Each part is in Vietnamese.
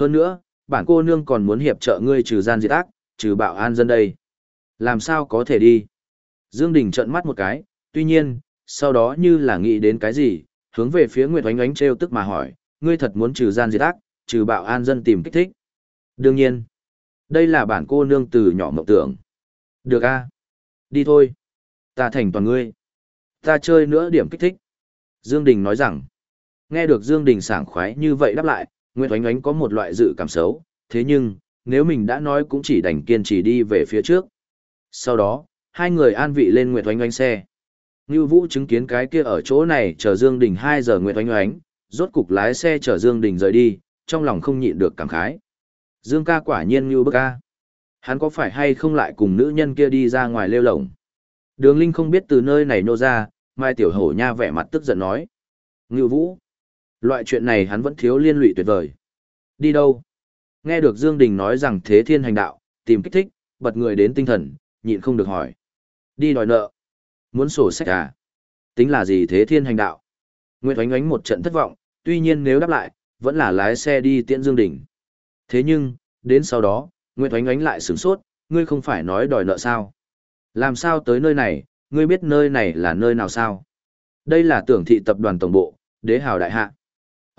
Hơn nữa, bản cô nương còn muốn hiệp trợ ngươi trừ gian diệt ác, trừ bạo an dân đây. Làm sao có thể đi? Dương Đình trợn mắt một cái, tuy nhiên, sau đó như là nghĩ đến cái gì, hướng về phía Nguyệt Oánh Oánh treo tức mà hỏi, ngươi thật muốn trừ gian diệt ác, trừ bạo an dân tìm kích thích. Đương nhiên, đây là bản cô nương từ nhỏ mộng tưởng. Được a, đi thôi. Ta thành toàn ngươi. Ta chơi nữa điểm kích thích. Dương Đình nói rằng, nghe được Dương Đình sảng khoái như vậy đáp lại, Nguyệt Oánh Oánh có một loại dự cảm xấu, thế nhưng, nếu mình đã nói cũng chỉ đành kiên trì đi về phía trước. Sau đó, hai người an vị lên Nguyệt Oánh Oánh xe. Ngưu Vũ chứng kiến cái kia ở chỗ này chờ Dương Đình 2 giờ Nguyệt Oánh Oánh, rốt cục lái xe chở Dương Đình rời đi, trong lòng không nhịn được cảm khái. Dương ca quả nhiên Ngưu bức ca. Hắn có phải hay không lại cùng nữ nhân kia đi ra ngoài lêu lổng? Đường Linh không biết từ nơi này nô ra, Mai Tiểu Hổ nha vẻ mặt tức giận nói. Ngưu Vũ. Loại chuyện này hắn vẫn thiếu liên lụy tuyệt vời. Đi đâu? Nghe được Dương Đình nói rằng thế thiên hành đạo, tìm kích thích, bật người đến tinh thần, nhịn không được hỏi. Đi đòi nợ. Muốn sổ sách à? Tính là gì thế thiên hành đạo? Nguyệt oánh oánh một trận thất vọng, tuy nhiên nếu đáp lại, vẫn là lái xe đi tiễn Dương Đình. Thế nhưng, đến sau đó, Nguyệt oánh oánh lại sửng sốt, ngươi không phải nói đòi nợ sao? Làm sao tới nơi này, ngươi biết nơi này là nơi nào sao? Đây là tưởng thị tập đoàn tổng bộ, đế hào đại hạ.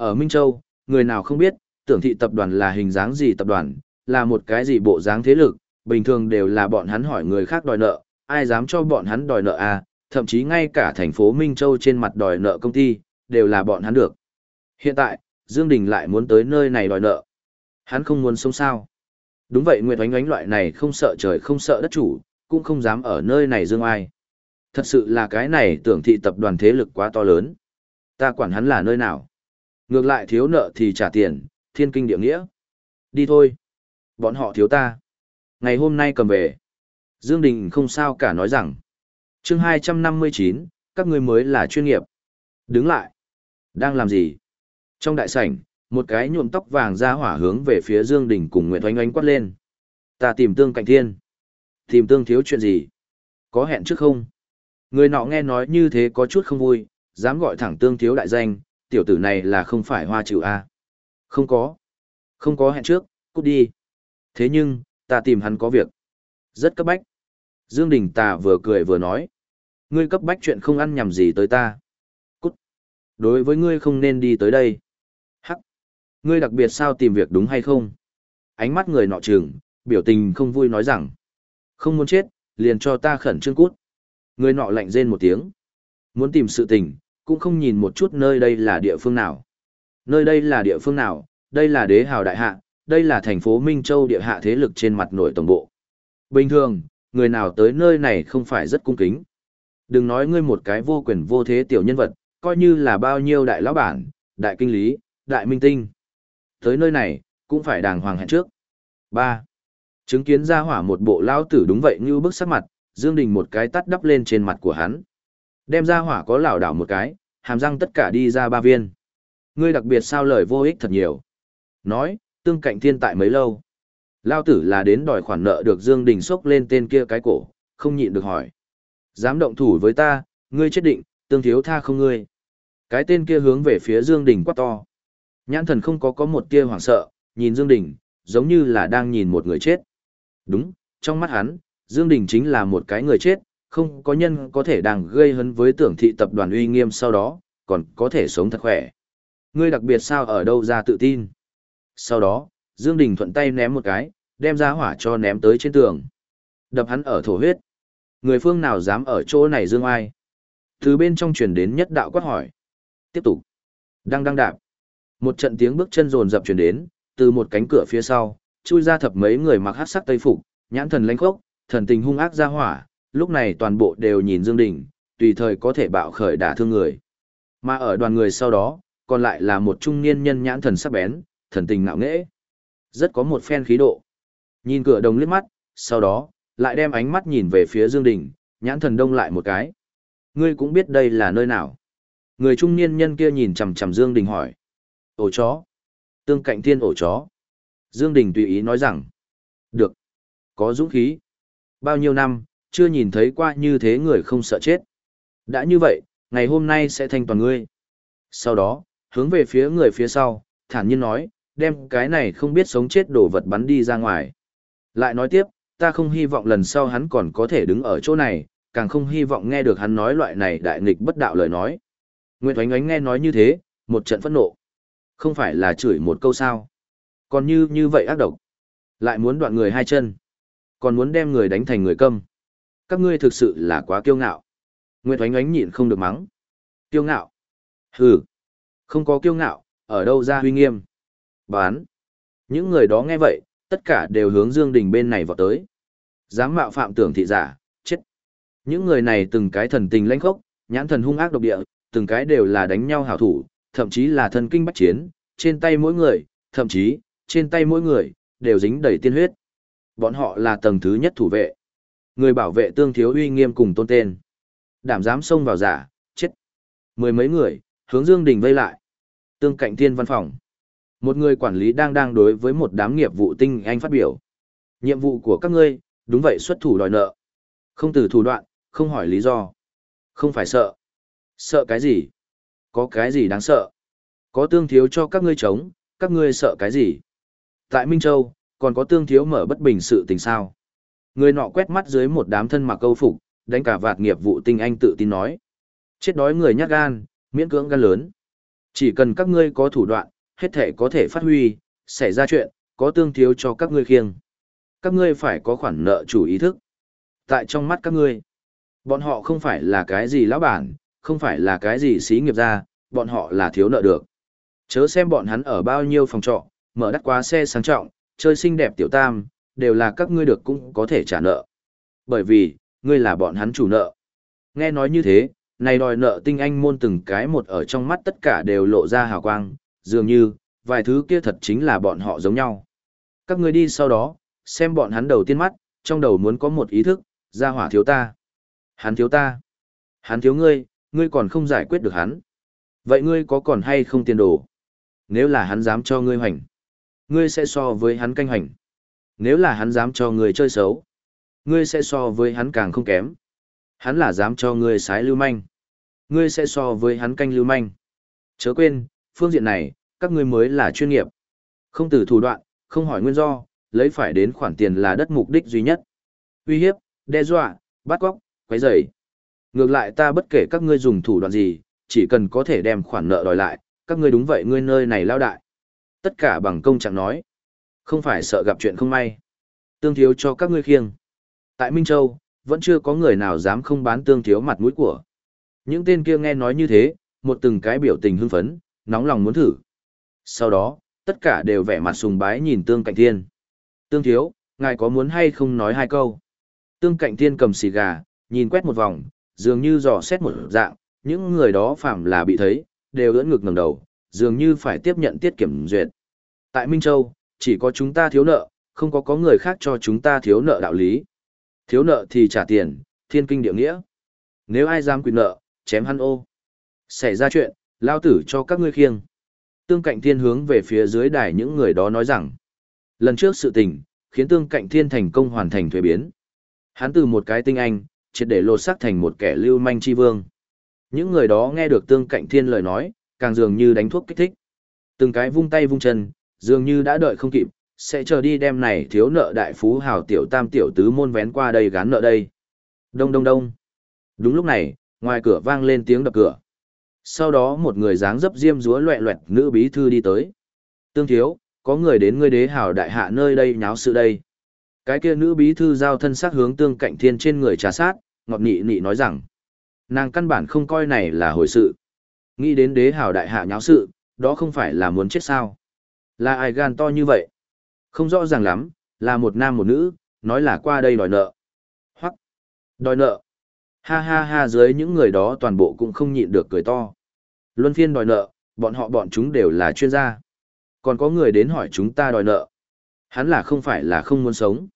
Ở Minh Châu, người nào không biết, tưởng thị tập đoàn là hình dáng gì tập đoàn, là một cái gì bộ dáng thế lực, bình thường đều là bọn hắn hỏi người khác đòi nợ, ai dám cho bọn hắn đòi nợ à, thậm chí ngay cả thành phố Minh Châu trên mặt đòi nợ công ty, đều là bọn hắn được. Hiện tại, Dương Đình lại muốn tới nơi này đòi nợ. Hắn không muốn sống sao. Đúng vậy Nguyệt Oánh Oánh loại này không sợ trời không sợ đất chủ, cũng không dám ở nơi này dương ai. Thật sự là cái này tưởng thị tập đoàn thế lực quá to lớn. Ta quản hắn là nơi nào. Ngược lại thiếu nợ thì trả tiền, thiên kinh địa nghĩa. Đi thôi. Bọn họ thiếu ta. Ngày hôm nay cầm về. Dương Đình không sao cả nói rằng. chương 259, các ngươi mới là chuyên nghiệp. Đứng lại. Đang làm gì? Trong đại sảnh, một cái nhuộm tóc vàng ra hỏa hướng về phía Dương Đình cùng Nguyệt Oanh Oanh quát lên. Ta tìm tương cạnh thiên. Tìm tương thiếu chuyện gì? Có hẹn trước không? Người nọ nghe nói như thế có chút không vui, dám gọi thẳng tương thiếu đại danh, tiểu tử này là không phải hoa chịu a Không có. Không có hẹn trước, cút đi. Thế nhưng, ta tìm hắn có việc. Rất cấp bách. Dương Đình Tà vừa cười vừa nói. Ngươi cấp bách chuyện không ăn nhầm gì tới ta. Cút. Đối với ngươi không nên đi tới đây. Hắc. Ngươi đặc biệt sao tìm việc đúng hay không? Ánh mắt người nọ trừng, biểu tình không vui nói rằng. Không muốn chết, liền cho ta khẩn trương cút. Người nọ lạnh rên một tiếng. Muốn tìm sự tình, cũng không nhìn một chút nơi đây là địa phương nào. Nơi đây là địa phương nào, đây là đế hào đại hạ, đây là thành phố Minh Châu địa hạ thế lực trên mặt nổi tổng bộ. Bình thường, người nào tới nơi này không phải rất cung kính. Đừng nói ngươi một cái vô quyền vô thế tiểu nhân vật, coi như là bao nhiêu đại lão bản, đại kinh lý, đại minh tinh. Tới nơi này, cũng phải đàng hoàng hẹn trước. 3. Chứng kiến ra hỏa một bộ lão tử đúng vậy như bức sắc mặt, Dương Đình một cái tắt đắp lên trên mặt của hắn. Đem ra hỏa có lảo đảo một cái, hàm răng tất cả đi ra ba viên. Ngươi đặc biệt sao lời vô ích thật nhiều. Nói, tương cạnh thiên tại mấy lâu. Lao tử là đến đòi khoản nợ được Dương Đình sốc lên tên kia cái cổ, không nhịn được hỏi. Dám động thủ với ta, ngươi chết định, tương thiếu tha không ngươi. Cái tên kia hướng về phía Dương Đình quát to. Nhãn thần không có có một tia hoảng sợ, nhìn Dương Đình, giống như là đang nhìn một người chết. Đúng, trong mắt hắn, Dương Đình chính là một cái người chết, không có nhân có thể đang gây hấn với tưởng thị tập đoàn uy nghiêm sau đó, còn có thể sống thật khỏe. Ngươi đặc biệt sao ở đâu ra tự tin? Sau đó, Dương Đình thuận tay ném một cái, đem ra hỏa cho ném tới trên tường. Đập hắn ở thổ huyết. Người phương nào dám ở chỗ này dương ai? Từ bên trong truyền đến nhất đạo quát hỏi. Tiếp tục. Đang đang đạp. Một trận tiếng bước chân rồn rập truyền đến, từ một cánh cửa phía sau, chui ra thập mấy người mặc hắc sắc tây phục, nhãn thần lánh khốc, thần tình hung ác ra hỏa, lúc này toàn bộ đều nhìn Dương Đình, tùy thời có thể bạo khởi đả thương người. Mà ở đoàn người sau đó, còn lại là một trung niên nhân nhãn thần sắc bén, thần tình ngạo nghễ. Rất có một phen khí độ. Nhìn cửa đồng liếc mắt, sau đó, lại đem ánh mắt nhìn về phía Dương Đình, nhãn thần đông lại một cái. Ngươi cũng biết đây là nơi nào. Người trung niên nhân kia nhìn chằm chằm Dương Đình hỏi. Ổ chó. Tương cạnh thiên ổ chó. Dương Đình tùy ý nói rằng. Được. Có dũng khí. Bao nhiêu năm, chưa nhìn thấy qua như thế người không sợ chết. Đã như vậy, ngày hôm nay sẽ thành toàn ngươi. Sau đó, hướng về phía người phía sau, thản nhiên nói, đem cái này không biết sống chết đổ vật bắn đi ra ngoài. Lại nói tiếp, ta không hy vọng lần sau hắn còn có thể đứng ở chỗ này, càng không hy vọng nghe được hắn nói loại này đại nghịch bất đạo lời nói. Nguyệt Oánh Oánh nghe nói như thế, một trận phẫn nộ. Không phải là chửi một câu sao. Còn như như vậy ác độc. Lại muốn đoạn người hai chân. Còn muốn đem người đánh thành người câm. Các ngươi thực sự là quá kiêu ngạo. Nguyệt Oánh Oánh nhịn không được mắng. Kiêu ngạo. Hừ. Không có kiêu ngạo, ở đâu ra huy nghiêm. Bán. Những người đó nghe vậy, tất cả đều hướng Dương Đình bên này vào tới. Dám mạo phạm tưởng thị giả, chết. Những người này từng cái thần tình lãnh khốc, nhãn thần hung ác độc địa, từng cái đều là đánh nhau hảo thủ, thậm chí là thần kinh bách chiến, trên tay mỗi người, thậm chí, trên tay mỗi người, đều dính đầy tiên huyết. Bọn họ là tầng thứ nhất thủ vệ. Người bảo vệ tương thiếu uy nghiêm cùng tôn tên. Đảm dám xông vào giả, chết. Mười mấy người, hướng Dương Đình vây lại. Tương cạnh thiên văn phòng. Một người quản lý đang đang đối với một đám nghiệp vụ tinh anh phát biểu. Nhiệm vụ của các ngươi, đúng vậy xuất thủ đòi nợ. Không từ thủ đoạn, không hỏi lý do. Không phải sợ. Sợ cái gì? Có cái gì đáng sợ? Có tương thiếu cho các ngươi chống, các ngươi sợ cái gì? Tại Minh Châu, còn có tương thiếu mở bất bình sự tình sao? Người nọ quét mắt dưới một đám thân mặc câu phục, đánh cả vạt nghiệp vụ tinh anh tự tin nói. Chết đói người nhát gan, miễn cưỡng gan lớn. Chỉ cần các ngươi có thủ đoạn, hết thể có thể phát huy, xảy ra chuyện, có tương thiếu cho các ngươi khiêng. Các ngươi phải có khoản nợ chủ ý thức. Tại trong mắt các ngươi, bọn họ không phải là cái gì lão bản, không phải là cái gì xí nghiệp gia, bọn họ là thiếu nợ được. Chớ xem bọn hắn ở bao nhiêu phòng trọ, mở đắt quá xe sang trọng, chơi xinh đẹp tiểu tam, đều là các ngươi được cũng có thể trả nợ. Bởi vì, ngươi là bọn hắn chủ nợ. Nghe nói như thế, này đòi nợ tinh anh môn từng cái một ở trong mắt tất cả đều lộ ra hào quang, dường như, vài thứ kia thật chính là bọn họ giống nhau. Các ngươi đi sau đó, xem bọn hắn đầu tiên mắt, trong đầu muốn có một ý thức, ra hỏa thiếu ta. Hắn thiếu ta. Hắn thiếu ngươi, ngươi còn không giải quyết được hắn. Vậy ngươi có còn hay không tiền đồ? Nếu là hắn dám cho ngươi hoành, ngươi sẽ so với hắn canh hoành. Nếu là hắn dám cho ngươi chơi xấu, ngươi sẽ so với hắn càng không kém. Hắn là dám cho ngươi sái lưu manh, ngươi sẽ so với hắn canh lưu manh. Chớ quên, phương diện này, các ngươi mới là chuyên nghiệp. Không từ thủ đoạn, không hỏi nguyên do, lấy phải đến khoản tiền là đất mục đích duy nhất. Uy hiếp, đe dọa, bắt cóc, quấy rầy. Ngược lại ta bất kể các ngươi dùng thủ đoạn gì, chỉ cần có thể đem khoản nợ đòi lại, các ngươi đúng vậy ngươi nơi này lao đại. Tất cả bằng công chẳng nói. Không phải sợ gặp chuyện không may. Tương thiếu cho các ngươi khiêng. Tại Minh Châu, vẫn chưa có người nào dám không bán tương thiếu mặt mũi của. Những tên kia nghe nói như thế, một từng cái biểu tình hưng phấn, nóng lòng muốn thử. Sau đó, tất cả đều vẻ mặt sùng bái nhìn tương cạnh thiên. Tương thiếu, ngài có muốn hay không nói hai câu? Tương cạnh thiên cầm xì gà, nhìn quét một vòng, dường như dò xét một dạng, những người đó phạm là bị thấy, đều ưỡn ngực ngẩng đầu, dường như phải tiếp nhận tiết kiểm duyệt. Tại Minh Châu, chỉ có chúng ta thiếu nợ, không có có người khác cho chúng ta thiếu nợ đạo lý. Thiếu nợ thì trả tiền, thiên kinh địa nghĩa. Nếu ai dám quyền nợ, chém hắn ô. Xảy ra chuyện, lao tử cho các ngươi khiêng. Tương cạnh thiên hướng về phía dưới đài những người đó nói rằng, lần trước sự tình, khiến tương cạnh thiên thành công hoàn thành thuế biến. Hắn từ một cái tinh anh, triệt để lột xác thành một kẻ lưu manh chi vương. Những người đó nghe được tương cạnh thiên lời nói, càng dường như đánh thuốc kích thích. Từng cái vung tay vung chân, dường như đã đợi không kịp, sẽ chờ đi đem này thiếu nợ đại phú hào tiểu tam tiểu tứ môn vén qua đây gán nợ đây. Đông đông đông. Đúng lúc này, ngoài cửa vang lên tiếng đập cửa. Sau đó một người dáng dấp diêm rúa loẹ loẹt nữ bí thư đi tới. Tương thiếu, có người đến ngươi đế hào đại hạ nơi đây nháo sự đây. Cái kia nữ bí thư giao thân sắc hướng tương cạnh thiên trên người trà sát, ngọt nị nị nói rằng. Nàng căn bản không coi này là hồi sự. Nghĩ đến đế hào đại hạ nháo sự, đó không phải là muốn chết sao. Là ai gan to như vậy? Không rõ ràng lắm, là một nam một nữ, nói là qua đây đòi nợ. Hoặc, đòi nợ. Ha ha ha dưới những người đó toàn bộ cũng không nhịn được cười to. Luân phiên đòi nợ, bọn họ bọn chúng đều là chuyên gia. Còn có người đến hỏi chúng ta đòi nợ. Hắn là không phải là không muốn sống.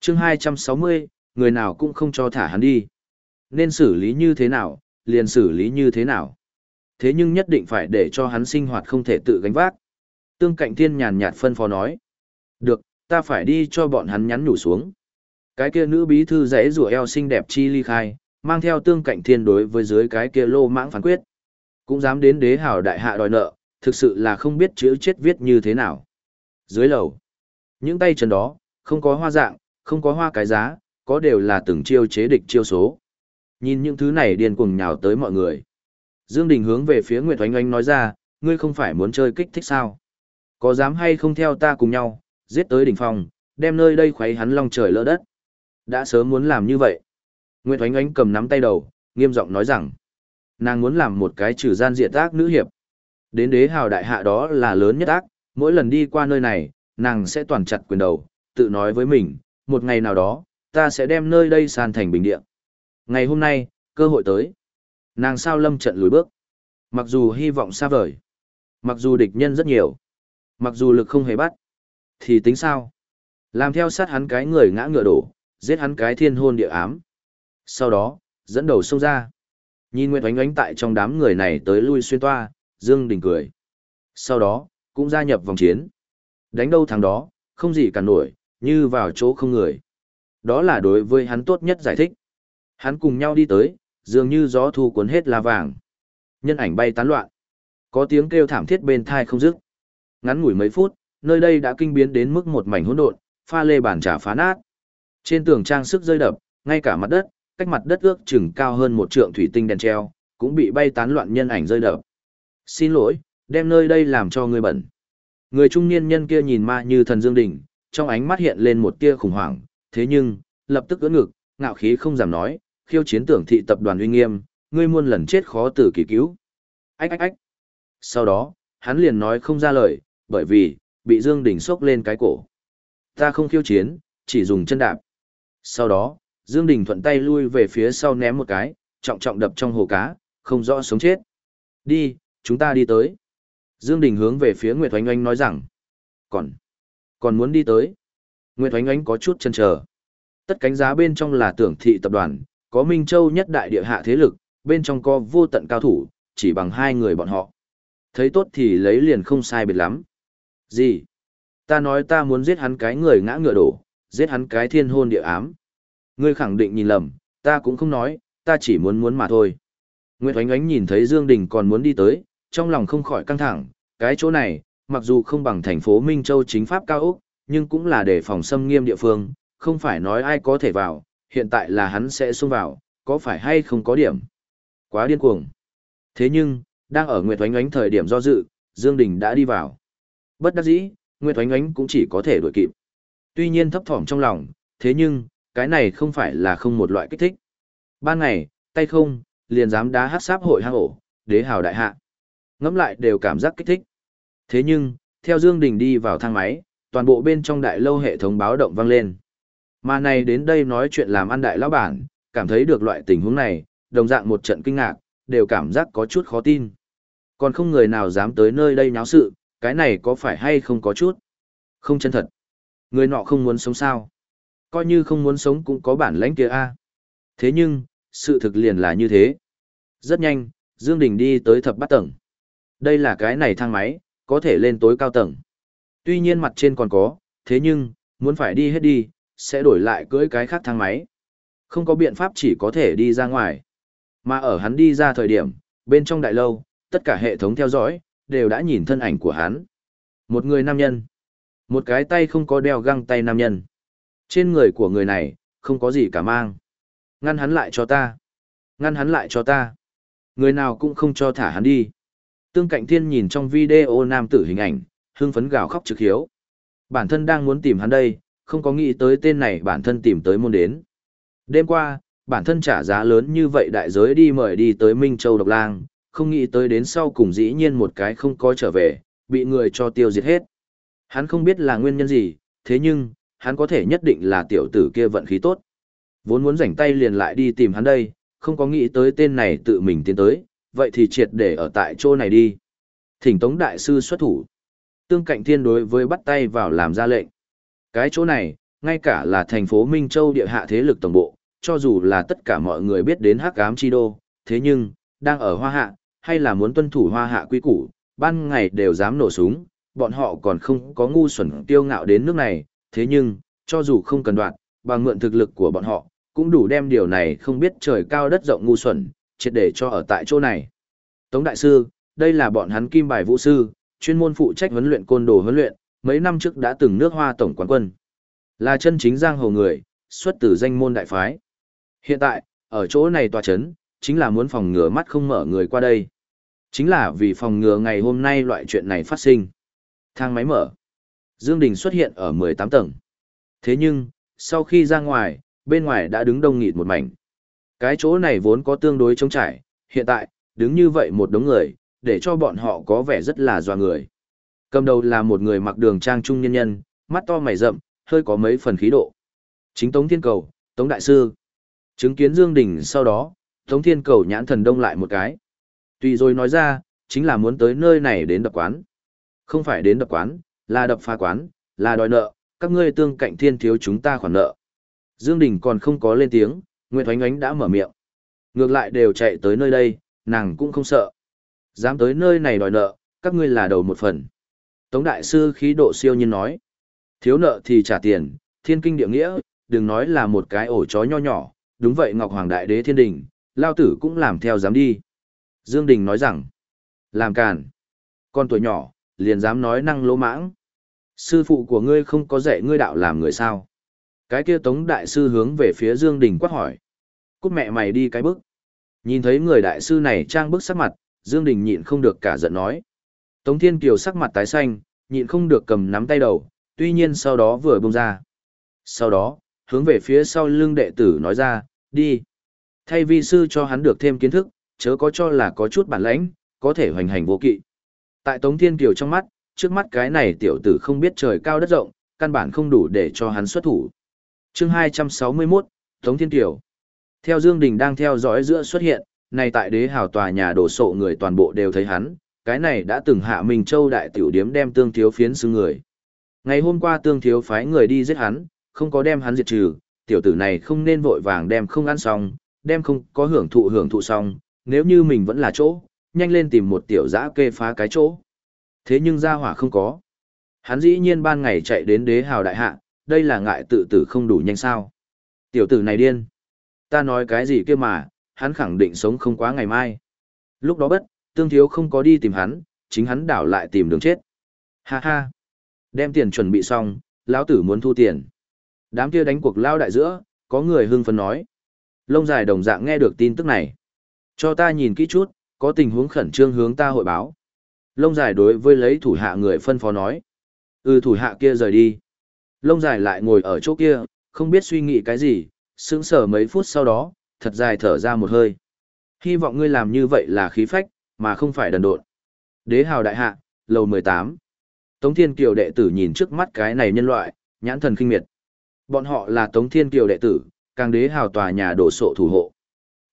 chương 260, người nào cũng không cho thả hắn đi. Nên xử lý như thế nào, liền xử lý như thế nào. Thế nhưng nhất định phải để cho hắn sinh hoạt không thể tự gánh vác. Tương cạnh thiên nhàn nhạt phân phó nói. Được, ta phải đi cho bọn hắn nhắn nhủ xuống. Cái kia nữ bí thư rẽ rùa eo xinh đẹp chi ly khai, mang theo tương cạnh thiên đối với dưới cái kia lô mãng phán quyết. Cũng dám đến đế hào đại hạ đòi nợ, thực sự là không biết chữ chết viết như thế nào. Dưới lầu, những tay chân đó, không có hoa dạng, không có hoa cái giá, có đều là từng chiêu chế địch chiêu số. Nhìn những thứ này điên cuồng nhào tới mọi người. Dương Đình hướng về phía Nguyệt Oanh Oanh nói ra, ngươi không phải muốn chơi kích thích sao? Có dám hay không theo ta cùng nhau, giết tới đỉnh phòng, đem nơi đây khuấy hắn long trời lỡ đất. Đã sớm muốn làm như vậy. Nguyệt Oánh Oánh cầm nắm tay đầu, nghiêm giọng nói rằng, nàng muốn làm một cái trừ gian diệt ác nữ hiệp. Đến đế hào đại hạ đó là lớn nhất ác, mỗi lần đi qua nơi này, nàng sẽ toàn chặt quyền đầu, tự nói với mình, một ngày nào đó, ta sẽ đem nơi đây san thành bình địa. Ngày hôm nay, cơ hội tới. Nàng sao lâm trận lùi bước. Mặc dù hy vọng xa vời. Mặc dù địch nhân rất nhiều. Mặc dù lực không hề bắt. Thì tính sao? Làm theo sát hắn cái người ngã ngựa đổ, giết hắn cái thiên hôn địa ám. Sau đó, dẫn đầu xông ra. Nhìn Nguyệt Oánh Oánh tại trong đám người này tới lui xuyên toa, Dương Đình cười. Sau đó, cũng gia nhập vòng chiến. Đánh đâu thằng đó, không gì cả nổi, như vào chỗ không người. Đó là đối với hắn tốt nhất giải thích. Hắn cùng nhau đi tới, dường như gió thu cuốn hết lá vàng. Nhân ảnh bay tán loạn. Có tiếng kêu thảm thiết bên thai không dứt. Ngắn ngủi mấy phút, nơi đây đã kinh biến đến mức một mảnh hỗn độn, pha lê bàn trà phá nát. Trên tường trang sức rơi đập, ngay cả mặt đất, cách mặt đất ước chừng cao hơn một trượng thủy tinh đèn treo, cũng bị bay tán loạn nhân ảnh rơi đập. Xin lỗi, đem nơi đây làm cho ngươi bẩn. Người trung niên nhân kia nhìn ma như thần Dương Đình, trong ánh mắt hiện lên một tia khủng hoảng, thế nhưng, lập tức ưỡn ngực, ngạo khí không giảm nói, khiêu chiến tưởng thị tập đoàn uy nghiêm, ngươi muôn lần chết khó tử kỳ cứu. Ách ách ách. Sau đó, hắn liền nói không ra lời, bởi vì, bị Dương Đình sốc lên cái cổ. Ta không khiêu chiến, chỉ dùng chân đạp. Sau đó, Dương Đình thuận tay lui về phía sau ném một cái, trọng trọng đập trong hồ cá, không rõ sống chết. Đi, chúng ta đi tới. Dương Đình hướng về phía Nguyệt Oanh Oanh nói rằng, còn, còn muốn đi tới. Nguyệt Oanh Oanh có chút chần chờ. Tất cánh giá bên trong là tưởng thị tập đoàn, có Minh Châu nhất đại địa hạ thế lực, bên trong có vô tận cao thủ, chỉ bằng hai người bọn họ. Thấy tốt thì lấy liền không sai biệt lắm. Gì? Ta nói ta muốn giết hắn cái người ngã ngựa đổ, giết hắn cái thiên hôn địa ám. Ngươi khẳng định nhìn lầm, ta cũng không nói, ta chỉ muốn muốn mà thôi. Nguyệt Oánh Oánh nhìn thấy Dương Đình còn muốn đi tới, trong lòng không khỏi căng thẳng, cái chỗ này, mặc dù không bằng thành phố Minh Châu chính pháp cao Úc, nhưng cũng là để phòng xâm nghiêm địa phương, không phải nói ai có thể vào, hiện tại là hắn sẽ xông vào, có phải hay không có điểm. Quá điên cuồng. Thế nhưng, đang ở Nguyệt Oánh Oánh thời điểm do dự, Dương Đình đã đi vào. Bất đắc dĩ, Nguyệt Oánh Oánh cũng chỉ có thể đuổi kịp. Tuy nhiên thấp thỏm trong lòng, thế nhưng, cái này không phải là không một loại kích thích. Ban ngày, tay không, liền dám đá hát sáp hội hang ổ, đế hào đại hạ. Ngắm lại đều cảm giác kích thích. Thế nhưng, theo Dương Đình đi vào thang máy, toàn bộ bên trong đại lâu hệ thống báo động vang lên. Mà này đến đây nói chuyện làm ăn đại lão bản, cảm thấy được loại tình huống này, đồng dạng một trận kinh ngạc, đều cảm giác có chút khó tin. Còn không người nào dám tới nơi đây nháo sự, cái này có phải hay không có chút? Không chân thật. Người nọ không muốn sống sao? Coi như không muốn sống cũng có bản lãnh kia a. Thế nhưng, sự thực liền là như thế. Rất nhanh, Dương Đình đi tới thập bát tầng. Đây là cái này thang máy, có thể lên tối cao tầng. Tuy nhiên mặt trên còn có, thế nhưng, muốn phải đi hết đi, sẽ đổi lại cưỡi cái khác thang máy. Không có biện pháp chỉ có thể đi ra ngoài. Mà ở hắn đi ra thời điểm, bên trong đại lâu, tất cả hệ thống theo dõi, đều đã nhìn thân ảnh của hắn. Một người nam nhân. Một cái tay không có đeo găng tay nam nhân. Trên người của người này, không có gì cả mang. Ngăn hắn lại cho ta. Ngăn hắn lại cho ta. Người nào cũng không cho thả hắn đi. Tương cạnh thiên nhìn trong video nam tử hình ảnh, hưng phấn gào khóc trực hiếu. Bản thân đang muốn tìm hắn đây, không có nghĩ tới tên này bản thân tìm tới môn đến. Đêm qua, bản thân trả giá lớn như vậy đại giới đi mời đi tới Minh Châu Độc Lang, không nghĩ tới đến sau cùng dĩ nhiên một cái không có trở về, bị người cho tiêu diệt hết. Hắn không biết là nguyên nhân gì, thế nhưng, hắn có thể nhất định là tiểu tử kia vận khí tốt. Vốn muốn rảnh tay liền lại đi tìm hắn đây, không có nghĩ tới tên này tự mình tiến tới, vậy thì triệt để ở tại chỗ này đi. Thỉnh Tống Đại Sư xuất thủ. Tương cạnh thiên đối với bắt tay vào làm ra lệnh. Cái chỗ này, ngay cả là thành phố Minh Châu địa hạ thế lực tổng bộ, cho dù là tất cả mọi người biết đến hắc ám chi đô, thế nhưng, đang ở hoa hạ, hay là muốn tuân thủ hoa hạ quy củ, ban ngày đều dám nổ súng, bọn họ còn không có ngu xuẩn tiêu ngạo đến nước này, thế nhưng, cho dù không cần đoạn, bằng mượn thực lực của bọn họ, cũng đủ đem điều này không biết trời cao đất rộng ngu xuẩn, triệt để cho ở tại chỗ này. Tống Đại Sư, đây là bọn hắn kim bài vũ sư, chuyên môn phụ trách huấn luyện côn đồ huấn luyện, mấy năm trước đã từng nước hoa tổng quán quân. Là chân chính giang hồ người, xuất từ danh môn đại phái. Hiện tại, ở chỗ này tòa chấn, chính là muốn phòng ngừa mắt không mở người qua đây. Chính là vì phòng ngừa ngày hôm nay loại chuyện này phát sinh. Thang máy mở. Dương Đình xuất hiện ở 18 tầng. Thế nhưng, sau khi ra ngoài, bên ngoài đã đứng đông nghịt một mảnh. Cái chỗ này vốn có tương đối trống trải, hiện tại, đứng như vậy một đống người, để cho bọn họ có vẻ rất là doa người. Cầm đầu là một người mặc đường trang trung nhân nhân, mắt to mày rậm, hơi có mấy phần khí độ. Chính Tống Thiên Cầu, Tống Đại Sư. Chứng kiến Dương Đình sau đó, Tống Thiên Cầu nhãn thần đông lại một cái. Tùy rồi nói ra, chính là muốn tới nơi này đến đập quán. Không phải đến đập quán, là đập phá quán, là đòi nợ, các ngươi tương cạnh thiên thiếu chúng ta khoản nợ. Dương Đình còn không có lên tiếng, Nguyệt Oánh Oánh đã mở miệng. Ngược lại đều chạy tới nơi đây, nàng cũng không sợ. Dám tới nơi này đòi nợ, các ngươi là đầu một phần. Tống Đại Sư khí độ siêu nhiên nói. Thiếu nợ thì trả tiền, thiên kinh địa nghĩa, đừng nói là một cái ổ chó nho nhỏ, đúng vậy Ngọc Hoàng Đại Đế Thiên Đình, Lao Tử cũng làm theo dám đi. Dương Đình nói rằng, làm càn, con tuổi nhỏ, liền dám nói năng lỗ mãng. Sư phụ của ngươi không có dạy ngươi đạo làm người sao? Cái kia Tống Đại Sư hướng về phía Dương Đình quát hỏi. Cút mẹ mày đi cái bước. Nhìn thấy người đại sư này trang bức sắc mặt, Dương Đình nhịn không được cả giận nói. Tống Thiên Kiều sắc mặt tái xanh, nhịn không được cầm nắm tay đầu, tuy nhiên sau đó vừa buông ra. Sau đó, hướng về phía sau lưng đệ tử nói ra, đi. Thay vi sư cho hắn được thêm kiến thức, chớ có cho là có chút bản lãnh, có thể hoành hành vô kỵ. Tại Tống Thiên Kiều trong mắt, trước mắt cái này tiểu tử không biết trời cao đất rộng, căn bản không đủ để cho hắn xuất thủ. Chương 261, Tống Thiên Kiều. Theo Dương Đình đang theo dõi giữa xuất hiện, này tại đế hào tòa nhà đổ sộ người toàn bộ đều thấy hắn, cái này đã từng hạ Minh Châu đại tiểu điếm đem tương thiếu phiến xứ người. Ngày hôm qua tương thiếu phái người đi giết hắn, không có đem hắn diệt trừ, tiểu tử này không nên vội vàng đem không ăn xong, đem không có hưởng thụ hưởng thụ xong, nếu như mình vẫn là chỗ, nhanh lên tìm một tiểu giã kê phá cái chỗ. Thế nhưng gia hỏa không có. Hắn dĩ nhiên ban ngày chạy đến đế hào đại hạ, đây là ngại tự tử không đủ nhanh sao. Tiểu tử này điên. Ta nói cái gì kia mà, hắn khẳng định sống không quá ngày mai. Lúc đó bất, tương thiếu không có đi tìm hắn, chính hắn đảo lại tìm đường chết. Ha ha. Đem tiền chuẩn bị xong, lão tử muốn thu tiền. Đám kia đánh cuộc lao đại giữa, có người hưng phấn nói. Lông dài đồng dạng nghe được tin tức này. Cho ta nhìn kỹ chút, có tình huống khẩn trương hướng ta hội báo. Lông dài đối với lấy thủ hạ người phân phó nói. Ừ thủ hạ kia rời đi. Lông dài lại ngồi ở chỗ kia, không biết suy nghĩ cái gì, sững sờ mấy phút sau đó, thật dài thở ra một hơi. Hy vọng ngươi làm như vậy là khí phách, mà không phải đần độn. Đế hào đại hạ, lầu 18. Tống Thiên Kiều đệ tử nhìn trước mắt cái này nhân loại, nhãn thần kinh miệt. Bọn họ là Tống Thiên Kiều đệ tử, càng đế hào tòa nhà đồ sộ thủ hộ.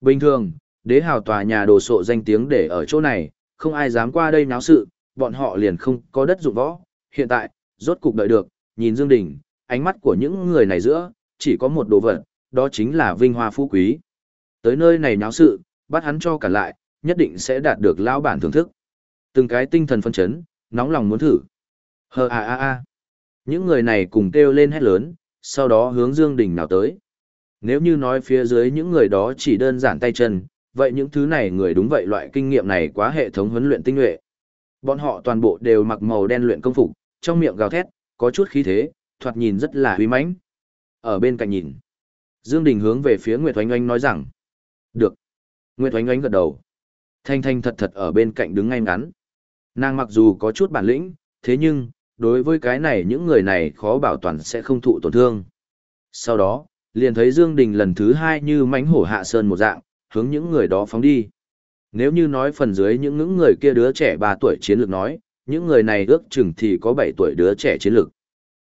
Bình thường, đế hào tòa nhà đồ sộ danh tiếng để ở chỗ này, không ai dám qua đây náo sự, bọn họ liền không có đất dụng võ. Hiện tại, rốt cục đợi được, nhìn Dương Đình, ánh mắt của những người này giữa, chỉ có một đồ vật, đó chính là vinh hoa phú quý. Tới nơi này náo sự, bắt hắn cho cả lại, nhất định sẽ đạt được lão bản thưởng thức. Từng cái tinh thần phân chấn, nóng lòng muốn thử. Hờ a a a. Những người này cùng kêu lên hét lớn, sau đó hướng Dương Đình nào tới. Nếu như nói phía dưới những người đó chỉ đơn giản tay chân, vậy những thứ này người đúng vậy loại kinh nghiệm này quá hệ thống huấn luyện tinh nhuệ. Bọn họ toàn bộ đều mặc màu đen luyện công phục, trong miệng gào thét, có chút khí thế, thoạt nhìn rất là uy mãnh. Ở bên cạnh nhìn, Dương Đình hướng về phía Nguyệt Oanh Oanh nói rằng, được. Nguyệt Oanh Oanh gật đầu. Thanh Thanh thật thật ở bên cạnh đứng ngay ngắn. Nàng mặc dù có chút bản lĩnh, thế nhưng, đối với cái này những người này khó bảo toàn sẽ không thụ tổn thương. Sau đó, liền thấy Dương Đình lần thứ hai như mánh hổ hạ sơn một dạng, hướng những người đó phóng đi. Nếu như nói phần dưới những những người kia đứa trẻ 3 tuổi chiến lược nói, những người này ước chừng thì có 7 tuổi đứa trẻ chiến lược.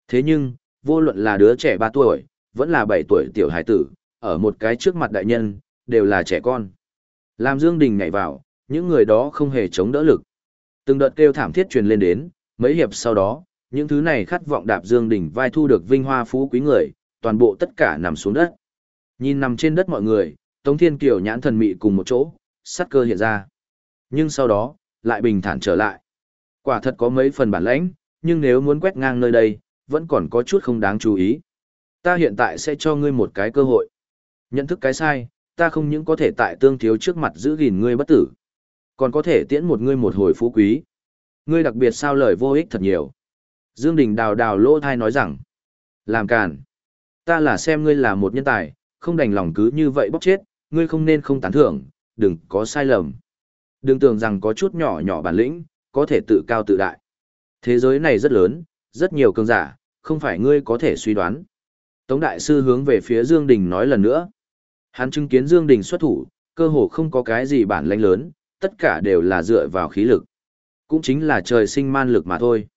Thế nhưng, vô luận là đứa trẻ 3 tuổi, vẫn là 7 tuổi tiểu hải tử, ở một cái trước mặt đại nhân, đều là trẻ con. Làm Dương Đình nhảy vào, những người đó không hề chống đỡ lực. Từng đợt kêu thảm thiết truyền lên đến, mấy hiệp sau đó, những thứ này khát vọng đạp Dương Đình vai thu được vinh hoa phú quý người, toàn bộ tất cả nằm xuống đất. Nhìn nằm trên đất mọi người, Tống Thiên Kiều nhãn thần mị cùng một chỗ, sát cơ hiện ra. Nhưng sau đó, lại bình thản trở lại. Quả thật có mấy phần bản lãnh, nhưng nếu muốn quét ngang nơi đây, vẫn còn có chút không đáng chú ý. Ta hiện tại sẽ cho ngươi một cái cơ hội. Nhận thức cái sai, ta không những có thể tại tương thiếu trước mặt giữ gìn ngươi bất tử, còn có thể tiễn một ngươi một hồi phú quý. Ngươi đặc biệt sao lời vô ích thật nhiều. Dương Đình đào đào lỗ thai nói rằng, làm càn. Ta là xem ngươi là một nhân tài, không đành lòng cứ như vậy bóc chết, ngươi không nên không tán thưởng, đừng có sai lầm. Đừng tưởng rằng có chút nhỏ nhỏ bản lĩnh, có thể tự cao tự đại. Thế giới này rất lớn, rất nhiều cường giả, không phải ngươi có thể suy đoán. Tống Đại Sư hướng về phía Dương Đình nói lần nữa. Hắn chứng kiến Dương Đình xuất thủ, cơ hồ không có cái gì bản lĩnh lớn, tất cả đều là dựa vào khí lực. Cũng chính là trời sinh man lực mà thôi.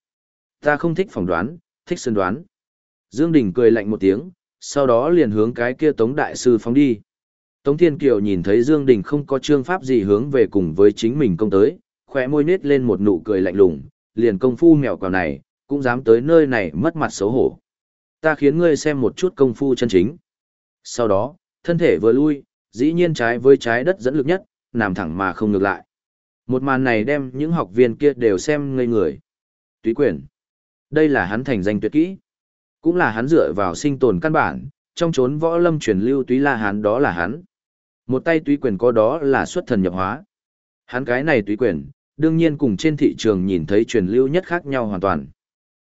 Ta không thích phỏng đoán, thích sơn đoán. Dương Đình cười lạnh một tiếng, sau đó liền hướng cái kia Tống Đại Sư phóng đi. Tống Thiên Kiều nhìn thấy Dương Đình không có trương pháp gì hướng về cùng với chính mình công tới, khỏe môi nết lên một nụ cười lạnh lùng, liền công phu mèo quào này, cũng dám tới nơi này mất mặt xấu hổ. Ta khiến ngươi xem một chút công phu chân chính. Sau đó, thân thể vừa lui, dĩ nhiên trái với trái đất dẫn lực nhất, nằm thẳng mà không ngược lại. Một màn này đem những học viên kia đều xem ngây người. Túy quyển, Đây là hắn thành danh tuyệt kỹ. Cũng là hắn dựa vào sinh tồn căn bản, trong chốn võ lâm truyền lưu túy la hán đó là hắn. Một tay túy quyền có đó là xuất thần nhập hóa. Hắn cái này túy quyền, đương nhiên cùng trên thị trường nhìn thấy truyền lưu nhất khác nhau hoàn toàn.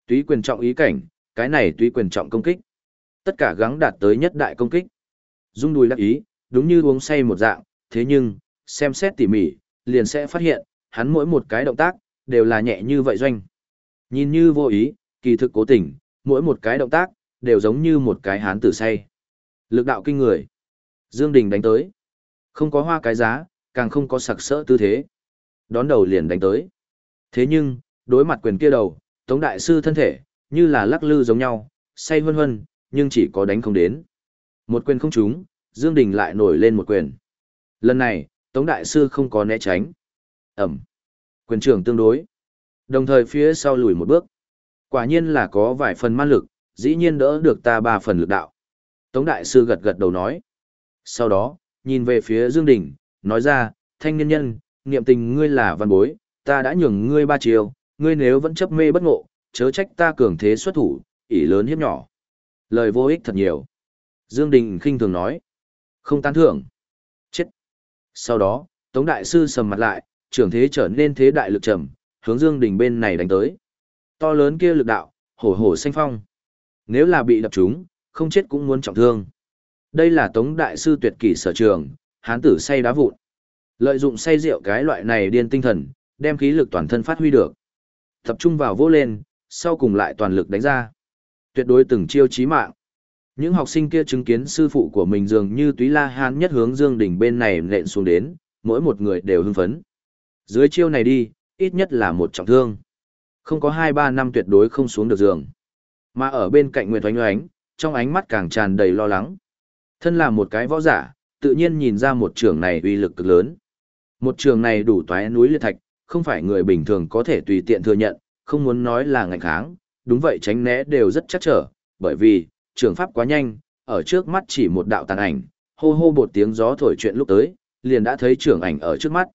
Túy quyền trọng ý cảnh, cái này túy quyền trọng công kích. Tất cả gắng đạt tới nhất đại công kích. Dung đùi đắc ý, đúng như uống say một dạng, thế nhưng, xem xét tỉ mỉ, liền sẽ phát hiện, hắn mỗi một cái động tác, đều là nhẹ như vậy doanh. Nhìn như vô ý, kỳ thực cố tình, mỗi một cái động tác, đều giống như một cái hán tử say. Lực đạo kinh người. Dương Đình đánh tới. Không có hoa cái giá, càng không có sặc sỡ tư thế. Đón đầu liền đánh tới. Thế nhưng, đối mặt quyền kia đầu, Tống Đại Sư thân thể, như là lắc lư giống nhau, say hân hân, nhưng chỉ có đánh không đến. Một quyền không trúng, Dương Đình lại nổi lên một quyền. Lần này, Tống Đại Sư không có né tránh. Ẩm. Quyền trưởng tương đối. Đồng thời phía sau lùi một bước. Quả nhiên là có vài phần man lực, dĩ nhiên đỡ được ta ba phần lực đạo. Tống Đại Sư gật gật đầu nói. Sau đó, nhìn về phía Dương Đình, nói ra, thanh niên nhân, niệm tình ngươi là văn bối, ta đã nhường ngươi ba chiều, ngươi nếu vẫn chấp mê bất ngộ, chớ trách ta cường thế xuất thủ, ỷ lớn hiếp nhỏ. Lời vô ích thật nhiều. Dương Đình khinh thường nói. Không tán thưởng. Chết. Sau đó, Tống Đại Sư sầm mặt lại, trưởng thế trở nên thế đại lực trầm, hướng Dương Đình bên này đánh tới. To lớn kia lực đạo, hổ hổ xanh phong. Nếu là bị đập trúng, không chết cũng muốn trọng thương. Đây là Tống Đại Sư tuyệt kỷ sở trường, hán tử say đá vụn. Lợi dụng say rượu cái loại này điên tinh thần, đem khí lực toàn thân phát huy được. Tập trung vào vô lên, sau cùng lại toàn lực đánh ra. Tuyệt đối từng chiêu chí mạng. Những học sinh kia chứng kiến sư phụ của mình dường như túy la hán nhất hướng Dương đỉnh bên này nện xuống đến, mỗi một người đều hưng phấn. Dưới chiêu này đi, ít nhất là một trọng thương. Không có 2-3 năm tuyệt đối không xuống được giường. Mà ở bên cạnh Nguyệt Oánh Oánh, trong ánh mắt càng tràn đầy lo lắng. Thân là một cái võ giả, tự nhiên nhìn ra một trường này uy lực cực lớn. Một trường này đủ toái núi liệt thạch, không phải người bình thường có thể tùy tiện thừa nhận, không muốn nói là ngạnh kháng, đúng vậy tránh né đều rất chắc trở, bởi vì, trường pháp quá nhanh, ở trước mắt chỉ một đạo tàn ảnh, hô hô một tiếng gió thổi chuyện lúc tới, liền đã thấy trưởng ảnh ở trước mắt.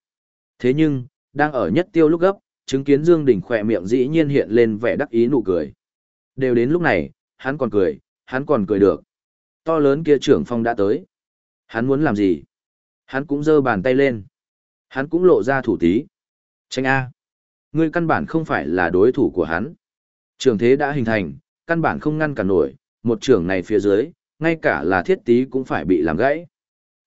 Thế nhưng, đang ở nhất tiêu lúc gấp, chứng kiến Dương Đình khỏe miệng dĩ nhiên hiện lên vẻ đắc ý nụ cười. Đều đến lúc này, hắn còn cười, hắn còn cười được. To lớn kia trưởng phong đã tới. Hắn muốn làm gì? Hắn cũng giơ bàn tay lên. Hắn cũng lộ ra thủ tí. Tranh A. Ngươi căn bản không phải là đối thủ của hắn. Trường thế đã hình thành, căn bản không ngăn cản nổi, một trường này phía dưới, ngay cả là thiết tí cũng phải bị làm gãy.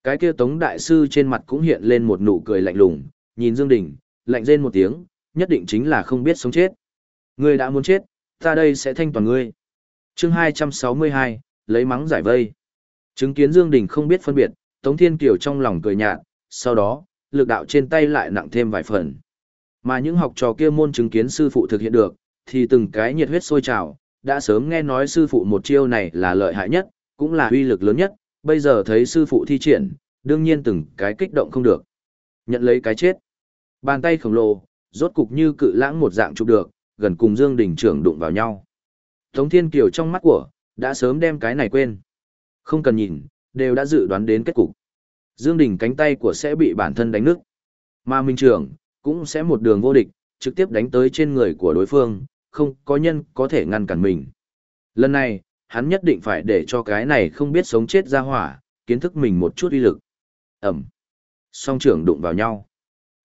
Cái kia tống đại sư trên mặt cũng hiện lên một nụ cười lạnh lùng, nhìn Dương Đình, lạnh rên một tiếng, nhất định chính là không biết sống chết. Ngươi đã muốn chết, ta đây sẽ thanh toàn ngươi. Chương 262, lấy mắng giải vây. Chứng kiến Dương Đình không biết phân biệt, Tống Thiên Kiều trong lòng cười nhạt, sau đó, lực đạo trên tay lại nặng thêm vài phần. Mà những học trò kia môn chứng kiến sư phụ thực hiện được, thì từng cái nhiệt huyết sôi trào, đã sớm nghe nói sư phụ một chiêu này là lợi hại nhất, cũng là uy lực lớn nhất, bây giờ thấy sư phụ thi triển, đương nhiên từng cái kích động không được. Nhận lấy cái chết. Bàn tay khổng lồ, rốt cục như cự lãng một dạng chụp được, gần cùng Dương Đình trưởng đụng vào nhau. Tống Thiên Kiều trong mắt của, đã sớm đem cái này quên. Không cần nhìn, đều đã dự đoán đến kết cục. Dương Đình cánh tay của sẽ bị bản thân đánh nứt. Mà Minh Trưởng, cũng sẽ một đường vô địch, trực tiếp đánh tới trên người của đối phương, không có nhân có thể ngăn cản mình. Lần này, hắn nhất định phải để cho cái này không biết sống chết ra hỏa, kiến thức mình một chút uy lực. Ẩm. Song trưởng đụng vào nhau.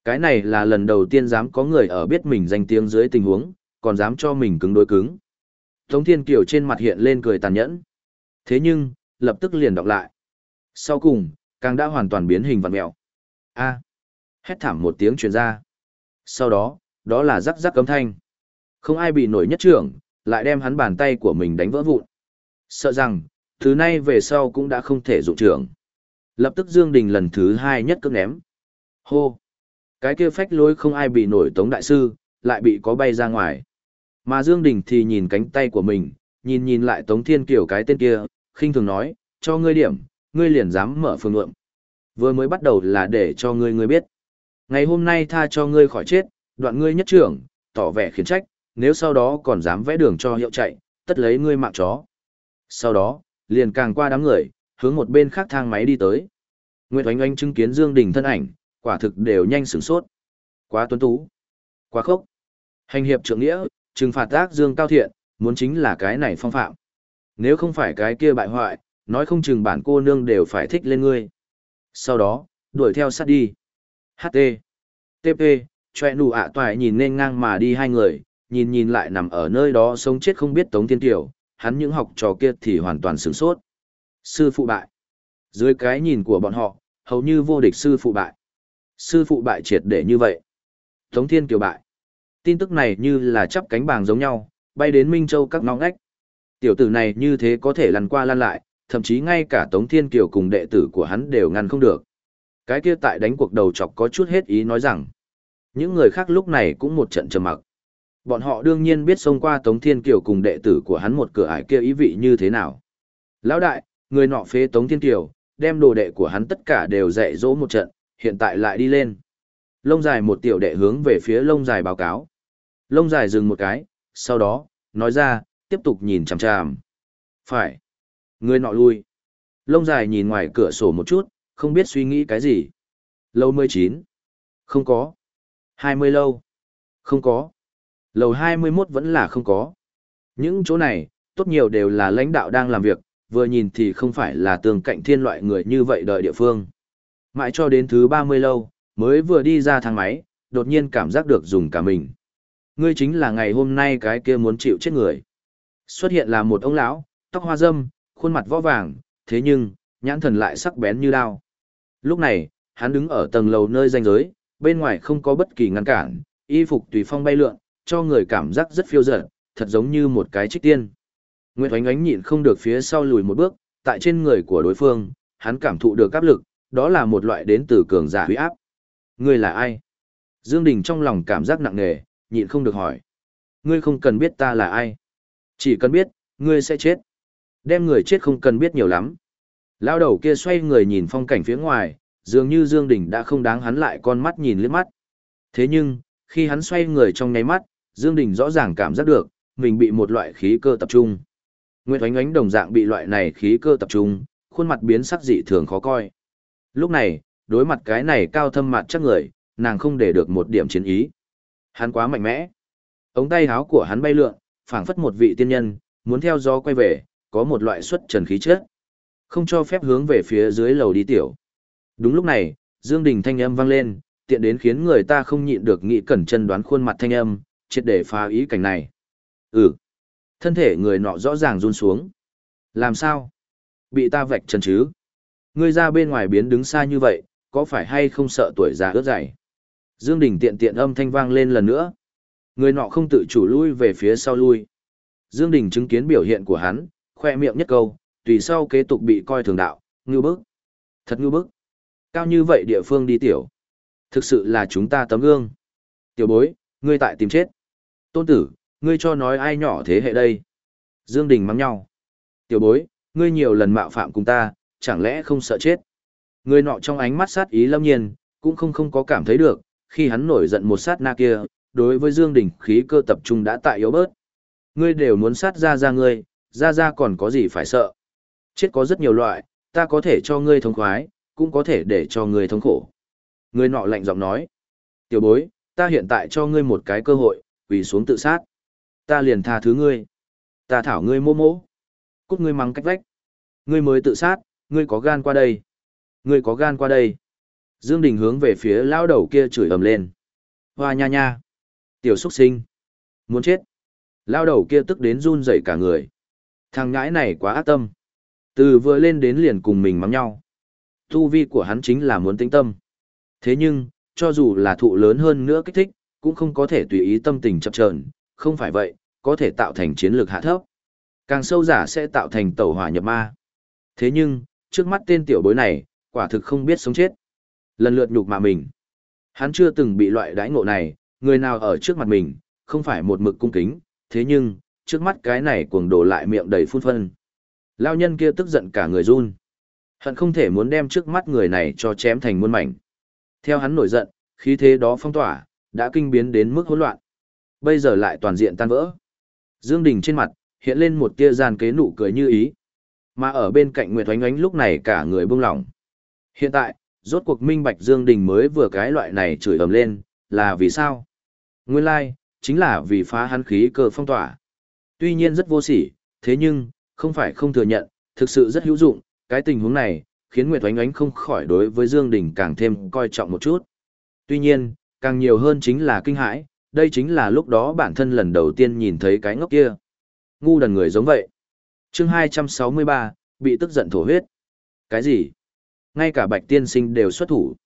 Cái này là lần đầu tiên dám có người ở biết mình danh tiếng dưới tình huống, còn dám cho mình cứng đối cứng. Tống Thiên Kiều trên mặt hiện lên cười tàn nhẫn. Thế nhưng, lập tức liền đọc lại. Sau cùng, càng đã hoàn toàn biến hình vặn mẹo. A. Hét thảm một tiếng truyền ra. Sau đó, đó là rắc rắc cấm thanh. Không ai bị nổi nhất trưởng, lại đem hắn bàn tay của mình đánh vỡ vụn. Sợ rằng, thứ nay về sau cũng đã không thể dụng trưởng. Lập tức Dương Đình lần thứ hai nhất cước ném. Hô! Cái kia phách lối không ai bị nổi tống đại sư, lại bị có bay ra ngoài. Mà Dương Đình thì nhìn cánh tay của mình, nhìn nhìn lại Tống Thiên Kiều cái tên kia, khinh thường nói, cho ngươi điểm, ngươi liền dám mở phương lượng. Vừa mới bắt đầu là để cho ngươi ngươi biết. Ngày hôm nay tha cho ngươi khỏi chết, đoạn ngươi nhất trưởng, tỏ vẻ khiển trách, nếu sau đó còn dám vẽ đường cho hiệu chạy, tất lấy ngươi mạng chó. Sau đó, liền càng qua đám người, hướng một bên khác thang máy đi tới. Nguyệt Oanh Oanh chứng kiến Dương Đình thân ảnh, quả thực đều nhanh sửng sốt. Quá tuấn tú, quá khốc. Hành hiệp trưởng nghĩa, trừng phạt tác Dương cao thiện, muốn chính là cái này phong phạm. Nếu không phải cái kia bại hoại, nói không chừng bản cô nương đều phải thích lên ngươi. Sau đó, đuổi theo sát đi. HT. TP, chòe nụ ạ toại nhìn nên ngang mà đi hai người, nhìn nhìn lại nằm ở nơi đó sống chết không biết Tống Thiên Tiểu, hắn những học trò kia thì hoàn toàn sửng sốt. Sư phụ bại. Dưới cái nhìn của bọn họ, hầu như vô địch sư phụ bại. Sư phụ bại triệt để như vậy. Tống Thiên Kiều bại. Tin tức này như là chắp cánh bàng giống nhau, bay đến Minh Châu các ngõ ngách. Tiểu tử này như thế có thể lăn qua lăn lại, thậm chí ngay cả Tống Thiên Kiều cùng đệ tử của hắn đều ngăn không được. Cái kia tại đánh cuộc đầu chọc có chút hết ý nói rằng, những người khác lúc này cũng một trận trầm mặc. Bọn họ đương nhiên biết xông qua Tống Thiên Kiều cùng đệ tử của hắn một cửa ải kia ý vị như thế nào. Lão đại, người nọ phế Tống Thiên Kiều, đem đồ đệ của hắn tất cả đều dạy dỗ một trận, hiện tại lại đi lên. Lông dài một tiểu đệ hướng về phía lông dài báo cáo. Lông dài dừng một cái, sau đó, nói ra, tiếp tục nhìn chằm chằm. Phải. Người nọ lui. Lông dài nhìn ngoài cửa sổ một chút, không biết suy nghĩ cái gì. Lâu 19. Không có. 20 lâu. Không có. Lầu 21 vẫn là không có. Những chỗ này, tốt nhiều đều là lãnh đạo đang làm việc, vừa nhìn thì không phải là tường cạnh thiên loại người như vậy đợi địa phương. Mãi cho đến thứ 30 lâu, mới vừa đi ra thang máy, đột nhiên cảm giác được dùng cả mình. Ngươi chính là ngày hôm nay cái kia muốn chịu chết người. Xuất hiện là một ông lão, tóc hoa râm, khuôn mặt võ vàng, thế nhưng, nhãn thần lại sắc bén như đao. Lúc này, hắn đứng ở tầng lầu nơi danh giới, bên ngoài không có bất kỳ ngăn cản, y phục tùy phong bay lượn, cho người cảm giác rất phiêu dở, thật giống như một cái trích tiên. Nguyệt Oánh Oánh nhịn không được phía sau lùi một bước, tại trên người của đối phương, hắn cảm thụ được áp lực, đó là một loại đến từ cường giả huy áp. Ngươi là ai? Dương Đình trong lòng cảm giác nặng nề, nhịn không được hỏi. Ngươi không cần biết ta là ai. Chỉ cần biết, ngươi sẽ chết. Đem người chết không cần biết nhiều lắm. Lao đầu kia xoay người nhìn phong cảnh phía ngoài, dường như Dương Đình đã không đáng hắn lại con mắt nhìn liếc mắt. Thế nhưng, khi hắn xoay người trong nháy mắt, Dương Đình rõ ràng cảm giác được, mình bị một loại khí cơ tập trung. Nguyệt Oánh Oánh đồng dạng bị loại này khí cơ tập trung, khuôn mặt biến sắc dị thường khó coi. Lúc này, đối mặt cái này cao thâm mặt chắc người, nàng không để được một điểm chiến ý. Hắn quá mạnh mẽ. Ống tay áo của hắn bay lượn, phảng phất một vị tiên nhân, muốn theo gió quay về, có một loại xuất trần khí chất. Không cho phép hướng về phía dưới lầu đi tiểu. Đúng lúc này, Dương Đình thanh âm vang lên, tiện đến khiến người ta không nhịn được nghĩ cẩn chân đoán khuôn mặt thanh âm, triệt để phá ý cảnh này. Ừ. Thân thể người nọ rõ ràng run xuống. Làm sao? Bị ta vạch chân chứ? Ngươi ra bên ngoài biến đứng xa như vậy, có phải hay không sợ tuổi già ướt dày? Dương Đình tiện tiện âm thanh vang lên lần nữa. Người nọ không tự chủ lui về phía sau lui. Dương Đình chứng kiến biểu hiện của hắn, khoe miệng nhất câu, tùy sau kế tục bị coi thường đạo, ngư bức. Thật ngư bức. Cao như vậy địa phương đi tiểu. Thực sự là chúng ta tấm gương. Tiểu bối, ngươi tại tìm chết. Tôn tử, ngươi cho nói ai nhỏ thế hệ đây. Dương Đình mắng nhau. Tiểu bối, ngươi nhiều lần mạo phạm cùng ta, chẳng lẽ không sợ chết. Người nọ trong ánh mắt sát ý lâm nhiên, cũng không không có cảm thấy được, khi hắn nổi giận một sát na kia, đối với Dương Đình khí cơ tập trung đã tại yếu bớt. Ngươi đều muốn sát ra ra ngươi, ra ra còn có gì phải sợ. Chết có rất nhiều loại, ta có thể cho ngươi thống khoái, cũng có thể để cho ngươi thống khổ. Người nọ lạnh giọng nói. Tiểu bối, ta hiện tại cho ngươi một cái cơ hội, quỳ xuống tự sát. Ta liền tha thứ ngươi. Ta thảo ngươi mô mô. Cút ngươi mắng cách vách. Ngươi mới tự sát, ngươi có gan qua đây. Ngươi có gan qua đây. Dương Đình hướng về phía lão đầu kia chửi ầm lên. Hoa nha nha. Tiểu xuất sinh. Muốn chết. Lão đầu kia tức đến run rẩy cả người. Thằng ngãi này quá ác tâm. Từ vừa lên đến liền cùng mình mắng nhau. Tu vi của hắn chính là muốn tĩnh tâm. Thế nhưng, cho dù là thụ lớn hơn nữa kích thích, cũng không có thể tùy ý tâm tình chập chờn, không phải vậy, có thể tạo thành chiến lược hạ thấp. Càng sâu giả sẽ tạo thành tẩu hỏa nhập ma. Thế nhưng, trước mắt tên tiểu bối này, quả thực không biết sống chết. Lần lượt nhục mà mình. Hắn chưa từng bị loại đãi ngộ này, người nào ở trước mặt mình, không phải một mực cung kính, thế nhưng, trước mắt cái này cuồng đổ lại miệng đầy phun phân. Lao nhân kia tức giận cả người run. Hận không thể muốn đem trước mắt người này cho chém thành muôn mảnh. Theo hắn nổi giận, khí thế đó phong tỏa, đã kinh biến đến mức hỗn loạn. Bây giờ lại toàn diện tan vỡ. Dương Đình trên mặt, hiện lên một tia gian kế nụ cười như ý. Mà ở bên cạnh Nguyệt Oánh Oánh lúc này cả người buông lỏng. Hiện tại, rốt cuộc minh bạch Dương Đình mới vừa cái loại này chửi ầm lên, là vì sao? Nguyên lai, like, chính là vì phá hắn khí cơ phong tỏa. Tuy nhiên rất vô sỉ, thế nhưng, không phải không thừa nhận, thực sự rất hữu dụng, cái tình huống này, khiến Nguyệt Oánh Oánh không khỏi đối với Dương Đình càng thêm coi trọng một chút. Tuy nhiên, càng nhiều hơn chính là kinh hãi, đây chính là lúc đó bản thân lần đầu tiên nhìn thấy cái ngốc kia. Ngu đần người giống vậy. Chương 263, bị tức giận thổ huyết. Cái gì? Ngay cả Bạch Tiên Sinh đều xuất thủ.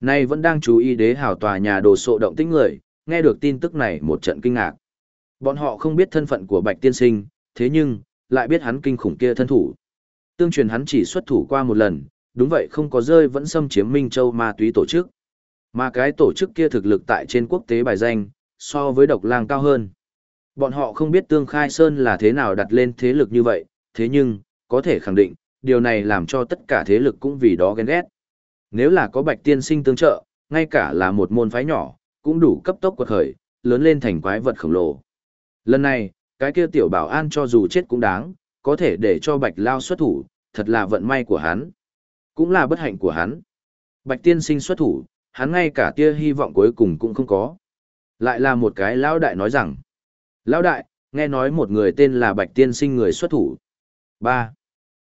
Nay vẫn đang chú ý đế hào tòa nhà đồ sộ động tĩnh người, nghe được tin tức này một trận kinh ngạc. Bọn họ không biết thân phận của Bạch Tiên Sinh, thế nhưng, lại biết hắn kinh khủng kia thân thủ. Tương truyền hắn chỉ xuất thủ qua một lần, đúng vậy không có rơi vẫn xâm chiếm Minh Châu ma túy tổ chức. Mà cái tổ chức kia thực lực tại trên quốc tế bài danh, so với độc lang cao hơn. Bọn họ không biết Tương Khai Sơn là thế nào đặt lên thế lực như vậy, thế nhưng, có thể khẳng định, điều này làm cho tất cả thế lực cũng vì đó ghen ghét. Nếu là có bạch tiên sinh tương trợ, ngay cả là một môn phái nhỏ, cũng đủ cấp tốc quật khởi, lớn lên thành quái vật khổng lồ. Lần này, cái kia tiểu bảo an cho dù chết cũng đáng, có thể để cho bạch lao xuất thủ, thật là vận may của hắn. Cũng là bất hạnh của hắn. Bạch tiên sinh xuất thủ, hắn ngay cả tia hy vọng cuối cùng cũng không có. Lại là một cái lão đại nói rằng, lão đại, nghe nói một người tên là Bạch tiên sinh người xuất thủ. ba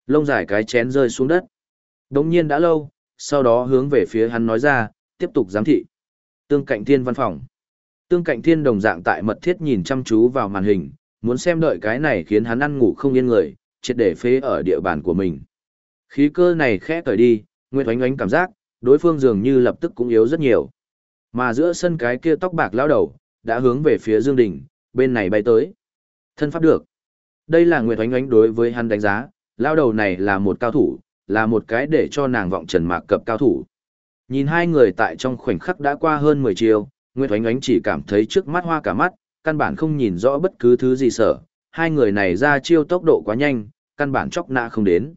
Lông dài cái chén rơi xuống đất. Đống nhiên đã lâu, sau đó hướng về phía hắn nói ra, tiếp tục giám thị. Tương cạnh thiên văn phòng. Tương cạnh thiên đồng dạng tại mật thiết nhìn chăm chú vào màn hình, muốn xem đợi cái này khiến hắn ăn ngủ không yên người, triệt để phế ở địa bàn của mình. Khí cơ này khẽ cởi đi, Nguyệt Oánh Oánh cảm giác, đối phương dường như lập tức cũng yếu rất nhiều. Mà giữa sân cái kia tóc bạc lão đầu, đã hướng về phía Dương Đình, bên này bay tới. Thân pháp được. Đây là Nguyệt Oánh Oánh đối với hắn đánh giá, lão đầu này là một cao thủ, là một cái để cho nàng vọng trần mạc cập cao thủ. Nhìn hai người tại trong khoảnh khắc đã qua hơn 10 chiều, Nguyệt Oánh Oánh chỉ cảm thấy trước mắt hoa cả mắt, căn bản không nhìn rõ bất cứ thứ gì sợ. Hai người này ra chiêu tốc độ quá nhanh, căn bản chóc nạ không đến.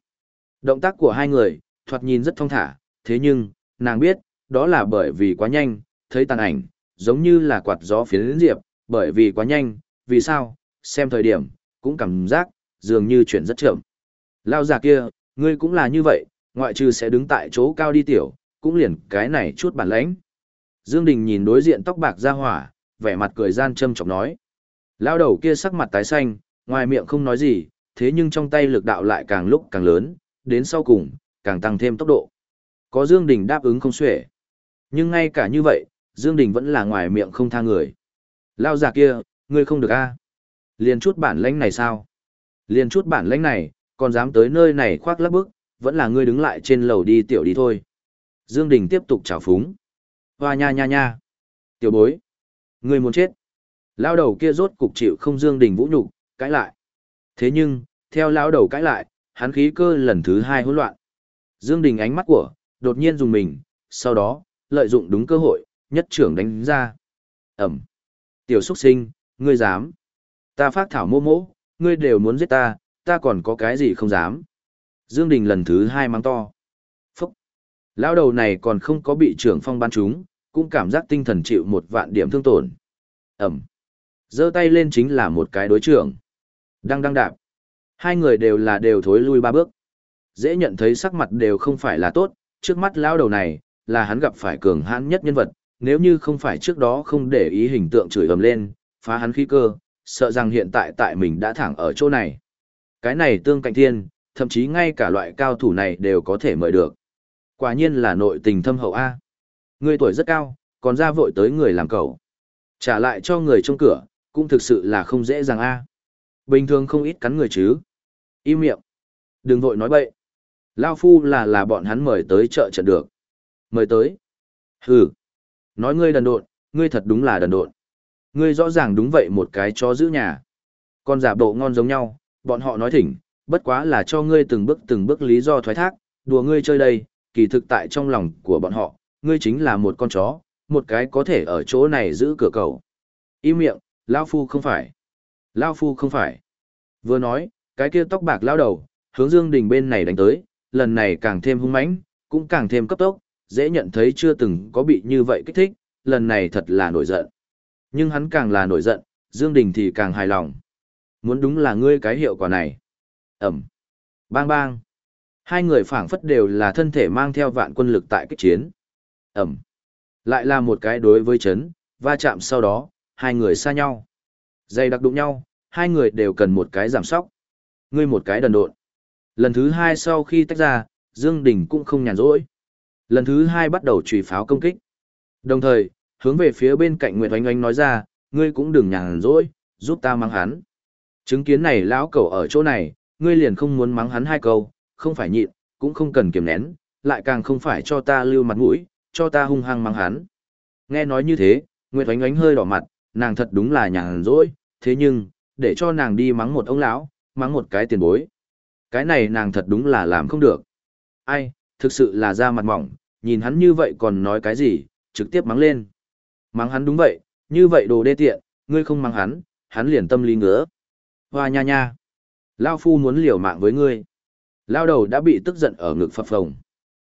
Động tác của hai người, thoạt nhìn rất thông thả, thế nhưng, nàng biết, đó là bởi vì quá nhanh, thấy tàn ảnh, giống như là quạt gió phiến diệp, bởi vì quá nhanh, vì sao, xem thời điểm, cũng cảm giác, dường như chuyển rất chậm. Lao già kia, ngươi cũng là như vậy, ngoại trừ sẽ đứng tại chỗ cao đi tiểu, cũng liền cái này chút bản lãnh. Dương Đình nhìn đối diện tóc bạc ra hỏa, vẻ mặt cười gian châm chọc nói. Lao đầu kia sắc mặt tái xanh, ngoài miệng không nói gì, thế nhưng trong tay lực đạo lại càng lúc càng lớn, đến sau cùng, càng tăng thêm tốc độ. Có Dương Đình đáp ứng không xuể. Nhưng ngay cả như vậy, Dương Đình vẫn là ngoài miệng không tha người. Lao già kia, ngươi không được a? liền chút bản lãnh này sao? liền chút bản lãnh này, còn dám tới nơi này khoác lác bức, vẫn là ngươi đứng lại trên lầu đi tiểu đi thôi. Dương Đình tiếp tục chào phúng. Hoa nha nha nha. Tiểu bối. Ngươi muốn chết. Lao đầu kia rốt cục chịu không Dương Đình vũ nhục, cãi lại. Thế nhưng, theo lao đầu cãi lại, hắn khí cơ lần thứ hai hỗn loạn. Dương Đình ánh mắt của, đột nhiên dùng mình, sau đó, lợi dụng đúng cơ hội, nhất trưởng đánh ra. Ẩm. Tiểu xuất sinh, ngươi dám. Ta phát thảo mô mỗ, ngươi đều muốn giết ta, ta còn có cái gì không dám. Dương Đình lần thứ hai mang to. Phúc. Lão đầu này còn không có bị trưởng phong ban chúng, cũng cảm giác tinh thần chịu một vạn điểm thương tổn. Ẩm. giơ tay lên chính là một cái đối trưởng. Đang đang đạp. Hai người đều là đều thối lui ba bước. Dễ nhận thấy sắc mặt đều không phải là tốt, trước mắt lão đầu này, là hắn gặp phải cường hãn nhất nhân vật, nếu như không phải trước đó không để ý hình tượng chửi ầm lên, phá hắn khí cơ, sợ rằng hiện tại tại mình đã thẳng ở chỗ này. Cái này tương cạnh thiên, thậm chí ngay cả loại cao thủ này đều có thể mời được. Quả nhiên là nội tình thâm hậu A. Người tuổi rất cao, còn ra vội tới người làm cầu. Trả lại cho người trong cửa, cũng thực sự là không dễ dàng a. Bình thường không ít cắn người chứ. Im miệng. Đừng vội nói bậy. Lao phu là là bọn hắn mời tới chợ trận được. Mời tới. Hừ. Nói ngươi đần độn, ngươi thật đúng là đần độn. Ngươi rõ ràng đúng vậy một cái chó giữ nhà. Con giả bộ ngon giống nhau, bọn họ nói thỉnh, bất quá là cho ngươi từng bước từng bước lý do thoái thác, đùa ngươi chơi đây, kỳ thực tại trong lòng của bọn họ, ngươi chính là một con chó, một cái có thể ở chỗ này giữ cửa cầu. Im miệng, Lao Phu không phải. Lao Phu không phải. Vừa nói, cái kia tóc bạc lao đầu, hướng Dương Đình bên này đánh tới, lần này càng thêm hung mãnh, cũng càng thêm cấp tốc, dễ nhận thấy chưa từng có bị như vậy kích thích, lần này thật là nổi giận. Nhưng hắn càng là nổi giận, Dương Đình thì càng hài lòng. Muốn đúng là ngươi cái hiệu quả này. Ẩm. Bang bang. Hai người phảng phất đều là thân thể mang theo vạn quân lực tại kích chiến. Ẩm. Lại là một cái đối với chấn, va chạm sau đó, hai người xa nhau. Dây đặc đụng nhau, hai người đều cần một cái giảm sóc. Ngươi một cái đần độn. Lần thứ hai sau khi tách ra, Dương Đình cũng không nhàn rỗi. Lần thứ hai bắt đầu trùy pháo công kích. Đồng thời, hướng về phía bên cạnh Nguyệt Oanh Oanh nói ra, ngươi cũng đừng nhàn rỗi, giúp ta mang hắn. Chứng kiến này lão cẩu ở chỗ này, ngươi liền không muốn mắng hắn hai câu, không phải nhịn, cũng không cần kiềm nén, lại càng không phải cho ta lưu mặt mũi, cho ta hung hăng mắng hắn. Nghe nói như thế, Nguyệt Oánh Oánh hơi đỏ mặt, nàng thật đúng là nhàn rỗi, thế nhưng, để cho nàng đi mắng một ông lão, mắng một cái tiền bối. Cái này nàng thật đúng là làm không được. Ai, thực sự là da mặt mỏng, nhìn hắn như vậy còn nói cái gì, trực tiếp mắng lên. Mắng hắn đúng vậy, như vậy đồ đê tiện, ngươi không mắng hắn, hắn liền tâm lý ngứa. Hoa nha nha. Lao phu muốn liều mạng với ngươi. Lao đầu đã bị tức giận ở ngực phập phồng.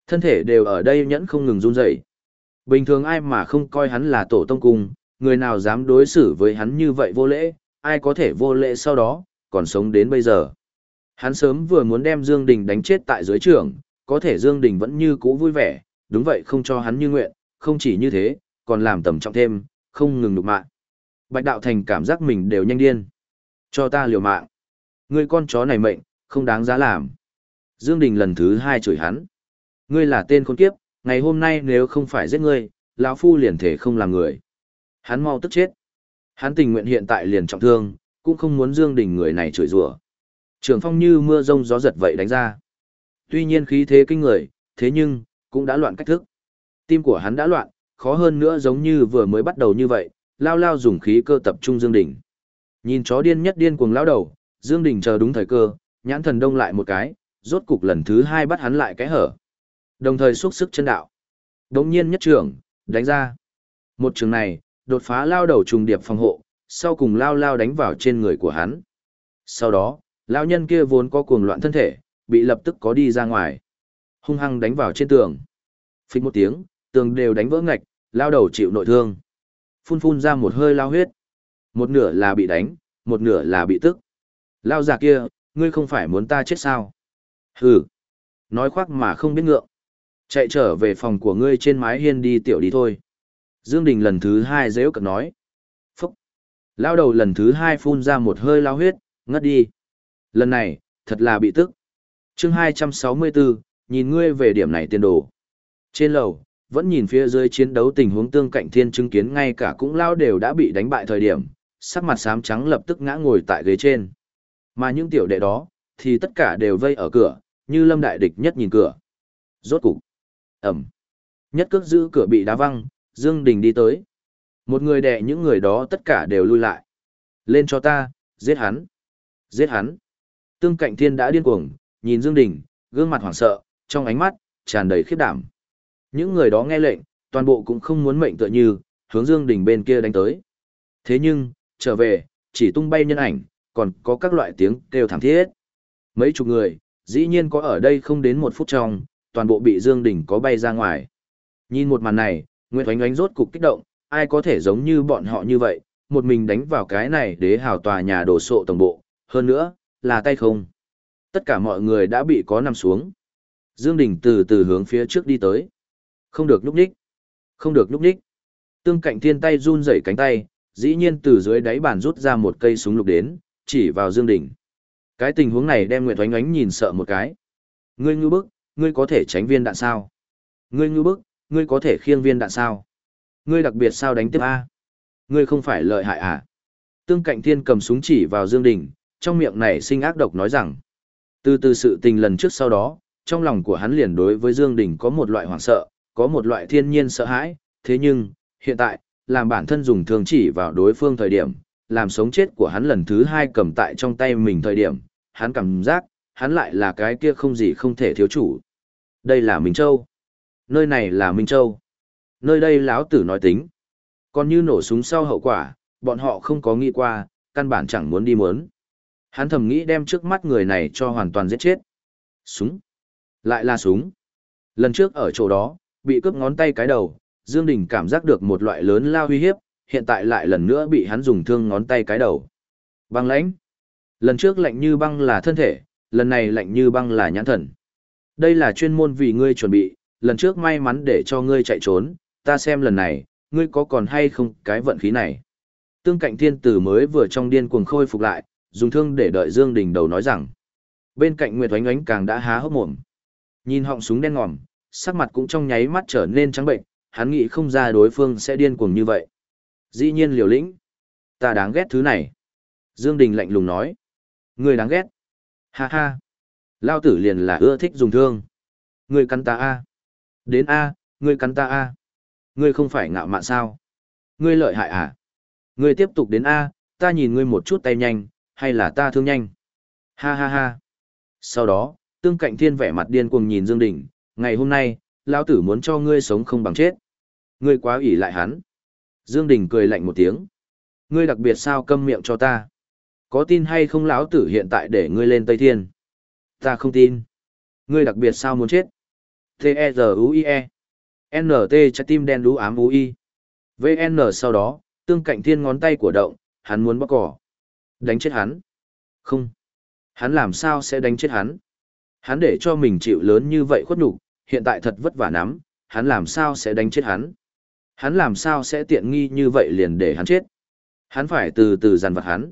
Thân thể đều ở đây nhẫn không ngừng run rẩy. Bình thường ai mà không coi hắn là tổ tông cung, người nào dám đối xử với hắn như vậy vô lễ, ai có thể vô lễ sau đó, còn sống đến bây giờ. Hắn sớm vừa muốn đem Dương Đình đánh chết tại dưới trường, có thể Dương Đình vẫn như cũ vui vẻ, đúng vậy không cho hắn như nguyện, không chỉ như thế, còn làm tầm trọng thêm, không ngừng nục mạng. Bạch Đạo Thành cảm giác mình đều nhanh điên. Cho ta liều mạng. Ngươi con chó này mệnh, không đáng giá làm. Dương Đình lần thứ hai chửi hắn. Ngươi là tên khốn kiếp, ngày hôm nay nếu không phải giết ngươi, lão phu liền thể không làm người. Hắn mau tức chết. Hắn tình nguyện hiện tại liền trọng thương, cũng không muốn Dương Đình người này chửi rủa. Trường phong như mưa rông gió giật vậy đánh ra. Tuy nhiên khí thế kinh người, thế nhưng, cũng đã loạn cách thức. Tim của hắn đã loạn, khó hơn nữa giống như vừa mới bắt đầu như vậy, lao lao dùng khí cơ tập trung Dương Đình. Nhìn chó điên nhất điên cuồng lao đầu, Dương Đình chờ đúng thời cơ, nhãn thần đông lại một cái, rốt cục lần thứ hai bắt hắn lại cái hở. Đồng thời xuất sức chân đạo. Đống nhiên nhất trưởng, đánh ra. Một trường này, đột phá lao đầu trùng điệp phòng hộ, sau cùng lao lao đánh vào trên người của hắn. Sau đó, lao nhân kia vốn có cuồng loạn thân thể, bị lập tức có đi ra ngoài. Hung hăng đánh vào trên tường. Phích một tiếng, tường đều đánh vỡ ngạch, lao đầu chịu nội thương. Phun phun ra một hơi lao huyết. Một nửa là bị đánh, một nửa là bị tức. Lao già kia, ngươi không phải muốn ta chết sao? Hừ. Nói khoác mà không biết ngượng. Chạy trở về phòng của ngươi trên mái hiên đi tiểu đi thôi. Dương Đình lần thứ hai dễ cận nói. Phúc. Lao đầu lần thứ hai phun ra một hơi lao huyết, ngất đi. Lần này, thật là bị tức. Chương 264, nhìn ngươi về điểm này tiền đồ. Trên lầu, vẫn nhìn phía dưới chiến đấu tình huống tương cạnh thiên chứng kiến ngay cả cũng lao đều đã bị đánh bại thời điểm, sắc mặt xám trắng lập tức ngã ngồi tại ghế trên. Mà những tiểu đệ đó, thì tất cả đều vây ở cửa, như lâm đại địch nhất nhìn cửa. Rốt cục. Ẩm. Nhất cước giữ cửa bị đá văng, Dương Đình đi tới. Một người đè những người đó tất cả đều lui lại. Lên cho ta, giết hắn. Giết hắn. Tương cạnh thiên đã điên cuồng, nhìn Dương Đình, gương mặt hoảng sợ, trong ánh mắt, tràn đầy khiếp đảm. Những người đó nghe lệnh, toàn bộ cũng không muốn mệnh tựa như, hướng Dương Đình bên kia đánh tới. Thế nhưng, trở về, chỉ tung bay nhân ảnh, còn có các loại tiếng kêu thảm thiết. Mấy chục người, dĩ nhiên có ở đây không đến một phút trong, toàn bộ bị Dương Đình có bay ra ngoài. Nhìn một màn này, Nguyệt Oánh Oánh rốt cục kích động, ai có thể giống như bọn họ như vậy, một mình đánh vào cái này để hào tòa nhà đổ sộ tổng bộ, hơn nữa, là tay không. Tất cả mọi người đã bị có nằm xuống. Dương Đình từ từ hướng phía trước đi tới. Không được núp đích. Không được núp đích. Tương cạnh thiên tay run rẩy cánh tay, dĩ nhiên từ dưới đáy bàn rút ra một cây súng lục đến, chỉ vào Dương Đình. Cái tình huống này đem Nguyệt Oánh Oánh nhìn sợ một cái. Ngươi ngư bức, ngươi có thể tránh viên đạn sao? Ngươi ngư bức, ngươi có thể khiêng viên đạn sao? Ngươi đặc biệt sao đánh tiếp A? Ngươi không phải lợi hại à? Tương cạnh thiên cầm súng chỉ vào Dương Đình, trong miệng này sinh ác độc nói rằng, từ từ sự tình lần trước sau đó, trong lòng của hắn liền đối với Dương Đình có một loại hoảng sợ, có một loại thiên nhiên sợ hãi, thế nhưng, hiện tại, làm bản thân dùng thương chỉ vào đối phương thời điểm, làm sống chết của hắn lần thứ hai cầm tại trong tay mình thời điểm, hắn cảm giác, hắn lại là cái kia không gì không thể thiếu chủ. Đây là Minh Châu. Nơi này là Minh Châu. Nơi đây lão tử nói tính. Còn như nổ súng sau hậu quả, bọn họ không có nghĩ qua, căn bản chẳng muốn đi muốn. Hắn thầm nghĩ đem trước mắt người này cho hoàn toàn giết chết. Súng. Lại là súng. Lần trước ở chỗ đó, bị cướp ngón tay cái đầu, Dương Đình cảm giác được một loại lớn lao uy hiếp, hiện tại lại lần nữa bị hắn dùng thương ngón tay cái đầu. Băng lãnh. Lần trước lạnh như băng là thân thể, lần này lạnh như băng là nhãn thần. Đây là chuyên môn vì ngươi chuẩn bị, lần trước may mắn để cho ngươi chạy trốn, ta xem lần này, ngươi có còn hay không cái vận khí này. Tương cạnh thiên tử mới vừa trong điên cuồng khôi phục lại, dùng thương để đợi Dương Đình đầu nói rằng. Bên cạnh Nguyệt Oánh Oánh càng đã há hốc mồm. Nhìn họng súng đen ngòm, sắc mặt cũng trong nháy mắt trở nên trắng bệnh, hắn nghĩ không ra đối phương sẽ điên cuồng như vậy. Dĩ nhiên liều lĩnh. Ta đáng ghét thứ này. Dương Đình lạnh lùng nói. Người đáng ghét. Ha ha. Lao tử liền là ưa thích dùng thương. Người cắn ta a. Đến a, người cắn ta a. Ngươi không phải ngạo mạn sao? Ngươi lợi hại à? Ngươi tiếp tục đến a, ta nhìn ngươi một chút tay nhanh, hay là ta thương nhanh? Ha ha ha. Sau đó, tương cạnh thiên vẻ mặt điên cuồng nhìn Dương Đình, ngày hôm nay, lão tử muốn cho ngươi sống không bằng chết. Ngươi quá ủy lại hắn. Dương Đình cười lạnh một tiếng. Ngươi đặc biệt sao câm miệng cho ta? Có tin hay không lão tử hiện tại để ngươi lên Tây Thiên? Ta không tin. Ngươi đặc biệt sao muốn chết? T-E-Z-U-I-E. n t trái tim đen đú ám U-I. VN sau đó, tương cạnh thiên ngón tay của động, hắn muốn bóc cỏ. Đánh chết hắn. Không. Hắn làm sao sẽ đánh chết hắn? Hắn để cho mình chịu lớn như vậy khuất nhục, hiện tại thật vất vả lắm, hắn làm sao sẽ đánh chết hắn? Hắn làm sao sẽ tiện nghi như vậy liền để hắn chết? Hắn phải từ từ dằn vặt hắn.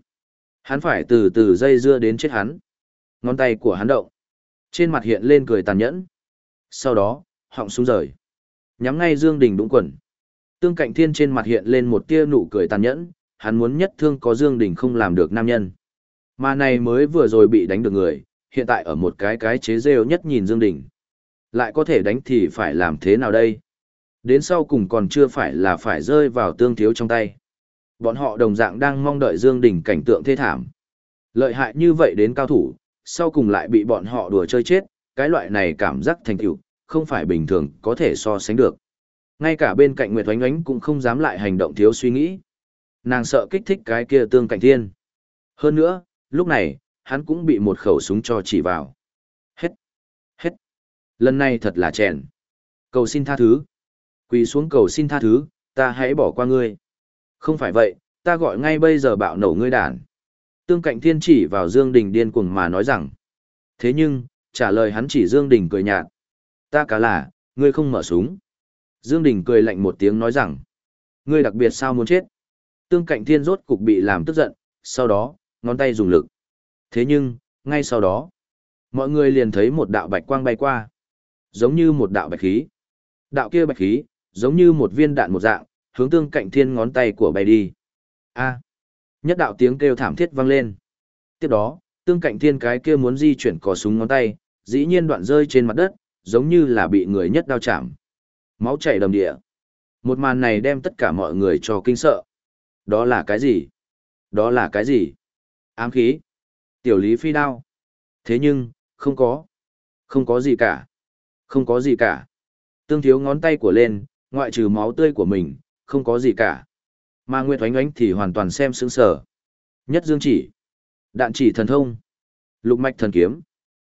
Hắn phải từ từ dây dưa đến chết hắn. Ngón tay của hắn động. Trên mặt hiện lên cười tàn nhẫn. Sau đó, họng xuống rời. Nhắm ngay Dương Đình đúng quần. Tương cạnh thiên trên mặt hiện lên một tia nụ cười tàn nhẫn, hắn muốn nhất thương có Dương Đình không làm được nam nhân. Mà này mới vừa rồi bị đánh được người, hiện tại ở một cái cái chế rêu nhất nhìn Dương Đình. Lại có thể đánh thì phải làm thế nào đây? Đến sau cùng còn chưa phải là phải rơi vào tương thiếu trong tay. Bọn họ đồng dạng đang mong đợi Dương Đình cảnh tượng thê thảm. Lợi hại như vậy đến cao thủ, sau cùng lại bị bọn họ đùa chơi chết, cái loại này cảm giác thành tựu, không phải bình thường có thể so sánh được. Ngay cả bên cạnh Nguyệt Oánh Oánh cũng không dám lại hành động thiếu suy nghĩ. Nàng sợ kích thích cái kia tương cạnh thiên. Hơn nữa, lúc này, hắn cũng bị một khẩu súng cho chỉ vào. Hết. Hết. Lần này thật là chèn. Cầu xin tha thứ. Quỳ xuống cầu xin tha thứ, ta hãy bỏ qua ngươi. Không phải vậy, ta gọi ngay bây giờ bạo nổ ngươi đàn. Tương cạnh thiên chỉ vào Dương Đình điên cuồng mà nói rằng. Thế nhưng, trả lời hắn chỉ Dương Đình cười nhạt. Ta cả là, ngươi không mở súng. Dương Đình cười lạnh một tiếng nói rằng, ngươi đặc biệt sao muốn chết. Tương cạnh thiên rốt cục bị làm tức giận, sau đó, ngón tay dùng lực. Thế nhưng, ngay sau đó, mọi người liền thấy một đạo bạch quang bay qua. Giống như một đạo bạch khí. Đạo kia bạch khí, giống như một viên đạn một dạng, hướng tương cạnh thiên ngón tay của bay đi. A. Nhất đạo tiếng kêu thảm thiết vang lên. Tiếp đó, tương cạnh thiên cái kia muốn di chuyển cò súng ngón tay, dĩ nhiên đoạn rơi trên mặt đất, giống như là bị người nhất đao chạm. Máu chảy đầm địa. Một màn này đem tất cả mọi người cho kinh sợ. Đó là cái gì? Đó là cái gì? Ám khí. Tiểu lý phi đao. Thế nhưng, không có. Không có gì cả. Không có gì cả. Tương thiếu ngón tay của lên, ngoại trừ máu tươi của mình, không có gì cả. Mà Nguyệt Oánh Oánh thì hoàn toàn xem sững sờ. Nhất dương chỉ. Đạn chỉ thần thông. Lục mạch thần kiếm.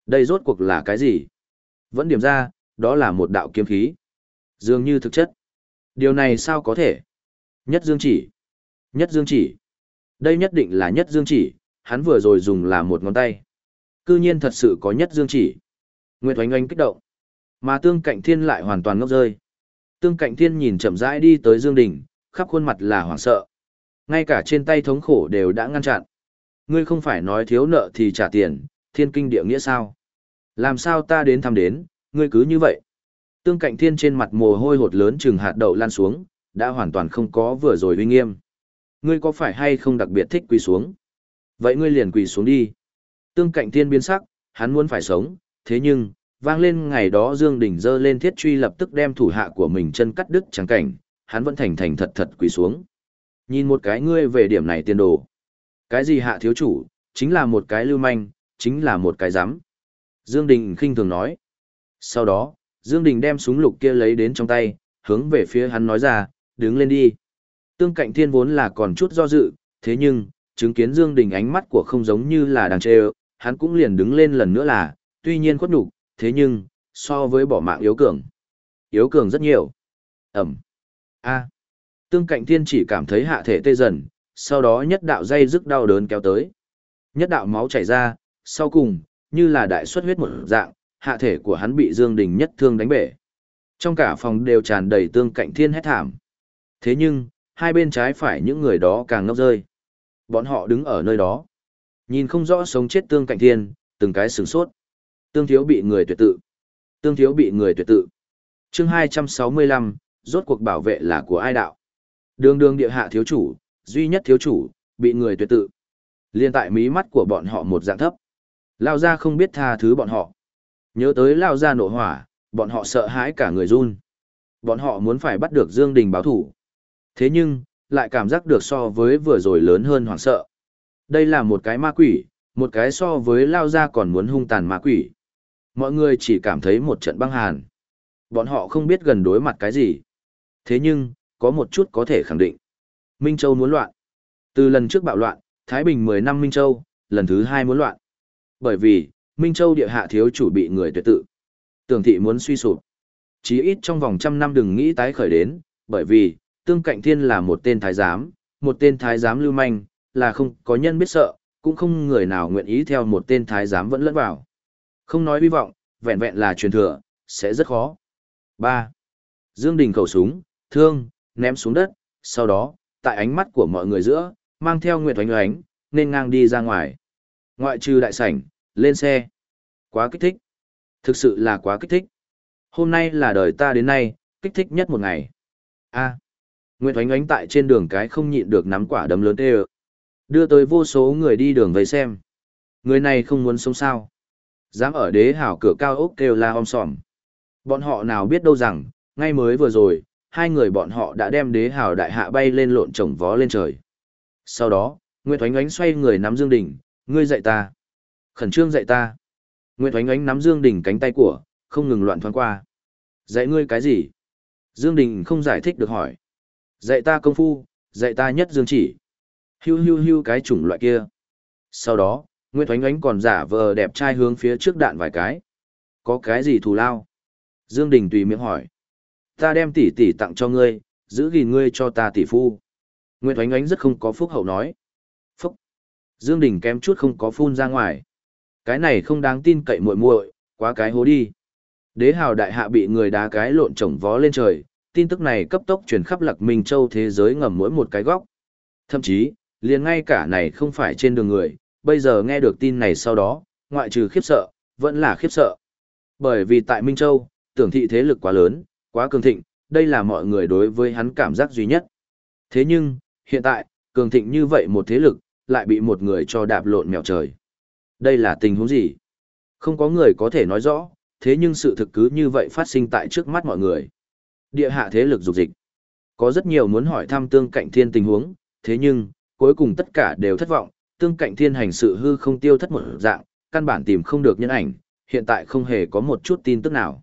Đây rốt cuộc là cái gì? Vẫn điểm ra, đó là một đạo kiếm khí. Dường như thực chất. Điều này sao có thể? Nhất dương chỉ. Nhất dương chỉ. Đây nhất định là nhất dương chỉ, hắn vừa rồi dùng là một ngón tay. Cư nhiên thật sự có nhất dương chỉ. Nguyệt oanh oanh kích động. Mà tương cạnh thiên lại hoàn toàn ngốc rơi. Tương cạnh thiên nhìn chậm rãi đi tới Dương Đình, khắp khuôn mặt là hoảng sợ. Ngay cả trên tay thống khổ đều đã ngăn chặn. Ngươi không phải nói thiếu nợ thì trả tiền, thiên kinh địa nghĩa sao? Làm sao ta đến thăm đến, ngươi cứ như vậy. Tương cạnh thiên trên mặt mồ hôi hột lớn chừng hạt đậu lan xuống, đã hoàn toàn không có vừa rồi uy nghiêm. Ngươi có phải hay không đặc biệt thích quỳ xuống? Vậy ngươi liền quỳ xuống đi. Tương cạnh thiên biến sắc, hắn muốn phải sống, thế nhưng, vang lên ngày đó Dương Đình dơ lên thiết truy lập tức đem thủ hạ của mình chân cắt đứt trắng cảnh, hắn vẫn thành thành thật thật quỳ xuống. Nhìn một cái ngươi về điểm này tiền đồ. Cái gì hạ thiếu chủ, chính là một cái lưu manh, chính là một cái giám. Dương Đình khinh thường nói. Sau đó, Dương Đình đem súng lục kia lấy đến trong tay, hướng về phía hắn nói ra, đứng lên đi. Tương cạnh thiên vốn là còn chút do dự, thế nhưng, chứng kiến Dương Đình ánh mắt của không giống như là đang trêu, hắn cũng liền đứng lên lần nữa là, tuy nhiên khuất nhục, thế nhưng, so với bỏ mạng yếu cường. Yếu cường rất nhiều. Ẩm. A. Tương cạnh thiên chỉ cảm thấy hạ thể tê dần, sau đó nhất đạo dây rức đau đớn kéo tới. Nhất đạo máu chảy ra, sau cùng, như là đại xuất huyết một dạng, hạ thể của hắn bị Dương Đình nhất thương đánh bể. Trong cả phòng đều tràn đầy tương cạnh thiên hét thảm. Thế nhưng, hai bên trái phải những người đó càng ngốc rơi. Bọn họ đứng ở nơi đó. Nhìn không rõ sống chết tương cạnh thiên, từng cái sửng sốt. Tương thiếu bị người tuyệt tự. Tương thiếu bị người tuyệt tự. chương 265, rốt cuộc bảo vệ là của ai đạo. Đường đường địa hạ thiếu chủ, duy nhất thiếu chủ, bị người tuyệt tự. Liên tại mí mắt của bọn họ một dạng thấp. Lao ra không biết tha thứ bọn họ. Nhớ tới Lao ra nổ hỏa, bọn họ sợ hãi cả người run. Bọn họ muốn phải bắt được Dương Đình báo thủ. Thế nhưng, lại cảm giác được so với vừa rồi lớn hơn hoảng sợ. Đây là một cái ma quỷ, một cái so với Lao ra còn muốn hung tàn ma quỷ. Mọi người chỉ cảm thấy một trận băng hàn. Bọn họ không biết gần đối mặt cái gì. Thế nhưng, có một chút có thể khẳng định. Minh Châu muốn loạn. Từ lần trước bạo loạn, Thái Bình 10 năm Minh Châu, lần thứ hai muốn loạn. Bởi vì, Minh Châu địa hạ thiếu chủ bị người tuyệt tự. Tưởng thị muốn suy sụp. Chí ít trong vòng trăm năm đừng nghĩ tái khởi đến, bởi vì, tương cạnh thiên là một tên thái giám, một tên thái giám lưu manh, là không có nhân biết sợ, cũng không người nào nguyện ý theo một tên thái giám vẫn lẫn vào. Không nói hy vọng, vẹn vẹn là truyền thừa, sẽ rất khó. 3. Dương Đình khẩu súng, thương, ném xuống đất, sau đó, tại ánh mắt của mọi người giữa, mang theo Nguyệt Oánh Oánh, nên ngang đi ra ngoài. Ngoại trừ đại sảnh, lên xe. Quá kích thích. Thực sự là quá kích thích. Hôm nay là đời ta đến nay, kích thích nhất một ngày. A. Nguyệt Oánh Oánh tại trên đường cái không nhịn được nắm quả đấm lớn tê Đưa tới vô số người đi đường vây xem. Người này không muốn sống sao. Dám ở đế hảo cửa cao ốc kêu la om sòm. Bọn họ nào biết đâu rằng, ngay mới vừa rồi, hai người bọn họ đã đem đế hảo đại hạ bay lên lộn trồng vó lên trời. Sau đó, Nguyệt Oánh Oánh xoay người nắm Dương Đình, ngươi dạy ta. Khẩn trương dạy ta. Nguyệt Oánh Oánh nắm Dương Đình cánh tay của, không ngừng loạn thoáng qua. Dạy ngươi cái gì? Dương Đình không giải thích được hỏi. Dạy ta công phu, dạy ta nhất dương chỉ. Hiu hiu hiu cái chủng loại kia. Sau đó, Nguyễn Thoánh Ánh còn giả vờ đẹp trai hướng phía trước đạn vài cái. Có cái gì thù lao? Dương Đình tùy miệng hỏi. Ta đem tỷ tỷ tặng cho ngươi, giữ gìn ngươi cho ta tỷ phu. Nguyễn Thoánh Ánh rất không có phúc hậu nói. Phúc. Dương Đình kém chút không có phun ra ngoài. Cái này không đáng tin cậy muội muội, quá cái hố đi. Đế hào đại hạ bị người đá cái lộn chồng vó lên trời, tin tức này cấp tốc truyền khắp Lạc Minh Châu thế giới ngầm mỗi một cái góc. Thậm chí, liền ngay cả này không phải trên đường người, bây giờ nghe được tin này sau đó, ngoại trừ khiếp sợ, vẫn là khiếp sợ. Bởi vì tại Minh Châu, tưởng thị thế lực quá lớn, quá cường thịnh, đây là mọi người đối với hắn cảm giác duy nhất. Thế nhưng, hiện tại, cường thịnh như vậy một thế lực, lại bị một người cho đạp lộn mèo trời. Đây là tình huống gì? Không có người có thể nói rõ, thế nhưng sự thực cứ như vậy phát sinh tại trước mắt mọi người. Địa hạ thế lực dục dịch. Có rất nhiều muốn hỏi thăm tương cạnh thiên tình huống, thế nhưng, cuối cùng tất cả đều thất vọng, tương cạnh thiên hành sự hư không tiêu thất một dạng, căn bản tìm không được nhân ảnh, hiện tại không hề có một chút tin tức nào.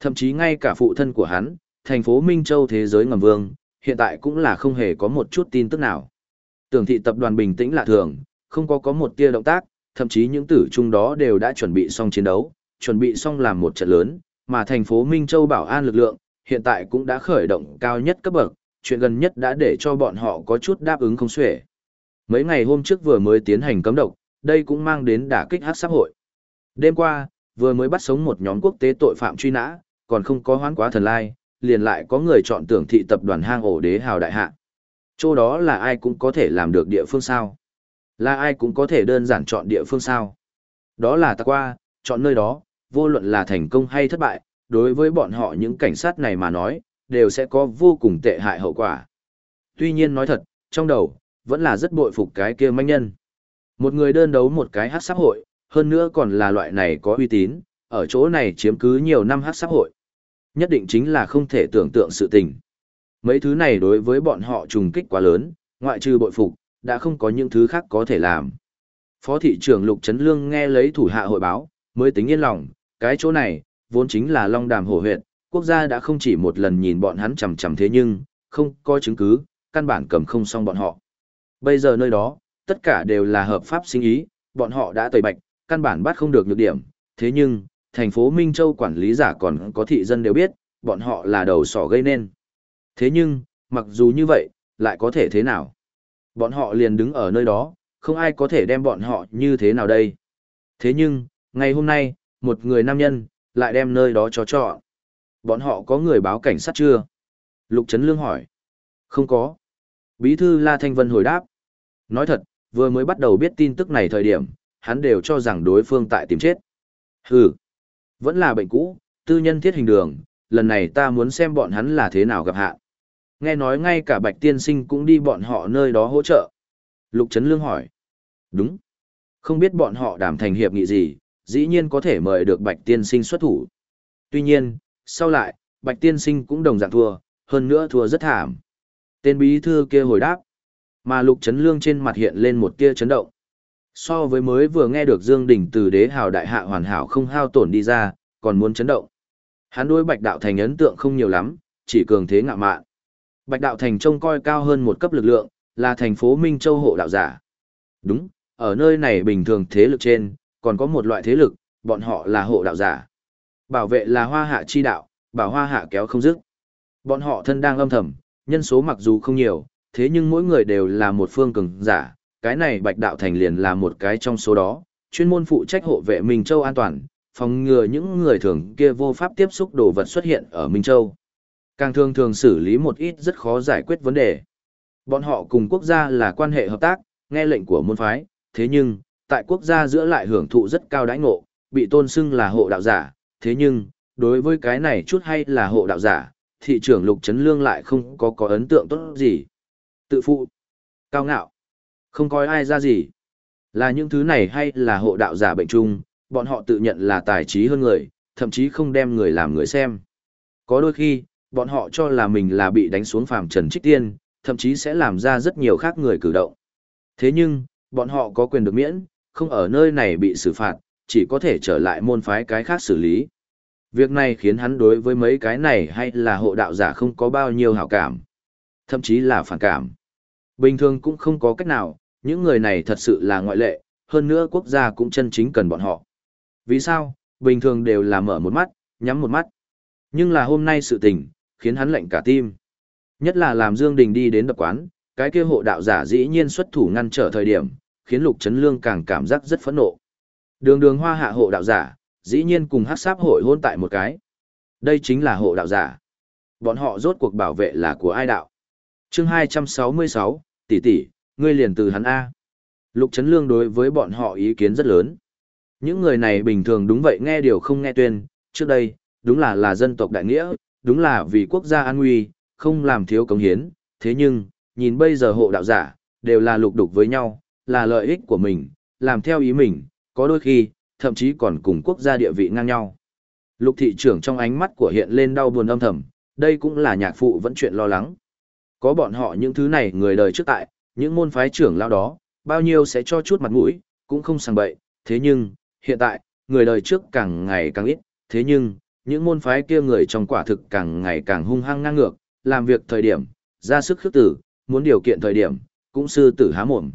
Thậm chí ngay cả phụ thân của hắn, thành phố Minh Châu thế giới ngầm vương, hiện tại cũng là không hề có một chút tin tức nào. Tưởng thị tập đoàn bình tĩnh lạ thường, không có có một tia động tác, thậm chí những tử trung đó đều đã chuẩn bị xong chiến đấu, chuẩn bị xong làm một trận lớn, mà thành phố Minh Châu bảo an lực lượng, hiện tại cũng đã khởi động cao nhất cấp bậc, chuyện gần nhất đã để cho bọn họ có chút đáp ứng không xuể. Mấy ngày hôm trước vừa mới tiến hành cấm độc, đây cũng mang đến đả kích hát xã hội. Đêm qua, vừa mới bắt sống một nhóm quốc tế tội phạm truy nã, còn không có hoán quá thần lai, liền lại có người chọn tưởng thị tập đoàn hang ổ đế hào đại hạ. Chỗ đó là ai cũng có thể làm được địa phương sao? Là ai cũng có thể đơn giản chọn địa phương sao? Đó là ta qua, chọn nơi đó, vô luận là thành công hay thất bại, đối với bọn họ những cảnh sát này mà nói, đều sẽ có vô cùng tệ hại hậu quả. Tuy nhiên nói thật, trong đầu, vẫn là rất bội phục cái kia manh nhân. Một người đơn đấu một cái hát xã hội, hơn nữa còn là loại này có uy tín, ở chỗ này chiếm cứ nhiều năm hát xã hội. Nhất định chính là không thể tưởng tượng sự tình. Mấy thứ này đối với bọn họ trùng kích quá lớn, ngoại trừ bội phục, đã không có những thứ khác có thể làm. Phó thị trưởng Lục Trấn Lương nghe lấy thủ hạ hội báo, mới tính yên lòng, cái chỗ này, vốn chính là long đàm hổ Huyệt quốc gia đã không chỉ một lần nhìn bọn hắn chằm chằm thế nhưng, không có chứng cứ, căn bản cầm không xong bọn họ. Bây giờ nơi đó, tất cả đều là hợp pháp sinh ý, bọn họ đã tẩy bạch, căn bản bắt không được nhược điểm, thế nhưng, thành phố Minh Châu quản lý giả còn có thị dân đều biết, bọn họ là đầu sỏ gây nên. Thế nhưng, mặc dù như vậy, lại có thể thế nào? Bọn họ liền đứng ở nơi đó, không ai có thể đem bọn họ như thế nào đây. Thế nhưng, ngày hôm nay, một người nam nhân, lại đem nơi đó cho trọ. Bọn họ có người báo cảnh sát chưa? Lục Trấn Lương hỏi. Không có. Bí thư La Thanh Vân hồi đáp. Nói thật, vừa mới bắt đầu biết tin tức này thời điểm, hắn đều cho rằng đối phương tại tìm chết. Hừ, vẫn là bệnh cũ, tư nhân thiết hình đường, lần này ta muốn xem bọn hắn là thế nào gặp hạ. Nghe nói ngay cả Bạch Tiên Sinh cũng đi bọn họ nơi đó hỗ trợ. Lục Trấn Lương hỏi. Đúng. Không biết bọn họ đàm thành hiệp nghị gì, dĩ nhiên có thể mời được Bạch Tiên Sinh xuất thủ. Tuy nhiên, sau lại, Bạch Tiên Sinh cũng đồng dạng thua, hơn nữa thua rất thảm. Tên bí thư kia hồi đáp, mà Lục Trấn Lương trên mặt hiện lên một tia chấn động. So với mới vừa nghe được Dương Đình từ đế hào đại hạ hoàn hảo không hao tổn đi ra, còn muốn chấn động. Hắn đối Bạch Đạo Thành ấn tượng không nhiều lắm, chỉ cường thế ngạ mạn. Bạch Đạo Thành trông coi cao hơn một cấp lực lượng, là thành phố Minh Châu hộ đạo giả. Đúng, ở nơi này bình thường thế lực trên, còn có một loại thế lực, bọn họ là hộ đạo giả. Bảo vệ là hoa hạ chi đạo, bảo hoa hạ kéo không dứt. Bọn họ thân đang âm thầm, nhân số mặc dù không nhiều, thế nhưng mỗi người đều là một phương cường giả, cái này Bạch Đạo Thành liền là một cái trong số đó, chuyên môn phụ trách hộ vệ Minh Châu an toàn, phòng ngừa những người thường kia vô pháp tiếp xúc đồ vật xuất hiện ở Minh Châu. Càng thường thường xử lý một ít rất khó giải quyết vấn đề. Bọn họ cùng quốc gia là quan hệ hợp tác, nghe lệnh của môn phái, thế nhưng, tại quốc gia giữa lại hưởng thụ rất cao đãi ngộ, bị tôn xưng là hộ đạo giả, thế nhưng, đối với cái này chút hay là hộ đạo giả, thị trưởng Lục Trấn Lương lại không có có ấn tượng tốt gì. Tự phụ, cao ngạo, không coi ai ra gì. Là những thứ này hay là hộ đạo giả bệnh chung, bọn họ tự nhận là tài trí hơn người, thậm chí không đem người làm người xem. Có đôi khi, bọn họ cho là mình là bị đánh xuống phàm trần trích tiên, thậm chí sẽ làm ra rất nhiều khác người cử động. Thế nhưng, bọn họ có quyền được miễn, không ở nơi này bị xử phạt, chỉ có thể trở lại môn phái cái khác xử lý. Việc này khiến hắn đối với mấy cái này hay là hộ đạo giả không có bao nhiêu hảo cảm, thậm chí là phản cảm. Bình thường cũng không có cách nào, những người này thật sự là ngoại lệ, hơn nữa quốc gia cũng chân chính cần bọn họ. Vì sao? Bình thường đều là mở một mắt, nhắm một mắt. Nhưng là hôm nay sự tình, khiến hắn lạnh cả tim. Nhất là làm Dương Đình đi đến đập quán, cái kia hộ đạo giả dĩ nhiên xuất thủ ngăn trở thời điểm, khiến Lục Trấn Lương càng cảm giác rất phẫn nộ. Đường đường hoa hạ hộ đạo giả, dĩ nhiên cùng hát sáp hội hôn tại một cái. Đây chính là hộ đạo giả. Bọn họ rốt cuộc bảo vệ là của ai đạo. chương 266, tỷ tỷ, ngươi liền từ hắn A. Lục Trấn Lương đối với bọn họ ý kiến rất lớn. Những người này bình thường đúng vậy nghe điều không nghe tuyên, trước đây, đúng là là dân tộc đại nghĩa, đúng là vì quốc gia an nguy, không làm thiếu cống hiến, thế nhưng, nhìn bây giờ hộ đạo giả, đều là lục đục với nhau, là lợi ích của mình, làm theo ý mình, có đôi khi, thậm chí còn cùng quốc gia địa vị ngang nhau. Lục thị trưởng trong ánh mắt của hiện lên đau buồn âm thầm, đây cũng là nhạc phụ vẫn chuyện lo lắng. Có bọn họ những thứ này người đời trước tại, những môn phái trưởng lao đó, bao nhiêu sẽ cho chút mặt mũi, cũng không sang bậy, thế nhưng, hiện tại, người đời trước càng ngày càng ít, thế nhưng, những môn phái kia người trong quả thực càng ngày càng hung hăng ngang ngược, làm việc thời điểm, ra sức khước tử, muốn điều kiện thời điểm, cũng sư tử há mồm.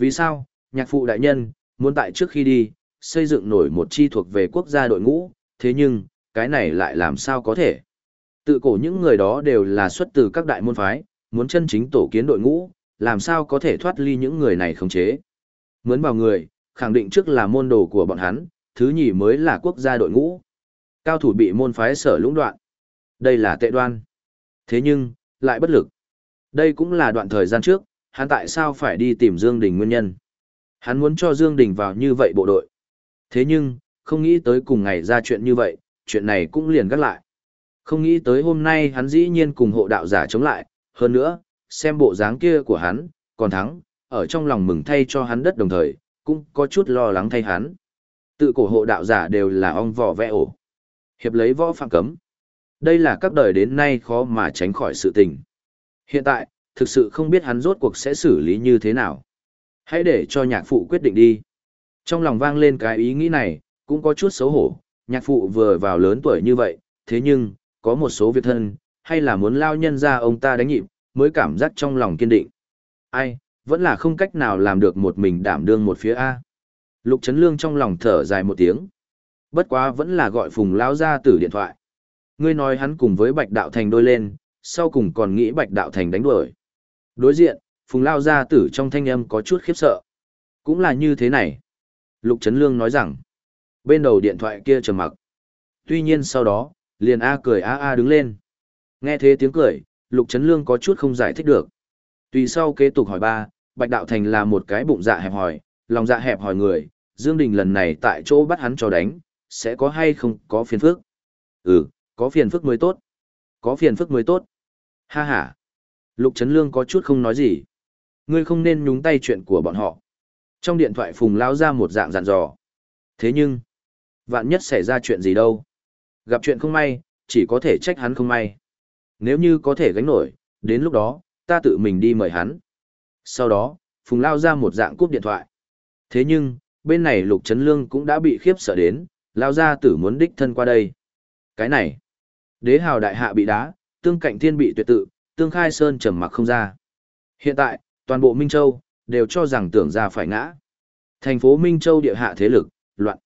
Vì sao, nhạc phụ đại nhân, muốn tại trước khi đi, xây dựng nổi một chi thuộc về quốc gia đội ngũ, thế nhưng, cái này lại làm sao có thể? Tự cổ những người đó đều là xuất từ các đại môn phái, muốn chân chính tổ kiến đội ngũ, làm sao có thể thoát ly những người này khống chế? Muốn vào người, khẳng định trước là môn đồ của bọn hắn, thứ nhì mới là quốc gia đội ngũ. Cao thủ bị môn phái sở lũng đoạn. Đây là tệ đoan. Thế nhưng, lại bất lực. Đây cũng là đoạn thời gian trước, hắn tại sao phải đi tìm Dương Đình nguyên nhân. Hắn muốn cho Dương Đình vào như vậy bộ đội. Thế nhưng, không nghĩ tới cùng ngày ra chuyện như vậy, chuyện này cũng liền gắt lại. Không nghĩ tới hôm nay hắn dĩ nhiên cùng hộ đạo giả chống lại, hơn nữa, xem bộ dáng kia của hắn, còn thắng, ở trong lòng mừng thay cho hắn đất đồng thời, cũng có chút lo lắng thay hắn. Tự cổ hộ đạo giả đều là ong vỏ vẽ ổ. Hiệp lấy võ phạm cấm. Đây là các đời đến nay khó mà tránh khỏi sự tình. Hiện tại, thực sự không biết hắn rốt cuộc sẽ xử lý như thế nào. Hãy để cho nhạc phụ quyết định đi. Trong lòng vang lên cái ý nghĩ này, cũng có chút xấu hổ, nhạc phụ vừa vào lớn tuổi như vậy, thế nhưng, có một số việc thân, hay là muốn lao nhân ra ông ta đánh nhịp, mới cảm giác trong lòng kiên định. Ai, vẫn là không cách nào làm được một mình đảm đương một phía A. Lục Trấn Lương trong lòng thở dài một tiếng. Bất quá vẫn là gọi Phùng Lao ra từ điện thoại. Ngươi nói hắn cùng với Bạch Đạo Thành đôi lên, sau cùng còn nghĩ Bạch Đạo Thành đánh đuổi. Đối diện, Phùng Lao gia tử trong thanh âm có chút khiếp sợ. Cũng là như thế này. Lục Trấn Lương nói rằng, bên đầu điện thoại kia trầm mặc. Tuy nhiên sau đó, liền A cười A A đứng lên. Nghe thế tiếng cười, Lục Trấn Lương có chút không giải thích được. Tùy sau kế tục hỏi ba, Bạch Đạo Thành là một cái bụng dạ hẹp hòi, lòng dạ hẹp hòi người, Dương Đình lần này tại chỗ bắt hắn cho đánh, sẽ có hay không có phiền phức? Ừ, có phiền phức mới tốt. Có phiền phức mới tốt. Ha ha. Lục Trấn Lương có chút không nói gì. Ngươi không nên nhúng tay chuyện của bọn họ. Trong điện thoại Phùng lao ra một dạng dặn dò. Thế nhưng, vạn nhất xảy ra chuyện gì đâu. Gặp chuyện không may, chỉ có thể trách hắn không may. Nếu như có thể gánh nổi, đến lúc đó, ta tự mình đi mời hắn. Sau đó, Phùng lao ra một dạng cúp điện thoại. Thế nhưng, bên này Lục Trấn Lương cũng đã bị khiếp sợ đến, lao ra tử muốn đích thân qua đây. Cái này, đế hào đại hạ bị đá, tương cạnh thiên bị tuyệt tự, tương khai sơn trầm mặc không ra. Hiện tại, toàn bộ Minh Châu, đều cho rằng tưởng ra phải ngã. Thành phố Minh Châu địa hạ thế lực, loạn.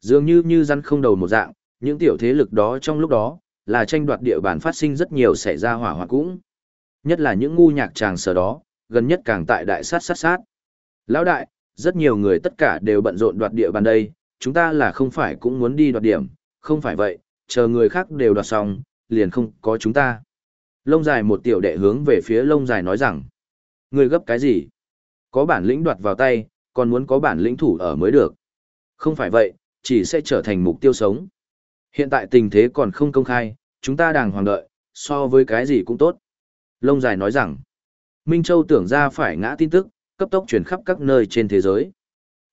Dường như như rắn không đầu một dạng, những tiểu thế lực đó trong lúc đó, là tranh đoạt địa bàn phát sinh rất nhiều xảy ra hỏa hoạn cũng. Nhất là những ngu nhạc tràng sở đó, gần nhất càng tại đại sát sát sát. Lão đại, rất nhiều người tất cả đều bận rộn đoạt địa bàn đây, chúng ta là không phải cũng muốn đi đoạt điểm, không phải vậy, chờ người khác đều đoạt xong, liền không có chúng ta. Lông dài một tiểu đệ hướng về phía lông dài nói rằng, người gấp cái gì? Có bản lĩnh đoạt vào tay, còn muốn có bản lĩnh thủ ở mới được. Không phải vậy, chỉ sẽ trở thành mục tiêu sống. Hiện tại tình thế còn không công khai, chúng ta đang hoàng đợi, so với cái gì cũng tốt. Lông dài nói rằng, Minh Châu tưởng ra phải ngã tin tức, cấp tốc chuyển khắp các nơi trên thế giới.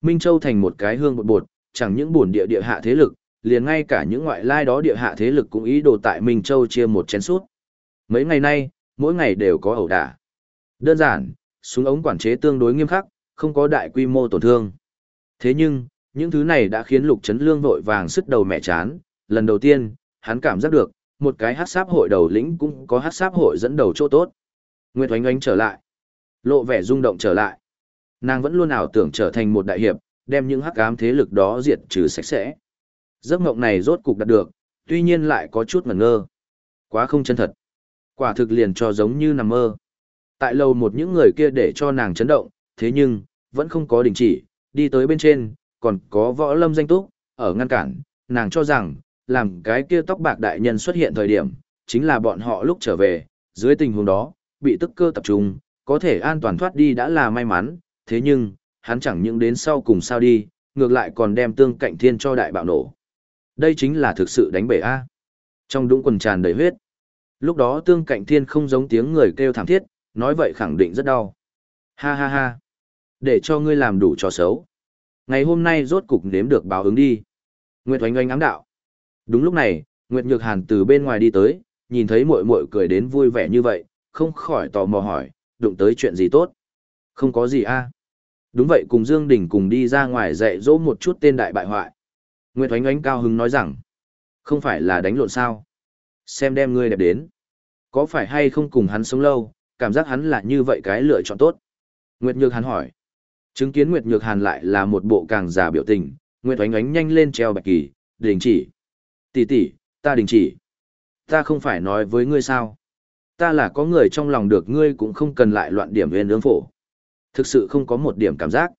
Minh Châu thành một cái hương bột bột, chẳng những buồn địa địa hạ thế lực, liền ngay cả những ngoại lai đó địa hạ thế lực cũng ý đồ tại Minh Châu chia một chén suốt. Mấy ngày nay, mỗi ngày đều có ẩu đả. Đơn giản, súng ống quản chế tương đối nghiêm khắc, không có đại quy mô tổn thương. Thế nhưng, những thứ này đã khiến Lục Trấn Lương vội vàng sức đầu mẹ chán, lần đầu tiên, hắn cảm giác được, một cái hát sáp hội đầu lĩnh cũng có hát sáp hội dẫn đầu chỗ tốt. Nguyệt oánh oánh trở lại, lộ vẻ rung động trở lại. Nàng vẫn luôn ảo tưởng trở thành một đại hiệp, đem những hắc ám thế lực đó diệt trừ sạch sẽ. Giấc mộng này rốt cục đạt được, tuy nhiên lại có chút ngẩn ngơ. Quá không chân thật. Quả thực liền cho giống như nằm mơ. Tại lầu một những người kia để cho nàng chấn động, thế nhưng, vẫn không có đình chỉ, đi tới bên trên, còn có võ lâm danh túc, ở ngăn cản, nàng cho rằng, làm cái kia tóc bạc đại nhân xuất hiện thời điểm, chính là bọn họ lúc trở về, dưới tình huống đó, bị tức cơ tập trung, có thể an toàn thoát đi đã là may mắn, thế nhưng, hắn chẳng những đến sau cùng sao đi, ngược lại còn đem tương cạnh thiên cho đại bạo nổ. Đây chính là thực sự đánh bể A. Trong đũng quần tràn đầy huyết. Lúc đó tương cạnh thiên không giống tiếng người kêu thảm thiết, nói vậy khẳng định rất đau. Ha ha ha. Để cho ngươi làm đủ trò xấu. Ngày hôm nay rốt cục nếm được báo ứng đi. Nguyệt oanh oanh ám đạo. Đúng lúc này, Nguyệt Nhược Hàn từ bên ngoài đi tới, nhìn thấy muội muội cười đến vui vẻ như vậy, không khỏi tò mò hỏi, đụng tới chuyện gì tốt. Không có gì a. Đúng vậy cùng Dương Đình cùng đi ra ngoài dạy dỗ một chút tên đại bại hoại. Nguyệt oanh oanh cao hứng nói rằng, không phải là đánh lộn sao. Xem đem ngươi đẹp đến. Có phải hay không cùng hắn sống lâu, cảm giác hắn là như vậy cái lựa chọn tốt. Nguyệt Nhược Hàn hỏi. Chứng kiến Nguyệt Nhược Hàn lại là một bộ càng già biểu tình, Nguyệt Oánh Oánh nhanh lên treo bạch kỳ, đình chỉ. Tỷ tỷ, ta đình chỉ. Ta không phải nói với ngươi sao. Ta là có người trong lòng được ngươi cũng không cần lại loạn điểm viên ương phổ. Thực sự không có một điểm cảm giác.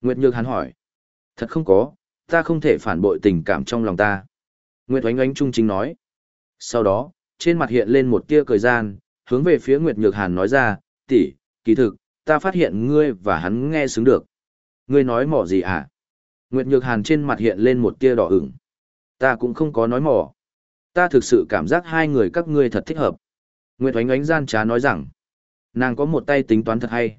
Nguyệt Nhược Hàn hỏi. Thật không có, ta không thể phản bội tình cảm trong lòng ta. Nguyệt Oánh Oánh trung chính nói. Sau đó, trên mặt hiện lên một tia cười gian, hướng về phía Nguyệt Nhược Hàn nói ra, tỷ, kỳ thực, ta phát hiện ngươi và hắn nghe xứng được. Ngươi nói mỏ gì à? Nguyệt Nhược Hàn trên mặt hiện lên một tia đỏ ửng. Ta cũng không có nói mỏ. Ta thực sự cảm giác hai người các ngươi thật thích hợp. Nguyệt Oánh Oánh gian trá nói rằng, nàng có một tay tính toán thật hay.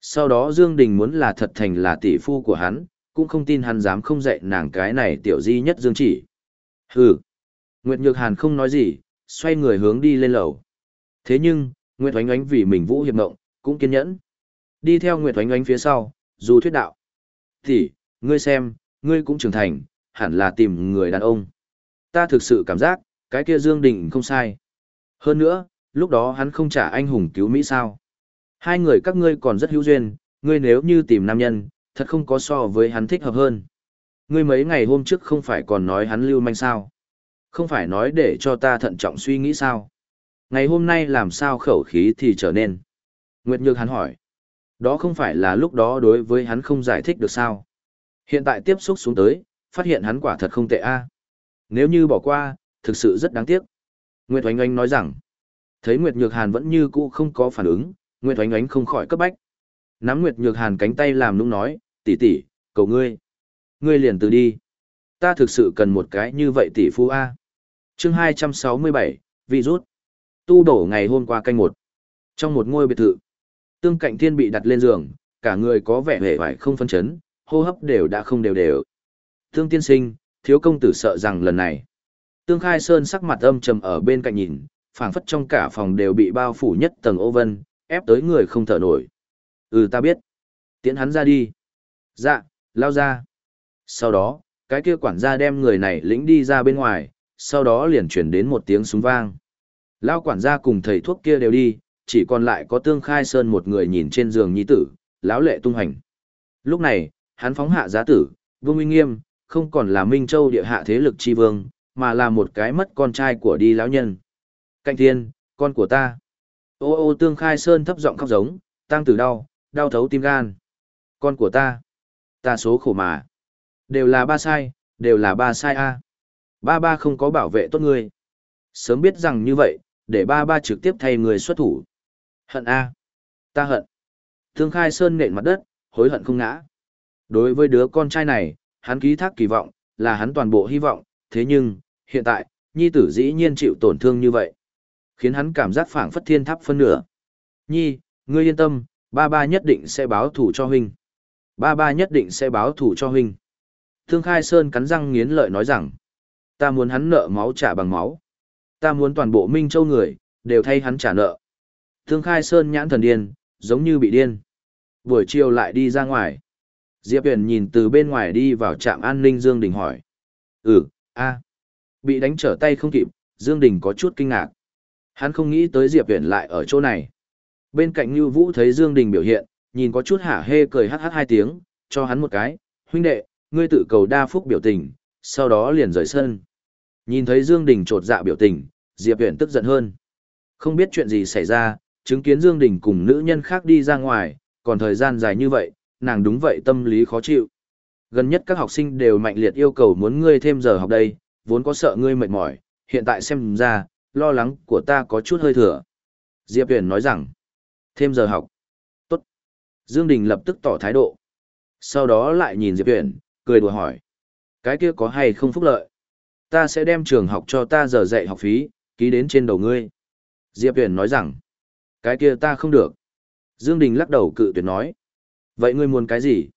Sau đó Dương Đình muốn là thật thành là tỷ phu của hắn, cũng không tin hắn dám không dạy nàng cái này tiểu di nhất Dương chỉ. Hừ. Nguyệt Nhược Hàn không nói gì, xoay người hướng đi lên lầu. Thế nhưng, Nguyệt Oánh Oánh vì mình vũ hiệp ngộng, cũng kiên nhẫn. Đi theo Nguyệt Oánh Oánh phía sau, dù thuyết đạo. Thì, ngươi xem, ngươi cũng trưởng thành, hẳn là tìm người đàn ông. Ta thực sự cảm giác, cái kia Dương Đình không sai. Hơn nữa, lúc đó hắn không trả anh hùng cứu Mỹ sao. Hai người các ngươi còn rất hữu duyên, ngươi nếu như tìm nam nhân, thật không có so với hắn thích hợp hơn. Ngươi mấy ngày hôm trước không phải còn nói hắn lưu manh sao. Không phải nói để cho ta thận trọng suy nghĩ sao. Ngày hôm nay làm sao khẩu khí thì trở nên. Nguyệt Nhược hắn hỏi. Đó không phải là lúc đó đối với hắn không giải thích được sao. Hiện tại tiếp xúc xuống tới, phát hiện hắn quả thật không tệ a. Nếu như bỏ qua, thực sự rất đáng tiếc. Nguyệt Oánh Oánh nói rằng, thấy Nguyệt Nhược Hàn vẫn như cũ không có phản ứng, Nguyệt Oánh Oánh không khỏi cấp bách. Nắm Nguyệt Nhược Hàn cánh tay làm nũng nói, tỷ tỷ, cầu ngươi. Ngươi liền từ đi. Ta thực sự cần một cái như vậy tỷ phu A chương 267, virus. Tu đổ ngày hôm qua canh một. Trong một ngôi biệt thự, tương cạnh thiên bị đặt lên giường, cả người có vẻ hề hoài không phân chấn, hô hấp đều đã không đều đều. Tương tiên sinh, thiếu công tử sợ rằng lần này. Tương Khai Sơn sắc mặt âm trầm ở bên cạnh nhìn, phảng phất trong cả phòng đều bị bao phủ nhất tầng ô vân, ép tới người không thở nổi. Ừ ta biết. Tiễn hắn ra đi. Dạ, lao ra. Sau đó, cái kia quản gia đem người này lĩnh đi ra bên ngoài, sau đó liền chuyển đến một tiếng súng vang. Lao quản gia cùng thầy thuốc kia đều đi, chỉ còn lại có Tương Khai Sơn một người nhìn trên giường nhi tử, lão lệ tung hành. Lúc này, hắn phóng hạ giá tử, vương uy nghiêm, không còn là Minh Châu địa hạ thế lực chi vương, mà là một cái mất con trai của đi lão nhân. Cạnh thiên, con của ta. Ô ô tương khai sơn thấp giọng khóc giống, tăng tử đau, đau thấu tim gan. Con của ta. Ta số khổ mà. Đều là ba sai, đều là ba sai a. Ba ba không có bảo vệ tốt ngươi. Sớm biết rằng như vậy, để ba ba trực tiếp thay người xuất thủ. Hận a. Ta hận. Thương khai sơn nện mặt đất, hối hận không ngã. Đối với đứa con trai này, hắn ký thác kỳ vọng, là hắn toàn bộ hy vọng, thế nhưng, hiện tại, nhi tử dĩ nhiên chịu tổn thương như vậy. Khiến hắn cảm giác phảng phất thiên tháp phân nửa. Nhi, ngươi yên tâm, ba ba nhất định sẽ báo thủ cho huynh. Ba ba nhất định sẽ báo thủ cho huynh. Thương Khai Sơn cắn răng nghiến lợi nói rằng, ta muốn hắn nợ máu trả bằng máu. Ta muốn toàn bộ Minh Châu người, đều thay hắn trả nợ. Thương Khai Sơn nhãn thần điên, giống như bị điên. Buổi chiều lại đi ra ngoài. Diệp Huyền nhìn từ bên ngoài đi vào trạm an ninh Dương Đình hỏi. Ừ, a Bị đánh trở tay không kịp, Dương Đình có chút kinh ngạc. Hắn không nghĩ tới Diệp Huyền lại ở chỗ này. Bên cạnh Như Vũ thấy Dương Đình biểu hiện, nhìn có chút hả hê cười hát hát hai tiếng, cho hắn một cái, huynh đệ, ngươi tự cầu đa phúc biểu tình, sau đó liền rời sân. Nhìn thấy Dương Đình trột dạ biểu tình, Diệp Huyền tức giận hơn. Không biết chuyện gì xảy ra, chứng kiến Dương Đình cùng nữ nhân khác đi ra ngoài, còn thời gian dài như vậy, nàng đúng vậy tâm lý khó chịu. Gần nhất các học sinh đều mạnh liệt yêu cầu muốn ngươi thêm giờ học đây, vốn có sợ ngươi mệt mỏi, hiện tại xem ra, lo lắng của ta có chút hơi thừa. Diệp Huyền nói rằng, thêm giờ học. Tốt. Dương Đình lập tức tỏ thái độ. Sau đó lại nhìn Diệp Huyền, cười đùa hỏi. Cái kia có hay không phúc lợi? Ta sẽ đem trường học cho ta giờ dạy học phí, ký đến trên đầu ngươi. Diệp Huyền nói rằng, cái kia ta không được. Dương Đình lắc đầu cự tuyệt nói. Vậy ngươi muốn cái gì?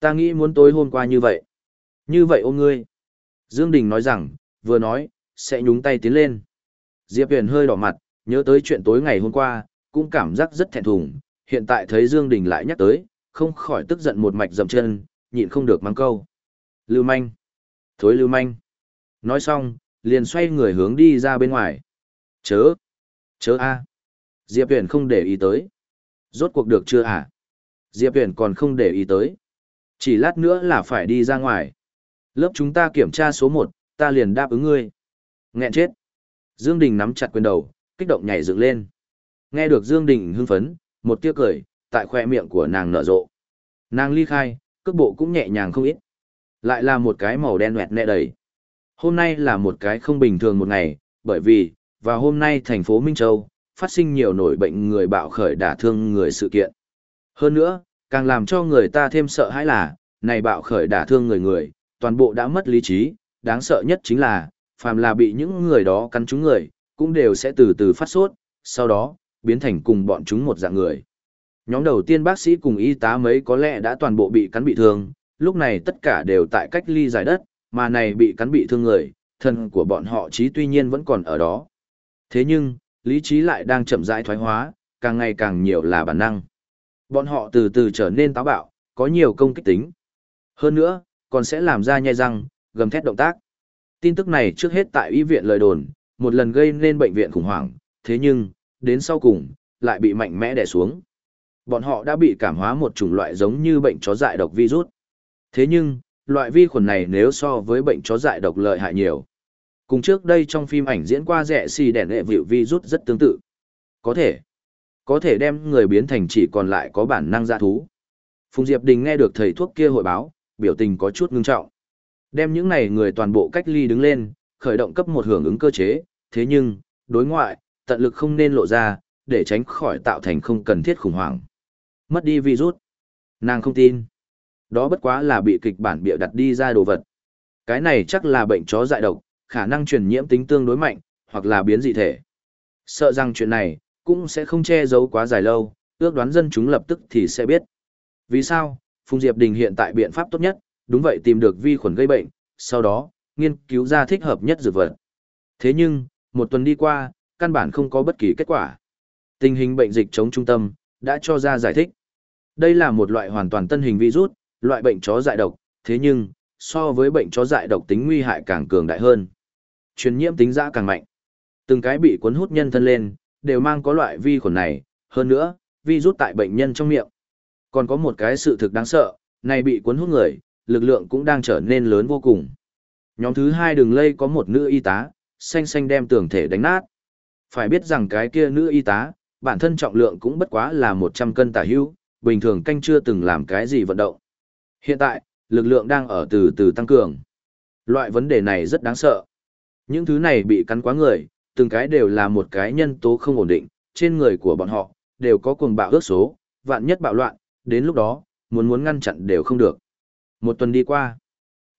Ta nghĩ muốn tối hôm qua như vậy. Như vậy ôm ngươi. Dương Đình nói rằng, vừa nói, sẽ nhúng tay tiến lên. Diệp Huyền hơi đỏ mặt, nhớ tới chuyện tối ngày hôm qua, cũng cảm giác rất thẹn thùng. Hiện tại thấy Dương Đình lại nhắc tới, không khỏi tức giận một mạch dậm chân, nhịn không được mang câu. Lưu manh. Thối lưu manh. Nói xong, liền xoay người hướng đi ra bên ngoài. Chớ. Chớ a. Diệp Huyền không để ý tới. Rốt cuộc được chưa à? Diệp Huyền còn không để ý tới. Chỉ lát nữa là phải đi ra ngoài. Lớp chúng ta kiểm tra số 1, ta liền đáp ứng ngươi. Nghẹn chết. Dương Đình nắm chặt quyền đầu, kích động nhảy dựng lên. Nghe được Dương Đình hưng phấn, một tiếc cười, tại khoe miệng của nàng nở rộ. Nàng ly khai, cước bộ cũng nhẹ nhàng không ít. Lại là một cái màu đen nẹt nẹ đầy. Hôm nay là một cái không bình thường một ngày, bởi vì, vào hôm nay thành phố Minh Châu, phát sinh nhiều nổi bệnh người bạo khởi đả thương người sự kiện. Hơn nữa, càng làm cho người ta thêm sợ hãi là, này bạo khởi đả thương người người, toàn bộ đã mất lý trí, đáng sợ nhất chính là, phàm là bị những người đó cắn trúng người, cũng đều sẽ từ từ phát sốt, sau đó, biến thành cùng bọn chúng một dạng người. Nhóm đầu tiên bác sĩ cùng y tá mấy có lẽ đã toàn bộ bị cắn bị thương, lúc này tất cả đều tại cách ly giải đất, mà này bị cắn bị thương người, thân của bọn họ trí tuy nhiên vẫn còn ở đó. Thế nhưng, lý trí lại đang chậm rãi thoái hóa, càng ngày càng nhiều là bản năng. Bọn họ từ từ trở nên táo bạo, có nhiều công kích tính. Hơn nữa, còn sẽ làm ra nhai răng, gầm thét động tác. Tin tức này trước hết tại y viện lời đồn, một lần gây nên bệnh viện khủng hoảng, thế nhưng, đến sau cùng, lại bị mạnh mẽ đè xuống. Bọn họ đã bị cảm hóa một chủng loại giống như bệnh chó dại độc virus. Thế nhưng, loại vi khuẩn này nếu so với bệnh chó dại độc lợi hại nhiều. Cùng trước đây trong phim ảnh diễn qua rẻ xì đèn hệ vịu rút rất tương tự. Có thể, có thể đem người biến thành chỉ còn lại có bản năng dạ thú. Phùng Diệp Đình nghe được thầy thuốc kia hội báo, biểu tình có chút ngưng trọng. Đem những này người toàn bộ cách ly đứng lên, khởi động cấp một hưởng ứng cơ chế, thế nhưng, đối ngoại, tận lực không nên lộ ra, để tránh khỏi tạo thành không cần thiết khủng hoảng. Mất đi virus. Nàng không tin. Đó bất quá là bị kịch bản bịa đặt đi ra đồ vật. Cái này chắc là bệnh chó dại độc, khả năng truyền nhiễm tính tương đối mạnh, hoặc là biến dị thể. Sợ rằng chuyện này, cũng sẽ không che giấu quá dài lâu, ước đoán dân chúng lập tức thì sẽ biết. Vì sao, Phùng Diệp Đình hiện tại biện pháp tốt nhất, đúng vậy tìm được vi khuẩn gây bệnh, sau đó, nghiên cứu ra thích hợp nhất dược vật. Thế nhưng, một tuần đi qua, căn bản không có bất kỳ kết quả. Tình hình bệnh dịch chống trung tâm, đã cho ra giải thích. Đây là một loại hoàn toàn tân hình virus, loại bệnh chó dại độc, thế nhưng, so với bệnh chó dại độc tính nguy hại càng cường đại hơn. Truyền nhiễm tính dã càng mạnh. Từng cái bị cuốn hút nhân thân lên, đều mang có loại vi khuẩn này, hơn nữa, virus tại bệnh nhân trong miệng. Còn có một cái sự thực đáng sợ, này bị cuốn hút người, lực lượng cũng đang trở nên lớn vô cùng. Nhóm thứ hai đường lây có một nữ y tá, xanh xanh đem tường thể đánh nát. Phải biết rằng cái kia nữ y tá, bản thân trọng lượng cũng bất quá là 100 cân tả hữu, bình thường canh chưa từng làm cái gì vận động. Hiện tại, lực lượng đang ở từ từ tăng cường. Loại vấn đề này rất đáng sợ. Những thứ này bị cắn quá người, từng cái đều là một cái nhân tố không ổn định, trên người của bọn họ, đều có cuồng bạo ước số, vạn nhất bạo loạn, đến lúc đó, muốn muốn ngăn chặn đều không được. Một tuần đi qua,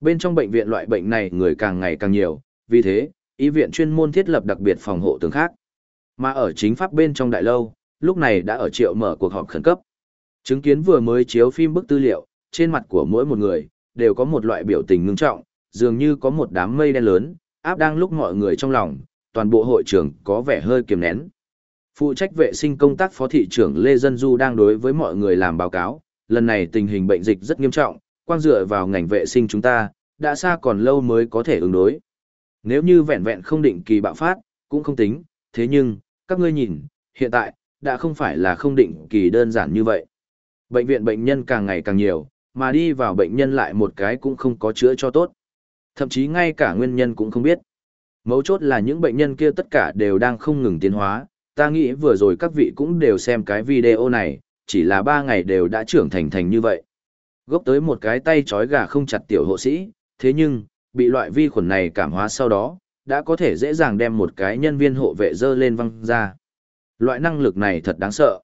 bên trong bệnh viện loại bệnh này người càng ngày càng nhiều, vì thế, y viện chuyên môn thiết lập đặc biệt phòng hộ tường khác. Mà ở chính pháp bên trong đại lâu, lúc này đã ở triệu mở cuộc họp khẩn cấp. Chứng kiến vừa mới chiếu phim bức tư liệu, trên mặt của mỗi một người, đều có một loại biểu tình ngưng trọng, dường như có một đám mây đen lớn, áp đang lúc mọi người trong lòng, toàn bộ hội trưởng có vẻ hơi kiềm nén. Phụ trách vệ sinh công tác phó thị trưởng Lê Dân Du đang đối với mọi người làm báo cáo, lần này tình hình bệnh dịch rất nghiêm trọng, quang dựa vào ngành vệ sinh chúng ta, đã xa còn lâu mới có thể ứng đối. Nếu như vẹn vẹn không định kỳ bạo phát, cũng không tính, thế nhưng, các ngươi nhìn, hiện tại, đã không phải là không định kỳ đơn giản như vậy. Bệnh viện bệnh nhân càng ngày càng nhiều, mà đi vào bệnh nhân lại một cái cũng không có chữa cho tốt. Thậm chí ngay cả nguyên nhân cũng không biết. Mấu chốt là những bệnh nhân kia tất cả đều đang không ngừng tiến hóa, ta nghĩ vừa rồi các vị cũng đều xem cái video này, chỉ là ba ngày đều đã trưởng thành thành như vậy. Gốc tới một cái tay chói gà không chặt tiểu hộ sĩ, thế nhưng, bị loại vi khuẩn này cảm hóa sau đó, đã có thể dễ dàng đem một cái nhân viên hộ vệ dơ lên văng ra. Loại năng lực này thật đáng sợ.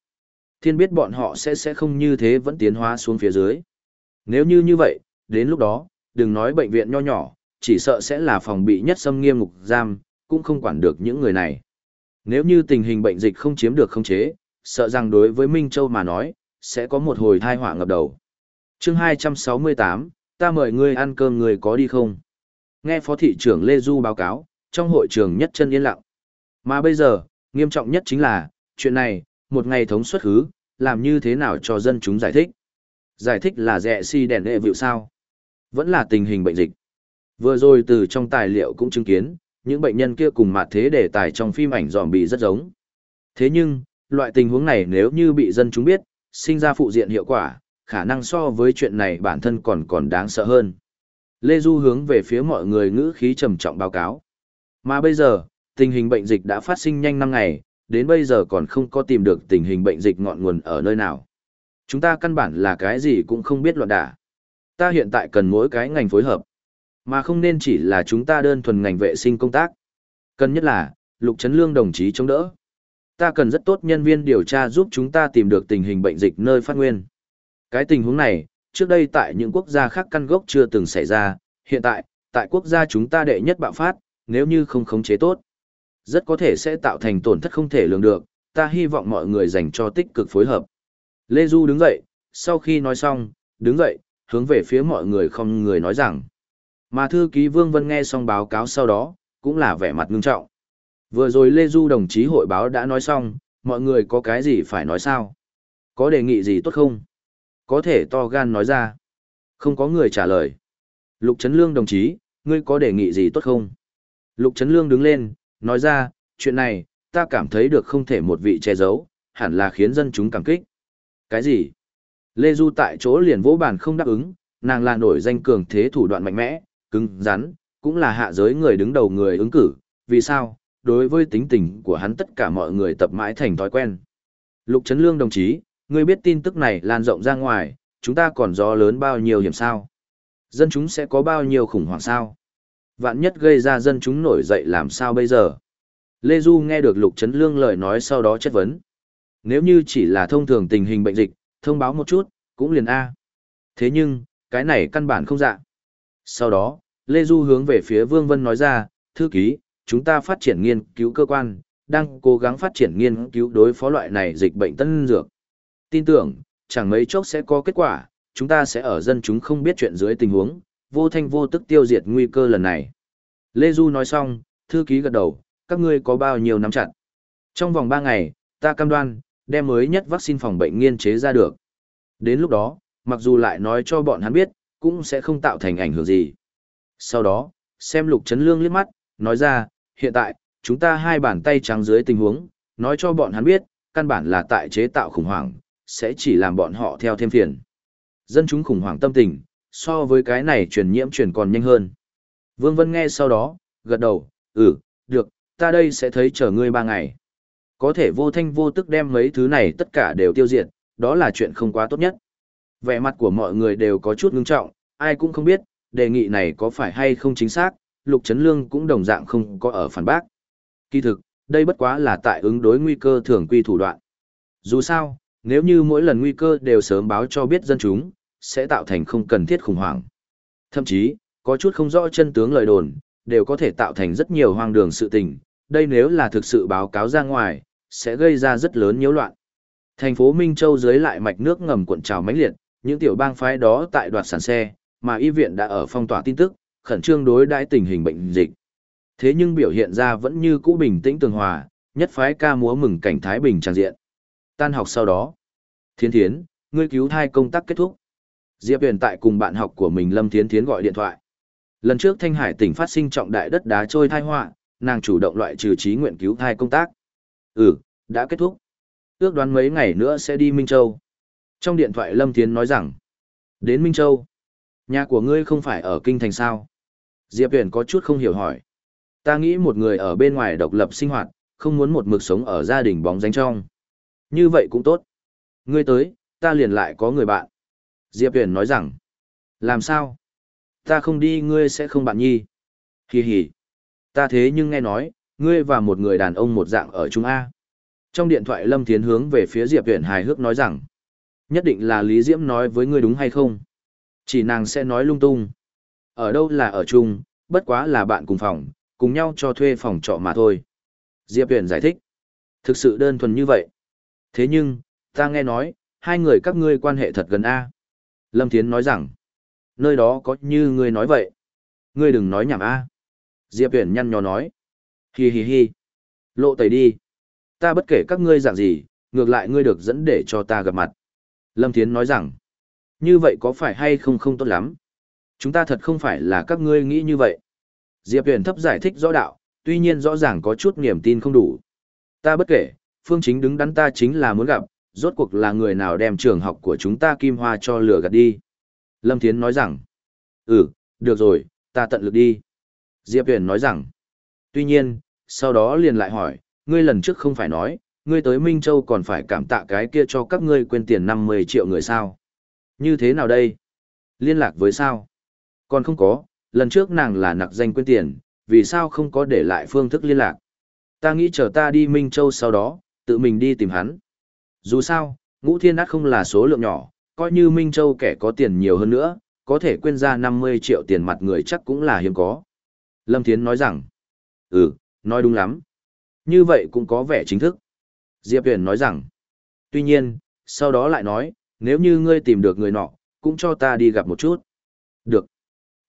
Thiên biết bọn họ sẽ sẽ không như thế vẫn tiến hóa xuống phía dưới. Nếu như như vậy, đến lúc đó, đừng nói bệnh viện nho nhỏ, chỉ sợ sẽ là phòng bị nhất xâm nghiêm ngục giam, cũng không quản được những người này. Nếu như tình hình bệnh dịch không chiếm được khống chế, sợ rằng đối với Minh Châu mà nói, sẽ có một hồi thai họa ngập đầu. chương 268, ta mời ngươi ăn cơm người có đi không? Nghe Phó Thị trưởng Lê Du báo cáo, trong hội trường nhất chân yên lặng. Mà bây giờ, nghiêm trọng nhất chính là, chuyện này, một ngày thống suất hứ, làm như thế nào cho dân chúng giải thích? Giải thích là rẻ si đèn hệ vịu sao? Vẫn là tình hình bệnh dịch. Vừa rồi từ trong tài liệu cũng chứng kiến, những bệnh nhân kia cùng mặt thế đề tài trong phim ảnh dòm bị rất giống. Thế nhưng, loại tình huống này nếu như bị dân chúng biết, sinh ra phụ diện hiệu quả, khả năng so với chuyện này bản thân còn còn đáng sợ hơn. Lê Du hướng về phía mọi người ngữ khí trầm trọng báo cáo. Mà bây giờ, tình hình bệnh dịch đã phát sinh nhanh năm ngày, đến bây giờ còn không có tìm được tình hình bệnh dịch ngọn nguồn ở nơi nào. Chúng ta căn bản là cái gì cũng không biết loạn đả. Ta hiện tại cần mỗi cái ngành phối hợp. Mà không nên chỉ là chúng ta đơn thuần ngành vệ sinh công tác. Cần nhất là, Lục Trấn Lương đồng chí chống đỡ. Ta cần rất tốt nhân viên điều tra giúp chúng ta tìm được tình hình bệnh dịch nơi phát nguyên. Cái tình huống này, trước đây tại những quốc gia khác căn gốc chưa từng xảy ra, hiện tại, tại quốc gia chúng ta đệ nhất bạo phát, nếu như không khống chế tốt, rất có thể sẽ tạo thành tổn thất không thể lường được, ta hy vọng mọi người dành cho tích cực phối hợp. Lê Du đứng dậy, sau khi nói xong, đứng dậy, hướng về phía mọi người không người nói rằng. Mà thư ký Vương Vân nghe xong báo cáo sau đó, cũng là vẻ mặt ngưng trọng. Vừa rồi Lê Du đồng chí hội báo đã nói xong, mọi người có cái gì phải nói sao? Có đề nghị gì tốt không? Có thể to gan nói ra. Không có người trả lời. Lục Trấn Lương đồng chí, ngươi có đề nghị gì tốt không? Lục Trấn Lương đứng lên, nói ra, chuyện này, ta cảm thấy được không thể một vị che giấu, hẳn là khiến dân chúng cảm kích. Cái gì? Lê Du tại chỗ liền vỗ bàn không đáp ứng, nàng là nổi danh cường thế thủ đoạn mạnh mẽ, cứng, rắn, cũng là hạ giới người đứng đầu người ứng cử, vì sao? Đối với tính tình của hắn tất cả mọi người tập mãi thành thói quen. Lục Trấn Lương đồng chí, ngươi biết tin tức này lan rộng ra ngoài, chúng ta còn gió lớn bao nhiêu hiểm sao? Dân chúng sẽ có bao nhiêu khủng hoảng sao? Vạn nhất gây ra dân chúng nổi dậy làm sao bây giờ? Lê Du nghe được Lục Trấn Lương lời nói sau đó chất vấn. Nếu như chỉ là thông thường tình hình bệnh dịch, thông báo một chút, cũng liền A. Thế nhưng, cái này căn bản không dạ. Sau đó, Lê Du hướng về phía Vương Vân nói ra, thư ký, chúng ta phát triển nghiên cứu cơ quan, đang cố gắng phát triển nghiên cứu đối phó loại này dịch bệnh tân dược. Tin tưởng, chẳng mấy chốc sẽ có kết quả, chúng ta sẽ ở dân chúng không biết chuyện dưới tình huống, vô thanh vô tức tiêu diệt nguy cơ lần này. Lê Du nói xong, thư ký gật đầu, các ngươi có bao nhiêu nắm chặt. Trong vòng 3 ngày, ta cam đoan, đem mới nhất vaccine phòng bệnh nghiên chế ra được. Đến lúc đó, mặc dù lại nói cho bọn hắn biết, cũng sẽ không tạo thành ảnh hưởng gì. Sau đó, xem lục chấn lương liếc mắt, nói ra, hiện tại, chúng ta hai bàn tay trắng dưới tình huống, nói cho bọn hắn biết, căn bản là tại chế tạo khủng hoảng, sẽ chỉ làm bọn họ theo thêm phiền. Dân chúng khủng hoảng tâm tình, so với cái này truyền nhiễm truyền còn nhanh hơn. Vương Vân nghe sau đó, gật đầu, ừ, được, ta đây sẽ thấy chờ ngươi ba ngày. Có thể vô thanh vô tức đem mấy thứ này tất cả đều tiêu diệt, đó là chuyện không quá tốt nhất. Vẻ mặt của mọi người đều có chút ngưng trọng, ai cũng không biết, đề nghị này có phải hay không chính xác, Lục Trấn Lương cũng đồng dạng không có ở phản bác. Kỳ thực, đây bất quá là tại ứng đối nguy cơ thường quy thủ đoạn. Dù sao, nếu như mỗi lần nguy cơ đều sớm báo cho biết dân chúng, sẽ tạo thành không cần thiết khủng hoảng. Thậm chí, có chút không rõ chân tướng lời đồn, đều có thể tạo thành rất nhiều hoang đường sự tình, đây nếu là thực sự báo cáo ra ngoài, sẽ gây ra rất lớn nhiễu loạn. Thành phố Minh Châu dưới lại mạch nước ngầm cuộn trào mãnh liệt, những tiểu bang phái đó tại đoạt sản xe, mà y viện đã ở phong tỏa tin tức, khẩn trương đối đãi tình hình bệnh dịch. Thế nhưng biểu hiện ra vẫn như cũ bình tĩnh tường hòa, nhất phái ca múa mừng cảnh thái bình tràn diện. Tan học sau đó, Thiên Thiến, ngươi cứu thai công tác kết thúc. Diệp Huyền tại cùng bạn học của mình Lâm Thiến Thiến gọi điện thoại. Lần trước Thanh Hải tỉnh phát sinh trọng đại đất đá trôi thai họa, nàng chủ động loại trừ trí nguyện cứu thai công tác. Ừ, đã kết thúc. Ước đoán mấy ngày nữa sẽ đi Minh Châu. Trong điện thoại Lâm Thiến nói rằng, đến Minh Châu. Nhà của ngươi không phải ở Kinh Thành sao? Diệp Huyền có chút không hiểu hỏi. Ta nghĩ một người ở bên ngoài độc lập sinh hoạt, không muốn một mực sống ở gia đình bóng dánh trong. Như vậy cũng tốt. Ngươi tới, ta liền lại có người bạn. Diệp Huyền nói rằng, làm sao? Ta không đi ngươi sẽ không bạn nhi. Hì hì. Ta thế nhưng nghe nói, ngươi và một người đàn ông một dạng ở Trung A. Trong điện thoại Lâm Thiến hướng về phía Diệp Huyền hài hước nói rằng, nhất định là Lý Diễm nói với ngươi đúng hay không? Chỉ nàng sẽ nói lung tung. Ở đâu là ở chung, bất quá là bạn cùng phòng, cùng nhau cho thuê phòng trọ mà thôi. Diệp Huyền giải thích. Thực sự đơn thuần như vậy. Thế nhưng, ta nghe nói, hai người các ngươi quan hệ thật gần A. Lâm Thiến nói rằng, nơi đó có như ngươi nói vậy. Ngươi đừng nói nhảm A. Diệp Huyền nhăn nhó nói. Hi hi hi. Lộ tẩy đi. Ta bất kể các ngươi dạng gì, ngược lại ngươi được dẫn để cho ta gặp mặt. Lâm Thiến nói rằng, như vậy có phải hay không không tốt lắm? Chúng ta thật không phải là các ngươi nghĩ như vậy. Diệp Huyền thấp giải thích rõ đạo, tuy nhiên rõ ràng có chút niềm tin không đủ. Ta bất kể, phương chính đứng đắn ta chính là muốn gặp, rốt cuộc là người nào đem trường học của chúng ta kim hoa cho lửa gạt đi. Lâm Thiến nói rằng, ừ, được rồi, ta tận lực đi. Diệp Huyền nói rằng, tuy nhiên, sau đó liền lại hỏi, ngươi lần trước không phải nói, ngươi tới Minh Châu còn phải cảm tạ cái kia cho các ngươi quên tiền 50 triệu người sao. Như thế nào đây? Liên lạc với sao? Còn không có, lần trước nàng là nặc danh quên tiền, vì sao không có để lại phương thức liên lạc? Ta nghĩ chờ ta đi Minh Châu sau đó, tự mình đi tìm hắn. Dù sao, ngũ thiên át không là số lượng nhỏ, coi như Minh Châu kẻ có tiền nhiều hơn nữa, có thể quên ra 50 triệu tiền mặt người chắc cũng là hiếm có. Lâm Thiến nói rằng, ừ, nói đúng lắm. Như vậy cũng có vẻ chính thức. Diệp Huyền nói rằng, tuy nhiên, sau đó lại nói, nếu như ngươi tìm được người nọ, cũng cho ta đi gặp một chút. Được.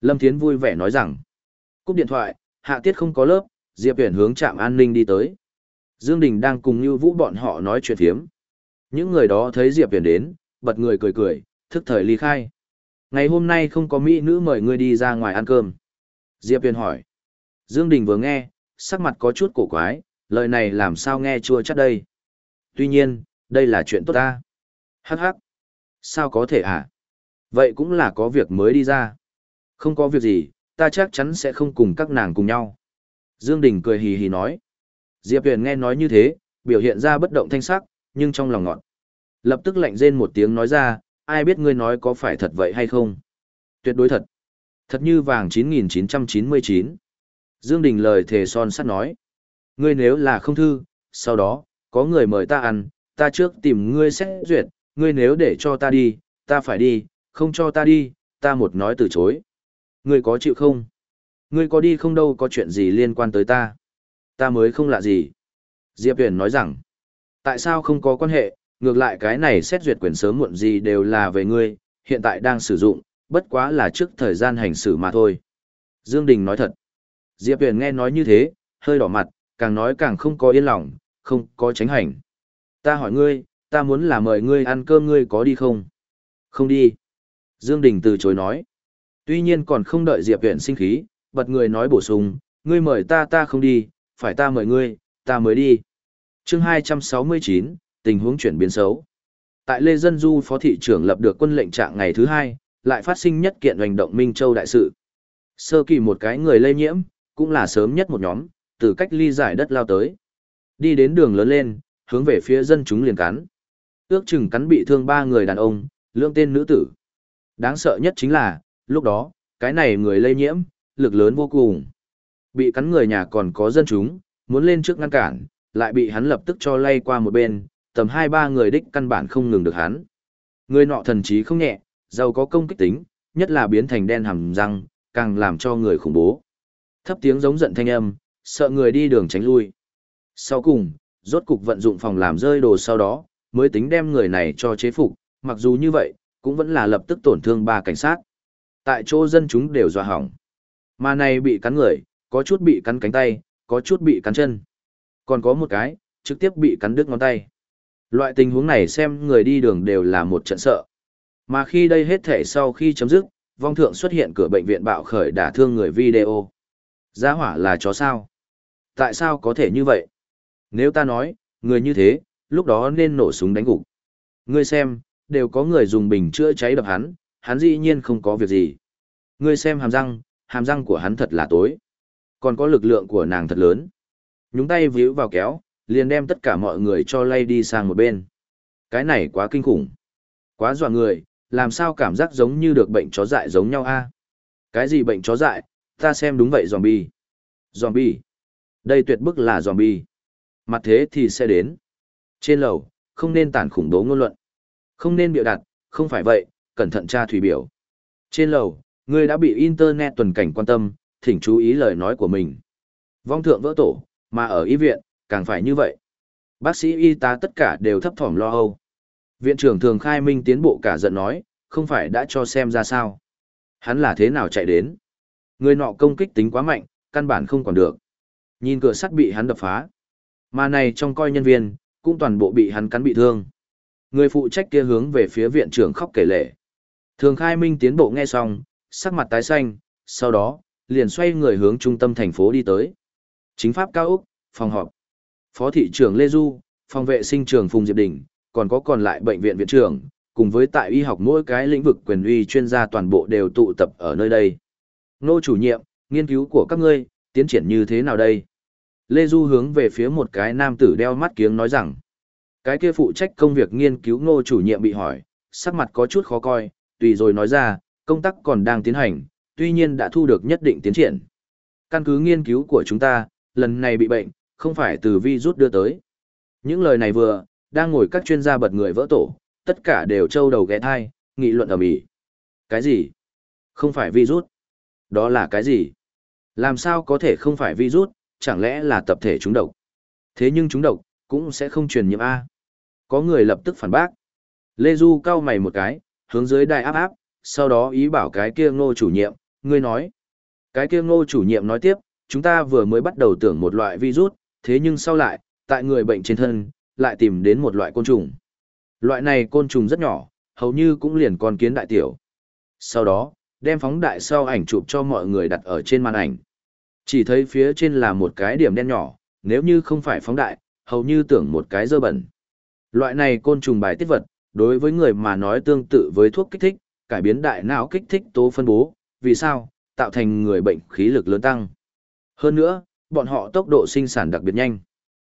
Lâm Thiến vui vẻ nói rằng, cúp điện thoại, hạ tiết không có lớp, Diệp Huyền hướng trạm an ninh đi tới. Dương Đình đang cùng Như Vũ bọn họ nói chuyện phiếm. Những người đó thấy Diệp Huyền đến, bật người cười cười, thức thời ly khai. Ngày hôm nay không có mỹ nữ mời ngươi đi ra ngoài ăn cơm. Diệp Huyền hỏi. Dương Đình vừa nghe, sắc mặt có chút cổ quái, lời này làm sao nghe chua chắc đây. Tuy nhiên, đây là chuyện tốt ta. Hắc hắc. Sao có thể hả? Vậy cũng là có việc mới đi ra. Không có việc gì, ta chắc chắn sẽ không cùng các nàng cùng nhau. Dương Đình cười hì hì nói. Diệp Huyền nghe nói như thế, biểu hiện ra bất động thanh sắc, nhưng trong lòng ngọt. Lập tức lạnh rên một tiếng nói ra, ai biết ngươi nói có phải thật vậy hay không? Tuyệt đối thật. Thật như vàng 9999. Dương Đình lời thề son sắt nói. Ngươi nếu là không thư, sau đó, có người mời ta ăn, ta trước tìm ngươi xét duyệt, ngươi nếu để cho ta đi, ta phải đi, không cho ta đi, ta một nói từ chối. Ngươi có chịu không? Ngươi có đi không đâu có chuyện gì liên quan tới ta. Ta mới không lạ gì. Diệp Huyền nói rằng, tại sao không có quan hệ, ngược lại cái này xét duyệt quyền sớm muộn gì đều là về ngươi, hiện tại đang sử dụng, bất quá là trước thời gian hành xử mà thôi. Dương Đình nói thật. Diệp Huyền nghe nói như thế, hơi đỏ mặt, càng nói càng không có yên lòng, không có tránh hành. Ta hỏi ngươi, ta muốn là mời ngươi ăn cơm ngươi có đi không? Không đi. Dương Đình từ chối nói. Tuy nhiên còn không đợi Diệp Viễn sinh khí, bật người nói bổ sung, ngươi mời ta ta không đi, phải ta mời ngươi, ta mới đi. Chương 269, tình huống chuyển biến xấu. Tại Lê Dân Du phó thị trưởng lập được quân lệnh trạng ngày thứ hai, lại phát sinh nhất kiện hành động Minh Châu đại sự. Sơ kỳ một cái người lây nhiễm, cũng là sớm nhất một nhóm, từ cách ly giải đất lao tới. Đi đến đường lớn lên, hướng về phía dân chúng liền cắn. Ước chừng cắn bị thương ba người đàn ông, lượng tên nữ tử. Đáng sợ nhất chính là, lúc đó, cái này người lây nhiễm, lực lớn vô cùng. Bị cắn người nhà còn có dân chúng, muốn lên trước ngăn cản, lại bị hắn lập tức cho lay qua một bên, tầm hai ba người đích căn bản không ngừng được hắn. Người nọ thần trí không nhẹ, giàu có công kích tính, nhất là biến thành đen hầm răng, càng làm cho người khủng bố. Thấp tiếng giống giận thanh âm, sợ người đi đường tránh lui. Sau cùng, rốt cục vận dụng phòng làm rơi đồ sau đó, mới tính đem người này cho chế phục, mặc dù như vậy, cũng vẫn là lập tức tổn thương ba cảnh sát. Tại chỗ dân chúng đều dọa hỏng. Mà này bị cắn người, có chút bị cắn cánh tay, có chút bị cắn chân. Còn có một cái, trực tiếp bị cắn đứt ngón tay. Loại tình huống này xem người đi đường đều là một trận sợ. Mà khi đây hết thể sau khi chấm dứt, vong thượng xuất hiện cửa bệnh viện bạo khởi đả thương người video. Giá hỏa là chó sao? Tại sao có thể như vậy? Nếu ta nói, người như thế, lúc đó nên nổ súng đánh gục. Ngươi xem, đều có người dùng bình chữa cháy đập hắn, hắn dĩ nhiên không có việc gì. Ngươi xem hàm răng, hàm răng của hắn thật là tối. Còn có lực lượng của nàng thật lớn. Nhúng tay víu vào kéo, liền đem tất cả mọi người cho lay đi sang một bên. Cái này quá kinh khủng. Quá dọa người, làm sao cảm giác giống như được bệnh chó dại giống nhau a? Cái gì bệnh chó dại, ta xem đúng vậy zombie. Zombie. Đây tuyệt bức là zombie. Mặt thế thì sẽ đến. Trên lầu, không nên tàn khủng bố ngôn luận. Không nên biểu đặt, không phải vậy, cẩn thận tra thủy biểu. Trên lầu, người đã bị Internet tuần cảnh quan tâm, thỉnh chú ý lời nói của mình. Vong thượng vỡ tổ, mà ở y viện, càng phải như vậy. Bác sĩ y tá tất cả đều thấp thỏm lo âu. Viện trưởng thường khai minh tiến bộ cả giận nói, không phải đã cho xem ra sao. Hắn là thế nào chạy đến. Người nọ công kích tính quá mạnh, căn bản không còn được. Nhìn cửa sắt bị hắn đập phá. Mà này trong coi nhân viên, cũng toàn bộ bị hắn cắn bị thương. Người phụ trách kia hướng về phía viện trưởng khóc kể lệ. Thường khai minh tiến bộ nghe xong, sắc mặt tái xanh, sau đó, liền xoay người hướng trung tâm thành phố đi tới. Chính pháp cao Úc, phòng họp. Phó thị trưởng Lê Du, phòng vệ sinh trường Phùng Diệp Đình, còn có còn lại bệnh viện viện trưởng, cùng với tại y học mỗi cái lĩnh vực quyền uy chuyên gia toàn bộ đều tụ tập ở nơi đây. Nô chủ nhiệm, nghiên cứu của các ngươi, tiến triển như thế nào đây? Lê Du hướng về phía một cái nam tử đeo mắt kiếng nói rằng, cái kia phụ trách công việc nghiên cứu ngô chủ nhiệm bị hỏi, sắc mặt có chút khó coi, tùy rồi nói ra, công tác còn đang tiến hành, tuy nhiên đã thu được nhất định tiến triển. Căn cứ nghiên cứu của chúng ta, lần này bị bệnh, không phải từ virus đưa tới. Những lời này vừa, đang ngồi các chuyên gia bật người vỡ tổ, tất cả đều trâu đầu ghé thai, nghị luận ở mỹ. Cái gì? Không phải virus. Đó là cái gì? Làm sao có thể không phải virus, chẳng lẽ là tập thể chúng độc? Thế nhưng chúng độc, cũng sẽ không truyền nhiễm A. Có người lập tức phản bác. Lê Du cau mày một cái, hướng dưới đài áp áp, sau đó ý bảo cái kia ngô chủ nhiệm, ngươi nói. Cái kia ngô chủ nhiệm nói tiếp, chúng ta vừa mới bắt đầu tưởng một loại virus, thế nhưng sau lại, tại người bệnh trên thân, lại tìm đến một loại côn trùng. Loại này côn trùng rất nhỏ, hầu như cũng liền con kiến đại tiểu. Sau đó, đem phóng đại sau ảnh chụp cho mọi người đặt ở trên màn ảnh. Chỉ thấy phía trên là một cái điểm đen nhỏ, nếu như không phải phóng đại, hầu như tưởng một cái dơ bẩn. Loại này côn trùng bài tiết vật, đối với người mà nói tương tự với thuốc kích thích, cải biến đại não kích thích tố phân bố, vì sao? Tạo thành người bệnh khí lực lớn tăng. Hơn nữa, bọn họ tốc độ sinh sản đặc biệt nhanh.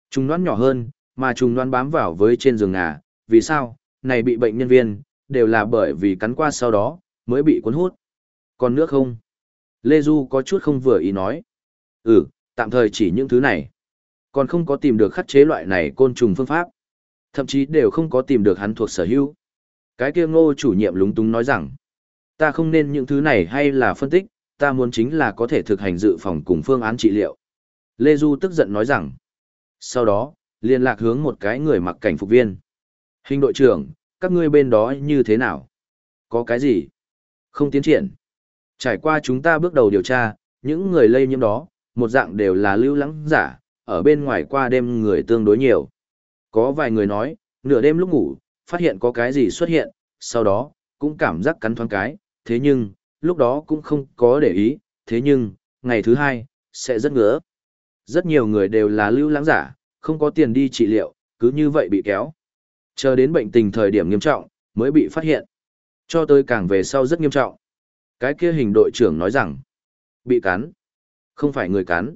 Trùng đoán nhỏ hơn, mà trùng đoán bám vào với trên giường ngà, vì sao? Này bị bệnh nhân viên, đều là bởi vì cắn qua sau đó, mới bị cuốn hút. Còn nữa không? Lê Du có chút không vừa ý nói. Ừ, tạm thời chỉ những thứ này. Còn không có tìm được khắc chế loại này côn trùng phương pháp. Thậm chí đều không có tìm được hắn thuộc sở hữu. Cái kia ngô chủ nhiệm lúng túng nói rằng, ta không nên những thứ này hay là phân tích, ta muốn chính là có thể thực hành dự phòng cùng phương án trị liệu. Lê Du tức giận nói rằng, sau đó, liên lạc hướng một cái người mặc cảnh phục viên. Hình đội trưởng, các ngươi bên đó như thế nào? Có cái gì? Không tiến triển. Trải qua chúng ta bước đầu điều tra, những người lây nhiễm đó, một dạng đều là lưu lãng giả, ở bên ngoài qua đêm người tương đối nhiều. Có vài người nói, nửa đêm lúc ngủ, phát hiện có cái gì xuất hiện, sau đó, cũng cảm giác cắn thoáng cái, thế nhưng, lúc đó cũng không có để ý, thế nhưng, ngày thứ hai, sẽ rất ngứa. Rất nhiều người đều là lưu lãng giả, không có tiền đi trị liệu, cứ như vậy bị kéo. Chờ đến bệnh tình thời điểm nghiêm trọng, mới bị phát hiện. Cho tới càng về sau rất nghiêm trọng. Cái kia hình đội trưởng nói rằng, bị cắn. Không phải người cắn.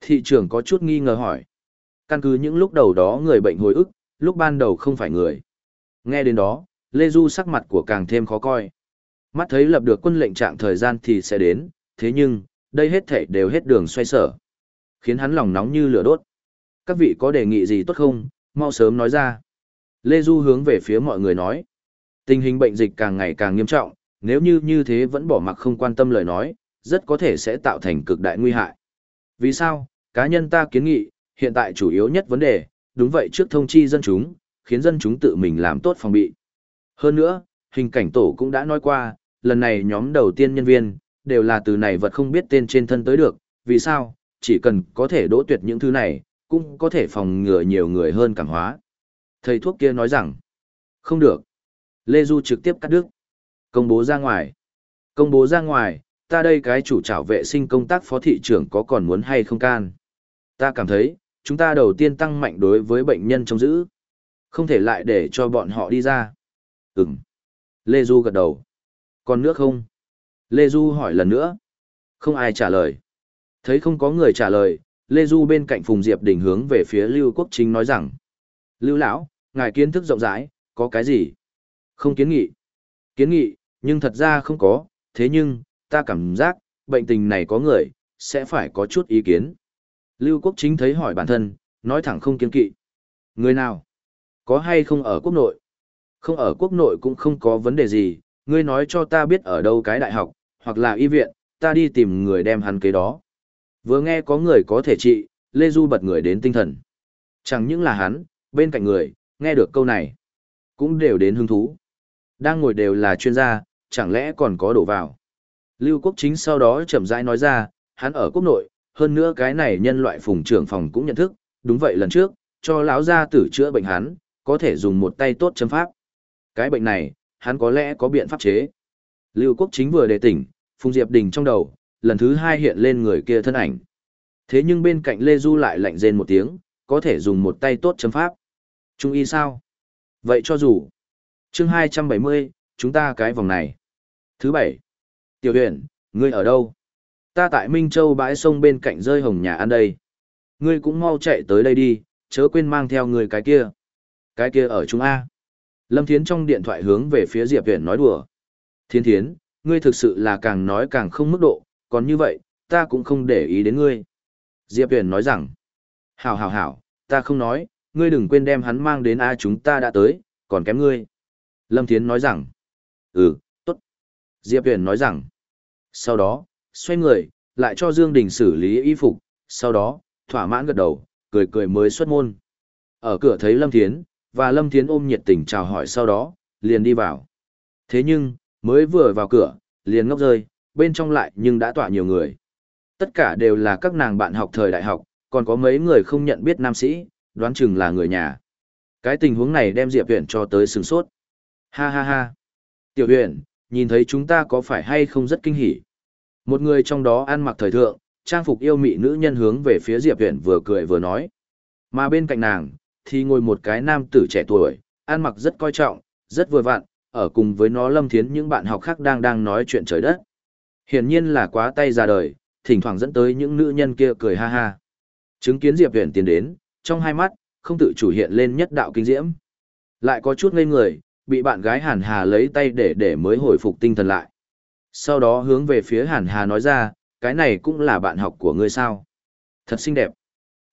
Thị trưởng có chút nghi ngờ hỏi. Căn cứ những lúc đầu đó người bệnh hồi ức, lúc ban đầu không phải người. Nghe đến đó, Lê Du sắc mặt của càng thêm khó coi. Mắt thấy lập được quân lệnh trạng thời gian thì sẽ đến, thế nhưng, đây hết thảy đều hết đường xoay sở. Khiến hắn lòng nóng như lửa đốt. Các vị có đề nghị gì tốt không, mau sớm nói ra. Lê Du hướng về phía mọi người nói. Tình hình bệnh dịch càng ngày càng nghiêm trọng, nếu như như thế vẫn bỏ mặc không quan tâm lời nói, rất có thể sẽ tạo thành cực đại nguy hại. Vì sao? Cá nhân ta kiến nghị, hiện tại chủ yếu nhất vấn đề, đúng vậy trước thông chi dân chúng, khiến dân chúng tự mình làm tốt phòng bị. Hơn nữa, hình cảnh tổ cũng đã nói qua, lần này nhóm đầu tiên nhân viên, đều là từ này vật không biết tên trên thân tới được, vì sao, chỉ cần có thể đỗ tuyệt những thứ này, cũng có thể phòng ngừa nhiều người hơn cảm hóa. Thầy thuốc kia nói rằng, không được. Lê Du trực tiếp cắt đứt. Công bố ra ngoài. Công bố ra ngoài, ta đây cái chủ trảo vệ sinh công tác phó thị trưởng có còn muốn hay không can. Ta cảm thấy, chúng ta đầu tiên tăng mạnh đối với bệnh nhân trong giữ. Không thể lại để cho bọn họ đi ra. Ừm. Lê Du gật đầu. Còn nước không? Lê Du hỏi lần nữa. Không ai trả lời. Thấy không có người trả lời, Lê Du bên cạnh Phùng Diệp Đình hướng về phía Lưu Quốc Chính nói rằng. Lưu Lão, ngài kiến thức rộng rãi, có cái gì? Không kiến nghị. Kiến nghị, nhưng thật ra không có, thế nhưng, ta cảm giác, bệnh tình này có người, sẽ phải có chút ý kiến. Lưu Quốc Chính thấy hỏi bản thân, nói thẳng không kiên kỵ. Người nào? Có hay không ở quốc nội? Không ở quốc nội cũng không có vấn đề gì, ngươi nói cho ta biết ở đâu cái đại học, hoặc là y viện, ta đi tìm người đem hắn kế đó. Vừa nghe có người có thể trị, Lê Du bật người đến tinh thần. Chẳng những là hắn, bên cạnh người, nghe được câu này, cũng đều đến hứng thú. Đang ngồi đều là chuyên gia, chẳng lẽ còn có đổ vào. Lưu Quốc Chính sau đó chậm rãi nói ra, hắn ở quốc nội, hơn nữa cái này nhân loại phùng trưởng phòng cũng nhận thức, đúng vậy lần trước, cho lão gia tử chữa bệnh hắn, có thể dùng một tay tốt châm pháp. Cái bệnh này, hắn có lẽ có biện pháp chế. Lưu Quốc Chính vừa đề tỉnh, Phùng Diệp Đình trong đầu, lần thứ hai hiện lên người kia thân ảnh. Thế nhưng bên cạnh Lê Du lại lạnh rên một tiếng, có thể dùng một tay tốt chấm pháp. Trung y sao? Vậy cho dù. chương 270, chúng ta cái vòng này. Thứ bảy. Tiểu huyền, ngươi ở đâu? Ta tại Minh Châu bãi sông bên cạnh rơi hồng nhà ăn đây. Ngươi cũng mau chạy tới đây đi, chớ quên mang theo người cái kia. Cái kia ở chúng A. Lâm Thiến trong điện thoại hướng về phía Diệp Huyền nói đùa. Thiên Thiến, ngươi thực sự là càng nói càng không mức độ, còn như vậy, ta cũng không để ý đến ngươi. Diệp Huyền nói rằng, hảo hảo hảo, ta không nói, ngươi đừng quên đem hắn mang đến A chúng ta đã tới, còn kém ngươi. Lâm Thiến nói rằng, ừ. Diệp Huyền nói rằng, sau đó, xoay người, lại cho Dương Đình xử lý y phục, sau đó, thỏa mãn gật đầu, cười cười mới xuất môn. Ở cửa thấy Lâm Thiến, và Lâm Thiến ôm nhiệt tình chào hỏi sau đó, liền đi vào. Thế nhưng, mới vừa vào cửa, liền ngốc rơi, bên trong lại nhưng đã tỏa nhiều người. Tất cả đều là các nàng bạn học thời đại học, còn có mấy người không nhận biết nam sĩ, đoán chừng là người nhà. Cái tình huống này đem Diệp Huyền cho tới sừng sốt. Ha ha ha. Tiểu Huyền, nhìn thấy chúng ta có phải hay không rất kinh hỉ. Một người trong đó ăn mặc thời thượng, trang phục yêu mị nữ nhân hướng về phía Diệp Huyền vừa cười vừa nói. Mà bên cạnh nàng, thì ngồi một cái nam tử trẻ tuổi, ăn mặc rất coi trọng, rất vừa vặn, ở cùng với nó Lâm Thiến những bạn học khác đang đang nói chuyện trời đất. Hiển nhiên là quá tay ra đời, thỉnh thoảng dẫn tới những nữ nhân kia cười ha ha. Chứng kiến Diệp Huyền tiến đến, trong hai mắt, không tự chủ hiện lên nhất đạo kinh diễm. Lại có chút ngây người, bị bạn gái Hàn Hà lấy tay để để mới hồi phục tinh thần lại. Sau đó hướng về phía Hàn Hà nói ra, cái này cũng là bạn học của ngươi sao. Thật xinh đẹp.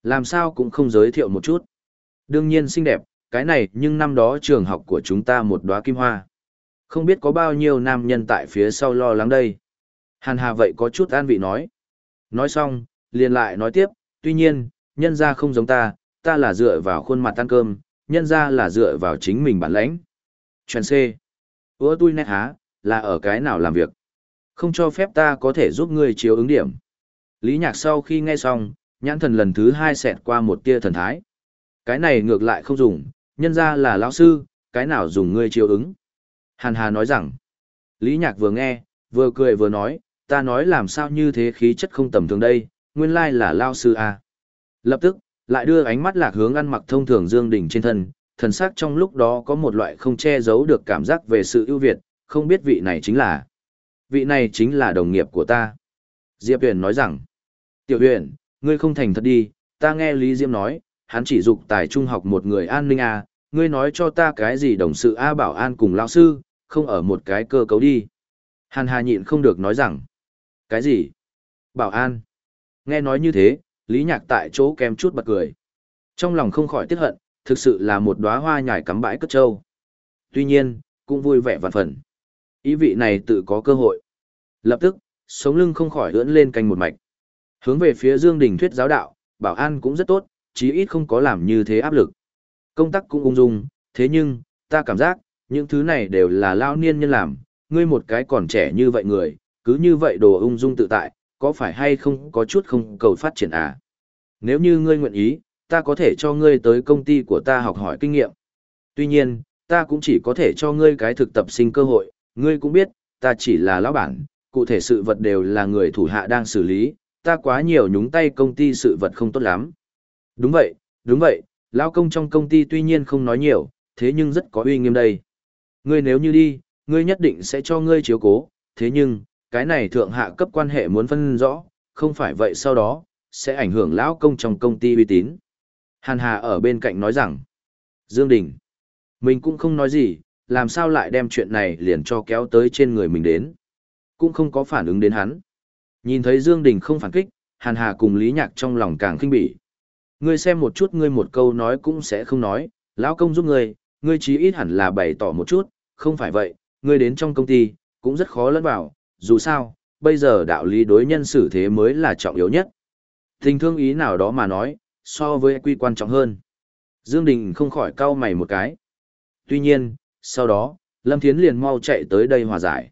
Làm sao cũng không giới thiệu một chút. Đương nhiên xinh đẹp, cái này nhưng năm đó trường học của chúng ta một đóa kim hoa. Không biết có bao nhiêu nam nhân tại phía sau lo lắng đây. Hàn Hà vậy có chút an vị nói. Nói xong, liền lại nói tiếp, tuy nhiên, nhân ra không giống ta, ta là dựa vào khuôn mặt ăn cơm, nhân ra là dựa vào chính mình bản lãnh. Chuyện C. Ủa tôi nét há, là ở cái nào làm việc? Không cho phép ta có thể giúp ngươi chiếu ứng điểm. Lý nhạc sau khi nghe xong, nhãn thần lần thứ hai xẹt qua một tia thần thái. Cái này ngược lại không dùng, nhân ra là lão sư, cái nào dùng ngươi chiếu ứng. Hàn Hà nói rằng, Lý nhạc vừa nghe, vừa cười vừa nói, ta nói làm sao như thế khí chất không tầm thường đây, nguyên lai là lao sư à. Lập tức, lại đưa ánh mắt lạc hướng ăn mặc thông thường Dương Đình trên thân, thần sắc trong lúc đó có một loại không che giấu được cảm giác về sự ưu việt, không biết vị này chính là. Vị này chính là đồng nghiệp của ta. Diệp Huyền nói rằng, Tiểu Huyền, ngươi không thành thật đi, ta nghe Lý Diễm nói, hắn chỉ dục tài trung học một người an ninh à, ngươi nói cho ta cái gì đồng sự A bảo an cùng lão sư, không ở một cái cơ cấu đi. Hàn Hà nhịn không được nói rằng, cái gì? Bảo an. Nghe nói như thế, Lý Nhạc tại chỗ kém chút bật cười. Trong lòng không khỏi tiếc hận, thực sự là một đóa hoa nhải cắm bãi cất trâu. Tuy nhiên, cũng vui vẻ vạn phần. Ý vị này tự có cơ hội. Lập tức, sống lưng không khỏi ưỡn lên canh một mạch. Hướng về phía Dương Đình thuyết giáo đạo, bảo an cũng rất tốt, chí ít không có làm như thế áp lực. Công tác cũng ung dung, thế nhưng, ta cảm giác, những thứ này đều là lao niên nhân làm, ngươi một cái còn trẻ như vậy người, cứ như vậy đồ ung dung tự tại, có phải hay không có chút không cầu phát triển à? Nếu như ngươi nguyện ý, ta có thể cho ngươi tới công ty của ta học hỏi kinh nghiệm. Tuy nhiên, ta cũng chỉ có thể cho ngươi cái thực tập sinh cơ hội, ngươi cũng biết, ta chỉ là lão bản, cụ thể sự vật đều là người thủ hạ đang xử lý, ta quá nhiều nhúng tay công ty sự vật không tốt lắm. Đúng vậy, đúng vậy, lão công trong công ty tuy nhiên không nói nhiều, thế nhưng rất có uy nghiêm đây. Ngươi nếu như đi, ngươi nhất định sẽ cho ngươi chiếu cố, thế nhưng, cái này thượng hạ cấp quan hệ muốn phân rõ, không phải vậy sau đó, sẽ ảnh hưởng lão công trong công ty uy tín. Hàn Hà ở bên cạnh nói rằng, Dương Đình, mình cũng không nói gì, làm sao lại đem chuyện này liền cho kéo tới trên người mình đến. Cũng không có phản ứng đến hắn. Nhìn thấy Dương Đình không phản kích, Hàn Hà cùng Lý Nhạc trong lòng càng kinh bỉ. Ngươi xem một chút ngươi một câu nói cũng sẽ không nói, lão công giúp ngươi, ngươi chí ít hẳn là bày tỏ một chút, không phải vậy, ngươi đến trong công ty, cũng rất khó lẫn vào, dù sao, bây giờ đạo lý đối nhân xử thế mới là trọng yếu nhất. Tình thương ý nào đó mà nói, so với quy quan trọng hơn. Dương Đình không khỏi cau mày một cái. Tuy nhiên, sau đó, Lâm Thiến liền mau chạy tới đây hòa giải.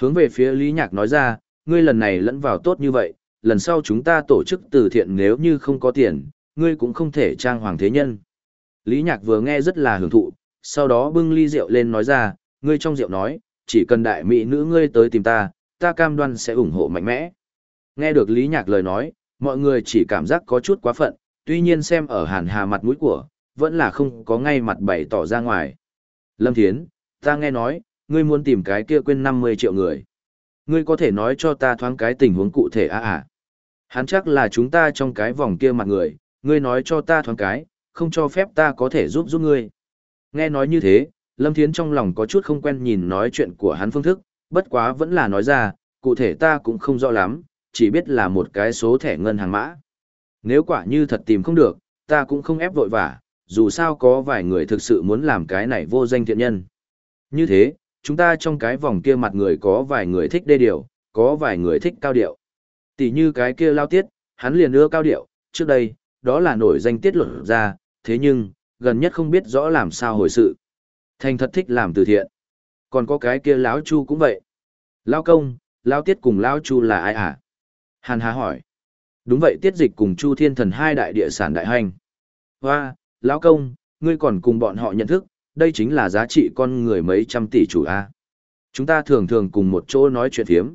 Hướng về phía Lý Nhạc nói ra, ngươi lần này lẫn vào tốt như vậy, lần sau chúng ta tổ chức từ thiện nếu như không có tiền, ngươi cũng không thể trang hoàng thế nhân. Lý Nhạc vừa nghe rất là hưởng thụ, sau đó bưng ly rượu lên nói ra, ngươi trong rượu nói, chỉ cần đại mỹ nữ ngươi tới tìm ta, ta cam đoan sẽ ủng hộ mạnh mẽ. Nghe được Lý Nhạc lời nói, mọi người chỉ cảm giác có chút quá phận, tuy nhiên xem ở hàn hà mặt mũi của, vẫn là không có ngay mặt bày tỏ ra ngoài. Lâm Thiến, ta nghe nói, ngươi muốn tìm cái kia quên 50 triệu người. Ngươi có thể nói cho ta thoáng cái tình huống cụ thể à à? Hắn chắc là chúng ta trong cái vòng kia mặt người, ngươi nói cho ta thoáng cái, không cho phép ta có thể giúp giúp ngươi. Nghe nói như thế, Lâm Thiến trong lòng có chút không quen nhìn nói chuyện của hắn phương thức, bất quá vẫn là nói ra, cụ thể ta cũng không rõ lắm, chỉ biết là một cái số thẻ ngân hàng mã. Nếu quả như thật tìm không được, ta cũng không ép vội vả, dù sao có vài người thực sự muốn làm cái này vô danh thiện nhân. Như thế, chúng ta trong cái vòng kia mặt người có vài người thích đê điều, có vài người thích cao điệu. Tỷ như cái kia lao tiết, hắn liền ưa cao điệu, trước đây, đó là nổi danh tiết luận ra, thế nhưng, gần nhất không biết rõ làm sao hồi sự. Thành thật thích làm từ thiện. Còn có cái kia lão Chu cũng vậy. Lão công, lão tiết cùng lão Chu là ai à? Hàn Hà hỏi. Đúng vậy tiết dịch cùng Chu Thiên Thần hai đại địa sản đại hành. Hoa, lão công, ngươi còn cùng bọn họ nhận thức, đây chính là giá trị con người mấy trăm tỷ chủ A. Chúng ta thường thường cùng một chỗ nói chuyện thiếm.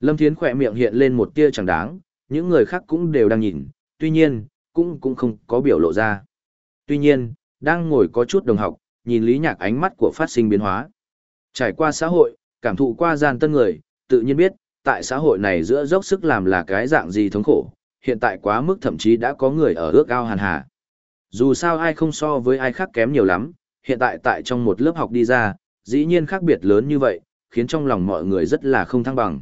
Lâm Thiến khỏe miệng hiện lên một tia chẳng đáng, những người khác cũng đều đang nhìn, tuy nhiên, cũng cũng không có biểu lộ ra. Tuy nhiên, đang ngồi có chút đồng học, nhìn Lý Nhạc ánh mắt của phát sinh biến hóa. Trải qua xã hội, cảm thụ qua gian tân người, tự nhiên biết, tại xã hội này giữa dốc sức làm là cái dạng gì thống khổ, hiện tại quá mức thậm chí đã có người ở ước ao hàn hà. Dù sao ai không so với ai khác kém nhiều lắm, hiện tại tại trong một lớp học đi ra, dĩ nhiên khác biệt lớn như vậy, khiến trong lòng mọi người rất là không thăng bằng.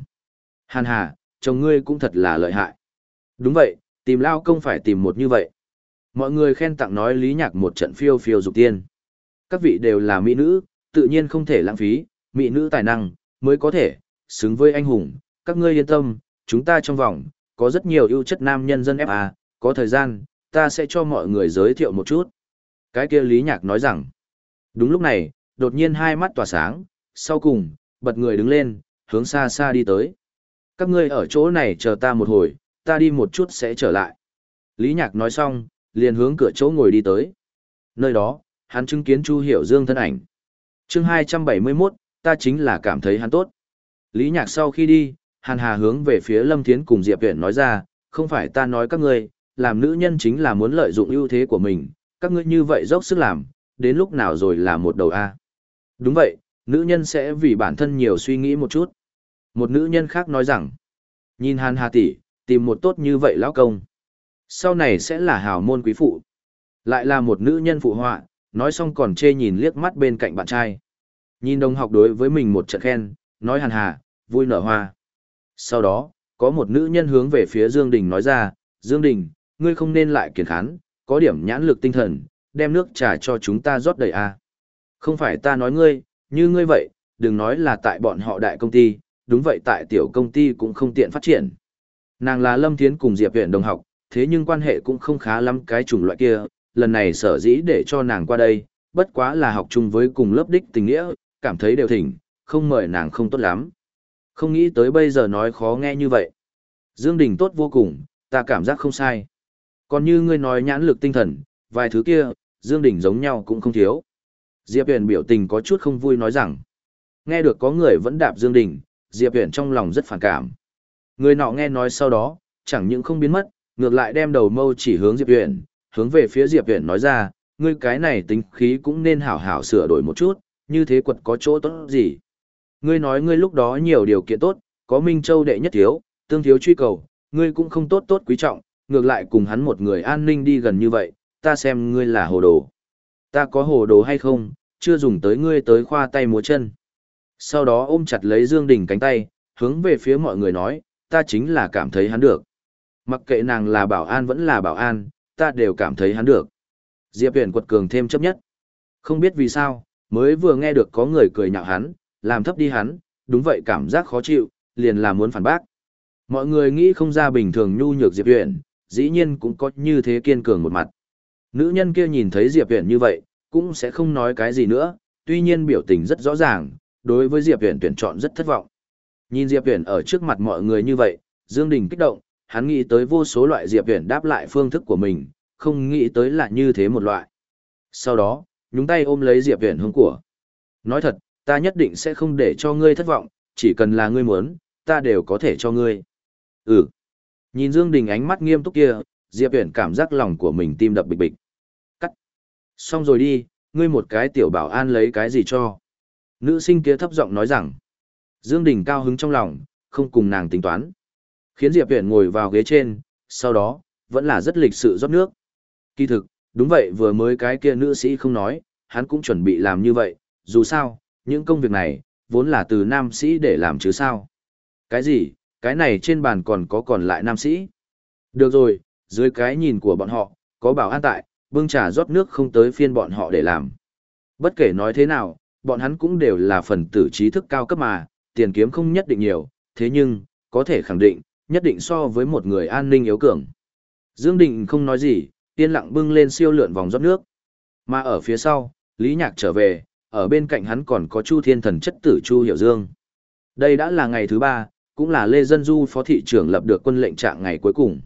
Hàn hà, chồng ngươi cũng thật là lợi hại. Đúng vậy, tìm lao công phải tìm một như vậy. Mọi người khen tặng nói lý nhạc một trận phiêu phiêu dục tiên. Các vị đều là mỹ nữ, tự nhiên không thể lãng phí, mỹ nữ tài năng, mới có thể, xứng với anh hùng. Các ngươi yên tâm, chúng ta trong vòng, có rất nhiều ưu chất nam nhân dân FA, có thời gian, ta sẽ cho mọi người giới thiệu một chút. Cái kia Lý Nhạc nói rằng, đúng lúc này, đột nhiên hai mắt tỏa sáng, sau cùng, bật người đứng lên, hướng xa xa đi tới. Các ngươi ở chỗ này chờ ta một hồi, ta đi một chút sẽ trở lại. Lý Nhạc nói xong, liền hướng cửa chỗ ngồi đi tới. Nơi đó, hắn chứng kiến Chu Hiểu Dương thân ảnh. chương 271, ta chính là cảm thấy hắn tốt. Lý Nhạc sau khi đi, Hàn Hà hướng về phía Lâm Thiến cùng Diệp Viễn nói ra, không phải ta nói các ngươi, làm nữ nhân chính là muốn lợi dụng ưu thế của mình, các ngươi như vậy dốc sức làm, đến lúc nào rồi là một đầu A. Đúng vậy, nữ nhân sẽ vì bản thân nhiều suy nghĩ một chút. Một nữ nhân khác nói rằng, nhìn Hàn Hà tỷ, tìm một tốt như vậy lão công. Sau này sẽ là hào môn quý phụ. Lại là một nữ nhân phụ họa, nói xong còn chê nhìn liếc mắt bên cạnh bạn trai. Nhìn đồng học đối với mình một trận khen, nói hàn hà, vui nở hoa. Sau đó, có một nữ nhân hướng về phía Dương Đình nói ra, Dương Đình, ngươi không nên lại kiền khán, có điểm nhãn lực tinh thần, đem nước trà cho chúng ta rót đầy à? Không phải ta nói ngươi, như ngươi vậy, đừng nói là tại bọn họ đại công ty, đúng vậy tại tiểu công ty cũng không tiện phát triển. Nàng là Lâm Thiến cùng Diệp Viễn đồng học, thế nhưng quan hệ cũng không khá lắm cái chủng loại kia, lần này sở dĩ để cho nàng qua đây, bất quá là học chung với cùng lớp đích tình nghĩa, cảm thấy đều thỉnh, không mời nàng không tốt lắm. Không nghĩ tới bây giờ nói khó nghe như vậy. Dương Đình tốt vô cùng, ta cảm giác không sai. Còn như ngươi nói nhãn lực tinh thần, vài thứ kia, Dương Đình giống nhau cũng không thiếu. Diệp Huyền biểu tình có chút không vui nói rằng, nghe được có người vẫn đạp Dương Đình, Diệp Huyền trong lòng rất phản cảm. Người nọ nghe nói sau đó, chẳng những không biến mất, ngược lại đem đầu mâu chỉ hướng Diệp Huyền, hướng về phía Diệp Huyền nói ra, ngươi cái này tính khí cũng nên hảo hảo sửa đổi một chút, như thế quật có chỗ tốt gì. Ngươi nói ngươi lúc đó nhiều điều kiện tốt, có Minh Châu đệ nhất thiếu, tương thiếu truy cầu, ngươi cũng không tốt tốt quý trọng, ngược lại cùng hắn một người an ninh đi gần như vậy, ta xem ngươi là hồ đồ. Ta có hồ đồ hay không, chưa dùng tới ngươi tới khoa tay múa chân. Sau đó ôm chặt lấy Dương Đình cánh tay, hướng về phía mọi người nói, ta chính là cảm thấy hắn được. Mặc kệ nàng là bảo an vẫn là bảo an, ta đều cảm thấy hắn được. Diệp Huyền quật cường thêm chấp nhất. Không biết vì sao, mới vừa nghe được có người cười nhạo hắn, làm thấp đi hắn, đúng vậy cảm giác khó chịu, liền là muốn phản bác. Mọi người nghĩ không ra bình thường nhu nhược Diệp Uyển, dĩ nhiên cũng có như thế kiên cường một mặt. Nữ nhân kia nhìn thấy Diệp Uyển như vậy, cũng sẽ không nói cái gì nữa, tuy nhiên biểu tình rất rõ ràng, đối với Diệp Uyển tuyển chọn rất thất vọng. Nhìn Diệp Uyển ở trước mặt mọi người như vậy, Dương Đình kích động, hắn nghĩ tới vô số loại Diệp Uyển đáp lại phương thức của mình, không nghĩ tới là như thế một loại. Sau đó, nhúng tay ôm lấy Diệp Uyển hướng của. Nói thật, ta nhất định sẽ không để cho ngươi thất vọng, chỉ cần là ngươi muốn, ta đều có thể cho ngươi. Ừ. Nhìn Dương Đình ánh mắt nghiêm túc kia, Diệp Uyển cảm giác lòng của mình tim đập bịch bịch. Cắt. Xong rồi đi, ngươi một cái tiểu bảo an lấy cái gì cho. Nữ sinh kia thấp giọng nói rằng. Dương Đình cao hứng trong lòng, không cùng nàng tính toán. Khiến Diệp Uyển ngồi vào ghế trên, sau đó, vẫn là rất lịch sự rót nước. Kỳ thực, đúng vậy vừa mới cái kia nữ sĩ không nói, hắn cũng chuẩn bị làm như vậy, dù sao, những công việc này, vốn là từ nam sĩ để làm chứ sao. Cái gì, cái này trên bàn còn có còn lại nam sĩ. Được rồi, dưới cái nhìn của bọn họ, có bảo an tại, bưng trà rót nước không tới phiên bọn họ để làm. Bất kể nói thế nào, bọn hắn cũng đều là phần tử trí thức cao cấp mà, tiền kiếm không nhất định nhiều, thế nhưng, có thể khẳng định, nhất định so với một người an ninh yếu cường. Dương Định không nói gì, yên lặng bưng lên siêu lượn vòng rót nước. Mà ở phía sau, Lý Nhạc trở về, ở bên cạnh hắn còn có Chu Thiên Thần chất tử Chu Hiểu Dương. Đây đã là ngày thứ ba, cũng là Lê Dân Du phó thị trưởng lập được quân lệnh trạng ngày cuối cùng.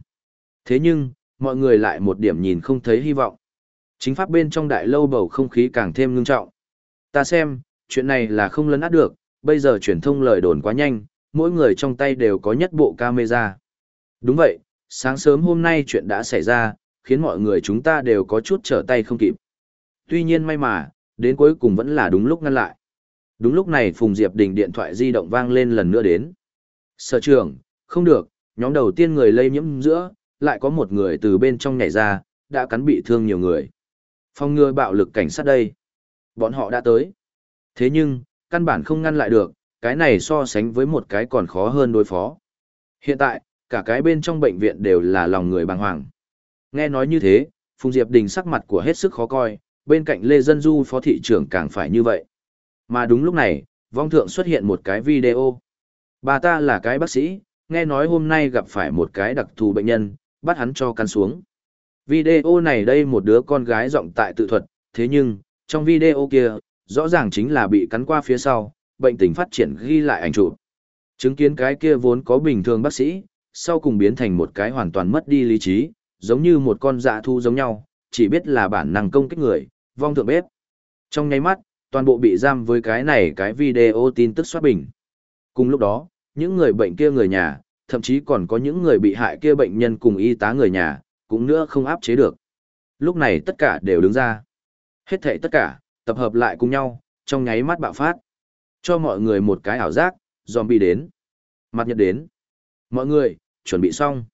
Thế nhưng, mọi người lại một điểm nhìn không thấy hy vọng. Chính pháp bên trong đại lâu bầu không khí càng thêm ngưng trọng. Ta xem, chuyện này là không lấn át được, bây giờ truyền thông lời đồn quá nhanh, mỗi người trong tay đều có nhất bộ camera. Đúng vậy, sáng sớm hôm nay chuyện đã xảy ra, khiến mọi người chúng ta đều có chút trở tay không kịp. Tuy nhiên may mà, đến cuối cùng vẫn là đúng lúc ngăn lại. Đúng lúc này Phùng Diệp Đình điện thoại di động vang lên lần nữa đến. Sở trưởng, không được, nhóm đầu tiên người lây nhiễm giữa, lại có một người từ bên trong nhảy ra, đã cắn bị thương nhiều người. Phong ngừa bạo lực cảnh sát đây. Bọn họ đã tới. Thế nhưng, căn bản không ngăn lại được, cái này so sánh với một cái còn khó hơn đối phó. Hiện tại, cả cái bên trong bệnh viện đều là lòng người bàng hoàng. Nghe nói như thế, Phùng Diệp Đình sắc mặt của hết sức khó coi, bên cạnh Lê Dân Du phó thị trưởng càng phải như vậy. Mà đúng lúc này, vong thượng xuất hiện một cái video. Bà ta là cái bác sĩ, nghe nói hôm nay gặp phải một cái đặc thù bệnh nhân, bắt hắn cho căn xuống. Video này đây một đứa con gái giọng tại tự thuật, thế nhưng, trong video kia, rõ ràng chính là bị cắn qua phía sau, bệnh tình phát triển ghi lại ảnh chụp. Chứng kiến cái kia vốn có bình thường bác sĩ, sau cùng biến thành một cái hoàn toàn mất đi lý trí, giống như một con dạ thu giống nhau, chỉ biết là bản năng công kích người, vong thượng bếp. Trong nháy mắt, toàn bộ bị giam với cái này cái video tin tức xoát bình. Cùng lúc đó, những người bệnh kia người nhà, thậm chí còn có những người bị hại kia bệnh nhân cùng y tá người nhà, cũng nữa không áp chế được. Lúc này tất cả đều đứng ra. Hết thảy tất cả, tập hợp lại cùng nhau, trong nháy mắt bạo phát. Cho mọi người một cái ảo giác, zombie đến. Mặt nhật đến. Mọi người, chuẩn bị xong.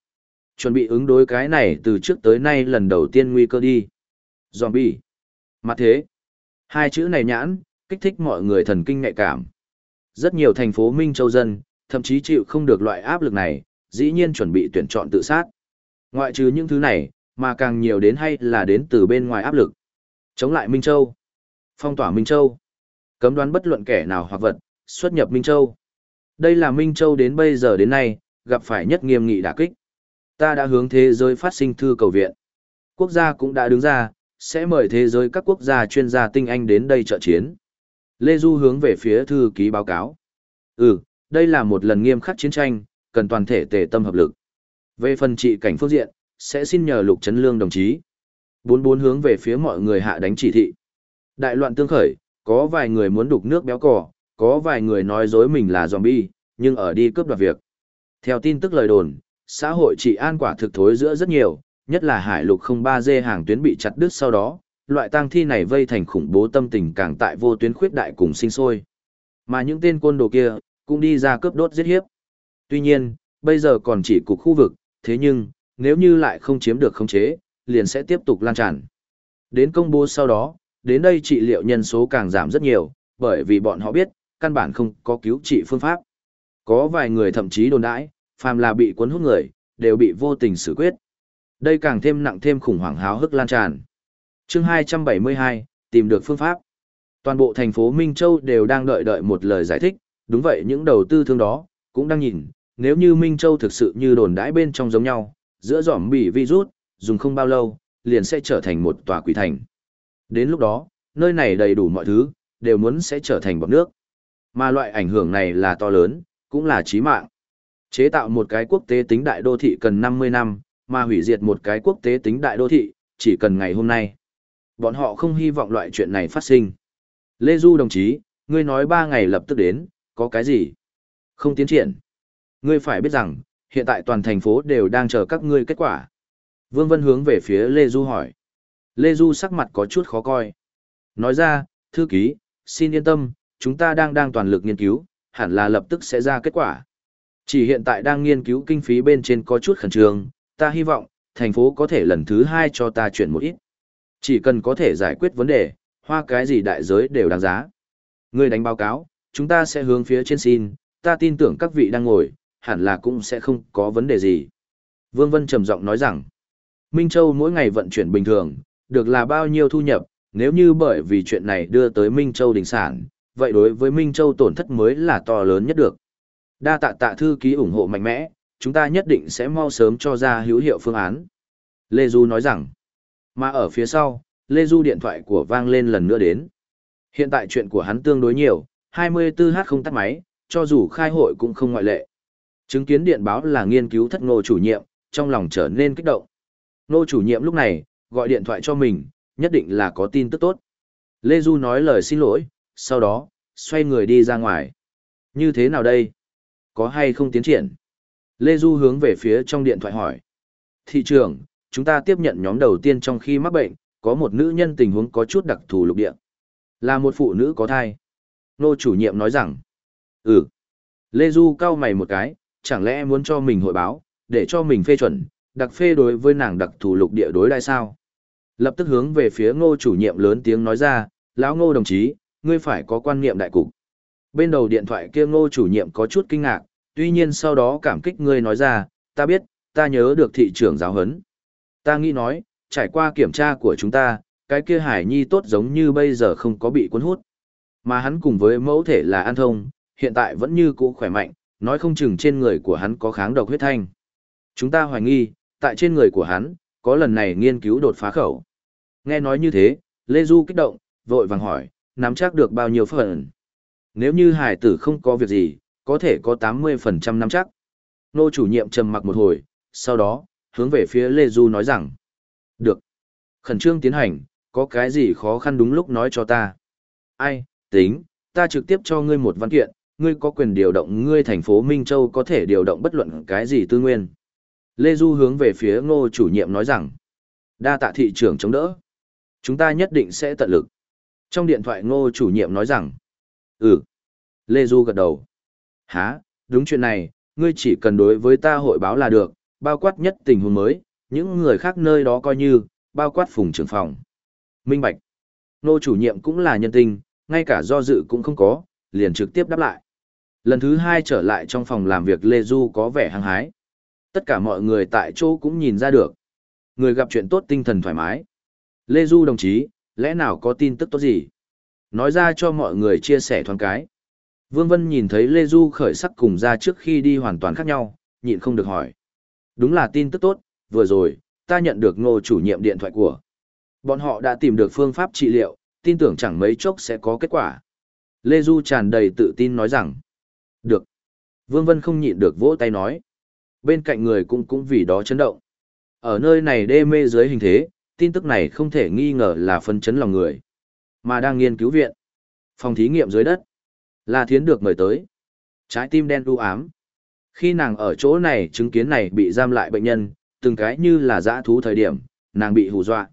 Chuẩn bị ứng đối cái này từ trước tới nay lần đầu tiên nguy cơ đi. Zombie. Mặt thế. Hai chữ này nhãn, kích thích mọi người thần kinh nhạy cảm. Rất nhiều thành phố Minh Châu dân, thậm chí chịu không được loại áp lực này, dĩ nhiên chuẩn bị tuyển chọn tự sát. Ngoại trừ những thứ này, mà càng nhiều đến hay là đến từ bên ngoài áp lực. Chống lại Minh Châu. Phong tỏa Minh Châu. Cấm đoán bất luận kẻ nào hoặc vật, xuất nhập Minh Châu. Đây là Minh Châu đến bây giờ đến nay, gặp phải nhất nghiêm nghị đả kích. Ta đã hướng thế giới phát sinh thư cầu viện. Quốc gia cũng đã đứng ra, sẽ mời thế giới các quốc gia chuyên gia tinh anh đến đây trợ chiến. Lê Du hướng về phía thư ký báo cáo. Ừ, đây là một lần nghiêm khắc chiến tranh, cần toàn thể tề tâm hợp lực. Về phần trị cảnh phương diện, sẽ xin nhờ Lục Trấn Lương đồng chí. Bốn bốn hướng về phía mọi người hạ đánh chỉ thị. Đại loạn tương khởi, có vài người muốn đục nước béo cỏ, có vài người nói dối mình là zombie, nhưng ở đi cướp đoạt việc. Theo tin tức lời đồn, xã hội trị an quả thực thối giữa rất nhiều, nhất là hải lục 03D hàng tuyến bị chặt đứt sau đó, loại tang thi này vây thành khủng bố tâm tình càng tại vô tuyến khuyết đại cùng sinh sôi. Mà những tên côn đồ kia, cũng đi ra cướp đốt giết hiếp. Tuy nhiên, bây giờ còn chỉ cục khu vực, thế nhưng, nếu như lại không chiếm được khống chế, liền sẽ tiếp tục lan tràn. Đến công bố sau đó, đến đây trị liệu nhân số càng giảm rất nhiều, bởi vì bọn họ biết, căn bản không có cứu trị phương pháp. Có vài người thậm chí đồn đãi, phàm là bị cuốn hút người, đều bị vô tình xử quyết. Đây càng thêm nặng thêm khủng hoảng háo hức lan tràn. chương 272, tìm được phương pháp. Toàn bộ thành phố Minh Châu đều đang đợi đợi một lời giải thích, đúng vậy những đầu tư thương đó, cũng đang nhìn, nếu như Minh Châu thực sự như đồn đãi bên trong giống nhau, giữa giỏm bị virus, dùng không bao lâu, liền sẽ trở thành một tòa quỷ thành. Đến lúc đó, nơi này đầy đủ mọi thứ, đều muốn sẽ trở thành bọt nước. Mà loại ảnh hưởng này là to lớn, cũng là chí mạng. Chế tạo một cái quốc tế tính đại đô thị cần 50 năm, mà hủy diệt một cái quốc tế tính đại đô thị, chỉ cần ngày hôm nay. Bọn họ không hy vọng loại chuyện này phát sinh. Lê Du đồng chí, ngươi nói ba ngày lập tức đến, có cái gì? Không tiến triển. Ngươi phải biết rằng, hiện tại toàn thành phố đều đang chờ các ngươi kết quả. Vương Vân hướng về phía Lê Du hỏi. Lê Du sắc mặt có chút khó coi. Nói ra, thư ký, xin yên tâm, chúng ta đang đang toàn lực nghiên cứu, hẳn là lập tức sẽ ra kết quả. Chỉ hiện tại đang nghiên cứu kinh phí bên trên có chút khẩn trương, ta hy vọng, thành phố có thể lần thứ hai cho ta chuyển một ít. Chỉ cần có thể giải quyết vấn đề, hoa cái gì đại giới đều đáng giá. Ngươi đánh báo cáo, chúng ta sẽ hướng phía trên xin, ta tin tưởng các vị đang ngồi, hẳn là cũng sẽ không có vấn đề gì. Vương Vân trầm giọng nói rằng, Minh Châu mỗi ngày vận chuyển bình thường, được là bao nhiêu thu nhập, nếu như bởi vì chuyện này đưa tới Minh Châu đình sản, vậy đối với Minh Châu tổn thất mới là to lớn nhất được. Đa tạ tạ thư ký ủng hộ mạnh mẽ, chúng ta nhất định sẽ mau sớm cho ra hữu hiệu phương án. Lê Du nói rằng, mà ở phía sau, Lê Du điện thoại của vang lên lần nữa đến. Hiện tại chuyện của hắn tương đối nhiều, 24h không tắt máy, cho dù khai hội cũng không ngoại lệ. Chứng kiến điện báo là nghiên cứu thất ngô chủ nhiệm, trong lòng trở nên kích động. Ngô chủ nhiệm lúc này, gọi điện thoại cho mình, nhất định là có tin tức tốt. Lê Du nói lời xin lỗi, sau đó, xoay người đi ra ngoài. Như thế nào đây? Có hay không tiến triển? Lê Du hướng về phía trong điện thoại hỏi. Thị trưởng, chúng ta tiếp nhận nhóm đầu tiên trong khi mắc bệnh, có một nữ nhân tình huống có chút đặc thù lục địa. Là một phụ nữ có thai. Nô chủ nhiệm nói rằng. Ừ. Lê Du cau mày một cái, chẳng lẽ muốn cho mình hội báo, để cho mình phê chuẩn, đặc phê đối với nàng đặc thù lục địa đối đại sao? Lập tức hướng về phía ngô chủ nhiệm lớn tiếng nói ra, lão ngô đồng chí, ngươi phải có quan niệm đại cục. Bên đầu điện thoại kia ngô chủ nhiệm có chút kinh ngạc, tuy nhiên sau đó cảm kích ngươi nói ra, ta biết, ta nhớ được thị trưởng giáo hấn. Ta nghĩ nói, trải qua kiểm tra của chúng ta, cái kia hải nhi tốt giống như bây giờ không có bị cuốn hút. Mà hắn cùng với mẫu thể là an thông, hiện tại vẫn như cũ khỏe mạnh, nói không chừng trên người của hắn có kháng độc huyết thanh. Chúng ta hoài nghi, tại trên người của hắn, có lần này nghiên cứu đột phá khẩu. Nghe nói như thế, Lê Du kích động, vội vàng hỏi, nắm chắc được bao nhiêu phần. Nếu như hải tử không có việc gì, có thể có 80% nắm chắc. Nô chủ nhiệm trầm mặc một hồi, sau đó, hướng về phía Lê Du nói rằng, được. Khẩn trương tiến hành, có cái gì khó khăn đúng lúc nói cho ta. Ai, tính, ta trực tiếp cho ngươi một văn kiện, ngươi có quyền điều động ngươi thành phố Minh Châu có thể điều động bất luận cái gì tư nguyên. Lê Du hướng về phía ngô chủ nhiệm nói rằng, đa tạ thị trưởng chống đỡ. Chúng ta nhất định sẽ tận lực. Trong điện thoại ngô chủ nhiệm nói rằng, ừ. Lê Du gật đầu. Hả, đúng chuyện này, ngươi chỉ cần đối với ta hội báo là được, bao quát nhất tình huống mới, những người khác nơi đó coi như, bao quát phùng trưởng phòng. Minh Bạch. Nô chủ nhiệm cũng là nhân tình, ngay cả do dự cũng không có, liền trực tiếp đáp lại. Lần thứ hai trở lại trong phòng làm việc Lê Du có vẻ hăng hái. Tất cả mọi người tại chỗ cũng nhìn ra được. Người gặp chuyện tốt tinh thần thoải mái. Lê Du đồng chí, lẽ nào có tin tức tốt gì? Nói ra cho mọi người chia sẻ thoáng cái. Vương Vân nhìn thấy Lê Du khởi sắc cùng ra trước khi đi hoàn toàn khác nhau, nhịn không được hỏi. Đúng là tin tức tốt, vừa rồi, ta nhận được ngô chủ nhiệm điện thoại của. Bọn họ đã tìm được phương pháp trị liệu, tin tưởng chẳng mấy chốc sẽ có kết quả. Lê Du tràn đầy tự tin nói rằng. Được. Vương Vân không nhịn được vỗ tay nói. Bên cạnh người cũng cũng vì đó chấn động. Ở nơi này đê mê dưới hình thế, tin tức này không thể nghi ngờ là phân chấn lòng người. Mà đang nghiên cứu viện. Phòng thí nghiệm dưới đất. La Thiến được mời tới. Trái tim đen u ám. Khi nàng ở chỗ này chứng kiến này bị giam lại bệnh nhân, từng cái như là dã thú thời điểm, nàng bị hù dọa.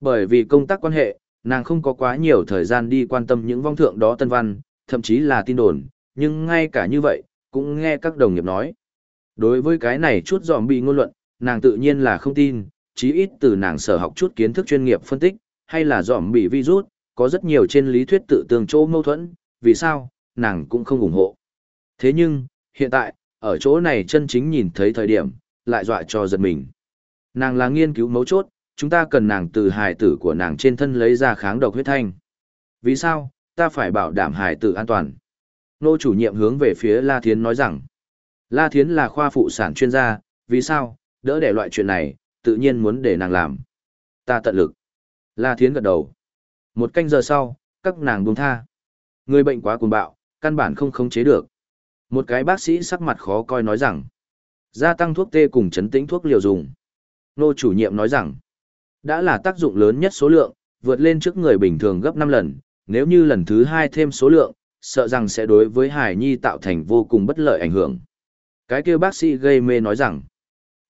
Bởi vì công tác quan hệ, nàng không có quá nhiều thời gian đi quan tâm những vong thượng đó tân văn, thậm chí là tin đồn, nhưng ngay cả như vậy, cũng nghe các đồng nghiệp nói. Đối với cái này chút dòm bị ngôn luận, nàng tự nhiên là không tin, chí ít từ nàng sở học chút kiến thức chuyên nghiệp phân tích, hay là dòm bị virus, có rất nhiều trên lý thuyết tự tường chỗ mâu thuẫn, vì sao, nàng cũng không ủng hộ. Thế nhưng, hiện tại, ở chỗ này chân chính nhìn thấy thời điểm, lại dọa cho giật mình. Nàng là nghiên cứu mấu chốt, chúng ta cần nàng từ hài tử của nàng trên thân lấy ra kháng độc huyết thanh. Vì sao, ta phải bảo đảm hài tử an toàn. Nô chủ nhiệm hướng về phía La Thiến nói rằng, La Thiến là khoa phụ sản chuyên gia, vì sao, đỡ để loại chuyện này, tự nhiên muốn để nàng làm. Ta tận lực. La Thiến gật đầu. Một canh giờ sau, các nàng buông tha. Người bệnh quá cuồng bạo, căn bản không khống chế được. Một cái bác sĩ sắc mặt khó coi nói rằng, gia tăng thuốc tê cùng chấn tĩnh thuốc liều dùng. Nô chủ nhiệm nói rằng, đã là tác dụng lớn nhất số lượng, vượt lên trước người bình thường gấp 5 lần, nếu như lần thứ hai thêm số lượng, sợ rằng sẽ đối với Hải Nhi tạo thành vô cùng bất lợi ảnh hưởng. Cái kia bác sĩ gây mê nói rằng,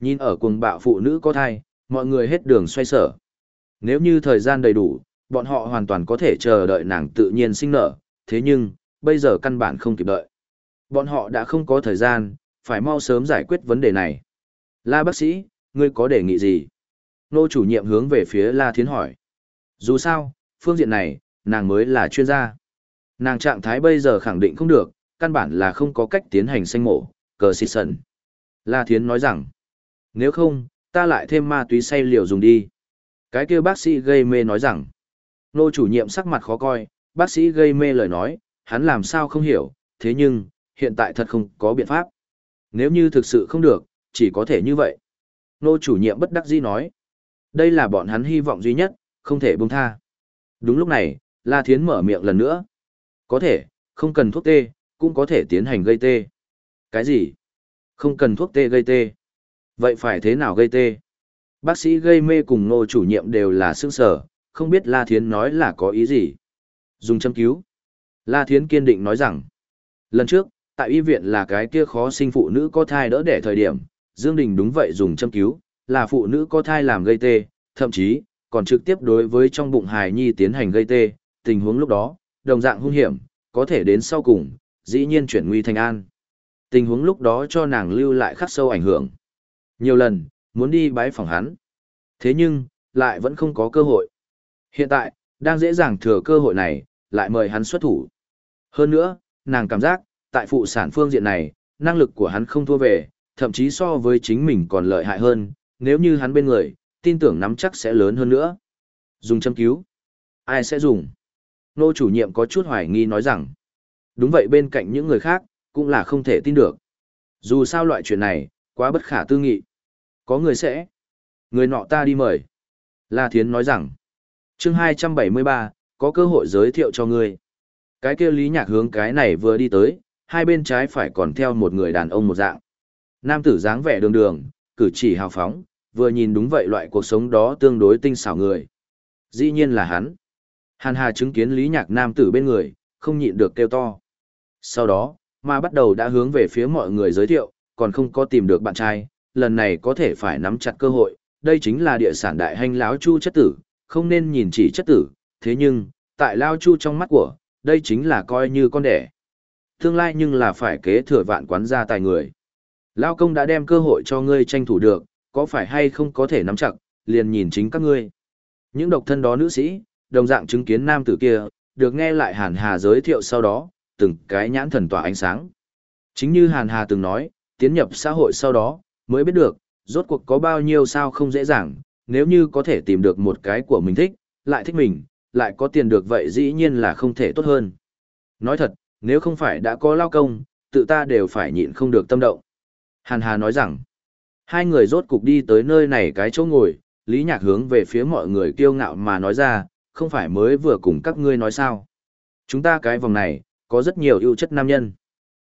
nhìn ở cuồng bạo phụ nữ có thai, mọi người hết đường xoay sở. Nếu như thời gian đầy đủ, bọn họ hoàn toàn có thể chờ đợi nàng tự nhiên sinh nở, thế nhưng, bây giờ căn bản không kịp đợi. Bọn họ đã không có thời gian, phải mau sớm giải quyết vấn đề này. La bác sĩ, ngươi có đề nghị gì? Nô chủ nhiệm hướng về phía La Thiến hỏi. Dù sao, phương diện này, nàng mới là chuyên gia. Nàng trạng thái bây giờ khẳng định không được, căn bản là không có cách tiến hành sanh mổ, cờ xịt sần. La Thiến nói rằng, nếu không, ta lại thêm ma túy say liều dùng đi. Cái kia bác sĩ gây mê nói rằng, nô chủ nhiệm sắc mặt khó coi, bác sĩ gây mê lời nói, hắn làm sao không hiểu, thế nhưng, hiện tại thật không có biện pháp. Nếu như thực sự không được, chỉ có thể như vậy. Nô chủ nhiệm bất đắc dĩ nói. Đây là bọn hắn hy vọng duy nhất, không thể buông tha. Đúng lúc này, La Thiến mở miệng lần nữa. Có thể, không cần thuốc tê, cũng có thể tiến hành gây tê. Cái gì? Không cần thuốc tê gây tê. Vậy phải thế nào gây tê? Bác sĩ gây mê cùng nô chủ nhiệm đều là sức sở, không biết La Thiến nói là có ý gì. Dùng châm cứu. La Thiến kiên định nói rằng, lần trước, tại y viện là cái kia khó sinh phụ nữ có thai đỡ đẻ thời điểm, Dương Đình đúng vậy dùng châm cứu, là phụ nữ có thai làm gây tê, thậm chí, còn trực tiếp đối với trong bụng hài nhi tiến hành gây tê, tình huống lúc đó, đồng dạng hung hiểm, có thể đến sau cùng, dĩ nhiên chuyển nguy thành an. Tình huống lúc đó cho nàng lưu lại khắc sâu ảnh hưởng. Nhiều lần, muốn đi bái phòng hắn. Thế nhưng, lại vẫn không có cơ hội. Hiện tại, đang dễ dàng thừa cơ hội này, lại mời hắn xuất thủ. Hơn nữa, nàng cảm giác, tại phụ sản phương diện này, năng lực của hắn không thua về, thậm chí so với chính mình còn lợi hại hơn, nếu như hắn bên người, tin tưởng nắm chắc sẽ lớn hơn nữa. Dùng châm cứu. Ai sẽ dùng? Nô chủ nhiệm có chút hoài nghi nói rằng, đúng vậy bên cạnh những người khác, cũng là không thể tin được. Dù sao loại chuyện này, quá bất khả tư nghị. Có người sẽ. Người nọ ta đi mời. La Thiến nói rằng, chương 273, có cơ hội giới thiệu cho ngươi. Cái kia lý nhạc hướng cái này vừa đi tới, hai bên trái phải còn theo một người đàn ông một dạng. Nam tử dáng vẻ đường đường, cử chỉ hào phóng, vừa nhìn đúng vậy loại cuộc sống đó tương đối tinh xảo người. Dĩ nhiên là hắn. Hàn Hà chứng kiến Lý Nhạc Nam tử bên người, không nhịn được kêu to. Sau đó, mà bắt đầu đã hướng về phía mọi người giới thiệu, còn không có tìm được bạn trai, lần này có thể phải nắm chặt cơ hội, đây chính là địa sản đại hành lão chu chất tử, không nên nhìn chỉ chất tử, thế nhưng, tại Lão chu trong mắt của, đây chính là coi như con đẻ. Tương lai nhưng là phải kế thừa vạn quán gia tài người. Lao công đã đem cơ hội cho ngươi tranh thủ được, có phải hay không có thể nắm chặt, liền nhìn chính các ngươi. Những độc thân đó nữ sĩ, đồng dạng chứng kiến nam tử kia, được nghe lại Hàn Hà giới thiệu sau đó, từng cái nhãn thần tỏa ánh sáng. Chính như Hàn Hà từng nói, tiến nhập xã hội sau đó, mới biết được, rốt cuộc có bao nhiêu sao không dễ dàng, nếu như có thể tìm được một cái của mình thích, lại thích mình, lại có tiền được vậy dĩ nhiên là không thể tốt hơn. Nói thật, nếu không phải đã có lao công, tự ta đều phải nhịn không được tâm động. Hàn Hà nói rằng, hai người rốt cục đi tới nơi này cái chỗ ngồi, Lý Nhạc hướng về phía mọi người kiêu ngạo mà nói ra, không phải mới vừa cùng các ngươi nói sao. Chúng ta cái vòng này, có rất nhiều ưu chất nam nhân.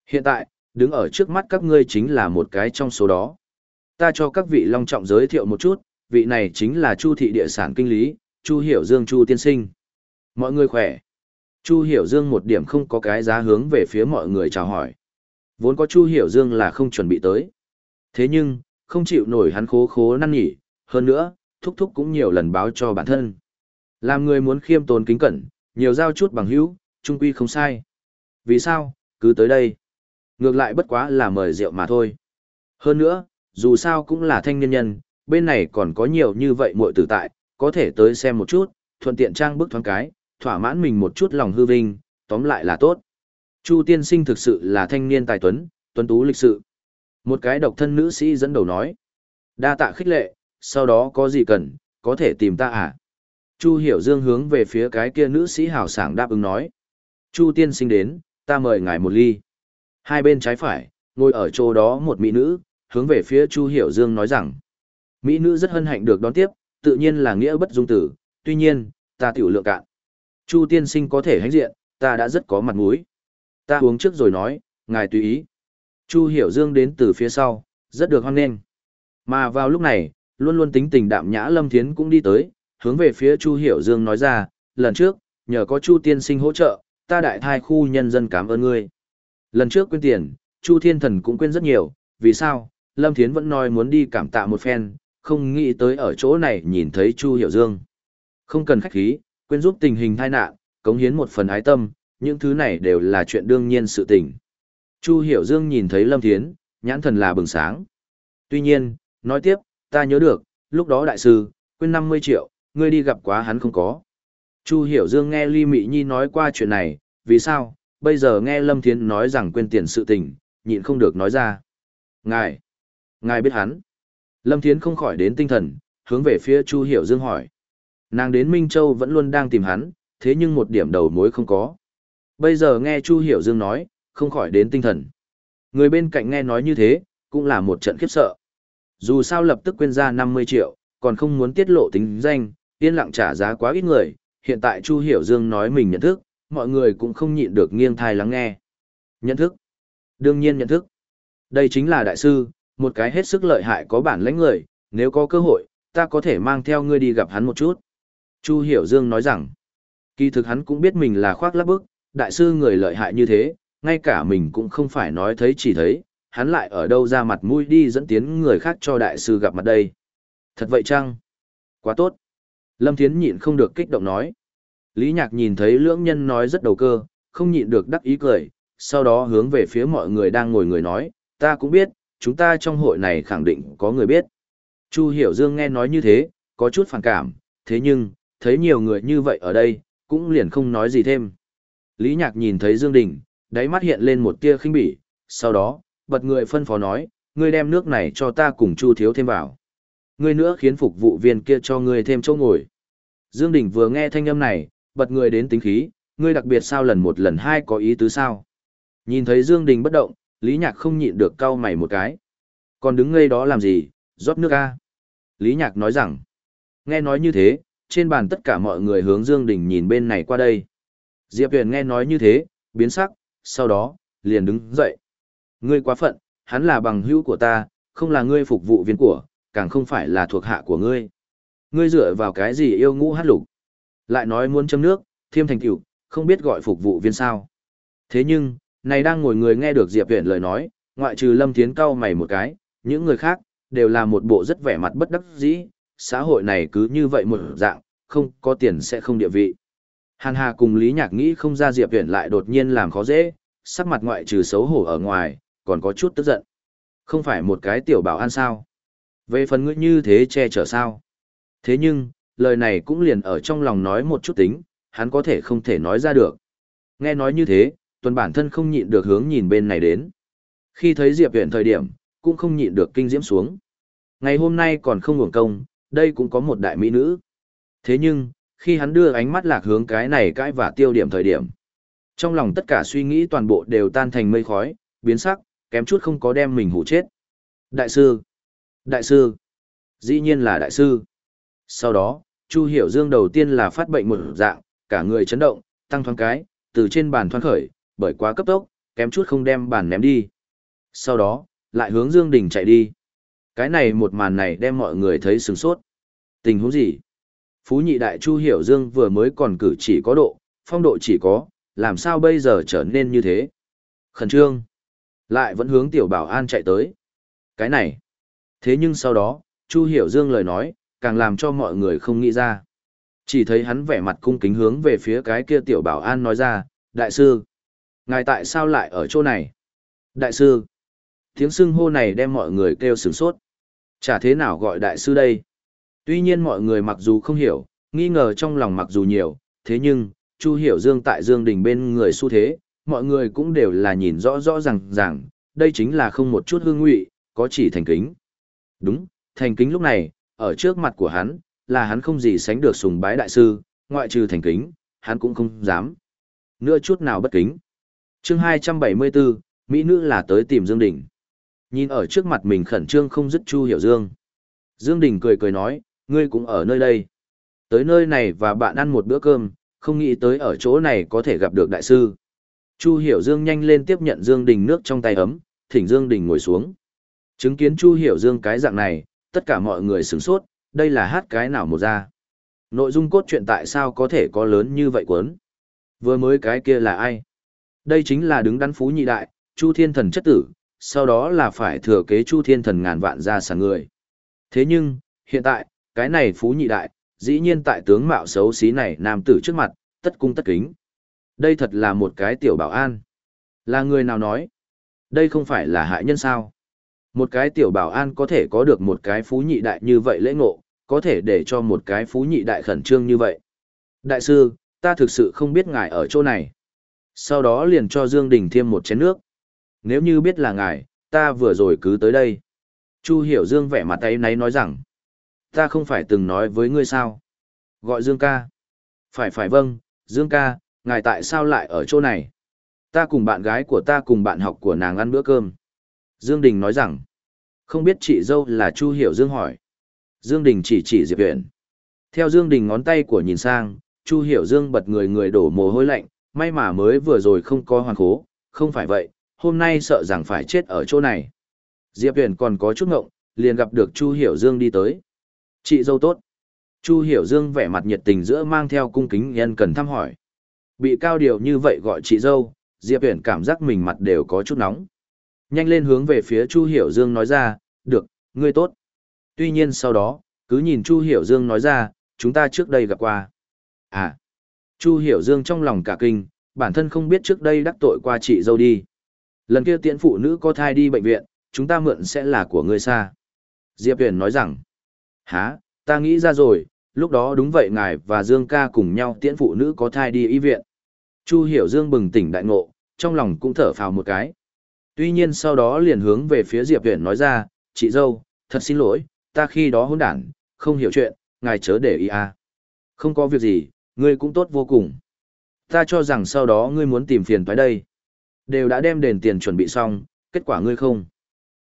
Hiện tại, đứng ở trước mắt các ngươi chính là một cái trong số đó. Ta cho các vị long trọng giới thiệu một chút, vị này chính là Chu thị địa sản kinh lý, Chu Hiểu Dương Chu tiên sinh. Mọi người khỏe. Chu Hiểu Dương một điểm không có cái giá hướng về phía mọi người chào hỏi. Vốn có Chu Hiểu Dương là không chuẩn bị tới. Thế nhưng, không chịu nổi hắn khố khố năn nhỉ, hơn nữa, thúc thúc cũng nhiều lần báo cho bản thân. Làm người muốn khiêm tốn kính cẩn, nhiều giao chút bằng hữu, trung quy không sai. Vì sao, cứ tới đây. Ngược lại bất quá là mời rượu mà thôi. Hơn nữa, dù sao cũng là thanh niên nhân, bên này còn có nhiều như vậy muội tử tại, có thể tới xem một chút, thuận tiện trang bức thoáng cái, thỏa mãn mình một chút lòng hư vinh, tóm lại là tốt. Chu tiên sinh thực sự là thanh niên tài tuấn, tuấn tú lịch sự. Một cái độc thân nữ sĩ dẫn đầu nói. Đa tạ khích lệ, sau đó có gì cần, có thể tìm ta à? Chu hiểu dương hướng về phía cái kia nữ sĩ hào sảng đáp ứng nói. Chu tiên sinh đến, ta mời ngài một ly. Hai bên trái phải, ngồi ở chỗ đó một mỹ nữ, hướng về phía Chu hiểu dương nói rằng. Mỹ nữ rất hân hạnh được đón tiếp, tự nhiên là nghĩa bất dung tử, tuy nhiên, ta tiểu lượng cạn. Chu tiên sinh có thể hãnh diện, ta đã rất có mặt mũi. Ta uống trước rồi nói, ngài tùy ý. Chu hiểu dương đến từ phía sau, rất được hoan nghênh. Mà vào lúc này, luôn luôn tính tình đạm nhã Lâm Thiến cũng đi tới, hướng về phía Chu hiểu dương nói ra, lần trước, nhờ có Chu tiên sinh hỗ trợ, ta đại thai khu nhân dân cảm ơn ngươi. Lần trước quên tiền, Chu thiên thần cũng quên rất nhiều, vì sao? Lâm Thiến vẫn nói muốn đi cảm tạ một phen, không nghĩ tới ở chỗ này nhìn thấy Chu Hiểu Dương. Không cần khách khí, quên giúp tình hình tai nạn, cống hiến một phần ái tâm, những thứ này đều là chuyện đương nhiên sự tình. Chu Hiểu Dương nhìn thấy Lâm Thiến, nhãn thần là bừng sáng. Tuy nhiên, nói tiếp, ta nhớ được, lúc đó đại sư, quên 50 triệu, ngươi đi gặp quá hắn không có. Chu Hiểu Dương nghe Ly Mị Nhi nói qua chuyện này, vì sao, bây giờ nghe Lâm Thiến nói rằng quên tiền sự tình, nhịn không được nói ra. Ngài, ngài biết hắn. Lâm Thiến không khỏi đến tinh thần, hướng về phía Chu Hiểu Dương hỏi. Nàng đến Minh Châu vẫn luôn đang tìm hắn, thế nhưng một điểm đầu mối không có. Bây giờ nghe Chu Hiểu Dương nói, không khỏi đến tinh thần. Người bên cạnh nghe nói như thế, cũng là một trận khiếp sợ. Dù sao lập tức quên ra 50 triệu, còn không muốn tiết lộ tính danh, yên lặng trả giá quá ít người, hiện tại Chu Hiểu Dương nói mình nhận thức, mọi người cũng không nhịn được nghiêng thai lắng nghe. Nhận thức? Đương nhiên nhận thức. Đây chính là đại sư, một cái hết sức lợi hại có bản lãnh người, nếu có cơ hội, ta có thể mang theo ngươi đi gặp hắn một chút. Chu Hiểu Dương nói rằng, kỳ thực hắn cũng biết mình là khoác lắp bức, đại sư người lợi hại như thế, ngay cả mình cũng không phải nói thấy chỉ thấy, hắn lại ở đâu ra mặt mũi đi dẫn tiến người khác cho đại sư gặp mặt đây. Thật vậy chăng? Quá tốt. Lâm Thiến nhịn không được kích động nói. Lý Nhạc nhìn thấy lưỡng nhân nói rất đầu cơ, không nhịn được đắc ý cười, sau đó hướng về phía mọi người đang ngồi người nói, ta cũng biết, chúng ta trong hội này khẳng định có người biết. Chu Hiểu Dương nghe nói như thế, có chút phản cảm, thế nhưng, thấy nhiều người như vậy ở đây, cũng liền không nói gì thêm. Lý Nhạc nhìn thấy Dương Đình, đáy mắt hiện lên một tia khinh bỉ, sau đó, bật người phân phó nói, ngươi đem nước này cho ta cùng Chu Thiếu thêm vào. Ngươi nữa khiến phục vụ viên kia cho ngươi thêm chỗ ngồi. Dương Đình vừa nghe thanh âm này, bật người đến tính khí, ngươi đặc biệt sao lần một lần hai có ý tứ sao. Nhìn thấy Dương Đình bất động, Lý Nhạc không nhịn được cau mày một cái. Còn đứng ngây đó làm gì, rót nước a. Lý Nhạc nói rằng, nghe nói như thế, trên bàn tất cả mọi người hướng Dương Đình nhìn bên này qua đây. Diệp Huyền nghe nói như thế, biến sắc, sau đó, liền đứng dậy. Ngươi quá phận, hắn là bằng hữu của ta, không là ngươi phục vụ viên của, càng không phải là thuộc hạ của ngươi. Ngươi dựa vào cái gì yêu ngũ hát lục? Lại nói muốn châm nước, thiêm thành tiểu, không biết gọi phục vụ viên sao. Thế nhưng, này đang ngồi người nghe được Diệp Viễn lời nói, ngoại trừ Lâm Thiến cau mày một cái, những người khác, đều là một bộ rất vẻ mặt bất đắc dĩ, xã hội này cứ như vậy một dạng, không có tiền sẽ không địa vị. Hàn Hà cùng Lý Nhạc nghĩ không ra Diệp Viễn lại đột nhiên làm khó dễ, sắc mặt ngoại trừ xấu hổ ở ngoài, còn có chút tức giận. Không phải một cái tiểu bảo an sao? Về phần ngươi như thế che chở sao? Thế nhưng, lời này cũng liền ở trong lòng nói một chút tính, hắn có thể không thể nói ra được. Nghe nói như thế, tuần bản thân không nhịn được hướng nhìn bên này đến. Khi thấy Diệp Huyền thời điểm, cũng không nhịn được kinh diễm xuống. Ngày hôm nay còn không hưởng công, đây cũng có một đại mỹ nữ. Thế nhưng, khi hắn đưa ánh mắt lạc hướng cái này cãi và tiêu điểm thời điểm. Trong lòng tất cả suy nghĩ toàn bộ đều tan thành mây khói, biến sắc, kém chút không có đem mình hủ chết. Đại sư! Đại sư! Dĩ nhiên là đại sư! Sau đó, Chu Hiểu Dương đầu tiên là phát bệnh một dạng, cả người chấn động, tăng thoáng cái, từ trên bàn thoáng khởi, bởi quá cấp tốc, kém chút không đem bàn ném đi. Sau đó, lại hướng Dương Đình chạy đi. Cái này một màn này đem mọi người thấy sừng sốt. Tình huống gì? Phú nhị đại Chu Hiểu Dương vừa mới còn cử chỉ có độ, phong độ chỉ có, làm sao bây giờ trở nên như thế? Khẩn trương. Lại vẫn hướng tiểu bảo an chạy tới. Cái này. Thế nhưng sau đó, Chu Hiểu Dương lời nói, càng làm cho mọi người không nghĩ ra. Chỉ thấy hắn vẻ mặt cung kính hướng về phía cái kia tiểu bảo an nói ra, Đại sư. Ngài tại sao lại ở chỗ này? Đại sư. Tiếng xưng hô này đem mọi người kêu sửng sốt. Chả thế nào gọi đại sư đây. Tuy nhiên mọi người mặc dù không hiểu, nghi ngờ trong lòng mặc dù nhiều, thế nhưng, Chu Hiểu Dương tại Dương Đình bên người xu thế, mọi người cũng đều là nhìn rõ rõ ràng ràng, đây chính là không một chút hương ngụy, có chỉ thành kính. Đúng, thành kính lúc này, ở trước mặt của hắn, là hắn không gì sánh được sùng bái đại sư, ngoại trừ thành kính, hắn cũng không dám. Nữa chút nào bất kính chương 274, Mỹ nữ là tới tìm Dương Đình. Nhìn ở trước mặt mình khẩn trương không dứt Chu Hiểu Dương. Dương Đình cười cười nói, ngươi cũng ở nơi đây. Tới nơi này và bạn ăn một bữa cơm, không nghĩ tới ở chỗ này có thể gặp được đại sư. Chu Hiểu Dương nhanh lên tiếp nhận Dương Đình nước trong tay ấm, thỉnh Dương Đình ngồi xuống. Chứng kiến Chu Hiểu Dương cái dạng này, tất cả mọi người sửng sốt, đây là hát cái nào một ra. Nội dung cốt truyện tại sao có thể có lớn như vậy quấn. Vừa mới cái kia là ai? Đây chính là đứng đắn phú nhị đại, Chu Thiên Thần chất tử, sau đó là phải thừa kế Chu Thiên Thần ngàn vạn gia sản người. Thế nhưng, hiện tại, cái này phú nhị đại, dĩ nhiên tại tướng mạo xấu xí này nam tử trước mặt, tất cung tất kính. Đây thật là một cái tiểu bảo an. Là người nào nói? Đây không phải là hại nhân sao? Một cái tiểu bảo an có thể có được một cái phú nhị đại như vậy lễ ngộ, có thể để cho một cái phú nhị đại khẩn trương như vậy. Đại sư, ta thực sự không biết ngài ở chỗ này. Sau đó liền cho Dương Đình thêm một chén nước. Nếu như biết là ngài, ta vừa rồi cứ tới đây. Chu Hiểu Dương vẻ mặt tay náy nói rằng, ta không phải từng nói với ngươi sao. Gọi Dương ca. Phải phải vâng, Dương ca, ngài tại sao lại ở chỗ này? Ta cùng bạn gái của ta cùng bạn học của nàng ăn bữa cơm. Dương Đình nói rằng, không biết chị dâu là Chu Hiểu Dương hỏi. Dương Đình chỉ chỉ Diệp Viễn. Theo Dương Đình ngón tay của nhìn sang, Chu Hiểu Dương bật người người đổ mồ hôi lạnh, may mà mới vừa rồi không có hoàn khố, không phải vậy, hôm nay sợ rằng phải chết ở chỗ này. Diệp Huyền còn có chút ngộng, liền gặp được Chu Hiểu Dương đi tới. Chị dâu tốt. Chu Hiểu Dương vẻ mặt nhiệt tình giữa mang theo cung kính nhân cần thăm hỏi. Bị cao điều như vậy gọi chị dâu, Diệp Huyền cảm giác mình mặt đều có chút nóng. Nhanh lên hướng về phía Chu Hiểu Dương nói ra, được, ngươi tốt. Tuy nhiên sau đó, cứ nhìn Chu Hiểu Dương nói ra, chúng ta trước đây gặp qua. À, Chu Hiểu Dương trong lòng cả kinh, bản thân không biết trước đây đắc tội qua chị dâu đi. Lần kia tiễn phụ nữ có thai đi bệnh viện, chúng ta mượn sẽ là của ngươi xa. Diệp Huyền nói rằng, há, ta nghĩ ra rồi, lúc đó đúng vậy ngài và Dương ca cùng nhau tiễn phụ nữ có thai đi y viện. Chu Hiểu Dương bừng tỉnh đại ngộ, trong lòng cũng thở phào một cái. Tuy nhiên sau đó liền hướng về phía Diệp Huyền nói ra, chị dâu, thật xin lỗi, ta khi đó hỗn đản, không hiểu chuyện, ngài chớ để ý à. Không có việc gì, ngươi cũng tốt vô cùng. Ta cho rằng sau đó ngươi muốn tìm phiền phải đây. Đều đã đem đền tiền chuẩn bị xong, kết quả ngươi không.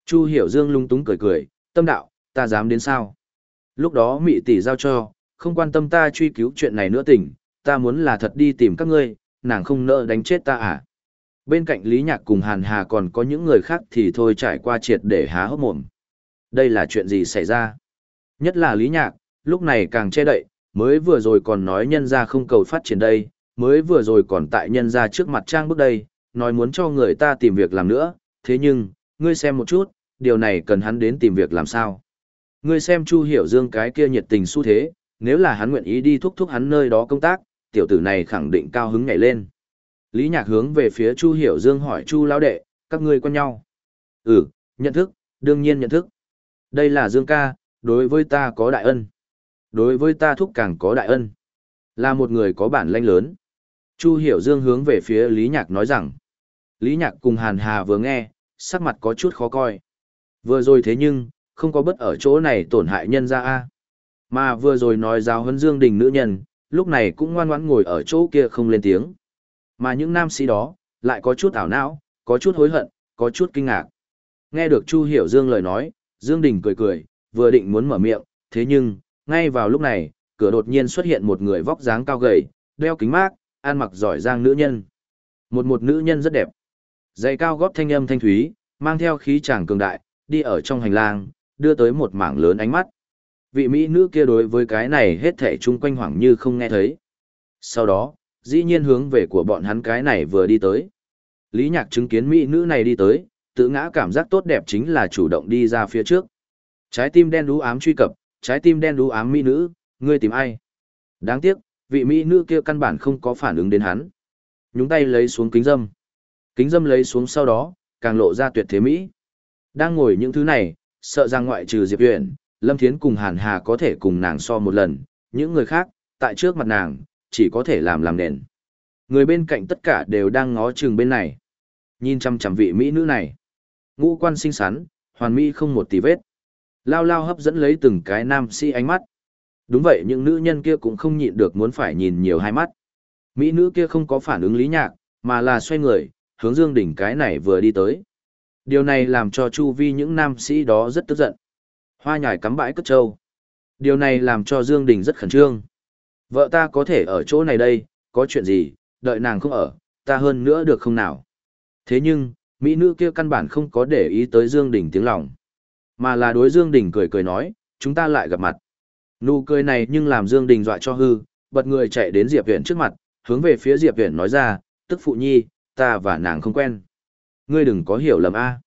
Chu Hiểu Dương lung túng cười cười, tâm đạo, ta dám đến sao? Lúc đó mị tỷ giao cho, không quan tâm ta truy cứu chuyện này nữa tỉnh, ta muốn là thật đi tìm các ngươi, nàng không nỡ đánh chết ta à? Bên cạnh Lý Nhạc cùng Hàn Hà còn có những người khác thì thôi trải qua triệt để há hốc mồm. Đây là chuyện gì xảy ra? Nhất là Lý Nhạc, lúc này càng che đậy, mới vừa rồi còn nói nhân ra không cầu phát triển đây, mới vừa rồi còn tại nhân ra trước mặt trang bước đây, nói muốn cho người ta tìm việc làm nữa, thế nhưng, ngươi xem một chút, điều này cần hắn đến tìm việc làm sao. Ngươi xem Chu Hiểu Dương cái kia nhiệt tình xu thế, nếu là hắn nguyện ý đi thúc thúc hắn nơi đó công tác, tiểu tử này khẳng định cao hứng nhảy lên. Lý Nhạc hướng về phía Chu Hiểu Dương hỏi Chu lão đệ, các ngươi quen nhau? Ừ, nhận thức, đương nhiên nhận thức. Đây là Dương ca, đối với ta có đại ân. Đối với ta thúc càng có đại ân. Là một người có bản lãnh lớn. Chu Hiểu Dương hướng về phía Lý Nhạc nói rằng. Lý Nhạc cùng Hàn Hà vừa nghe, sắc mặt có chút khó coi. Vừa rồi thế nhưng, không có bất ở chỗ này tổn hại nhân ra a Mà vừa rồi nói giáo huấn Dương Đình nữ nhân, lúc này cũng ngoan ngoãn ngồi ở chỗ kia không lên tiếng. Mà những nam sĩ đó, lại có chút ảo não, có chút hối hận, có chút kinh ngạc. Nghe được Chu Hiểu Dương lời nói, Dương Đình cười cười, vừa định muốn mở miệng, thế nhưng, ngay vào lúc này, cửa đột nhiên xuất hiện một người vóc dáng cao gầy, đeo kính mát, ăn mặc giỏi giang nữ nhân. Một một nữ nhân rất đẹp. Giày cao góp thanh âm thanh thúy, mang theo khí chàng cường đại, đi ở trong hành lang, đưa tới một mảng lớn ánh mắt. Vị mỹ nữ kia đối với cái này hết thảy chung quanh hoảng như không nghe thấy. Sau đó, dĩ nhiên hướng về của bọn hắn cái này vừa đi tới. Lý Nhạc chứng kiến mỹ nữ này đi tới, tự ngã cảm giác tốt đẹp chính là chủ động đi ra phía trước. Trái tim đen đú ám truy cập, trái tim đen đu ám mỹ nữ, ngươi tìm ai? Đáng tiếc, vị mỹ nữ kia căn bản không có phản ứng đến hắn. Nhúng tay lấy xuống kính dâm. Kính dâm lấy xuống sau đó, càng lộ ra tuyệt thế mỹ. Đang ngồi những thứ này, sợ rằng ngoại trừ Diệp Uyển, Lâm Thiến cùng Hàn Hà có thể cùng nàng so một lần, những người khác, tại trước mặt nàng, chỉ có thể làm làm nền. Người bên cạnh tất cả đều đang ngó chừng bên này. Nhìn chăm chăm vị mỹ nữ này. Ngũ quan xinh xắn, hoàn mỹ không một tì vết. Lao lao hấp dẫn lấy từng cái nam sĩ ánh mắt. Đúng vậy những nữ nhân kia cũng không nhịn được muốn phải nhìn nhiều hai mắt. Mỹ nữ kia không có phản ứng lý nhạc, mà là xoay người, hướng Dương Đỉnh cái này vừa đi tới. Điều này làm cho chu vi những nam sĩ đó rất tức giận. Hoa nhài cắm bãi cất trâu. Điều này làm cho Dương Đình rất khẩn trương. Vợ ta có thể ở chỗ này đây, có chuyện gì, đợi nàng không ở, ta hơn nữa được không nào. Thế nhưng, mỹ nữ kia căn bản không có để ý tới Dương Đình tiếng lòng. Mà là đối Dương Đình cười cười nói, chúng ta lại gặp mặt. Nụ cười này nhưng làm Dương Đình dọa cho hư, bật người chạy đến Diệp Viễn trước mặt, hướng về phía Diệp Viễn nói ra, tức phụ nhi, ta và nàng không quen. Ngươi đừng có hiểu lầm a.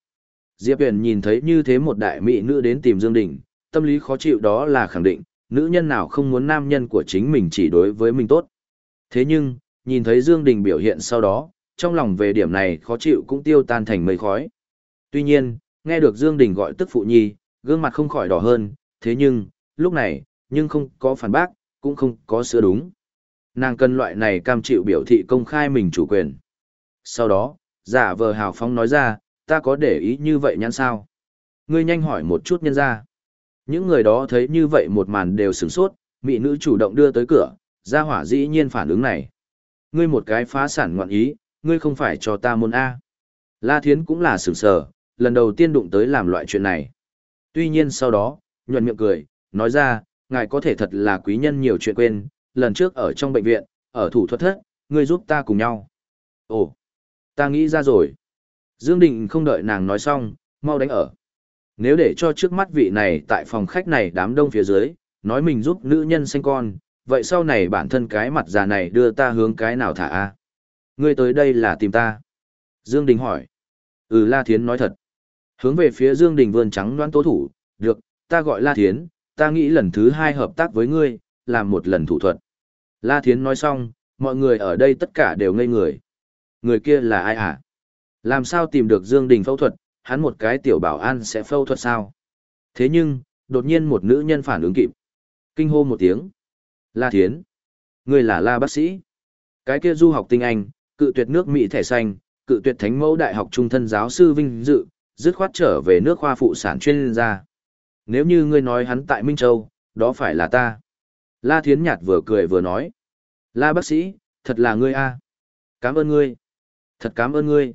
Diệp Viễn nhìn thấy như thế một đại mỹ nữ đến tìm Dương Đình, tâm lý khó chịu đó là khẳng định, nữ nhân nào không muốn nam nhân của chính mình chỉ đối với mình tốt. Thế nhưng, nhìn thấy Dương Đình biểu hiện sau đó, trong lòng về điểm này khó chịu cũng tiêu tan thành mây khói. Tuy nhiên, nghe được Dương Đình gọi tức phụ nhi, gương mặt không khỏi đỏ hơn, thế nhưng, lúc này, nhưng không có phản bác, cũng không có sửa đúng. Nàng cần loại này cam chịu biểu thị công khai mình chủ quyền. Sau đó, giả vờ hào phóng nói ra, ta có để ý như vậy nhãn sao? Ngươi nhanh hỏi một chút nhân ra. Những người đó thấy như vậy một màn đều sửng sốt, mỹ nữ chủ động đưa tới cửa, ra hỏa dĩ nhiên phản ứng này. Ngươi một cái phá sản ngoạn ý, ngươi không phải cho ta môn A. La Thiến cũng là sửng sờ, lần đầu tiên đụng tới làm loại chuyện này. Tuy nhiên sau đó, nhuận miệng cười, nói ra, ngài có thể thật là quý nhân nhiều chuyện quên, lần trước ở trong bệnh viện, ở thủ thuật thất, ngươi giúp ta cùng nhau. Ồ, ta nghĩ ra rồi. Dương Đình không đợi nàng nói xong, mau đánh ở. Nếu để cho trước mắt vị này tại phòng khách này đám đông phía dưới, nói mình giúp nữ nhân sinh con, vậy sau này bản thân cái mặt già này đưa ta hướng cái nào thả a? Ngươi tới đây là tìm ta. Dương Đình hỏi. Ừ La Thiến nói thật. Hướng về phía Dương Đình vươn trắng đoán tố thủ, được, ta gọi La Thiến, ta nghĩ lần thứ hai hợp tác với ngươi, làm một lần thủ thuật. La Thiến nói xong, mọi người ở đây tất cả đều ngây người. Người kia là ai hả? Làm sao tìm được Dương Đình phẫu thuật, hắn một cái tiểu bảo an sẽ phẫu thuật sao? Thế nhưng, đột nhiên một nữ nhân phản ứng kịp. Kinh hô một tiếng. La Thiến. Người là La bác sĩ. Cái kia du học tinh Anh, cự tuyệt nước Mỹ thẻ xanh, cự tuyệt thánh mẫu đại học trung thân giáo sư vinh dự, dứt khoát trở về nước khoa phụ sản chuyên gia. Nếu như ngươi nói hắn tại Minh Châu, đó phải là ta. La Thiến Nhạt vừa cười vừa nói. La bác sĩ, thật là ngươi a. Cảm ơn ngươi. Thật cảm ơn ngươi.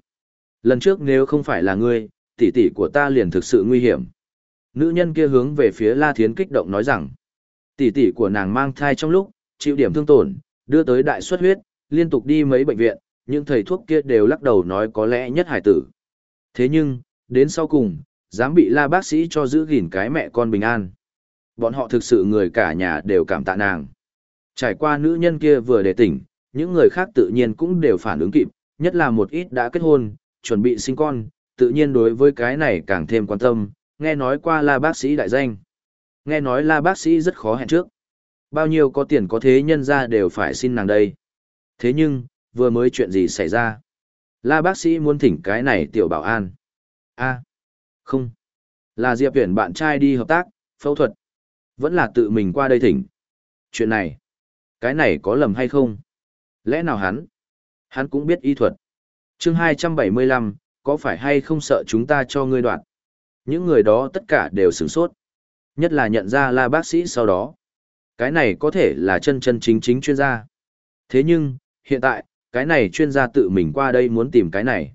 Lần trước nếu không phải là ngươi, tỷ tỷ của ta liền thực sự nguy hiểm. Nữ nhân kia hướng về phía La Thiến kích động nói rằng, tỷ tỷ của nàng mang thai trong lúc, chịu điểm thương tổn, đưa tới đại suất huyết, liên tục đi mấy bệnh viện, những thầy thuốc kia đều lắc đầu nói có lẽ nhất hải tử. Thế nhưng, đến sau cùng, dám bị la bác sĩ cho giữ gìn cái mẹ con bình an. Bọn họ thực sự người cả nhà đều cảm tạ nàng. Trải qua nữ nhân kia vừa để tỉnh, những người khác tự nhiên cũng đều phản ứng kịp, nhất là một ít đã kết hôn, chuẩn bị sinh con, tự nhiên đối với cái này càng thêm quan tâm, nghe nói qua la bác sĩ đại danh. Nghe nói la bác sĩ rất khó hẹn trước. Bao nhiêu có tiền có thế nhân ra đều phải xin nàng đây. Thế nhưng, vừa mới chuyện gì xảy ra? La bác sĩ muốn thỉnh cái này tiểu bảo an a không. Là Diệp tuyển bạn trai đi hợp tác, phẫu thuật. Vẫn là tự mình qua đây thỉnh. Chuyện này, cái này có lầm hay không? Lẽ nào hắn? Hắn cũng biết y thuật. chương 275, có phải hay không sợ chúng ta cho ngươi đoạn? Những người đó tất cả đều sửng sốt. Nhất là nhận ra là bác sĩ sau đó. Cái này có thể là chân chân chính chính chuyên gia. Thế nhưng, hiện tại, cái này chuyên gia tự mình qua đây muốn tìm cái này.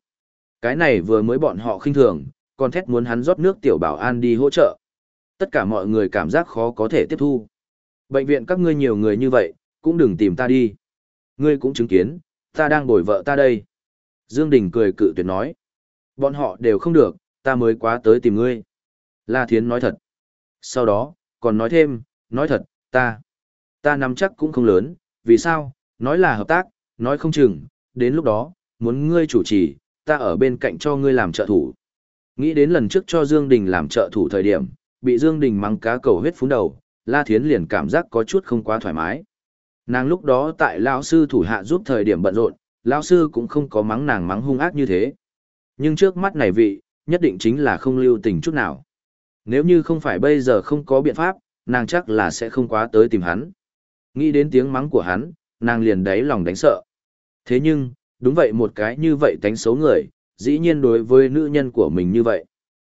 Cái này vừa mới bọn họ khinh thường, còn thét muốn hắn rót nước tiểu bảo an đi hỗ trợ. Tất cả mọi người cảm giác khó có thể tiếp thu. Bệnh viện các ngươi nhiều người như vậy, cũng đừng tìm ta đi. Ngươi cũng chứng kiến, ta đang bồi vợ ta đây. Dương Đình cười cự tuyệt nói. Bọn họ đều không được, ta mới quá tới tìm ngươi. La Thiến nói thật. Sau đó, còn nói thêm, nói thật, ta, ta nắm chắc cũng không lớn, vì sao, nói là hợp tác, nói không chừng, đến lúc đó, muốn ngươi chủ trì, ta ở bên cạnh cho ngươi làm trợ thủ. Nghĩ đến lần trước cho Dương Đình làm trợ thủ thời điểm, bị Dương Đình mắng cá cầu huyết phúng đầu, La Thiến liền cảm giác có chút không quá thoải mái. Nàng lúc đó tại lão sư thủ hạ giúp thời điểm bận rộn, lão sư cũng không có mắng nàng mắng hung ác như thế. Nhưng trước mắt này vị, nhất định chính là không lưu tình chút nào. Nếu như không phải bây giờ không có biện pháp, nàng chắc là sẽ không quá tới tìm hắn. Nghĩ đến tiếng mắng của hắn, nàng liền đáy lòng đánh sợ. Thế nhưng, đúng vậy một cái như vậy tánh xấu người, dĩ nhiên đối với nữ nhân của mình như vậy.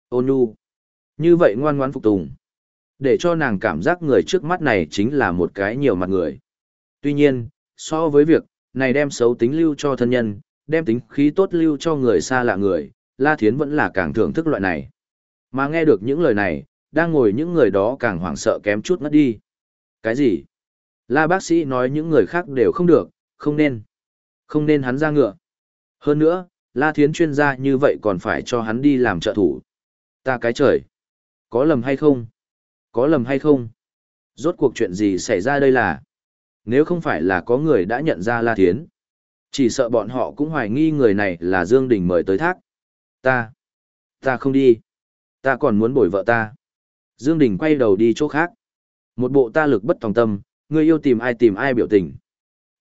Ôn nhu. Như vậy ngoan ngoãn phục tùng. Để cho nàng cảm giác người trước mắt này chính là một cái nhiều mặt người. Tuy nhiên, so với việc, này đem xấu tính lưu cho thân nhân, đem tính khí tốt lưu cho người xa lạ người, La Thiến vẫn là càng thưởng thức loại này. Mà nghe được những lời này, đang ngồi những người đó càng hoảng sợ kém chút ngất đi. Cái gì? La bác sĩ nói những người khác đều không được, không nên. Không nên hắn ra ngựa. Hơn nữa, La Thiến chuyên gia như vậy còn phải cho hắn đi làm trợ thủ. Ta cái trời. Có lầm hay không? Có lầm hay không? Rốt cuộc chuyện gì xảy ra đây là? Nếu không phải là có người đã nhận ra La Thiến, chỉ sợ bọn họ cũng hoài nghi người này là Dương Đình mời tới thác. Ta, ta không đi. Ta còn muốn bồi vợ ta. Dương Đình quay đầu đi chỗ khác. Một bộ ta lực bất tòng tâm, người yêu tìm ai tìm ai biểu tình.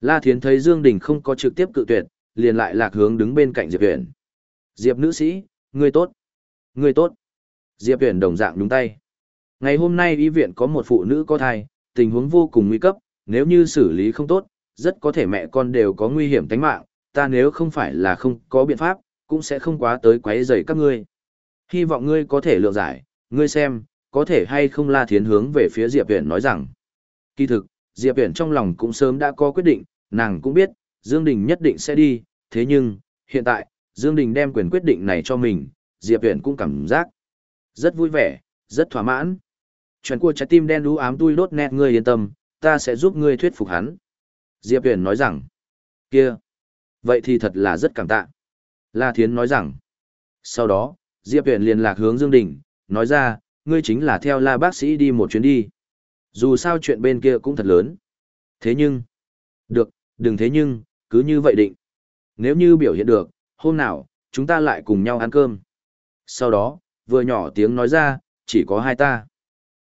La Thiến thấy Dương Đình không có trực tiếp cự tuyệt, liền lại lạc hướng đứng bên cạnh Diệp Uyển. Diệp nữ sĩ, ngươi tốt. Ngươi tốt. Diệp Uyển đồng dạng đúng tay. Ngày hôm nay y viện có một phụ nữ có thai, tình huống vô cùng nguy cấp, nếu như xử lý không tốt, rất có thể mẹ con đều có nguy hiểm tính mạng, ta nếu không phải là không có biện pháp, cũng sẽ không quá tới quấy rầy các ngươi. Hy vọng ngươi có thể lượng giải, ngươi xem, có thể hay không La Thiến hướng về phía Diệp Viễn nói rằng. Kỳ thực, Diệp Viễn trong lòng cũng sớm đã có quyết định, nàng cũng biết, Dương Đình nhất định sẽ đi, thế nhưng, hiện tại, Dương Đình đem quyền quyết định này cho mình, Diệp Viễn cũng cảm giác rất vui vẻ, rất thỏa mãn. Chuyện của trái tim đen đú ám tui đốt nét ngươi yên tâm, ta sẽ giúp ngươi thuyết phục hắn. Diệp Huyền nói rằng, kia, vậy thì thật là rất cảm tạ. La Thiến nói rằng, sau đó, Diệp Huyền liền lạc hướng Dương Đình, nói ra, ngươi chính là theo La bác sĩ đi một chuyến đi. Dù sao chuyện bên kia cũng thật lớn. Thế nhưng, được, đừng thế nhưng, cứ như vậy định. Nếu như biểu hiện được, hôm nào, chúng ta lại cùng nhau ăn cơm. Sau đó, vừa nhỏ tiếng nói ra, chỉ có hai ta.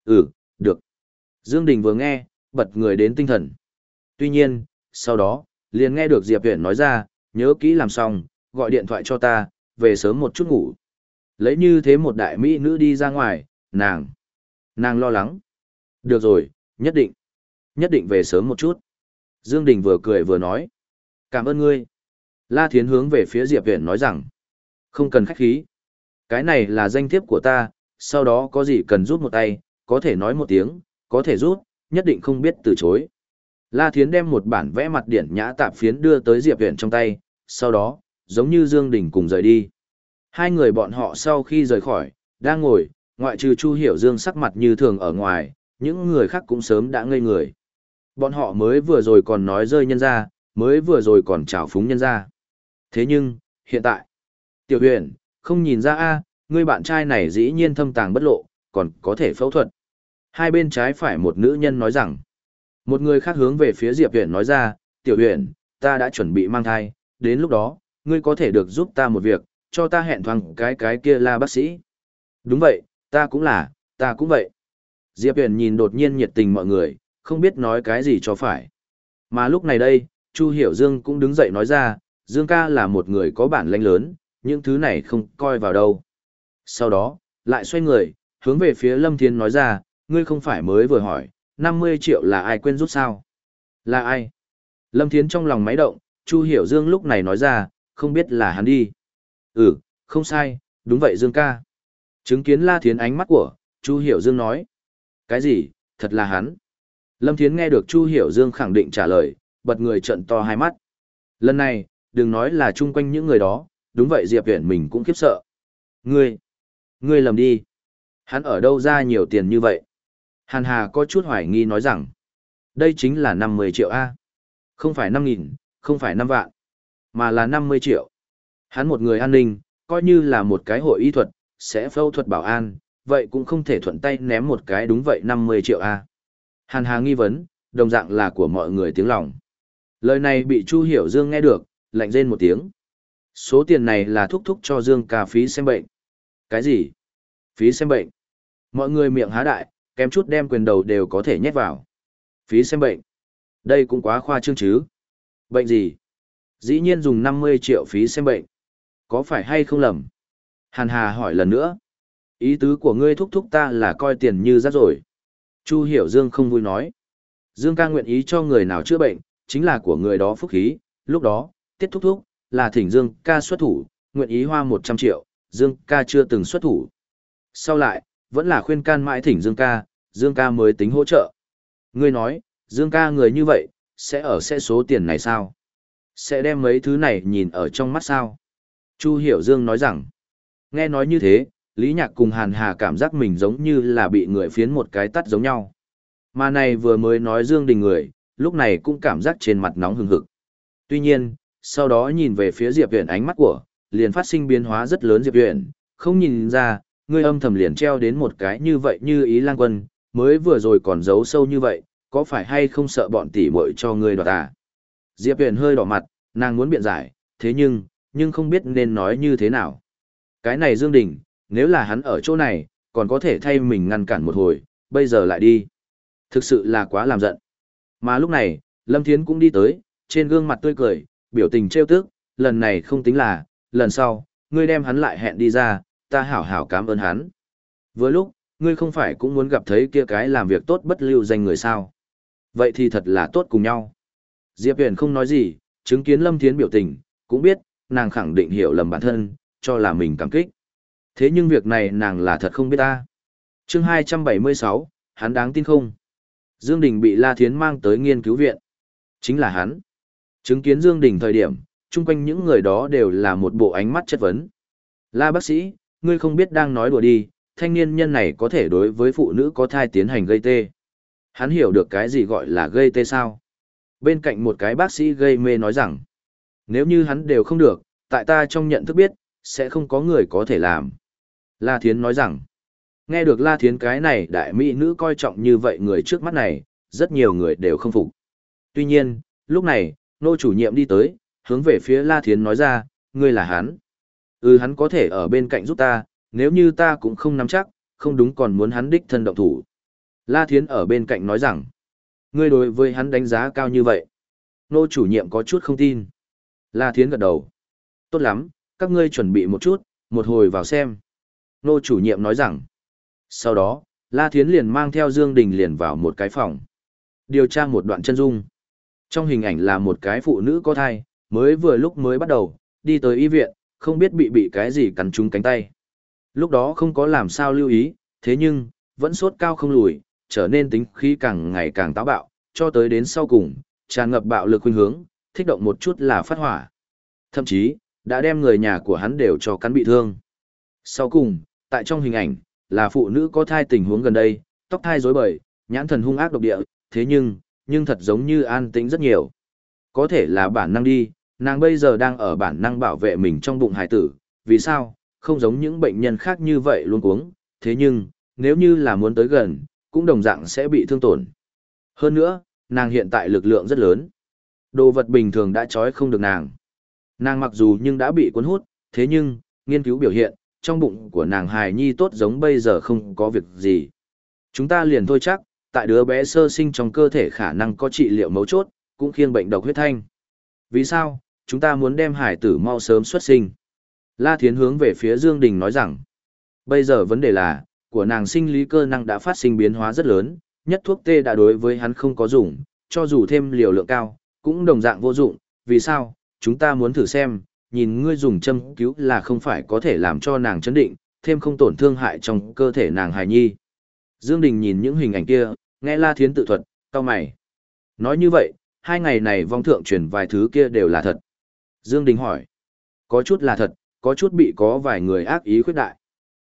Ừ, được. Dương Đình vừa nghe, bật người đến tinh thần. Tuy nhiên, sau đó, liền nghe được Diệp Viễn nói ra, nhớ kỹ làm xong, gọi điện thoại cho ta, về sớm một chút ngủ. Lấy như thế một đại mỹ nữ đi ra ngoài, nàng, nàng lo lắng. Được rồi, nhất định, nhất định về sớm một chút. Dương Đình vừa cười vừa nói, cảm ơn ngươi. La Thiến hướng về phía Diệp Viễn nói rằng, không cần khách khí. Cái này là danh thiếp của ta, sau đó có gì cần rút một tay, có thể nói một tiếng, có thể rút, nhất định không biết từ chối. La Thiến đem một bản vẽ mặt điển nhã tạp phiến đưa tới Diệp Viễn trong tay, sau đó, giống như Dương Đình cùng rời đi. Hai người bọn họ sau khi rời khỏi, đang ngồi, ngoại trừ Chu Hiểu Dương sắc mặt như thường ở ngoài, những người khác cũng sớm đã ngây người. Bọn họ mới vừa rồi còn nói rơi nhân ra, mới vừa rồi còn chào phúng nhân ra. Thế nhưng, hiện tại, Tiểu huyền, không nhìn ra a người bạn trai này dĩ nhiên thâm tàng bất lộ, còn có thể phẫu thuật. Hai bên trái phải một nữ nhân nói rằng, một người khác hướng về phía Diệp Huyền nói ra, Tiểu Huyền, ta đã chuẩn bị mang thai, đến lúc đó, ngươi có thể được giúp ta một việc, cho ta hẹn thoáng cái cái kia là bác sĩ. Đúng vậy, ta cũng là, ta cũng vậy. Diệp Huyền nhìn đột nhiên nhiệt tình mọi người, không biết nói cái gì cho phải. Mà lúc này đây, Chu Hiểu Dương cũng đứng dậy nói ra, Dương ca là một người có bản lĩnh lớn, những thứ này không coi vào đâu. Sau đó, lại xoay người, hướng về phía Lâm Thiên nói ra, ngươi không phải mới vừa hỏi, 50 triệu là ai quên rút sao? Là ai? Lâm Thiến trong lòng máy động, Chu Hiểu Dương lúc này nói ra, không biết là hắn đi. Ừ, không sai, đúng vậy Dương ca. Chứng kiến La Thiến ánh mắt của, Chu Hiểu Dương nói. Cái gì, thật là hắn. Lâm Thiến nghe được Chu Hiểu Dương khẳng định trả lời, bật người trận to hai mắt. Lần này, đừng nói là chung quanh những người đó, đúng vậy Diệp Viễn mình cũng khiếp sợ. Ngươi, ngươi lầm đi. Hắn ở đâu ra nhiều tiền như vậy? Hàn Hà có chút hoài nghi nói rằng, đây chính là 50 triệu A. Không phải 5.000, không phải 5 vạn, mà là 50 triệu. Hắn một người an ninh, coi như là một cái hội y thuật, sẽ phẫu thuật bảo an, vậy cũng không thể thuận tay ném một cái đúng vậy 50 triệu A. Hàn Hà nghi vấn, đồng dạng là của mọi người tiếng lòng. Lời này bị Chu Hiểu Dương nghe được, lạnh rên một tiếng. Số tiền này là thúc thúc cho Dương ca phí xem bệnh. Cái gì? Phí xem bệnh. Mọi người miệng há đại, kém chút đem quyền đầu đều có thể nhét vào. Phí xem bệnh. Đây cũng quá khoa trương chứ. Bệnh gì? Dĩ nhiên dùng 50 triệu phí xem bệnh. Có phải hay không lầm? Hàn Hà hỏi lần nữa. Ý tứ của ngươi thúc thúc ta là coi tiền như rác rồi. Chu Hiểu Dương không vui nói. Dương ca nguyện ý cho người nào chữa bệnh, chính là của người đó phúc khí. Lúc đó, tiết thúc thúc, là thỉnh Dương ca xuất thủ, nguyện ý hoa 100 triệu, Dương ca chưa từng xuất thủ. Sau lại, vẫn là khuyên can mãi thỉnh Dương ca, Dương ca mới tính hỗ trợ. Ngươi nói, Dương ca người như vậy, sẽ ở sẽ số tiền này sao? Sẽ đem mấy thứ này nhìn ở trong mắt sao? Chu Hiểu Dương nói rằng, nghe nói như thế, Lý Nhạc cùng Hàn Hà cảm giác mình giống như là bị người phiến một cái tắt giống nhau. Mà này vừa mới nói Dương Đình người, lúc này cũng cảm giác trên mặt nóng hừng hực. Tuy nhiên, sau đó nhìn về phía Diệp Viễn ánh mắt của, liền phát sinh biến hóa rất lớn Diệp Viễn, không nhìn ra, ngươi âm thầm liền treo đến một cái như vậy như ý lang quân, mới vừa rồi còn giấu sâu như vậy, có phải hay không sợ bọn tỷ muội cho ngươi đoạt à? Diệp Huyền hơi đỏ mặt, nàng muốn biện giải, thế nhưng, nhưng không biết nên nói như thế nào. Cái này Dương Đình, nếu là hắn ở chỗ này, còn có thể thay mình ngăn cản một hồi, bây giờ lại đi. Thực sự là quá làm giận. Mà lúc này, Lâm Thiến cũng đi tới, trên gương mặt tươi cười, biểu tình trêu tức, lần này không tính là, lần sau, ngươi đem hắn lại hẹn đi ra, ta hảo hảo cảm ơn hắn. Vừa lúc, ngươi không phải cũng muốn gặp thấy kia cái làm việc tốt bất lưu danh người sao. Vậy thì thật là tốt cùng nhau. Diệp Huyền không nói gì, chứng kiến Lâm Thiến biểu tình, cũng biết, nàng khẳng định hiểu lầm bản thân, cho là mình cảm kích. Thế nhưng việc này nàng là thật không biết ta. chương 276, hắn đáng tin không? Dương Đình bị La Thiến mang tới nghiên cứu viện. Chính là hắn. Chứng kiến Dương Đình thời điểm, chung quanh những người đó đều là một bộ ánh mắt chất vấn. La bác sĩ, ngươi không biết đang nói đùa đi, thanh niên nhân này có thể đối với phụ nữ có thai tiến hành gây tê. Hắn hiểu được cái gì gọi là gây tê sao. Bên cạnh một cái bác sĩ gây mê nói rằng, nếu như hắn đều không được, tại ta trong nhận thức biết, sẽ không có người có thể làm. La Thiến nói rằng, nghe được La Thiến cái này đại mỹ nữ coi trọng như vậy người trước mắt này, rất nhiều người đều không phục. Tuy nhiên, lúc này, nô chủ nhiệm đi tới, hướng về phía La Thiến nói ra, ngươi là hắn. Ừ hắn có thể ở bên cạnh giúp ta, nếu như ta cũng không nắm chắc, không đúng còn muốn hắn đích thân động thủ. La Thiến ở bên cạnh nói rằng, ngươi đối với hắn đánh giá cao như vậy. Nô chủ nhiệm có chút không tin. La Thiến gật đầu. Tốt lắm, các ngươi chuẩn bị một chút, một hồi vào xem. Nô chủ nhiệm nói rằng, sau đó, La Thiến liền mang theo Dương Đình liền vào một cái phòng. Điều tra một đoạn chân dung. Trong hình ảnh là một cái phụ nữ có thai, mới vừa lúc mới bắt đầu, đi tới y viện, không biết bị bị cái gì cắn trúng cánh tay. Lúc đó không có làm sao lưu ý, thế nhưng, vẫn sốt cao không lùi, trở nên tính khí càng ngày càng táo bạo, cho tới đến sau cùng, tràn ngập bạo lực khuynh hướng, thích động một chút là phát hỏa. Thậm chí, đã đem người nhà của hắn đều cho cắn bị thương. Sau cùng, tại trong hình ảnh, là phụ nữ có thai tình huống gần đây, tóc thai rối bời, nhãn thần hung ác độc địa, thế nhưng, nhưng thật giống như an tĩnh rất nhiều. Có thể là bản năng đi, nàng bây giờ đang ở bản năng bảo vệ mình trong bụng hải tử, vì sao, không giống những bệnh nhân khác như vậy luôn cuống, thế nhưng, nếu như là muốn tới gần, cũng đồng dạng sẽ bị thương tổn. Hơn nữa, nàng hiện tại lực lượng rất lớn. Đồ vật bình thường đã trói không được nàng. Nàng mặc dù nhưng đã bị cuốn hút, thế nhưng, nghiên cứu biểu hiện, trong bụng của nàng hài nhi tốt giống bây giờ không có việc gì. Chúng ta liền thôi chắc, tại đứa bé sơ sinh trong cơ thể khả năng có trị liệu mấu chốt, cũng khiêng bệnh độc huyết thanh. Vì sao, chúng ta muốn đem hải tử mau sớm xuất sinh? La Thiến hướng về phía Dương Đình nói rằng, bây giờ vấn đề là, của nàng sinh lý cơ năng đã phát sinh biến hóa rất lớn, nhất thuốc tê đã đối với hắn không có dụng, cho dù thêm liều lượng cao, cũng đồng dạng vô dụng, vì sao, chúng ta muốn thử xem, nhìn ngươi dùng châm cứu là không phải có thể làm cho nàng chấn định, thêm không tổn thương hại trong cơ thể nàng hài nhi. Dương Đình nhìn những hình ảnh kia, nghe La Thiến tự thuật, cao mày. Nói như vậy, hai ngày này vong thượng truyền vài thứ kia đều là thật. Dương Đình hỏi. Có chút là thật, có chút bị có vài người ác ý khuyết đại.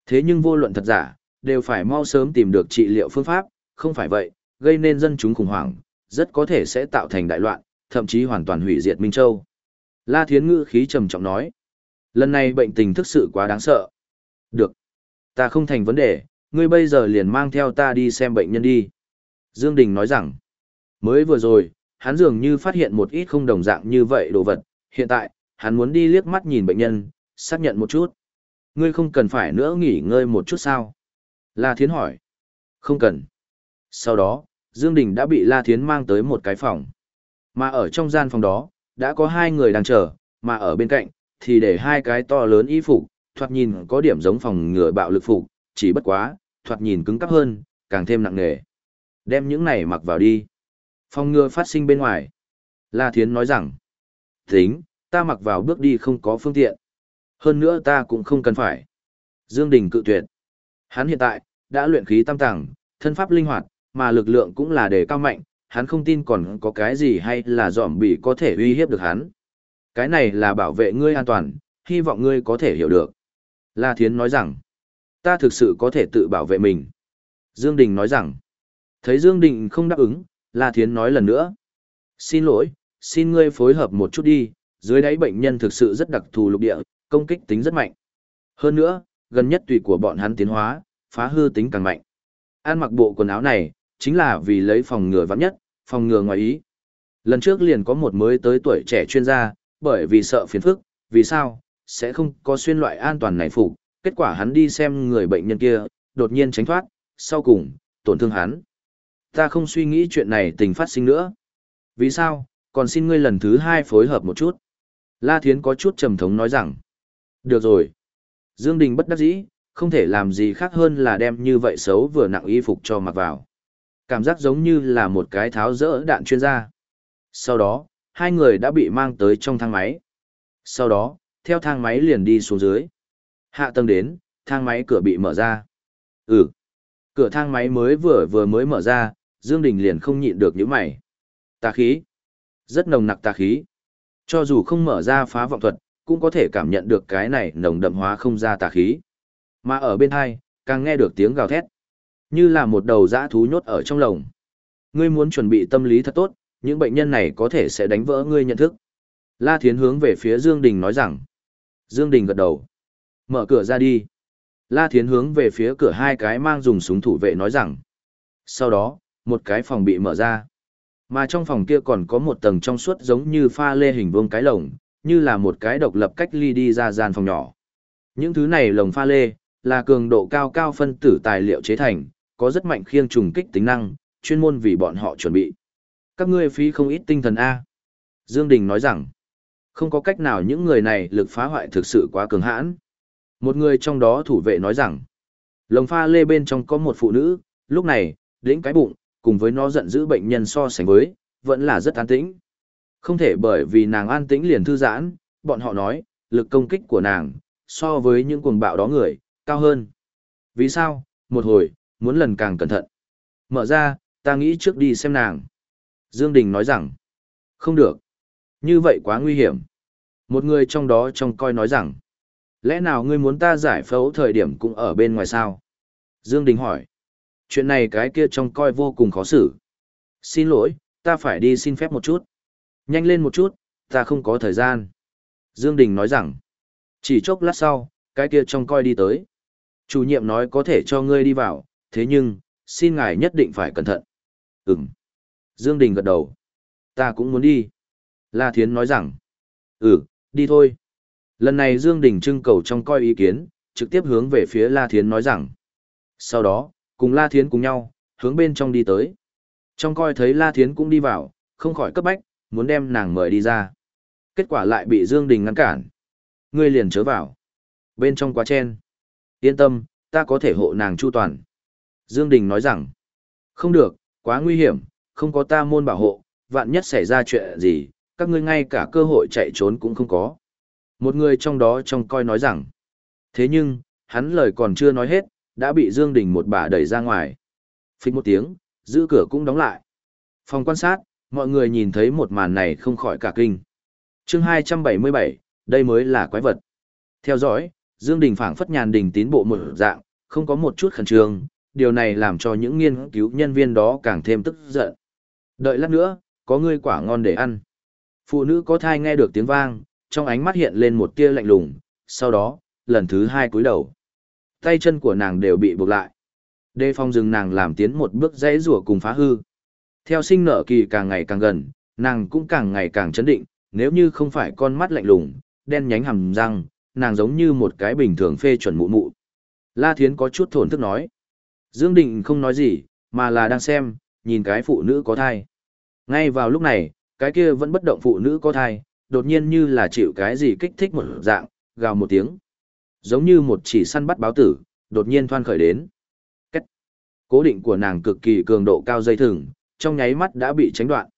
Thế nhưng vô luận thật giả, đều phải mau sớm tìm được trị liệu phương pháp, không phải vậy, gây nên dân chúng khủng hoảng, rất có thể sẽ tạo thành đại loạn, thậm chí hoàn toàn hủy diệt Minh Châu. La Thiến ngữ khí trầm trọng nói. Lần này bệnh tình thực sự quá đáng sợ. Được. Ta không thành vấn đề, ngươi bây giờ liền mang theo ta đi xem bệnh nhân đi. Dương Đình nói rằng, mới vừa rồi, hắn dường như phát hiện một ít không đồng dạng như vậy đồ vật, hiện tại, hắn muốn đi liếc mắt nhìn bệnh nhân, xác nhận một chút. Ngươi không cần phải nữa nghỉ ngơi một chút sao? La Thiến hỏi. Không cần. Sau đó, Dương Đình đã bị La Thiến mang tới một cái phòng. Mà ở trong gian phòng đó, đã có hai người đang chờ, mà ở bên cạnh, thì để hai cái to lớn y phục, thoạt nhìn có điểm giống phòng ngừa bạo lực phục, chỉ bất quá, thoạt nhìn cứng cắp hơn, càng thêm nặng nề. Đem những này mặc vào đi. Phòng ngừa phát sinh bên ngoài. La Thiến nói rằng, tính, ta mặc vào bước đi không có phương tiện. Hơn nữa ta cũng không cần phải. Dương Đình cự tuyệt. Hắn hiện tại, đã luyện khí tam tầng, thân pháp linh hoạt, mà lực lượng cũng là đề cao mạnh, hắn không tin còn có cái gì hay là dòm bị có thể uy hiếp được hắn. Cái này là bảo vệ ngươi an toàn, hy vọng ngươi có thể hiểu được. La Thiến nói rằng, ta thực sự có thể tự bảo vệ mình. Dương Đình nói rằng, thấy Dương Đình không đáp ứng, La Thiến nói lần nữa. Xin lỗi, xin ngươi phối hợp một chút đi, dưới đáy bệnh nhân thực sự rất đặc thù lục địa, công kích tính rất mạnh. Hơn nữa, gần nhất tùy của bọn hắn tiến hóa, phá hư tính càng mạnh. An mặc bộ quần áo này, chính là vì lấy phòng ngừa vắng nhất, phòng ngừa ngoài ý. Lần trước liền có một mới tới tuổi trẻ chuyên gia, bởi vì sợ phiền phức, vì sao, sẽ không có xuyên loại an toàn này phục, kết quả hắn đi xem người bệnh nhân kia, đột nhiên tránh thoát, sau cùng, tổn thương hắn. Ta không suy nghĩ chuyện này tình phát sinh nữa. Vì sao, còn xin ngươi lần thứ hai phối hợp một chút. La Thiến có chút trầm thống nói rằng, được rồi. Dương Đình bất đắc dĩ, không thể làm gì khác hơn là đem như vậy xấu vừa nặng y phục cho mặc vào. Cảm giác giống như là một cái tháo rỡ đạn chuyên gia. Sau đó, hai người đã bị mang tới trong thang máy. Sau đó, theo thang máy liền đi xuống dưới. Hạ tầng đến, thang máy cửa bị mở ra. Ừ. Cửa thang máy mới vừa vừa mới mở ra, Dương Đình liền không nhịn được những mày. Tà khí. Rất nồng nặc tà khí. Cho dù không mở ra phá vọng thuật, cũng có thể cảm nhận được cái này nồng đậm hóa không ra tà khí. Mà ở bên hai, càng nghe được tiếng gào thét. Như là một đầu dã thú nhốt ở trong lồng. Ngươi muốn chuẩn bị tâm lý thật tốt, những bệnh nhân này có thể sẽ đánh vỡ ngươi nhận thức. La Thiến hướng về phía Dương Đình nói rằng. Dương Đình gật đầu. Mở cửa ra đi. La Thiến hướng về phía cửa hai cái mang dùng súng thủ vệ nói rằng. Sau đó, một cái phòng bị mở ra. Mà trong phòng kia còn có một tầng trong suốt giống như pha lê hình vuông cái lồng, như là một cái độc lập cách ly đi ra gian phòng nhỏ. Những thứ này lồng pha lê, là cường độ cao cao phân tử tài liệu chế thành, có rất mạnh khiêng trùng kích tính năng, chuyên môn vì bọn họ chuẩn bị. Các ngươi phí không ít tinh thần A. Dương Đình nói rằng, không có cách nào những người này lực phá hoại thực sự quá cường hãn. Một người trong đó thủ vệ nói rằng, lồng pha lê bên trong có một phụ nữ, lúc này, đến cái bụng, cùng với nó giận dữ bệnh nhân so sánh với, vẫn là rất an tĩnh. Không thể bởi vì nàng an tĩnh liền thư giãn, bọn họ nói, lực công kích của nàng, so với những cuồng bạo đó người, cao hơn. Vì sao? Một hồi, muốn lần càng cẩn thận. Mở ra, ta nghĩ trước đi xem nàng. Dương Đình nói rằng, không được. Như vậy quá nguy hiểm. Một người trong đó trông coi nói rằng, lẽ nào ngươi muốn ta giải phẫu thời điểm cũng ở bên ngoài sao? Dương Đình hỏi, chuyện này cái kia trông coi vô cùng khó xử. Xin lỗi, ta phải đi xin phép một chút. Nhanh lên một chút, ta không có thời gian. Dương Đình nói rằng, chỉ chốc lát sau, cái kia trông coi đi tới. Chủ nhiệm nói có thể cho ngươi đi vào, thế nhưng, xin ngài nhất định phải cẩn thận. Ừm. Dương Đình gật đầu. Ta cũng muốn đi. La Thiến nói rằng. Ừ, đi thôi. Lần này Dương Đình trưng cầu trong coi ý kiến, trực tiếp hướng về phía La Thiến nói rằng. Sau đó, cùng La Thiến cùng nhau, hướng bên trong đi tới. Trong coi thấy La Thiến cũng đi vào, không khỏi cấp bách, muốn đem nàng mời đi ra. Kết quả lại bị Dương Đình ngăn cản. Ngươi liền chớ vào. Bên trong quá chen. Yên tâm, ta có thể hộ nàng chu toàn. Dương Đình nói rằng, không được, quá nguy hiểm, không có ta môn bảo hộ, vạn nhất xảy ra chuyện gì, các ngươi ngay cả cơ hội chạy trốn cũng không có. Một người trong đó trông coi nói rằng, thế nhưng, hắn lời còn chưa nói hết, đã bị Dương Đình một bà đẩy ra ngoài. Phích một tiếng, giữ cửa cũng đóng lại. Phòng quan sát, mọi người nhìn thấy một màn này không khỏi cả kinh. Chương 277, đây mới là quái vật. Theo dõi, Dương Đình phảng phất nhàn đình tín bộ một dạng, không có một chút khẩn trương, điều này làm cho những nghiên cứu nhân viên đó càng thêm tức giận. Đợi lát nữa, có ngươi quả ngon để ăn. Phụ nữ có thai nghe được tiếng vang, trong ánh mắt hiện lên một tia lạnh lùng, sau đó, lần thứ hai cúi đầu. Tay chân của nàng đều bị buộc lại. Đề phong dừng nàng làm tiến một bước dãy rủa cùng phá hư. Theo sinh nở kỳ càng ngày càng gần, nàng cũng càng ngày càng chấn định, nếu như không phải con mắt lạnh lùng, đen nhánh hầm răng, nàng giống như một cái bình thường phê chuẩn mụ mụ. La Thiến có chút thổn thức nói. Dương Định không nói gì, mà là đang xem, nhìn cái phụ nữ có thai. Ngay vào lúc này, cái kia vẫn bất động phụ nữ có thai, đột nhiên như là chịu cái gì kích thích một dạng, gào một tiếng. Giống như một chỉ săn bắt báo tử, đột nhiên thoan khởi đến. Cách. Cố định của nàng cực kỳ cường độ cao dây thừng, trong nháy mắt đã bị tránh đoạn.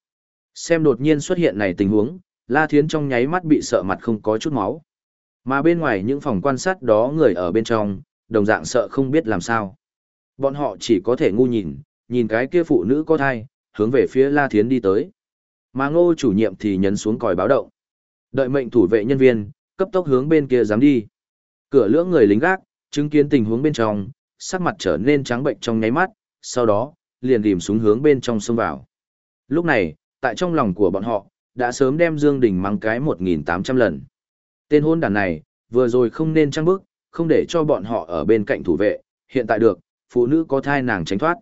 Xem đột nhiên xuất hiện này tình huống, La Thiến trong nháy mắt bị sợ mặt không có chút máu. Mà bên ngoài những phòng quan sát đó người ở bên trong, đồng dạng sợ không biết làm sao. Bọn họ chỉ có thể ngu nhìn, nhìn cái kia phụ nữ có thai, hướng về phía La Thiến đi tới. Mà ngô chủ nhiệm thì nhấn xuống còi báo động. Đợi mệnh thủ vệ nhân viên, cấp tốc hướng bên kia dám đi. Cửa lưỡng người lính gác, chứng kiến tình huống bên trong, sắc mặt trở nên trắng bệnh trong nháy mắt, sau đó, liền tìm xuống hướng bên trong xông vào. Lúc này, tại trong lòng của bọn họ, đã sớm đem Dương Đình mang cái 1.800 lần. Tên hôn đàn này, vừa rồi không nên trăng bước, không để cho bọn họ ở bên cạnh thủ vệ, hiện tại được, phụ nữ có thai nàng tránh thoát.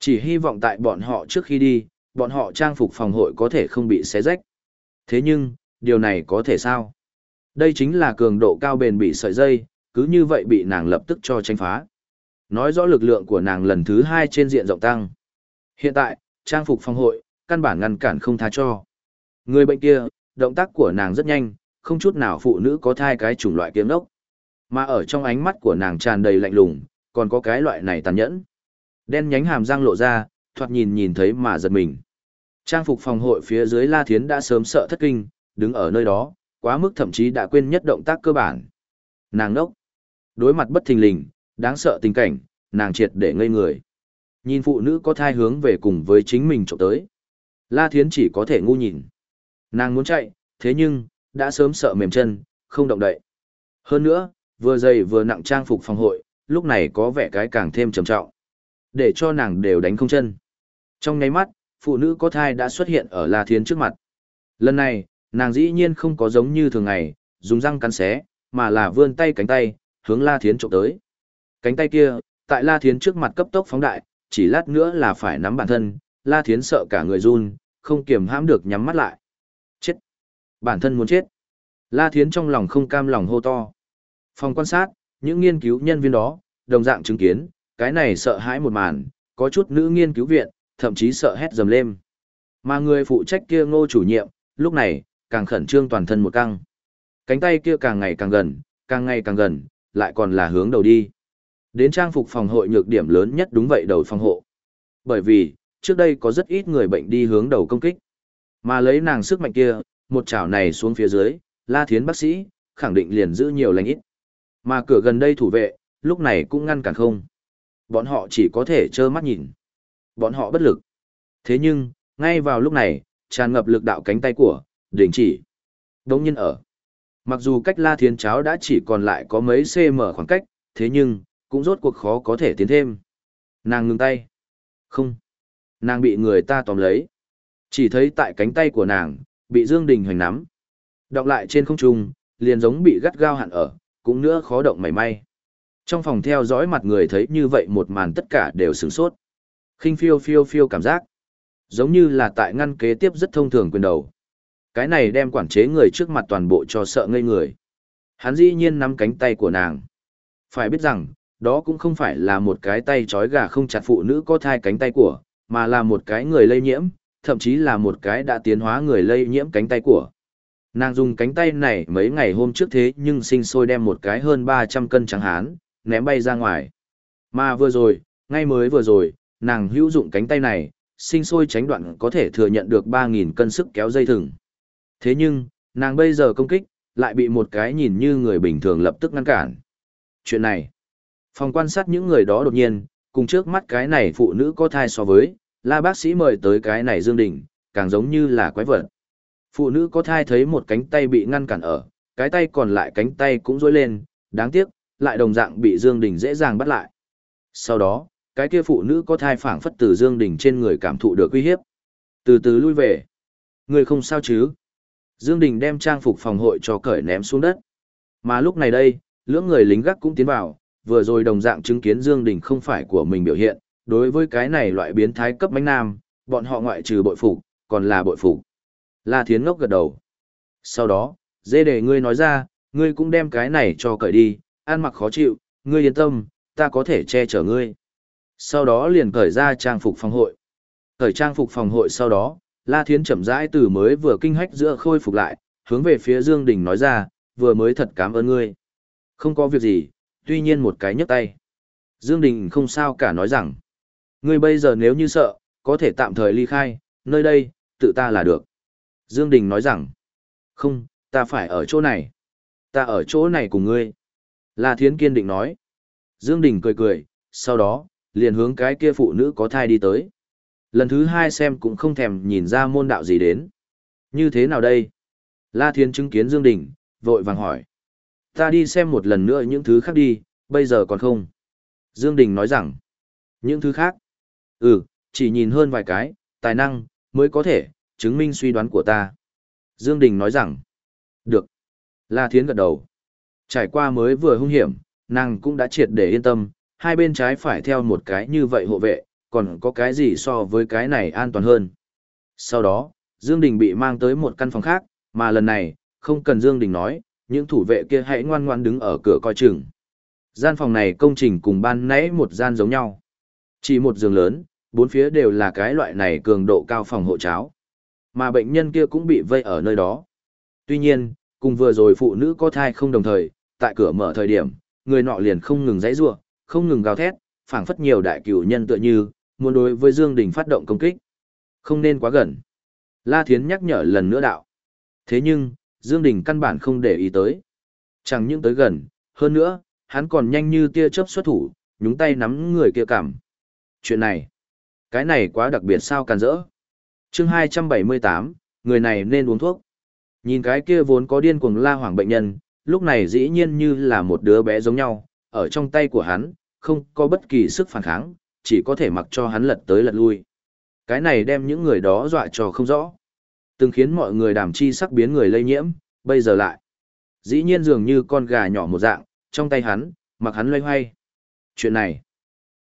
Chỉ hy vọng tại bọn họ trước khi đi, bọn họ trang phục phòng hội có thể không bị xé rách. Thế nhưng, điều này có thể sao? Đây chính là cường độ cao bền bị sợi dây, cứ như vậy bị nàng lập tức cho tranh phá. Nói rõ lực lượng của nàng lần thứ hai trên diện rộng tăng. Hiện tại, trang phục phòng hội, căn bản ngăn cản không tha cho. Người bệnh kia, động tác của nàng rất nhanh, không chút nào phụ nữ có thai cái chủng loại kiếm đốc. Mà ở trong ánh mắt của nàng tràn đầy lạnh lùng, còn có cái loại này tàn nhẫn. Đen nhánh hàm răng lộ ra, thoạt nhìn nhìn thấy mà giật mình. Trang phục phòng hội phía dưới La Thiến đã sớm sợ thất kinh, đứng ở nơi đó, quá mức thậm chí đã quên nhất động tác cơ bản. Nàng nốc. Đối mặt bất thình lình, đáng sợ tình cảnh, nàng triệt để ngây người. Nhìn phụ nữ có thai hướng về cùng với chính mình trộm tới. La Thiến chỉ có thể ngu nhìn. Nàng muốn chạy, thế nhưng, đã sớm sợ mềm chân, không động đậy. Hơn nữa, vừa dày vừa nặng trang phục phòng hội, lúc này có vẻ cái càng thêm trầm trọng. Để cho nàng đều đánh không chân. Trong nháy mắt, phụ nữ có thai đã xuất hiện ở La Thiến trước mặt. Lần này, nàng dĩ nhiên không có giống như thường ngày, dùng răng cắn xé, mà là vươn tay cánh tay, hướng La Thiến trộm tới. Cánh tay kia, tại La Thiến trước mặt cấp tốc phóng đại, chỉ lát nữa là phải nắm bản thân, La Thiến sợ cả người run, không kiềm hãm được nhắm mắt lại. Chết! Bản thân muốn chết. La Thiến trong lòng không cam lòng hô to. Phòng quan sát, những nghiên cứu nhân viên đó, đồng dạng chứng kiến, cái này sợ hãi một màn, có chút nữ nghiên cứu viện, thậm chí sợ hét dầm lên. Mà người phụ trách kia ngô chủ nhiệm, lúc này, càng khẩn trương toàn thân một căng. Cánh tay kia càng ngày càng gần, càng ngày càng gần, lại còn là hướng đầu đi. Đến trang phục phòng hội nhược điểm lớn nhất đúng vậy đầu phòng hộ. Bởi vì, trước đây có rất ít người bệnh đi hướng đầu công kích. Mà lấy nàng sức mạnh kia, một chảo này xuống phía dưới, La Thiến bác sĩ, khẳng định liền giữ nhiều lành ít. Mà cửa gần đây thủ vệ, lúc này cũng ngăn cản không. Bọn họ chỉ có thể trơ mắt nhìn. Bọn họ bất lực. Thế nhưng, ngay vào lúc này, tràn ngập lực đạo cánh tay của, đình chỉ. Đống nhiên ở. Mặc dù cách La Thiến cháo đã chỉ còn lại có mấy cm khoảng cách, thế nhưng, cũng rốt cuộc khó có thể tiến thêm. Nàng ngừng tay. Không. Nàng bị người ta tóm lấy. Chỉ thấy tại cánh tay của nàng, bị Dương Đình hoành nắm. Đọc lại trên không trung, liền giống bị gắt gao hạn ở, cũng nữa khó động mảy may. Trong phòng theo dõi mặt người thấy như vậy một màn tất cả đều sửng sốt. khinh phiêu phiêu phiêu cảm giác. Giống như là tại ngăn kế tiếp rất thông thường quyền đầu. Cái này đem quản chế người trước mặt toàn bộ cho sợ ngây người. Hắn dĩ nhiên nắm cánh tay của nàng. Phải biết rằng, đó cũng không phải là một cái tay trói gà không chặt phụ nữ có thai cánh tay của, mà là một cái người lây nhiễm, thậm chí là một cái đã tiến hóa người lây nhiễm cánh tay của. Nàng dùng cánh tay này mấy ngày hôm trước thế nhưng sinh sôi đem một cái hơn 300 cân trắng hán, ném bay ra ngoài. Mà vừa rồi, ngay mới vừa rồi, nàng hữu dụng cánh tay này, sinh sôi tránh đoạn có thể thừa nhận được 3.000 cân sức kéo dây thừng. Thế nhưng, nàng bây giờ công kích, lại bị một cái nhìn như người bình thường lập tức ngăn cản. Chuyện này, phòng quan sát những người đó đột nhiên, cùng trước mắt cái này phụ nữ có thai so với, la bác sĩ mời tới cái này Dương Đình, càng giống như là quái vật. Phụ nữ có thai thấy một cánh tay bị ngăn cản ở, cái tay còn lại cánh tay cũng dối lên, đáng tiếc, lại đồng dạng bị Dương Đình dễ dàng bắt lại. Sau đó, cái kia phụ nữ có thai phảng phất từ Dương Đình trên người cảm thụ được uy hiếp. Từ từ lui về. Người không sao chứ? Dương Đình đem trang phục phòng hội cho cởi ném xuống đất. Mà lúc này đây, lưỡng người lính gác cũng tiến vào, vừa rồi đồng dạng chứng kiến Dương Đình không phải của mình biểu hiện, đối với cái này loại biến thái cấp mánh nam, bọn họ ngoại trừ bội phục, còn là bội phục. La Thiến ngốc gật đầu. Sau đó, dê để ngươi nói ra, ngươi cũng đem cái này cho cởi đi, ăn mặc khó chịu, ngươi yên tâm, ta có thể che chở ngươi. Sau đó liền cởi ra trang phục phòng hội. Cởi trang phục phòng hội sau đó, La Thiến chậm rãi từ mới vừa kinh hách giữa khôi phục lại, hướng về phía Dương Đình nói ra, vừa mới thật cảm ơn ngươi. Không có việc gì, tuy nhiên một cái nhấc tay. Dương Đình không sao cả nói rằng, ngươi bây giờ nếu như sợ, có thể tạm thời ly khai, nơi đây, tự ta là được. Dương Đình nói rằng, không, ta phải ở chỗ này. Ta ở chỗ này cùng ngươi. La Thiến kiên định nói. Dương Đình cười cười, sau đó, liền hướng cái kia phụ nữ có thai đi tới. Lần thứ hai xem cũng không thèm nhìn ra môn đạo gì đến. Như thế nào đây? La Thiến chứng kiến Dương Đình, vội vàng hỏi. Ta đi xem một lần nữa những thứ khác đi, bây giờ còn không. Dương Đình nói rằng, những thứ khác. Ừ, chỉ nhìn hơn vài cái, tài năng, mới có thể, chứng minh suy đoán của ta. Dương Đình nói rằng, được. La Thiến gật đầu. Trải qua mới vừa hung hiểm, nàng cũng đã triệt để yên tâm, hai bên trái phải theo một cái như vậy hộ vệ, còn có cái gì so với cái này an toàn hơn. Sau đó, Dương Đình bị mang tới một căn phòng khác, mà lần này, không cần Dương Đình nói, những thủ vệ kia hãy ngoan ngoan đứng ở cửa coi chừng. Gian phòng này công trình cùng ban nãy một gian giống nhau. Chỉ một giường lớn, bốn phía đều là cái loại này cường độ cao phòng hộ cháo. Mà bệnh nhân kia cũng bị vây ở nơi đó. Tuy nhiên, cùng vừa rồi phụ nữ có thai không đồng thời, tại cửa mở thời điểm, người nọ liền không ngừng giãy giụa, không ngừng gào thét, phảng phất nhiều đại cửu nhân tựa như muốn đối với Dương Đình phát động công kích. Không nên quá gần. La Thiến nhắc nhở lần nữa đạo. Thế nhưng, Dương Đình căn bản không để ý tới. Chẳng những tới gần, hơn nữa, hắn còn nhanh như tia chớp xuất thủ, nhúng tay nắm người kia cảm. Chuyện này, cái này quá đặc biệt sao càn rỡ. Chương 278, người này nên uống thuốc. Nhìn cái kia vốn có điên cuồng la hoảng bệnh nhân, lúc này dĩ nhiên như là một đứa bé giống nhau, ở trong tay của hắn, không có bất kỳ sức phản kháng, chỉ có thể mặc cho hắn lật tới lật lui. Cái này đem những người đó dọa cho không rõ. Từng khiến mọi người đàm chi sắc biến người lây nhiễm, bây giờ lại. Dĩ nhiên dường như con gà nhỏ một dạng, trong tay hắn, mặc hắn loay hoay. Chuyện này,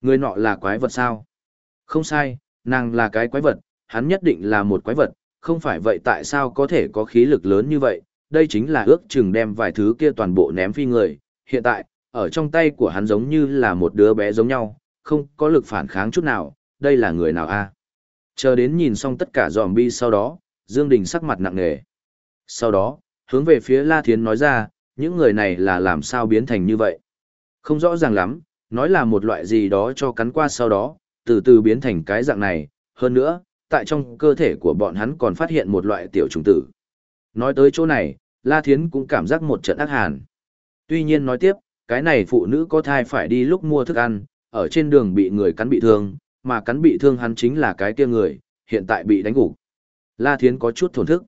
người nọ là quái vật sao? Không sai, nàng là cái quái vật, hắn nhất định là một quái vật, không phải vậy tại sao có thể có khí lực lớn như vậy, đây chính là ước chừng đem vài thứ kia toàn bộ ném phi người, hiện tại, ở trong tay của hắn giống như là một đứa bé giống nhau, không có lực phản kháng chút nào, đây là người nào a? Chờ đến nhìn xong tất cả zombie sau đó, Dương Đình sắc mặt nặng nề. Sau đó, hướng về phía La Thiến nói ra, những người này là làm sao biến thành như vậy? Không rõ ràng lắm, nói là một loại gì đó cho cắn qua sau đó, từ từ biến thành cái dạng này, hơn nữa, tại trong cơ thể của bọn hắn còn phát hiện một loại tiểu trùng tử. Nói tới chỗ này, La Thiến cũng cảm giác một trận ác hàn. Tuy nhiên nói tiếp, cái này phụ nữ có thai phải đi lúc mua thức ăn, ở trên đường bị người cắn bị thương, mà cắn bị thương hắn chính là cái kia người, hiện tại bị đánh gục. La Thiến có chút thổn thức.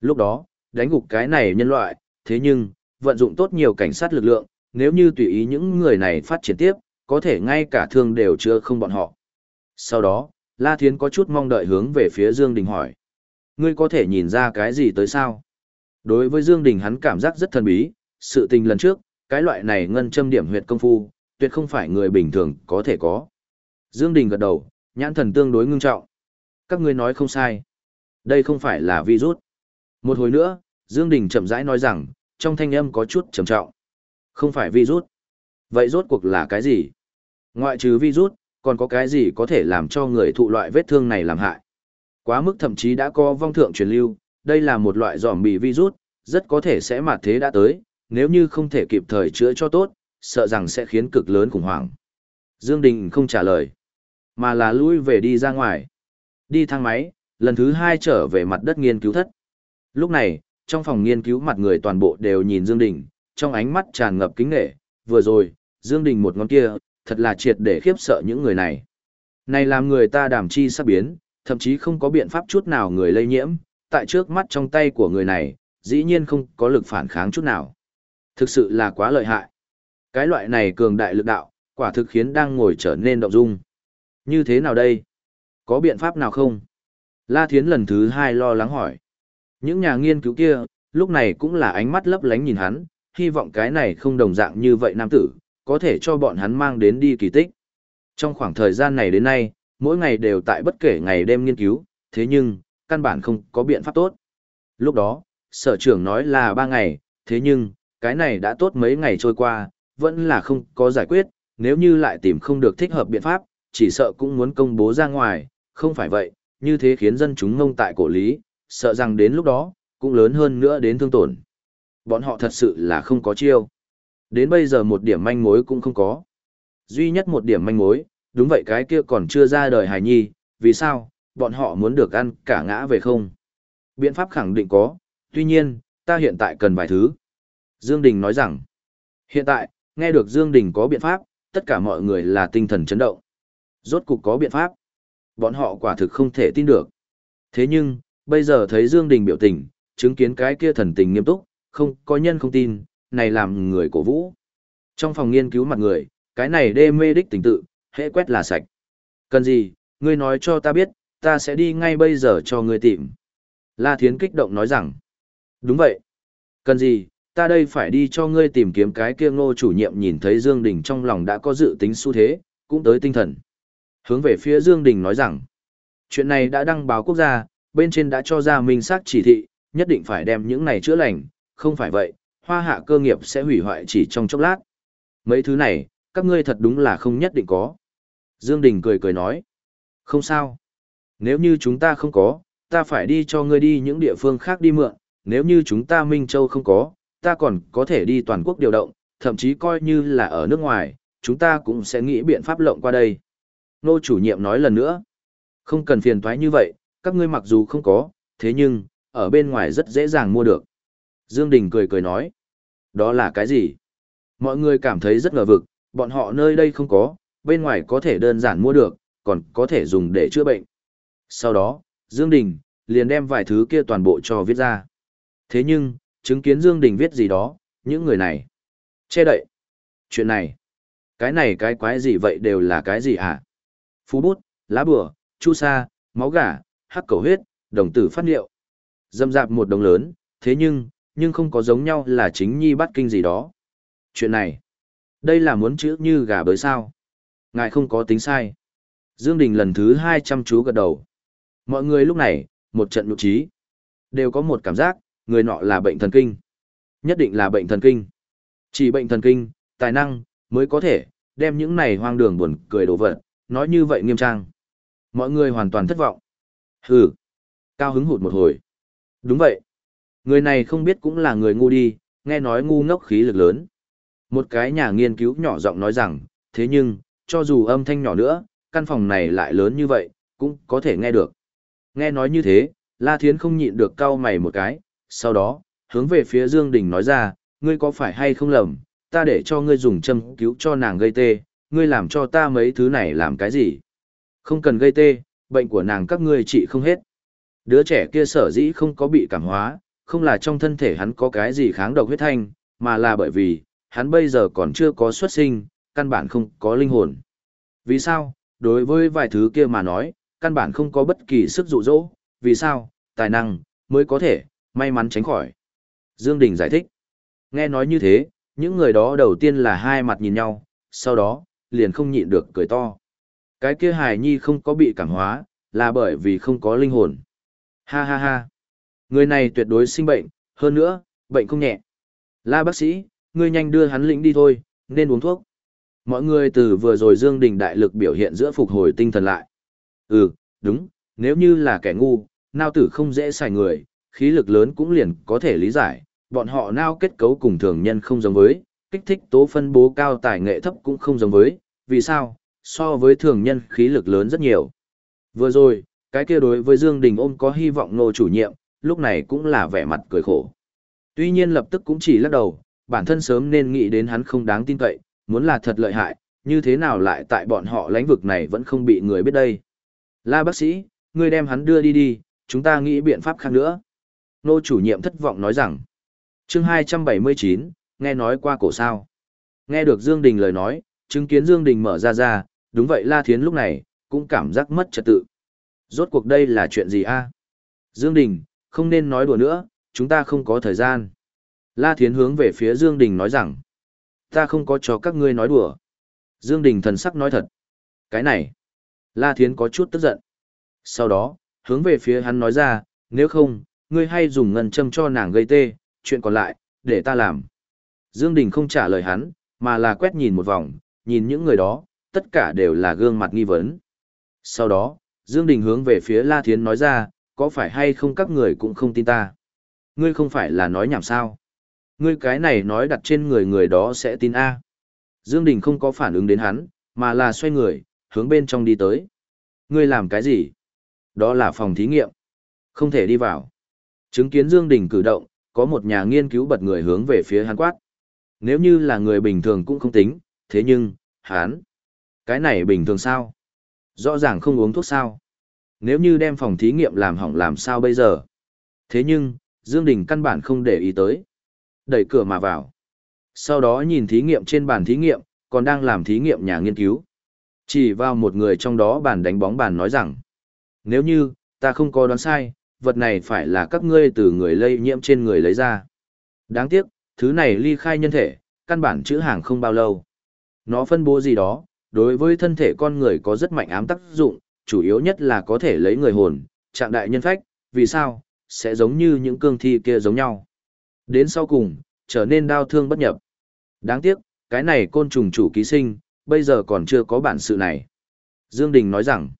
Lúc đó, đánh gục cái này nhân loại, thế nhưng, vận dụng tốt nhiều cảnh sát lực lượng, nếu như tùy ý những người này phát triển tiếp, có thể ngay cả thương đều chưa không bọn họ. Sau đó, La Thiến có chút mong đợi hướng về phía Dương Đình hỏi. Ngươi có thể nhìn ra cái gì tới sao? Đối với Dương Đình hắn cảm giác rất thần bí, sự tình lần trước, cái loại này ngân châm điểm huyệt công phu, tuyệt không phải người bình thường có thể có. Dương Đình gật đầu, nhãn thần tương đối ngưng trọng. Các ngươi nói không sai. Đây không phải là virus. Một hồi nữa, Dương Đình chậm rãi nói rằng, trong thanh âm có chút trầm trọng. Không phải virus. Vậy rốt cuộc là cái gì? Ngoại trừ virus, còn có cái gì có thể làm cho người thụ loại vết thương này làm hại? Quá mức thậm chí đã có vong thượng truyền lưu, đây là một loại giòm bị virus, rất có thể sẽ mạt thế đã tới, nếu như không thể kịp thời chữa cho tốt, sợ rằng sẽ khiến cực lớn khủng hoảng. Dương Đình không trả lời, mà là lui về đi ra ngoài. Đi thang máy, lần thứ hai trở về mặt đất nghiên cứu thất. Lúc này, trong phòng nghiên cứu mặt người toàn bộ đều nhìn Dương Đình, trong ánh mắt tràn ngập kính nghệ, vừa rồi, Dương Đình một ngón kia, thật là triệt để khiếp sợ những người này. Này làm người ta đàm chi sắp biến, thậm chí không có biện pháp chút nào người lây nhiễm, tại trước mắt trong tay của người này, dĩ nhiên không có lực phản kháng chút nào. Thực sự là quá lợi hại. Cái loại này cường đại lực đạo, quả thực khiến đang ngồi trở nên động dung. Như thế nào đây? Có biện pháp nào không? La Thiến lần thứ hai lo lắng hỏi. Những nhà nghiên cứu kia, lúc này cũng là ánh mắt lấp lánh nhìn hắn, hy vọng cái này không đồng dạng như vậy nam tử, có thể cho bọn hắn mang đến đi kỳ tích. Trong khoảng thời gian này đến nay, mỗi ngày đều tại bất kể ngày đêm nghiên cứu, thế nhưng, căn bản không có biện pháp tốt. Lúc đó, sở trưởng nói là ba ngày, thế nhưng, cái này đã tốt mấy ngày trôi qua, vẫn là không có giải quyết, nếu như lại tìm không được thích hợp biện pháp, chỉ sợ cũng muốn công bố ra ngoài, không phải vậy, như thế khiến dân chúng ngông tại cổ lý, sợ rằng đến lúc đó, cũng lớn hơn nữa đến thương tổn. Bọn họ thật sự là không có chiêu. Đến bây giờ một điểm manh mối cũng không có. Duy nhất một điểm manh mối, đúng vậy cái kia còn chưa ra đời hài nhi, vì sao, bọn họ muốn được ăn cả ngã về không? Biện pháp khẳng định có, tuy nhiên, ta hiện tại cần vài thứ. Dương Đình nói rằng, hiện tại, nghe được Dương Đình có biện pháp, tất cả mọi người là tinh thần chấn động. Rốt cục có biện pháp. Bọn họ quả thực không thể tin được. Thế nhưng, bây giờ thấy Dương Đình biểu tình, chứng kiến cái kia thần tình nghiêm túc, không có nhân không tin, này làm người cổ vũ. Trong phòng nghiên cứu mặt người, cái này đê mê đích tình tự, hệ quét là sạch. Cần gì, ngươi nói cho ta biết, ta sẽ đi ngay bây giờ cho ngươi tìm. La Thiến kích động nói rằng, đúng vậy. Cần gì, ta đây phải đi cho ngươi tìm kiếm cái kia ngô chủ nhiệm nhìn thấy Dương Đình trong lòng đã có dự tính xu thế, cũng tới tinh thần. Hướng về phía Dương Đình nói rằng, chuyện này đã đăng báo quốc gia, bên trên đã cho ra minh xác chỉ thị, nhất định phải đem những này chữa lành, không phải vậy, hoa hạ cơ nghiệp sẽ hủy hoại chỉ trong chốc lát. Mấy thứ này, các ngươi thật đúng là không nhất định có. Dương Đình cười cười nói, không sao. Nếu như chúng ta không có, ta phải đi cho ngươi đi những địa phương khác đi mượn, nếu như chúng ta Minh Châu không có, ta còn có thể đi toàn quốc điều động, thậm chí coi như là ở nước ngoài, chúng ta cũng sẽ nghĩ biện pháp lộng qua đây. Nô chủ nhiệm nói lần nữa, không cần phiền toái như vậy, các ngươi mặc dù không có, thế nhưng, ở bên ngoài rất dễ dàng mua được. Dương Đình cười cười nói, đó là cái gì? Mọi người cảm thấy rất ngờ vực, bọn họ nơi đây không có, bên ngoài có thể đơn giản mua được, còn có thể dùng để chữa bệnh. Sau đó, Dương Đình, liền đem vài thứ kia toàn bộ cho viết ra. Thế nhưng, chứng kiến Dương Đình viết gì đó, những người này, che đậy. Chuyện này, cái này cái quái gì vậy đều là cái gì hả? Phú bút, lá bừa, chu sa, máu gà, hắc cầu huyết, đồng tử phát liệu. Dâm dạp một đồng lớn, thế nhưng, nhưng không có giống nhau là chính nhi bắt kinh gì đó. Chuyện này, đây là muốn chữ như gà bới sao. Ngài không có tính sai. Dương Đình lần thứ hai chăm chú gật đầu. Mọi người lúc này, một trận nhục trí. Đều có một cảm giác, người nọ là bệnh thần kinh. Nhất định là bệnh thần kinh. Chỉ bệnh thần kinh, tài năng, mới có thể, đem những này hoang đường buồn cười đổ vật, nói như vậy nghiêm trang. Mọi người hoàn toàn thất vọng. Hừ. Cao hứng hụt một hồi. Đúng vậy. Người này không biết cũng là người ngu đi, nghe nói ngu ngốc khí lực lớn. Một cái nhà nghiên cứu nhỏ giọng nói rằng, thế nhưng, cho dù âm thanh nhỏ nữa, căn phòng này lại lớn như vậy, cũng có thể nghe được. Nghe nói như thế, La Thiến không nhịn được cau mày một cái, sau đó, hướng về phía Dương Đình nói ra, ngươi có phải hay không lầm, ta để cho ngươi dùng châm cứu cho nàng gây tê, ngươi làm cho ta mấy thứ này làm cái gì? Không cần gây tê, bệnh của nàng các ngươi trị không hết. Đứa trẻ kia sở dĩ không có bị cảm hóa, không là trong thân thể hắn có cái gì kháng độc huyết thanh, mà là bởi vì, hắn bây giờ còn chưa có xuất sinh, căn bản không có linh hồn. Vì sao? Đối với vài thứ kia mà nói, căn bản không có bất kỳ sức dụ dỗ, vì sao? Tài năng, mới có thể, may mắn tránh khỏi. Dương Đình giải thích. Nghe nói như thế, những người đó đầu tiên là hai mặt nhìn nhau, sau đó, liền không nhịn được cười to. Cái kia hài nhi không có bị cảm hóa, là bởi vì không có linh hồn. Ha ha ha. Người này tuyệt đối sinh bệnh, hơn nữa, bệnh không nhẹ. La bác sĩ, ngươi nhanh đưa hắn lĩnh đi thôi, nên uống thuốc. Mọi người từ vừa rồi Dương Đình đại lực biểu hiện giữa phục hồi tinh thần lại. Ừ, đúng, nếu như là kẻ ngu, nao tử không dễ xài người, khí lực lớn cũng liền có thể lý giải, bọn họ nao kết cấu cùng thường nhân không giống với, kích thích tố phân bố cao tài nghệ thấp cũng không giống với, vì sao? So với thường nhân khí lực lớn rất nhiều. Vừa rồi, cái kia đối với Dương Đình ôm có hy vọng nô chủ nhiệm, lúc này cũng là vẻ mặt cười khổ. Tuy nhiên lập tức cũng chỉ lắc đầu, bản thân sớm nên nghĩ đến hắn không đáng tin cậy, muốn là thật lợi hại, như thế nào lại tại bọn họ lãnh vực này vẫn không bị người biết đây. La bác sĩ, ngươi đem hắn đưa đi đi, chúng ta nghĩ biện pháp khác nữa. Nô chủ nhiệm thất vọng nói rằng, chương 279, nghe nói qua cổ sao. Nghe được Dương Đình lời nói, chứng kiến Dương Đình mở ra ra, đúng vậy La Thiến lúc này, cũng cảm giác mất trật tự. Rốt cuộc đây là chuyện gì a? Dương Đình, không nên nói đùa nữa, chúng ta không có thời gian. La Thiến hướng về phía Dương Đình nói rằng, ta không có cho các ngươi nói đùa. Dương Đình thần sắc nói thật. Cái này, La Thiến có chút tức giận. Sau đó, hướng về phía hắn nói ra, nếu không, ngươi hay dùng ngân châm cho nàng gây tê, chuyện còn lại, để ta làm. Dương Đình không trả lời hắn, mà là quét nhìn một vòng, nhìn những người đó, tất cả đều là gương mặt nghi vấn. Sau đó, Dương Đình hướng về phía La Thiến nói ra, có phải hay không các người cũng không tin ta. Ngươi không phải là nói nhảm sao. Ngươi cái này nói đặt trên người người đó sẽ tin A. Dương Đình không có phản ứng đến hắn, mà là xoay người, hướng bên trong đi tới. Ngươi làm cái gì? Đó là phòng thí nghiệm. Không thể đi vào. Chứng kiến Dương Đình cử động, có một nhà nghiên cứu bật người hướng về phía hắn quát. Nếu như là người bình thường cũng không tính, thế nhưng, hắn, cái này bình thường sao? Rõ ràng không uống thuốc sao? Nếu như đem phòng thí nghiệm làm hỏng làm sao bây giờ? Thế nhưng, Dương Đình căn bản không để ý tới. Đẩy cửa mà vào. Sau đó nhìn thí nghiệm trên bàn thí nghiệm, còn đang làm thí nghiệm nhà nghiên cứu. Chỉ vào một người trong đó bàn đánh bóng bàn nói rằng, nếu như, ta không có đoán sai, vật này phải là các ngươi từ người lây nhiễm trên người lấy ra. Đáng tiếc, thứ này ly khai nhân thể, căn bản chữ hàng không bao lâu. Nó phân bố gì đó, đối với thân thể con người có rất mạnh ám tác dụng, chủ yếu nhất là có thể lấy người hồn, trạng đại nhân phách, vì sao, sẽ giống như những cương thi kia giống nhau. Đến sau cùng, trở nên đau thương bất nhập. Đáng tiếc, cái này côn trùng chủ ký sinh, bây giờ còn chưa có bản sự này. Dương Đình nói rằng,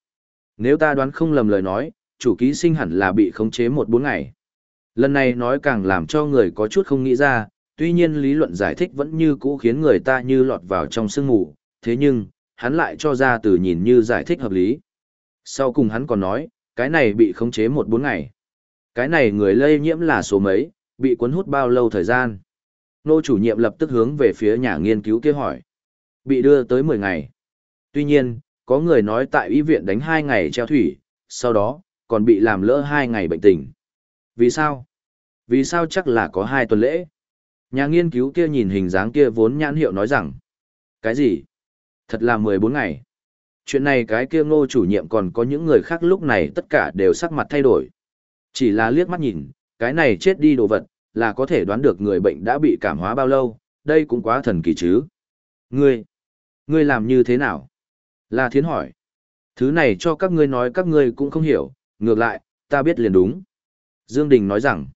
nếu ta đoán không lầm lời nói, chủ ký sinh hẳn là bị khống chế một bốn ngày. Lần này nói càng làm cho người có chút không nghĩ ra, tuy nhiên lý luận giải thích vẫn như cũ khiến người ta như lọt vào trong sương mù, thế nhưng, hắn lại cho ra từ nhìn như giải thích hợp lý. Sau cùng hắn còn nói, cái này bị khống chế một bốn ngày. Cái này người lây nhiễm là số mấy, bị cuốn hút bao lâu thời gian. Nô chủ nhiệm lập tức hướng về phía nhà nghiên cứu kia hỏi. Bị đưa tới 10 ngày. Tuy nhiên, có người nói tại y viện đánh 2 ngày treo thủy, sau đó, còn bị làm lỡ 2 ngày bệnh tình. Vì sao? Vì sao chắc là có 2 tuần lễ? Nhà nghiên cứu kia nhìn hình dáng kia vốn nhãn hiệu nói rằng. Cái gì? Thật là 14 ngày. Chuyện này cái kia ngô chủ nhiệm còn có những người khác lúc này tất cả đều sắc mặt thay đổi. Chỉ là liếc mắt nhìn, cái này chết đi đồ vật, là có thể đoán được người bệnh đã bị cảm hóa bao lâu, đây cũng quá thần kỳ chứ. Ngươi, ngươi làm như thế nào? La Thiến hỏi. Thứ này cho các ngươi nói các ngươi cũng không hiểu, ngược lại, ta biết liền đúng. Dương Đình nói rằng,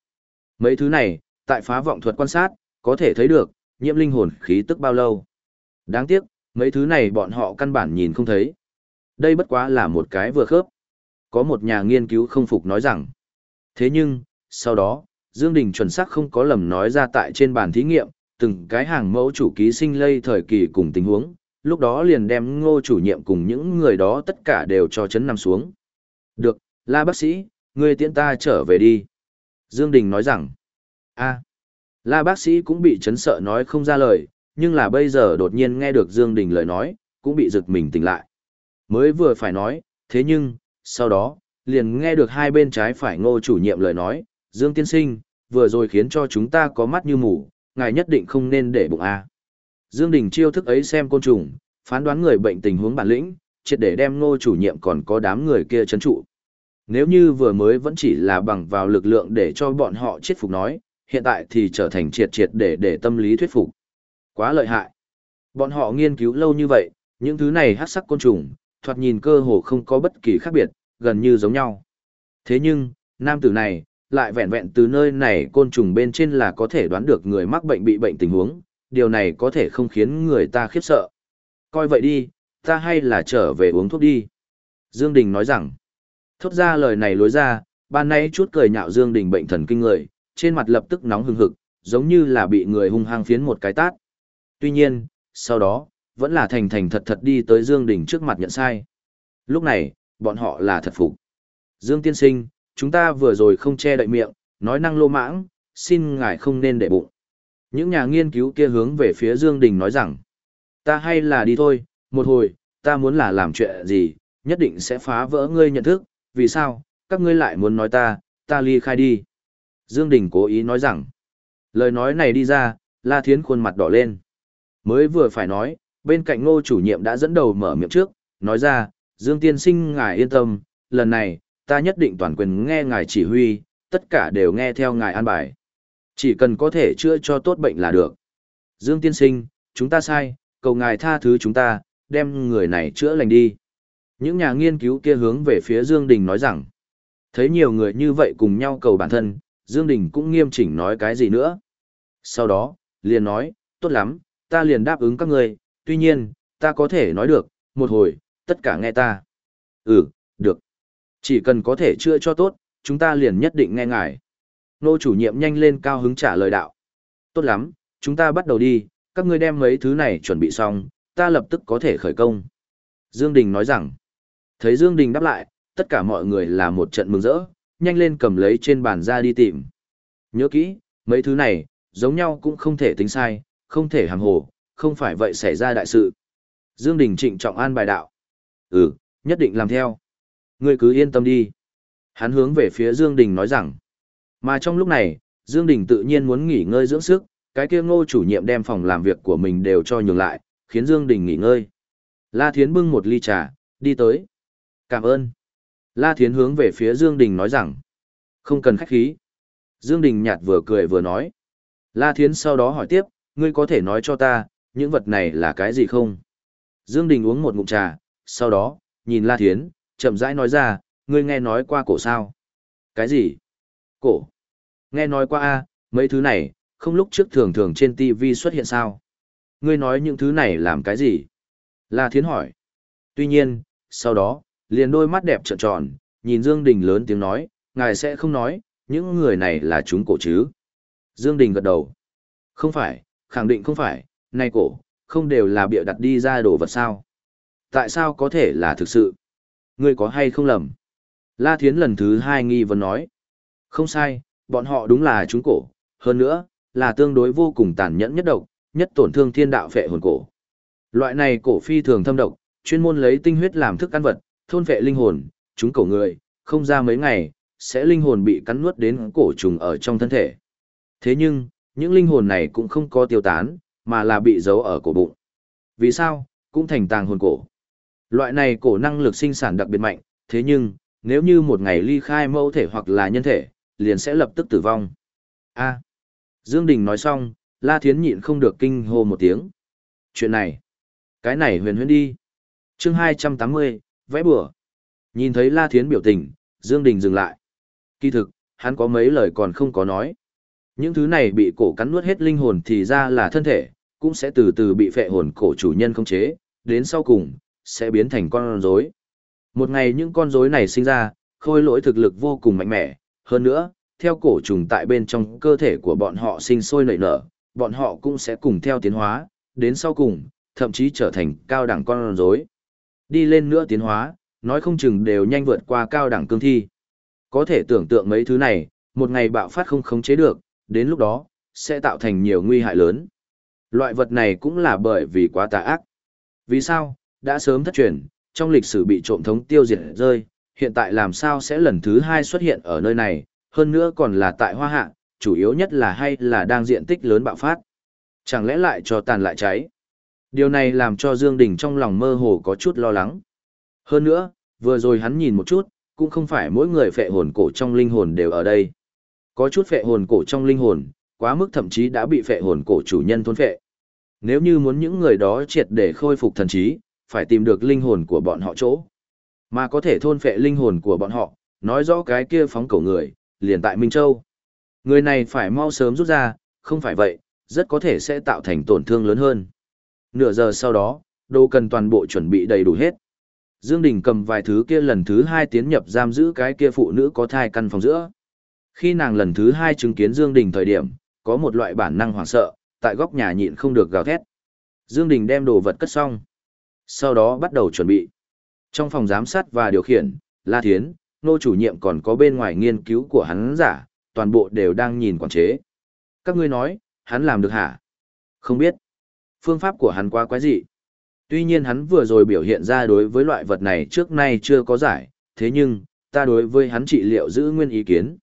mấy thứ này, tại phá vọng thuật quan sát, có thể thấy được, nhiễm linh hồn khí tức bao lâu. Đáng tiếc, mấy thứ này bọn họ căn bản nhìn không thấy. Đây bất quá là một cái vừa khớp. Có một nhà nghiên cứu không phục nói rằng, thế nhưng, sau đó, Dương Đình chuẩn xác không có lầm nói ra tại trên bàn thí nghiệm, từng cái hàng mẫu chủ ký sinh lây thời kỳ cùng tình huống, lúc đó liền đem ngô chủ nhiệm cùng những người đó tất cả đều cho chấn nằm xuống. Được, la bác sĩ, ngươi tiễn ta trở về đi. Dương Đình nói rằng, a, la bác sĩ cũng bị chấn sợ nói không ra lời, nhưng là bây giờ đột nhiên nghe được Dương Đình lời nói, cũng bị giật mình tỉnh lại. Mới vừa phải nói, thế nhưng, sau đó, liền nghe được hai bên trái phải ngô chủ nhiệm lời nói, Dương Tiên Sinh, vừa rồi khiến cho chúng ta có mắt như mù, ngài nhất định không nên để bụng A. Dương Đình chiêu thức ấy xem côn trùng, phán đoán người bệnh tình huống bản lĩnh, triệt để đem ngô chủ nhiệm còn có đám người kia chấn trụ. Nếu như vừa mới vẫn chỉ là bằng vào lực lượng để cho bọn họ chết phục nói, hiện tại thì trở thành triệt triệt để để tâm lý thuyết phục. Quá lợi hại. Bọn họ nghiên cứu lâu như vậy, những thứ này hát sắc côn trùng, thoạt nhìn cơ hồ không có bất kỳ khác biệt, gần như giống nhau. Thế nhưng, nam tử này, lại vẹn vẹn từ nơi này côn trùng bên trên là có thể đoán được người mắc bệnh bị bệnh tình huống, điều này có thể không khiến người ta khiếp sợ. Coi vậy đi, ta hay là trở về uống thuốc đi. Dương Đình nói rằng, thốt ra lời này lối ra, ban nay chút cười nhạo Dương Đình bệnh thần kinh người, trên mặt lập tức nóng hừng hực, giống như là bị người hung hăng phiến một cái tát. Tuy nhiên, sau đó, vẫn là thành thành thật thật đi tới Dương Đình trước mặt nhận sai. Lúc này, bọn họ là thật phục. Dương Tiên Sinh, chúng ta vừa rồi không che đậy miệng, nói năng lô mãng, xin ngài không nên để bụng. Những nhà nghiên cứu kia hướng về phía Dương Đình nói rằng, ta hay là đi thôi, một hồi, ta muốn là làm chuyện gì, nhất định sẽ phá vỡ ngươi nhận thức, vì sao, các ngươi lại muốn nói ta, ta ly khai đi. Dương Đình cố ý nói rằng, lời nói này đi ra, La Thiến khuôn mặt đỏ lên. Mới vừa phải nói, bên cạnh ngô chủ nhiệm đã dẫn đầu mở miệng trước, nói ra, Dương Tiên Sinh ngài yên tâm, lần này, ta nhất định toàn quyền nghe ngài chỉ huy, tất cả đều nghe theo ngài an bài. Chỉ cần có thể chữa cho tốt bệnh là được. Dương Tiên Sinh, chúng ta sai, cầu ngài tha thứ chúng ta, đem người này chữa lành đi. Những nhà nghiên cứu kia hướng về phía Dương Đình nói rằng, thấy nhiều người như vậy cùng nhau cầu bản thân, Dương Đình cũng nghiêm chỉnh nói cái gì nữa. Sau đó, liền nói, tốt lắm, ta liền đáp ứng các người, tuy nhiên, ta có thể nói được, một hồi, tất cả nghe ta. Ừ, được. Chỉ cần có thể chữa cho tốt, chúng ta liền nhất định nghe ngài. Nô chủ nhiệm nhanh lên cao hứng trả lời đạo. Tốt lắm, chúng ta bắt đầu đi, các ngươi đem mấy thứ này chuẩn bị xong, ta lập tức có thể khởi công. Dương Đình nói rằng, thấy Dương Đình đáp lại, tất cả mọi người là một trận mừng rỡ, nhanh lên cầm lấy trên bàn ra đi tìm. Nhớ kỹ, mấy thứ này, giống nhau cũng không thể tính sai, không thể hàng hồ, không phải vậy xảy ra đại sự. Dương Đình trịnh trọng an bài đạo. Ừ, nhất định làm theo. Ngươi cứ yên tâm đi. Hắn hướng về phía Dương Đình nói rằng. Mà trong lúc này, Dương Đình tự nhiên muốn nghỉ ngơi dưỡng sức, cái kia ngô chủ nhiệm đem phòng làm việc của mình đều cho nhường lại, khiến Dương Đình nghỉ ngơi. La Thiến bưng một ly trà, đi tới. Cảm ơn. La Thiến hướng về phía Dương Đình nói rằng. Không cần khách khí. Dương Đình nhạt vừa cười vừa nói. La Thiến sau đó hỏi tiếp, ngươi có thể nói cho ta, những vật này là cái gì không? Dương Đình uống một ngụm trà, sau đó, nhìn La Thiến, chậm rãi nói ra, ngươi nghe nói qua cổ sao? Cái gì? Cổ? Nghe nói qua a, mấy thứ này, không lúc trước thường thường trên TV xuất hiện sao? Ngươi nói những thứ này làm cái gì? La Thiến hỏi. Tuy nhiên, sau đó, liền đôi mắt đẹp trợn tròn, nhìn Dương Đình lớn tiếng nói, ngài sẽ không nói, những người này là chúng cổ chứ? Dương Đình gật đầu. Không phải, khẳng định không phải, này cổ, không đều là bịa đặt đi ra đồ vật sao? Tại sao có thể là thực sự? Ngươi có hay không lầm? La Thiến lần thứ hai nghi vấn nói. Không sai, bọn họ đúng là chúng cổ, hơn nữa, là tương đối vô cùng tàn nhẫn nhất độc, nhất tổn thương thiên đạo phệ hồn cổ. Loại này cổ phi thường thâm độc, chuyên môn lấy tinh huyết làm thức ăn vật, thôn phệ linh hồn, chúng cổ người, không ra mấy ngày, sẽ linh hồn bị cắn nuốt đến cổ trùng ở trong thân thể. Thế nhưng, những linh hồn này cũng không có tiêu tán, mà là bị giấu ở cổ bụng. Vì sao? Cũng thành tàng hồn cổ. Loại này cổ năng lực sinh sản đặc biệt mạnh, thế nhưng, nếu như một ngày ly khai mẫu thể hoặc là nhân thể, liền sẽ lập tức tử vong. A. Dương Đình nói xong, La Thiến nhịn không được kinh hô một tiếng. Chuyện này, cái này huyền huyền đi. Chương 280, vẽ bừa. Nhìn thấy La Thiến biểu tình, Dương Đình dừng lại. Kỳ thực, hắn có mấy lời còn không có nói. Những thứ này bị cổ cắn nuốt hết linh hồn thì ra là thân thể, cũng sẽ từ từ bị phệ hồn cổ chủ nhân khống chế, đến sau cùng, sẽ biến thành con rối. Một ngày những con rối này sinh ra, khôi lỗi thực lực vô cùng mạnh mẽ, hơn nữa, theo cổ trùng tại bên trong cơ thể của bọn họ sinh sôi nảy nở, bọn họ cũng sẽ cùng theo tiến hóa, đến sau cùng, thậm chí trở thành cao đẳng con rối. Đi lên nữa tiến hóa, nói không chừng đều nhanh vượt qua cao đẳng cương thi. Có thể tưởng tượng mấy thứ này, một ngày bạo phát không khống chế được, đến lúc đó, sẽ tạo thành nhiều nguy hại lớn. Loại vật này cũng là bởi vì quá tà ác. Vì sao, đã sớm thất truyền, trong lịch sử bị trộm thống tiêu diệt rơi, hiện tại làm sao sẽ lần thứ hai xuất hiện ở nơi này, hơn nữa còn là tại hoa hạ, chủ yếu nhất là hay là đang diện tích lớn bạo phát. Chẳng lẽ lại cho tàn lại cháy? Điều này làm cho Dương Đình trong lòng mơ hồ có chút lo lắng. Hơn nữa, vừa rồi hắn nhìn một chút, cũng không phải mỗi người phệ hồn cổ trong linh hồn đều ở đây. Có chút phệ hồn cổ trong linh hồn, quá mức thậm chí đã bị phệ hồn cổ chủ nhân thôn phệ. Nếu như muốn những người đó triệt để khôi phục thần trí, phải tìm được linh hồn của bọn họ chỗ. Mà có thể thôn phệ linh hồn của bọn họ, nói rõ cái kia phóng cổ người, liền tại Minh Châu. Người này phải mau sớm rút ra, không phải vậy, rất có thể sẽ tạo thành tổn thương lớn hơn. Nửa giờ sau đó, đồ cần toàn bộ chuẩn bị đầy đủ hết. Dương Đình cầm vài thứ kia lần thứ hai tiến nhập giam giữ cái kia phụ nữ có thai căn phòng giữa. Khi nàng lần thứ hai chứng kiến Dương Đình thời điểm, có một loại bản năng hoảng sợ, tại góc nhà nhịn không được gào thét. Dương Đình đem đồ vật cất xong. Sau đó bắt đầu chuẩn bị. Trong phòng giám sát và điều khiển, La Thiến, nô chủ nhiệm còn có bên ngoài nghiên cứu của hắn giả, toàn bộ đều đang nhìn quản chế. Các ngươi nói, hắn làm được hả? Không biết. Phương pháp của hắn quá quái dị. Tuy nhiên hắn vừa rồi biểu hiện ra đối với loại vật này trước nay chưa có giải, thế nhưng, ta đối với hắn trị liệu giữ nguyên ý kiến.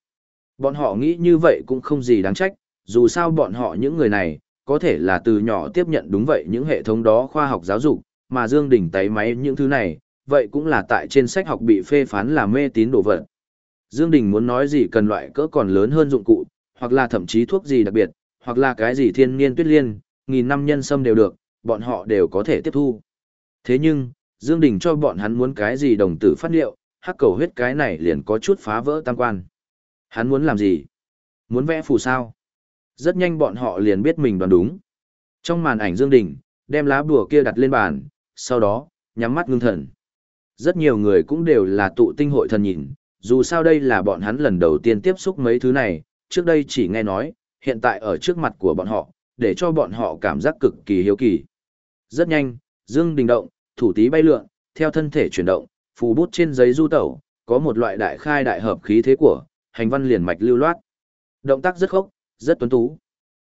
Bọn họ nghĩ như vậy cũng không gì đáng trách, dù sao bọn họ những người này, có thể là từ nhỏ tiếp nhận đúng vậy những hệ thống đó khoa học giáo dục, mà Dương Đình tái máy những thứ này, vậy cũng là tại trên sách học bị phê phán là mê tín đồ vật. Dương Đình muốn nói gì cần loại cỡ còn lớn hơn dụng cụ, hoặc là thậm chí thuốc gì đặc biệt, hoặc là cái gì thiên niên tuyết liên, nghìn năm nhân sâm đều được, bọn họ đều có thể tiếp thu. Thế nhưng, Dương Đình cho bọn hắn muốn cái gì đồng tử phát liệu, hắc cầu huyết cái này liền có chút phá vỡ tam quan. Hắn muốn làm gì? Muốn vẽ phù sao? Rất nhanh bọn họ liền biết mình đoán đúng. Trong màn ảnh Dương Đình, đem lá bùa kia đặt lên bàn, sau đó, nhắm mắt ngưng thần. Rất nhiều người cũng đều là tụ tinh hội thần nhìn, dù sao đây là bọn hắn lần đầu tiên tiếp xúc mấy thứ này, trước đây chỉ nghe nói, hiện tại ở trước mặt của bọn họ, để cho bọn họ cảm giác cực kỳ hiếu kỳ. Rất nhanh, Dương Đình động, thủ tí bay lượn, theo thân thể chuyển động, phù bút trên giấy du tẩu, có một loại đại khai đại hợp khí thế của, hành văn liền mạch lưu loát. Động tác rất khốc, rất tuấn tú.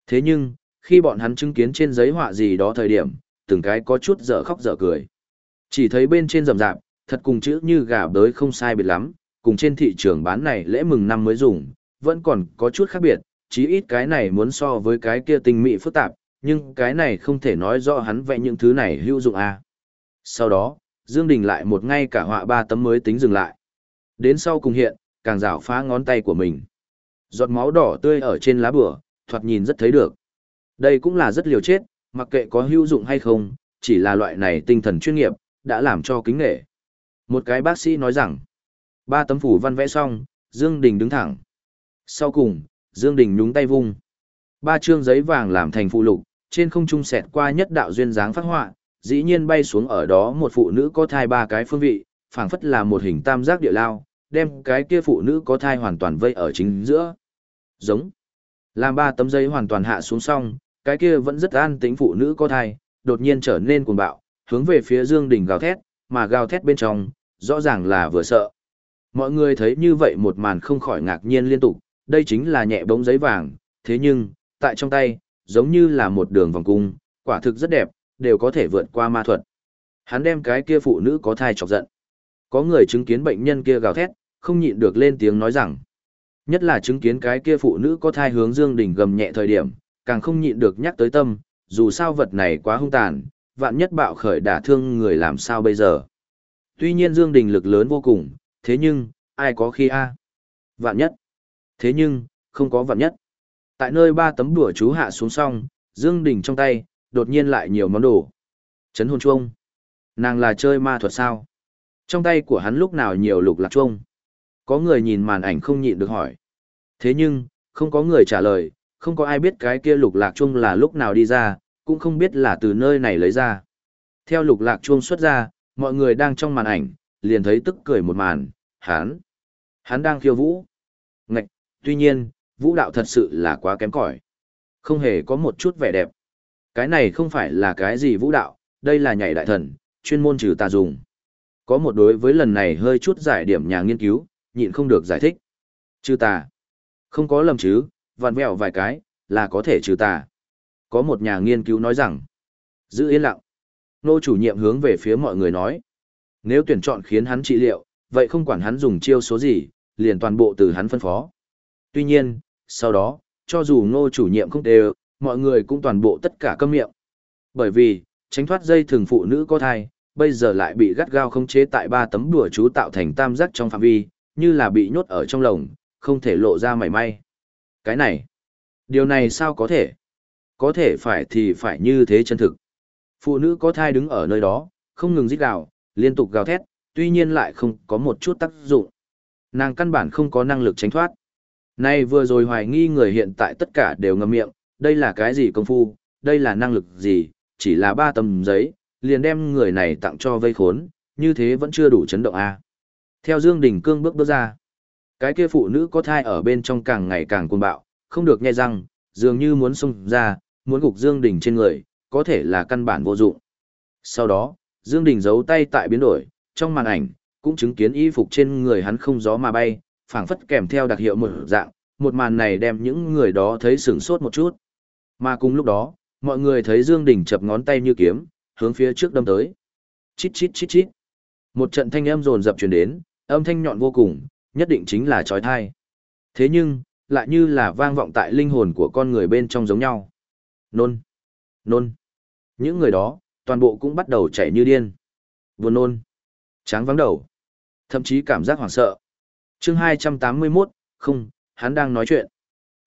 Thế nhưng, khi bọn hắn chứng kiến trên giấy họa gì đó thời điểm, từng cái có chút dở khóc dở cười. Chỉ thấy bên trên rầm rạp, thật cùng chữ như gà bới không sai biệt lắm, cùng trên thị trường bán này lễ mừng năm mới dùng, vẫn còn có chút khác biệt, chí ít cái này muốn so với cái kia tinh mỹ phức tạp, nhưng cái này không thể nói rõ hắn vẽ những thứ này hữu dụng à. Sau đó, Dương Đình lại một ngay cả họa ba tấm mới tính dừng lại. Đến sau cùng hiện, càng rảo phá ngón tay của mình. Giọt máu đỏ tươi ở trên lá bửa, thoạt nhìn rất thấy được. Đây cũng là rất liều chết, mặc kệ có hữu dụng hay không, chỉ là loại này tinh thần chuyên nghiệp, đã làm cho kính nghệ. Một cái bác sĩ nói rằng, ba tấm phủ văn vẽ xong, Dương Đình đứng thẳng. Sau cùng, Dương Đình nhúng tay vung. Ba chương giấy vàng làm thành phụ lục, trên không trung xẹt qua nhất đạo duyên dáng phát họa, dĩ nhiên bay xuống ở đó một phụ nữ có thai ba cái phương vị, phảng phất là một hình tam giác địa lao, đem cái kia phụ nữ có thai hoàn toàn vây ở chính giữa. Giống. Làm ba tấm giấy hoàn toàn hạ xuống xong, cái kia vẫn rất an tĩnh phụ nữ có thai, đột nhiên trở nên cuồng bạo, hướng về phía Dương Đình gào thét, mà gào thét bên trong, rõ ràng là vừa sợ. Mọi người thấy như vậy một màn không khỏi ngạc nhiên liên tục, đây chính là nhẹ bóng giấy vàng, thế nhưng, tại trong tay, giống như là một đường vòng cung, quả thực rất đẹp, đều có thể vượt qua ma thuật. Hắn đem cái kia phụ nữ có thai chọc giận. Có người chứng kiến bệnh nhân kia gào thét, không nhịn được lên tiếng nói rằng. Nhất là chứng kiến cái kia phụ nữ có thai hướng Dương Đình gầm nhẹ thời điểm, càng không nhịn được nhắc tới tâm, dù sao vật này quá hung tàn, vạn nhất bạo khởi đả thương người làm sao bây giờ. Tuy nhiên Dương Đình lực lớn vô cùng, thế nhưng, ai có khi a? Vạn nhất. Thế nhưng, không có vạn nhất. Tại nơi ba tấm đùa chú hạ xuống xong, Dương Đình trong tay, đột nhiên lại nhiều món đồ. Chấn hồn chuông. Nàng là chơi ma thuật sao? Trong tay của hắn lúc nào nhiều lục lạc chuông. Có người nhìn màn ảnh không nhịn được hỏi. Thế nhưng, không có người trả lời, không có ai biết cái kia lục lạc chuông là lúc nào đi ra, cũng không biết là từ nơi này lấy ra. Theo lục lạc chuông xuất ra, mọi người đang trong màn ảnh, liền thấy tức cười một màn, hắn, hắn đang khiêu vũ. Ngạch, tuy nhiên, vũ đạo thật sự là quá kém cỏi Không hề có một chút vẻ đẹp. Cái này không phải là cái gì vũ đạo, đây là nhảy đại thần, chuyên môn trừ tà dùng. Có một đối với lần này hơi chút giải điểm nhà nghiên cứu, nhịn không được giải thích. Trừ tà. Không có lầm chứ, vặn vẹo vài cái, là có thể trừ tà. Có một nhà nghiên cứu nói rằng, giữ yên lặng. Nô chủ nhiệm hướng về phía mọi người nói, nếu tuyển chọn khiến hắn trị liệu, vậy không quản hắn dùng chiêu số gì, liền toàn bộ từ hắn phân phó. Tuy nhiên, sau đó, cho dù ngô chủ nhiệm không đều, mọi người cũng toàn bộ tất cả câm miệng. Bởi vì, tránh thoát dây thường phụ nữ có thai, bây giờ lại bị gắt gao khống chế tại ba tấm đùa chú tạo thành tam giác trong phạm vi, như là bị nhốt ở trong lồng, không thể lộ ra mảy may. Cái này, điều này sao có thể? Có thể phải thì phải như thế chân thực. Phụ nữ có thai đứng ở nơi đó, không ngừng rít gào, liên tục gào thét, tuy nhiên lại không có một chút tác dụng. Nàng căn bản không có năng lực tránh thoát. Nay vừa rồi hoài nghi người hiện tại tất cả đều ngậm miệng, đây là cái gì công phu, đây là năng lực gì, chỉ là ba tấm giấy, liền đem người này tặng cho vây khốn, như thế vẫn chưa đủ chấn động a. À. Theo Dương Đình Cương bước bước ra, cái kia phụ nữ có thai ở bên trong càng ngày càng cuồng bạo, không được nghe răng, dường như muốn xông ra, muốn gục Dương Đình trên người, có thể là căn bản vô dụng. Sau đó, Dương Đình giấu tay tại biến đổi, trong màn ảnh, cũng chứng kiến y phục trên người hắn không gió mà bay, phảng phất kèm theo đặc hiệu một dạng, một màn này đem những người đó thấy sửng sốt một chút. Mà cùng lúc đó, mọi người thấy Dương Đình chập ngón tay như kiếm, hướng phía trước đâm tới. Chít chít chít chít. Một trận thanh âm rồn rập truyền đến, âm thanh nhọn vô cùng, nhất định chính là trói thai. Thế nhưng, lại như là vang vọng tại linh hồn của con người bên trong giống nhau. Nôn. Nôn. Những người đó, toàn bộ cũng bắt đầu chảy như điên. Buồn nôn. Tráng vắng đầu. Thậm chí cảm giác hoảng sợ. chương 281, không, hắn đang nói chuyện.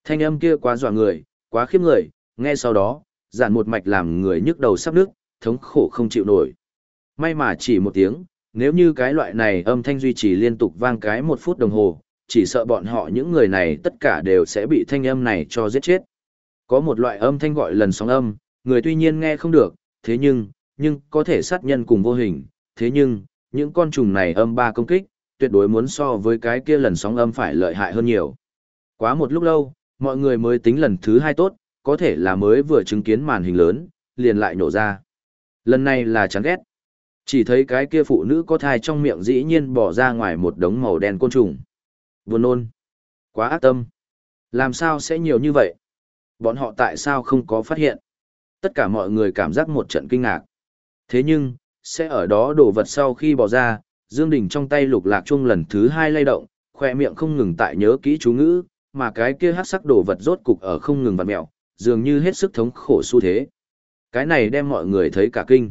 Thanh âm kia quá dọa người, quá khiếp người, nghe sau đó, giản một mạch làm người nhức đầu sắp nước, thống khổ không chịu nổi. May mà chỉ một tiếng, nếu như cái loại này âm thanh duy trì liên tục vang cái một phút đồng hồ, chỉ sợ bọn họ những người này tất cả đều sẽ bị thanh âm này cho giết chết. Có một loại âm thanh gọi lần sóng âm, người tuy nhiên nghe không được, thế nhưng, nhưng có thể sát nhân cùng vô hình, thế nhưng, những con trùng này âm ba công kích, tuyệt đối muốn so với cái kia lần sóng âm phải lợi hại hơn nhiều. Quá một lúc lâu, mọi người mới tính lần thứ hai tốt, có thể là mới vừa chứng kiến màn hình lớn, liền lại nổ ra. Lần này là chán ghét. Chỉ thấy cái kia phụ nữ có thai trong miệng dĩ nhiên bỏ ra ngoài một đống màu đen côn trùng. Buồn nôn. Quá ác tâm. Làm sao sẽ nhiều như vậy? Bọn họ tại sao không có phát hiện? Tất cả mọi người cảm giác một trận kinh ngạc. Thế nhưng, sẽ ở đó đổ vật sau khi bỏ ra, Dương Đình trong tay lục lạc chung lần thứ hai lay động, khoe miệng không ngừng tại nhớ kỹ chú ngữ, mà cái kia hắc sắc đổ vật rốt cục ở không ngừng vặn mẹo, dường như hết sức thống khổ xu thế. Cái này đem mọi người thấy cả kinh.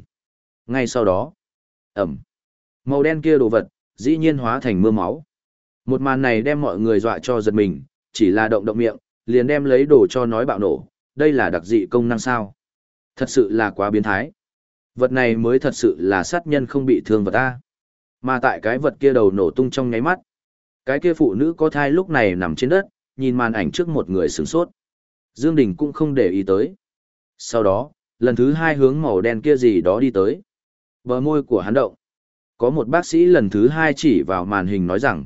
Ngay sau đó, ẩm, màu đen kia đồ vật, dĩ nhiên hóa thành mưa máu. Một màn này đem mọi người dọa cho giật mình, chỉ là động động miệng, liền đem lấy đồ cho nói bạo nổ, đây là đặc dị công năng sao. Thật sự là quá biến thái. Vật này mới thật sự là sát nhân không bị thương vật ta. Mà tại cái vật kia đầu nổ tung trong nháy mắt. Cái kia phụ nữ có thai lúc này nằm trên đất, nhìn màn ảnh trước một người sửng sốt. Dương Đình cũng không để ý tới. Sau đó, lần thứ hai hướng màu đen kia gì đó đi tới. Bờ môi của hắn động. Có một bác sĩ lần thứ hai chỉ vào màn hình nói rằng,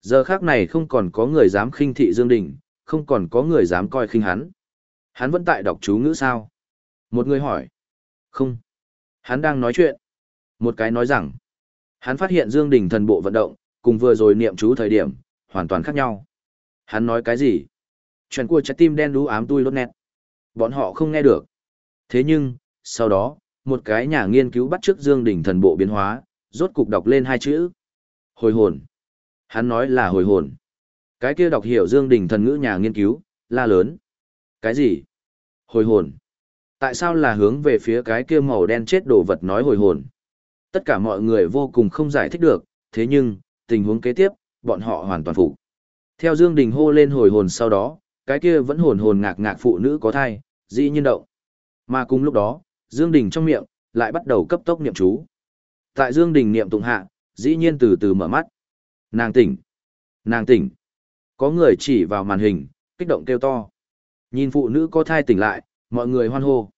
giờ khác này không còn có người dám khinh thị Dương Đình, không còn có người dám coi khinh hắn. Hắn vẫn tại đọc chú ngữ sao? Một người hỏi. Không. Hắn đang nói chuyện. Một cái nói rằng, hắn phát hiện Dương Đình thần bộ vận động, cùng vừa rồi niệm chú thời điểm, hoàn toàn khác nhau. Hắn nói cái gì? Chuyện của trái tim đen đú ám tui lốt nét. Bọn họ không nghe được. Thế nhưng, sau đó, một cái nhà nghiên cứu bắt trước Dương Đình thần bộ biến hóa, rốt cục đọc lên hai chữ. Hồi hồn. Hắn nói là hồi hồn. Cái kia đọc hiểu Dương Đình thần ngữ nhà nghiên cứu, la lớn. Cái gì? Hồi hồn. Tại sao là hướng về phía cái kia màu đen chết đồ vật nói hồi hồn? Tất cả mọi người vô cùng không giải thích được, thế nhưng, tình huống kế tiếp, bọn họ hoàn toàn phụ Theo Dương Đình hô lên hồi hồn sau đó, cái kia vẫn hồn hồn ngạc ngạc phụ nữ có thai, dĩ nhiên động. Mà cùng lúc đó, Dương Đình trong miệng, lại bắt đầu cấp tốc niệm chú. Tại Dương Đình niệm tụng hạ, dĩ nhiên từ từ mở mắt. Nàng tỉnh. Nàng tỉnh. Có người chỉ vào màn hình, kích động kêu to. Nhìn phụ nữ có thai tỉnh lại, mọi người hoan hô.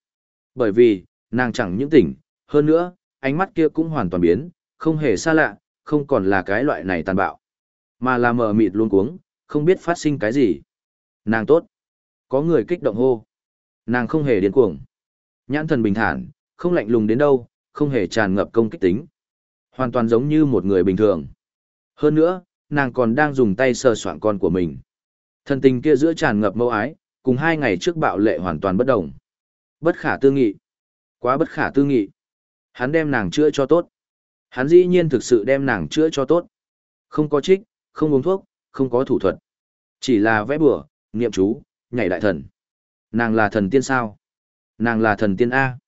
Bởi vì, nàng chẳng những tỉnh, hơn nữa, ánh mắt kia cũng hoàn toàn biến, không hề xa lạ, không còn là cái loại này tàn bạo. Mà là mờ mịt luôn cuống, không biết phát sinh cái gì. Nàng tốt. Có người kích động hô. Nàng không hề điên cuồng. Nhãn thần bình thản, không lạnh lùng đến đâu, không hề tràn ngập công kích tính. Hoàn toàn giống như một người bình thường. Hơn nữa, nàng còn đang dùng tay sờ soạn con của mình. Thần tình kia giữa tràn ngập mâu ái, cùng hai ngày trước bạo lệ hoàn toàn bất đồng. Bất khả tư nghị. Quá bất khả tư nghị. Hắn đem nàng chữa cho tốt. Hắn dĩ nhiên thực sự đem nàng chữa cho tốt. Không có trích, không uống thuốc, không có thủ thuật. Chỉ là vẽ bừa, niệm chú, nhảy đại thần. Nàng là thần tiên sao? Nàng là thần tiên A.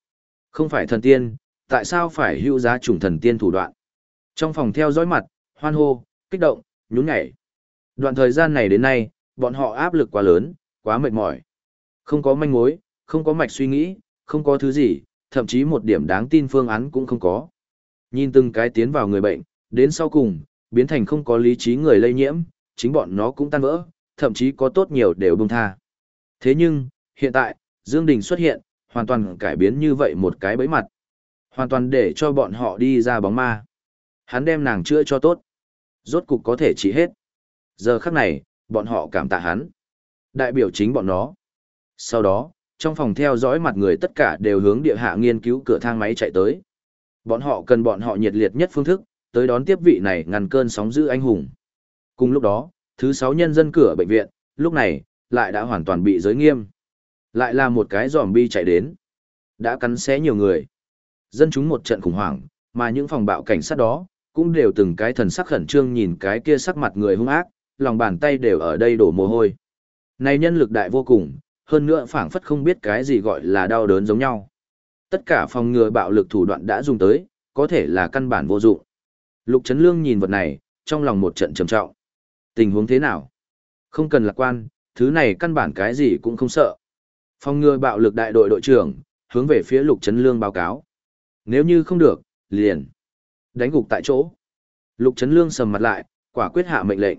Không phải thần tiên, tại sao phải hữu giá chủng thần tiên thủ đoạn? Trong phòng theo dõi mặt, hoan hô, kích động, nhún nhảy. Đoạn thời gian này đến nay, bọn họ áp lực quá lớn, quá mệt mỏi. Không có manh mối, không có mạch suy nghĩ, không có thứ gì, thậm chí một điểm đáng tin phương án cũng không có. Nhìn từng cái tiến vào người bệnh, đến sau cùng, biến thành không có lý trí người lây nhiễm, chính bọn nó cũng tan vỡ, thậm chí có tốt nhiều đều bông tha. Thế nhưng, hiện tại, Dương Đình xuất hiện, hoàn toàn cải biến như vậy một cái bẫy mặt. Hoàn toàn để cho bọn họ đi ra bóng ma. Hắn đem nàng chữa cho tốt. Rốt cục có thể trị hết. Giờ khắc này, bọn họ cảm tạ hắn. Đại biểu chính bọn nó. Sau đó, trong phòng theo dõi mặt người tất cả đều hướng địa hạ nghiên cứu cửa thang máy chạy tới. Bọn họ cần bọn họ nhiệt liệt nhất phương thức, tới đón tiếp vị này ngăn cơn sóng dữ anh hùng. Cùng lúc đó, thứ sáu nhân dân cửa bệnh viện, lúc này, lại đã hoàn toàn bị giới nghiêm. Lại là một cái giòm bi chạy đến. Đã cắn xé nhiều người. Dân chúng một trận khủng hoảng, mà những phòng bạo cảnh sát đó, cũng đều từng cái thần sắc khẩn trương nhìn cái kia sắc mặt người hung ác, lòng bàn tay đều ở đây đổ mồ hôi. Này nhân lực đại vô cùng, hơn nữa phảng phất không biết cái gì gọi là đau đớn giống nhau. Tất cả phòng ngừa bạo lực thủ đoạn đã dùng tới, có thể là căn bản vô dụng. Lục Trấn Lương nhìn vật này, trong lòng một trận trầm trọng. Tình huống thế nào? Không cần lạc quan, thứ này căn bản cái gì cũng không sợ. Phòng ngừa bạo lực đại đội đội trưởng, hướng về phía Lục Trấn Lương báo cáo. Nếu như không được, liền. Đánh gục tại chỗ. Lục Trấn Lương sầm mặt lại, quả quyết hạ mệnh lệnh.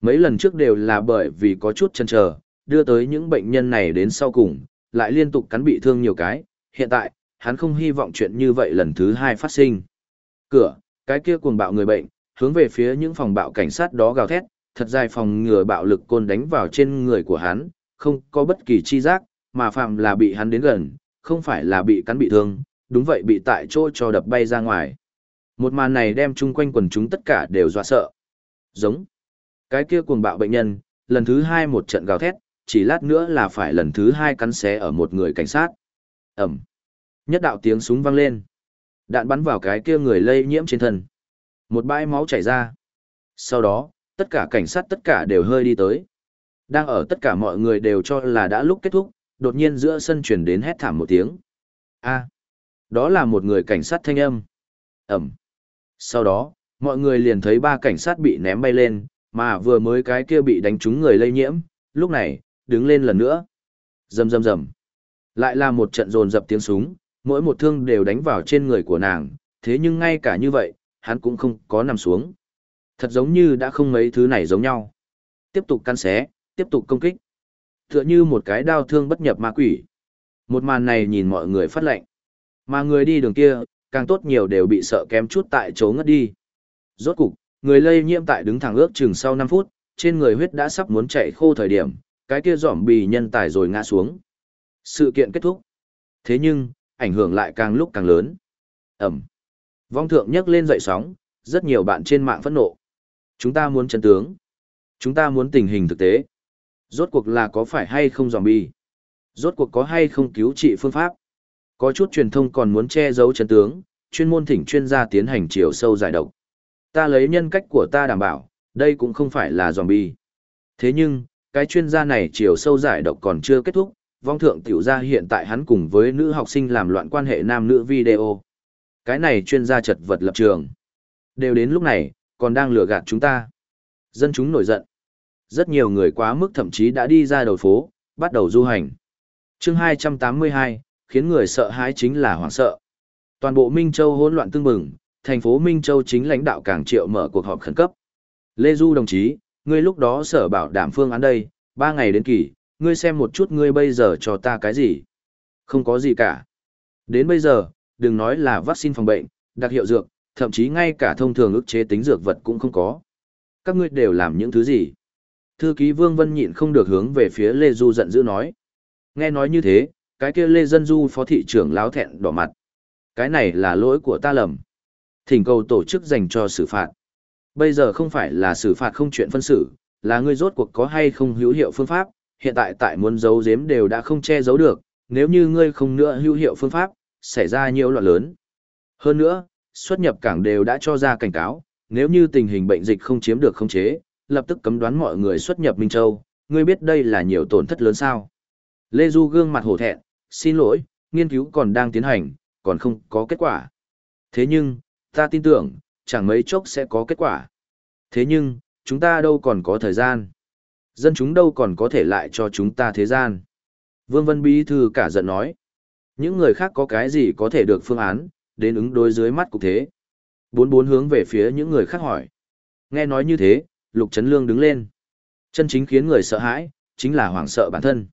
Mấy lần trước đều là bởi vì có chút chần chờ, đưa tới những bệnh nhân này đến sau cùng, lại liên tục cắn bị thương nhiều cái. Hiện tại, hắn không hy vọng chuyện như vậy lần thứ hai phát sinh. Cửa, cái kia cuồng bạo người bệnh, hướng về phía những phòng bạo cảnh sát đó gào thét, thật dài phòng ngừa bạo lực côn đánh vào trên người của hắn, không có bất kỳ chi giác, mà phạm là bị hắn đến gần, không phải là bị cắn bị thương, đúng vậy bị tại chỗ cho đập bay ra ngoài. Một màn này đem chung quanh quần chúng tất cả đều dọa sợ. Giống. Cái kia cuồng bạo bệnh nhân, lần thứ hai một trận gào thét, chỉ lát nữa là phải lần thứ hai cắn xé ở một người cảnh sát. Ẩm. Nhất đạo tiếng súng vang lên. Đạn bắn vào cái kia người lây nhiễm trên thân. Một bãi máu chảy ra. Sau đó, tất cả cảnh sát tất cả đều hơi đi tới. Đang ở tất cả mọi người đều cho là đã lúc kết thúc, đột nhiên giữa sân chuyển đến hét thảm một tiếng. a đó là một người cảnh sát thanh âm. Ẩm. Sau đó, mọi người liền thấy ba cảnh sát bị ném bay lên, mà vừa mới cái kia bị đánh trúng người lây nhiễm, lúc này, đứng lên lần nữa. Rầm rầm rầm. Lại là một trận rồn dập tiếng súng, mỗi một thương đều đánh vào trên người của nàng, thế nhưng ngay cả như vậy, hắn cũng không có nằm xuống. Thật giống như đã không mấy thứ này giống nhau. Tiếp tục căn xé, tiếp tục công kích. Tựa như một cái đao thương bất nhập ma quỷ. Một màn này nhìn mọi người phát lệnh. Mà người đi đường kia, càng tốt nhiều đều bị sợ kém chút tại chỗ ngất đi. Rốt cục, người lây nhiễm tại đứng thẳng ước chừng sau 5 phút, trên người huyết đã sắp muốn chạy khô thời điểm, cái kia giỏm bì nhân tài rồi ngã xuống. Sự kiện kết thúc. Thế nhưng, ảnh hưởng lại càng lúc càng lớn. Ẩm. Vong thượng nhấc lên dậy sóng, rất nhiều bạn trên mạng phẫn nộ. Chúng ta muốn chân tướng. Chúng ta muốn tình hình thực tế. Rốt cuộc là có phải hay không zombie? Rốt cuộc có hay không cứu trị phương pháp? Có chút truyền thông còn muốn che giấu chân tướng, chuyên môn thỉnh chuyên gia tiến hành chiều sâu giải độc. Ta lấy nhân cách của ta đảm bảo, đây cũng không phải là zombie. Thế nhưng, cái chuyên gia này chiều sâu giải độc còn chưa kết thúc, vong thượng tiểu gia hiện tại hắn cùng với nữ học sinh làm loạn quan hệ nam nữ video. Cái này chuyên gia chật vật lập trường. Đều đến lúc này, còn đang lừa gạt chúng ta. Dân chúng nổi giận. Rất nhiều người quá mức thậm chí đã đi ra đầu phố, bắt đầu du hành. chương 282, khiến người sợ hãi chính là hoảng sợ. Toàn bộ Minh Châu hỗn loạn tương bừng, thành phố Minh Châu chính lãnh đạo Cảng Triệu mở cuộc họp khẩn cấp. Lê Du đồng chí, ngươi lúc đó sở bảo đảm phương án đây, ba ngày đến kỳ, ngươi xem một chút ngươi bây giờ cho ta cái gì. Không có gì cả. Đến bây giờ, đừng nói là vaccine phòng bệnh, đặc hiệu dược, thậm chí ngay cả thông thường ức chế tính dược vật cũng không có. Các ngươi đều làm những thứ gì? Thư ký Vương Vân nhịn không được hướng về phía Lê Du giận dữ nói. Nghe nói như thế, cái kia Lê Dân Du phó thị trưởng láo thẹn đỏ mặt. Cái này là lỗi của ta lầm. Thỉnh cầu tổ chức dành cho xử phạt. Bây giờ không phải là xử phạt không chuyện phân xử, là ngươi rốt cuộc có hay không hữu hiệu phương pháp, hiện tại tại muốn giấu giếm đều đã không che giấu được, nếu như ngươi không nữa hữu hiệu phương pháp, xảy ra nhiều loạn lớn. Hơn nữa, xuất nhập cảng đều đã cho ra cảnh cáo, nếu như tình hình bệnh dịch không chiếm được khống chế, lập tức cấm đoán mọi người xuất nhập Minh Châu, ngươi biết đây là nhiều tổn thất lớn sao. Lê Du gương mặt hổ thẹn, xin lỗi, nghiên cứu còn đang tiến hành, còn không có kết quả. Thế nhưng, ta tin tưởng, chẳng mấy chốc sẽ có kết quả. Thế nhưng, chúng ta đâu còn có thời gian. Dân chúng đâu còn có thể lại cho chúng ta thế gian. Vương Vân Bí Thư cả giận nói. Những người khác có cái gì có thể được phương án, đến ứng đối dưới mắt cục thế. Bốn bốn hướng về phía những người khác hỏi. Nghe nói như thế, Lục Trấn Lương đứng lên. Chân chính khiến người sợ hãi, chính là hoảng sợ bản thân.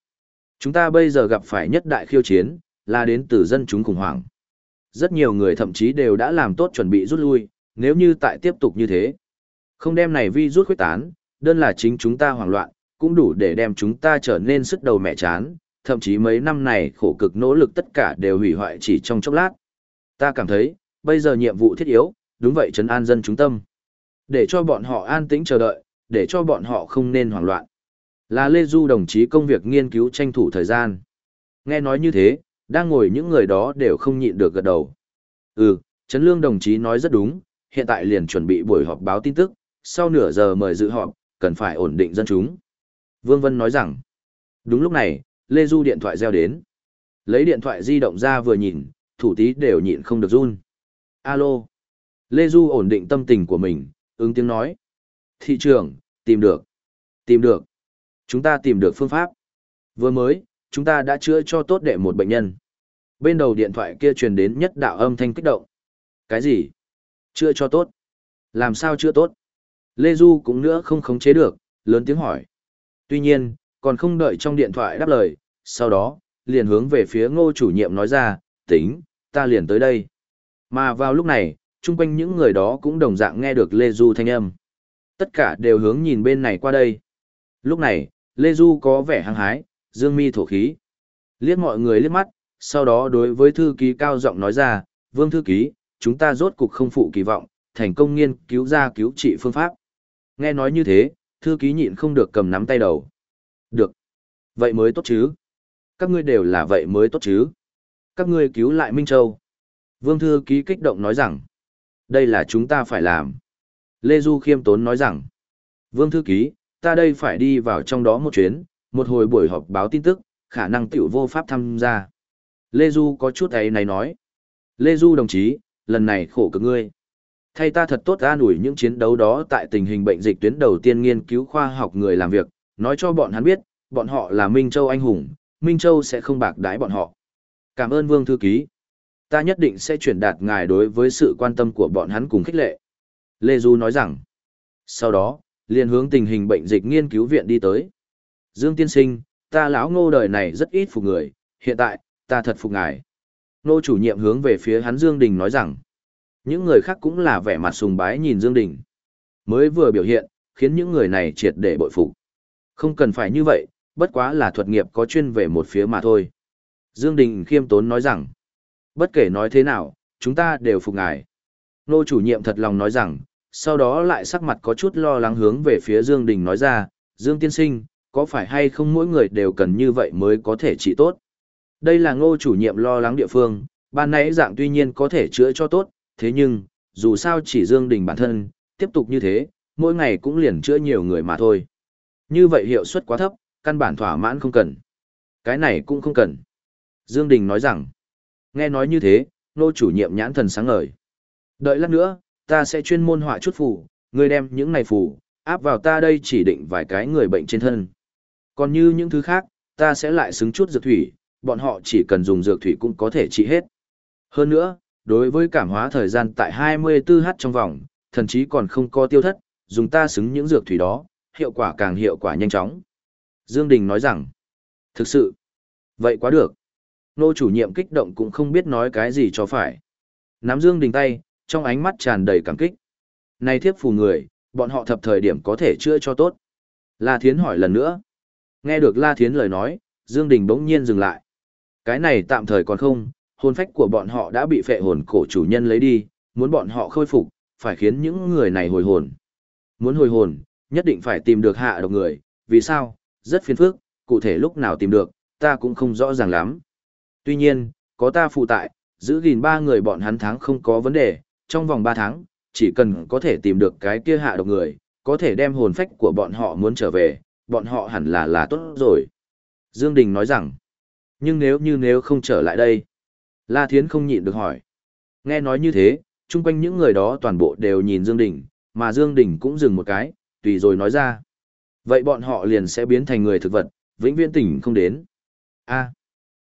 Chúng ta bây giờ gặp phải nhất đại khiêu chiến, là đến từ dân chúng khủng hoảng. Rất nhiều người thậm chí đều đã làm tốt chuẩn bị rút lui, nếu như tại tiếp tục như thế. Không đem này vi rút khuếch tán, đơn là chính chúng ta hoảng loạn, cũng đủ để đem chúng ta trở nên sức đầu mẹ chán, thậm chí mấy năm này khổ cực nỗ lực tất cả đều hủy hoại chỉ trong chốc lát. Ta cảm thấy, bây giờ nhiệm vụ thiết yếu, đúng vậy trấn an dân chúng tâm. Để cho bọn họ an tĩnh chờ đợi, để cho bọn họ không nên hoảng loạn. Là Lê Du đồng chí công việc nghiên cứu tranh thủ thời gian. Nghe nói như thế, đang ngồi những người đó đều không nhịn được gật đầu. Ừ, Trấn Lương đồng chí nói rất đúng, hiện tại liền chuẩn bị buổi họp báo tin tức, sau nửa giờ mời dự họp, cần phải ổn định dân chúng. Vương Vân nói rằng, đúng lúc này, Lê Du điện thoại reo đến. Lấy điện thoại di động ra vừa nhìn, thủ tí đều nhịn không được run. Alo. Lê Du ổn định tâm tình của mình, ứng tiếng nói. Thị trường, tìm được. Tìm được. Chúng ta tìm được phương pháp. Vừa mới, chúng ta đã chữa cho tốt đệ một bệnh nhân. Bên đầu điện thoại kia truyền đến nhất đạo âm thanh kích động. Cái gì? Chữa cho tốt. Làm sao chữa tốt? Lê Du cũng nữa không khống chế được, lớn tiếng hỏi. Tuy nhiên, còn không đợi trong điện thoại đáp lời, sau đó, liền hướng về phía ngô chủ nhiệm nói ra, tính, ta liền tới đây. Mà vào lúc này, chung quanh những người đó cũng đồng dạng nghe được Lê Du thanh âm. Tất cả đều hướng nhìn bên này qua đây. Lúc này, Lê Du có vẻ hăng hái, dương mi thổ khí. Liếc mọi người liếc mắt, sau đó đối với thư ký cao giọng nói ra, vương thư ký, chúng ta rốt cục không phụ kỳ vọng, thành công nghiên cứu ra cứu trị phương pháp. Nghe nói như thế, thư ký nhịn không được cầm nắm tay đầu. Được. Vậy mới tốt chứ. Các ngươi đều là vậy mới tốt chứ. Các ngươi cứu lại Minh Châu. Vương thư ký kích động nói rằng. Đây là chúng ta phải làm. Lê Du khiêm tốn nói rằng. Vương thư ký, ta đây phải đi vào trong đó một chuyến, một hồi buổi họp báo tin tức, khả năng tiểu vô pháp tham gia. Lê Du có chút ấy này nói. Lê Du đồng chí, lần này khổ cực ngươi. Thay ta thật tốt an ủi những chiến đấu đó tại tình hình bệnh dịch tuyến đầu tiên nghiên cứu khoa học người làm việc, nói cho bọn hắn biết, bọn họ là Minh Châu anh hùng, Minh Châu sẽ không bạc đái bọn họ. Cảm ơn Vương Thư Ký. Ta nhất định sẽ chuyển đạt ngài đối với sự quan tâm của bọn hắn cùng khích lệ. Lê Du nói rằng, sau đó, liền hướng tình hình bệnh dịch nghiên cứu viện đi tới. Dương Tiên Sinh, ta lão ngô đời này rất ít phục người, hiện tại, ta thật phục ngài. Nô chủ nhiệm hướng về phía hắn Dương Đình nói rằng, những người khác cũng là vẻ mặt sùng bái nhìn Dương Đình. Mới vừa biểu hiện, khiến những người này triệt để bội phục. Không cần phải như vậy, bất quá là thuật nghiệp có chuyên về một phía mà thôi. Dương Đình khiêm tốn nói rằng, bất kể nói thế nào, chúng ta đều phục ngài. Nô chủ nhiệm thật lòng nói rằng, sau đó lại sắc mặt có chút lo lắng hướng về phía Dương Đình nói ra, Dương Tiên Sinh, có phải hay không mỗi người đều cần như vậy mới có thể trị tốt? Đây là ngô chủ nhiệm lo lắng địa phương, ban nãy dạng tuy nhiên có thể chữa cho tốt, thế nhưng, dù sao chỉ Dương Đình bản thân, tiếp tục như thế, mỗi ngày cũng liền chữa nhiều người mà thôi. Như vậy hiệu suất quá thấp, căn bản thỏa mãn không cần. Cái này cũng không cần. Dương Đình nói rằng, nghe nói như thế, nô chủ nhiệm nhãn thần sáng ngời. Đợi lát nữa, ta sẽ chuyên môn họa chút phù, ngươi đem những này phù, áp vào ta đây chỉ định vài cái người bệnh trên thân. Còn như những thứ khác, ta sẽ lại xứng chút dược thủy, bọn họ chỉ cần dùng dược thủy cũng có thể trị hết. Hơn nữa, đối với cảm hóa thời gian tại 24h trong vòng, thậm chí còn không có tiêu thất, dùng ta xứng những dược thủy đó, hiệu quả càng hiệu quả nhanh chóng. Dương Đình nói rằng, thực sự, vậy quá được. Nô chủ nhiệm kích động cũng không biết nói cái gì cho phải. Nắm Dương Đình tay, trong ánh mắt tràn đầy cảm kích. Này thiếp phù người, bọn họ thập thời điểm có thể chữa cho tốt. La Thiến hỏi lần nữa. Nghe được La Thiến lời nói, Dương Đình bỗng nhiên dừng lại. Cái này tạm thời còn không, hồn phách của bọn họ đã bị phệ hồn cổ chủ nhân lấy đi, muốn bọn họ khôi phục, phải khiến những người này hồi hồn. Muốn hồi hồn, nhất định phải tìm được hạ độc người, vì sao? Rất phiền phức, cụ thể lúc nào tìm được, ta cũng không rõ ràng lắm. Tuy nhiên, có ta phụ tại, giữ gìn ba người bọn hắn tháng không có vấn đề, trong vòng ba tháng, chỉ cần có thể tìm được cái kia hạ độc người, có thể đem hồn phách của bọn họ muốn trở về, bọn họ hẳn là là tốt rồi. Dương Đình nói rằng, nhưng nếu như nếu không trở lại đây, La Thiến không nhịn được hỏi. Nghe nói như thế, chung quanh những người đó toàn bộ đều nhìn Dương Đình, mà Dương Đình cũng dừng một cái, tùy rồi nói ra. Vậy bọn họ liền sẽ biến thành người thực vật, vĩnh viễn tỉnh không đến. A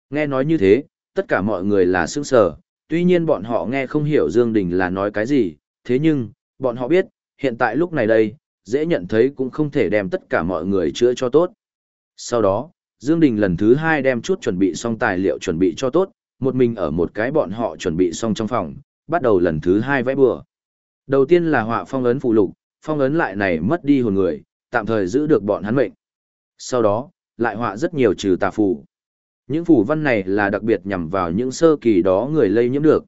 nghe nói như thế, tất cả mọi người là sững sờ, tuy nhiên bọn họ nghe không hiểu Dương Đình là nói cái gì, thế nhưng, bọn họ biết, hiện tại lúc này đây, dễ nhận thấy cũng không thể đem tất cả mọi người chữa cho tốt. Sau đó, Dương Đình lần thứ hai đem chút chuẩn bị xong tài liệu chuẩn bị cho tốt, một mình ở một cái bọn họ chuẩn bị xong trong phòng, bắt đầu lần thứ hai vẽ bừa. Đầu tiên là họa phong ấn phụ lục, phong ấn lại này mất đi hồn người, tạm thời giữ được bọn hắn mệnh. Sau đó, lại họa rất nhiều trừ tà phù. Những phủ văn này là đặc biệt nhằm vào những sơ kỳ đó người lây nhiễm được.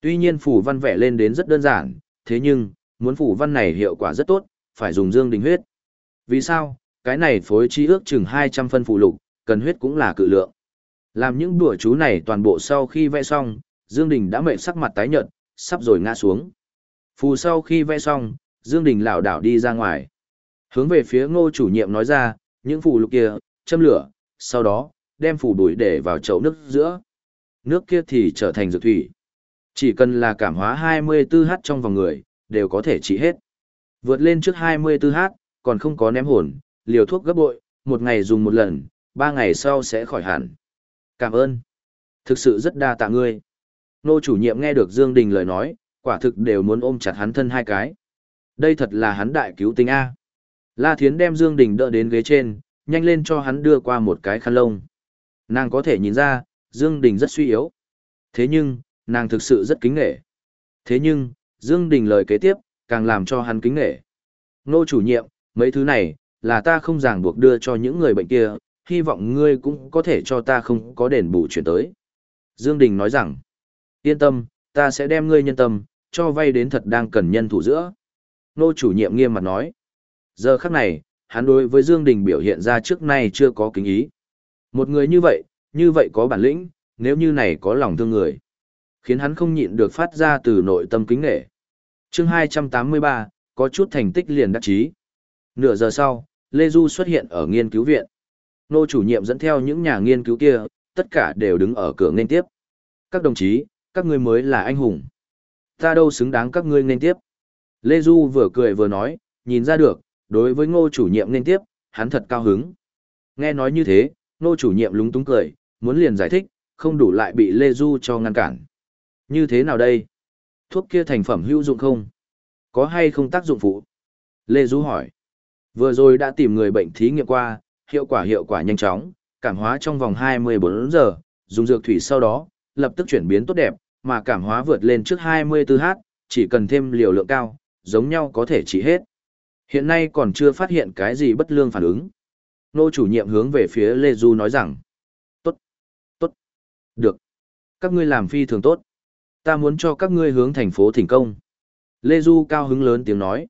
Tuy nhiên phủ văn vẽ lên đến rất đơn giản, thế nhưng, muốn phủ văn này hiệu quả rất tốt, phải dùng dương đình huyết. Vì sao? Cái này phối chi ước chừng 200 phân phụ lục, cần huyết cũng là cự lượng. Làm những đùa chú này toàn bộ sau khi vẽ xong, Dương Đình đã mệt sắc mặt tái nhợt, sắp rồi ngã xuống. Phù sau khi vẽ xong, Dương Đình lảo đảo đi ra ngoài. Hướng về phía ngô chủ nhiệm nói ra, những phù lục kia, châm lửa, sau đó, đem phủ đuổi để vào chậu nước giữa. Nước kia thì trở thành dược thủy. Chỉ cần là cảm hóa 24h trong vòng người, đều có thể trị hết. Vượt lên trước 24h, còn không có ném hồn, liều thuốc gấp bội, một ngày dùng một lần, ba ngày sau sẽ khỏi hẳn. Cảm ơn. Thực sự rất đa tạ ngươi. Nô chủ nhiệm nghe được Dương Đình lời nói, quả thực đều muốn ôm chặt hắn thân hai cái. Đây thật là hắn đại cứu tinh A. La Thiến đem Dương Đình đỡ đến ghế trên, nhanh lên cho hắn đưa qua một cái khăn lông. Nàng có thể nhìn ra, Dương Đình rất suy yếu. Thế nhưng, nàng thực sự rất kính nghệ. Thế nhưng, Dương Đình lời kế tiếp, càng làm cho hắn kính nghệ. Nô chủ nhiệm, mấy thứ này, là ta không ràng buộc đưa cho những người bệnh kia, hy vọng ngươi cũng có thể cho ta không có đền bù chuyển tới. Dương Đình nói rằng, yên tâm, ta sẽ đem ngươi nhân tâm, cho vay đến thật đang cần nhân thủ giữa. Nô chủ nhiệm nghiêm mặt nói, giờ khắc này, hắn đối với Dương Đình biểu hiện ra trước nay chưa có kính ý. Một người như vậy, như vậy có bản lĩnh, nếu như này có lòng thương người, khiến hắn không nhịn được phát ra từ nội tâm kính nể. Chương 283, có chút thành tích liền đắc chí. Nửa giờ sau, Lê Du xuất hiện ở nghiên cứu viện. Nô chủ nhiệm dẫn theo những nhà nghiên cứu kia, tất cả đều đứng ở cửa nên tiếp. Các đồng chí, các ngươi mới là anh hùng. Ta đâu xứng đáng các ngươi nên tiếp. Lê Du vừa cười vừa nói, nhìn ra được, đối với ngô chủ nhiệm nên tiếp, hắn thật cao hứng. Nghe nói như thế, Nô chủ nhiệm lúng túng cười, muốn liền giải thích, không đủ lại bị Lê Du cho ngăn cản. Như thế nào đây? Thuốc kia thành phẩm hữu dụng không? Có hay không tác dụng phụ? Lê Du hỏi. Vừa rồi đã tìm người bệnh thí nghiệm qua, hiệu quả hiệu quả nhanh chóng, cảm hóa trong vòng 24 giờ, dùng dược thủy sau đó, lập tức chuyển biến tốt đẹp, mà cảm hóa vượt lên trước 24h, chỉ cần thêm liều lượng cao, giống nhau có thể trị hết. Hiện nay còn chưa phát hiện cái gì bất lương phản ứng. Nô chủ nhiệm hướng về phía Lê Du nói rằng, tốt, tốt, được, các ngươi làm phi thường tốt. Ta muốn cho các ngươi hướng thành phố thành công. Lê Du cao hứng lớn tiếng nói,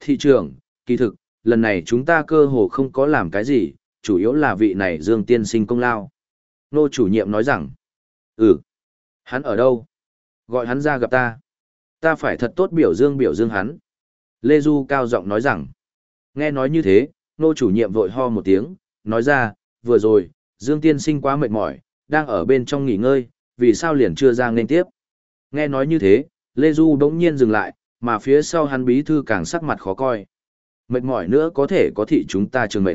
thị trưởng, kỳ thực, lần này chúng ta cơ hồ không có làm cái gì, chủ yếu là vị này Dương Tiên sinh công lao. Nô chủ nhiệm nói rằng, ừ, hắn ở đâu? Gọi hắn ra gặp ta. Ta phải thật tốt biểu dương biểu dương hắn. Lê Du cao giọng nói rằng, nghe nói như thế, nô chủ nhiệm vội ho một tiếng, nói ra, vừa rồi, Dương Tiên sinh quá mệt mỏi, đang ở bên trong nghỉ ngơi, vì sao liền chưa ra nên tiếp. Nghe nói như thế, Lê Du bỗng nhiên dừng lại, mà phía sau hắn bí thư càng sắc mặt khó coi. Mệt mỏi nữa có thể có thị chúng ta trường mệt.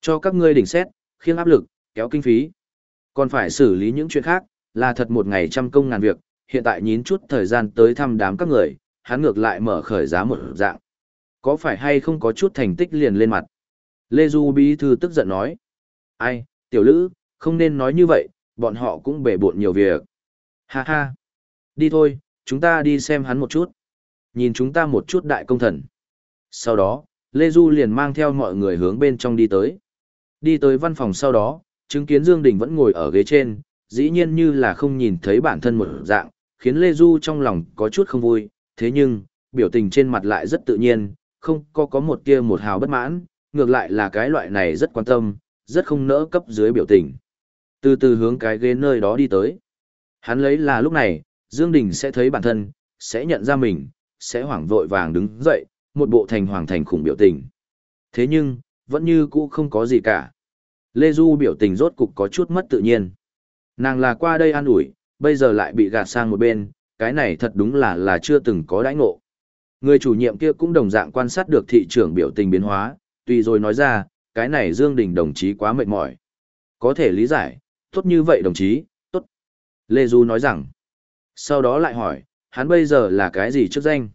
Cho các ngươi đỉnh xét, khiêng áp lực, kéo kinh phí. Còn phải xử lý những chuyện khác, là thật một ngày trăm công ngàn việc, hiện tại nhín chút thời gian tới thăm đám các người, hắn ngược lại mở khởi giá một dạng. Có phải hay không có chút thành tích liền lên mặt? Lê Du bí thư tức giận nói. Ai, tiểu lữ, không nên nói như vậy, bọn họ cũng bể bộn nhiều việc. Ha ha. Đi thôi, chúng ta đi xem hắn một chút. Nhìn chúng ta một chút đại công thần. Sau đó, Lê Du liền mang theo mọi người hướng bên trong đi tới. Đi tới văn phòng sau đó, chứng kiến Dương Đình vẫn ngồi ở ghế trên, dĩ nhiên như là không nhìn thấy bản thân một dạng, khiến Lê Du trong lòng có chút không vui, thế nhưng, biểu tình trên mặt lại rất tự nhiên, không có có một tia một hào bất mãn, ngược lại là cái loại này rất quan tâm, rất không nỡ cấp dưới biểu tình. Từ từ hướng cái ghế nơi đó đi tới. Hắn lấy là lúc này, Dương Đình sẽ thấy bản thân, sẽ nhận ra mình, sẽ hoảng vội vàng đứng dậy, một bộ thành hoàng thành khủng biểu tình. Thế nhưng, vẫn như cũ không có gì cả. Lê Du biểu tình rốt cục có chút mất tự nhiên. Nàng là qua đây an ủi, bây giờ lại bị gạt sang một bên, cái này thật đúng là là chưa từng có đãi ngộ. Người chủ nhiệm kia cũng đồng dạng quan sát được thị trường biểu tình biến hóa, tùy rồi nói ra, cái này Dương Đình đồng chí quá mệt mỏi. Có thể lý giải, tốt như vậy đồng chí, tốt. Lê Du nói rằng, sau đó lại hỏi, hắn bây giờ là cái gì chức danh?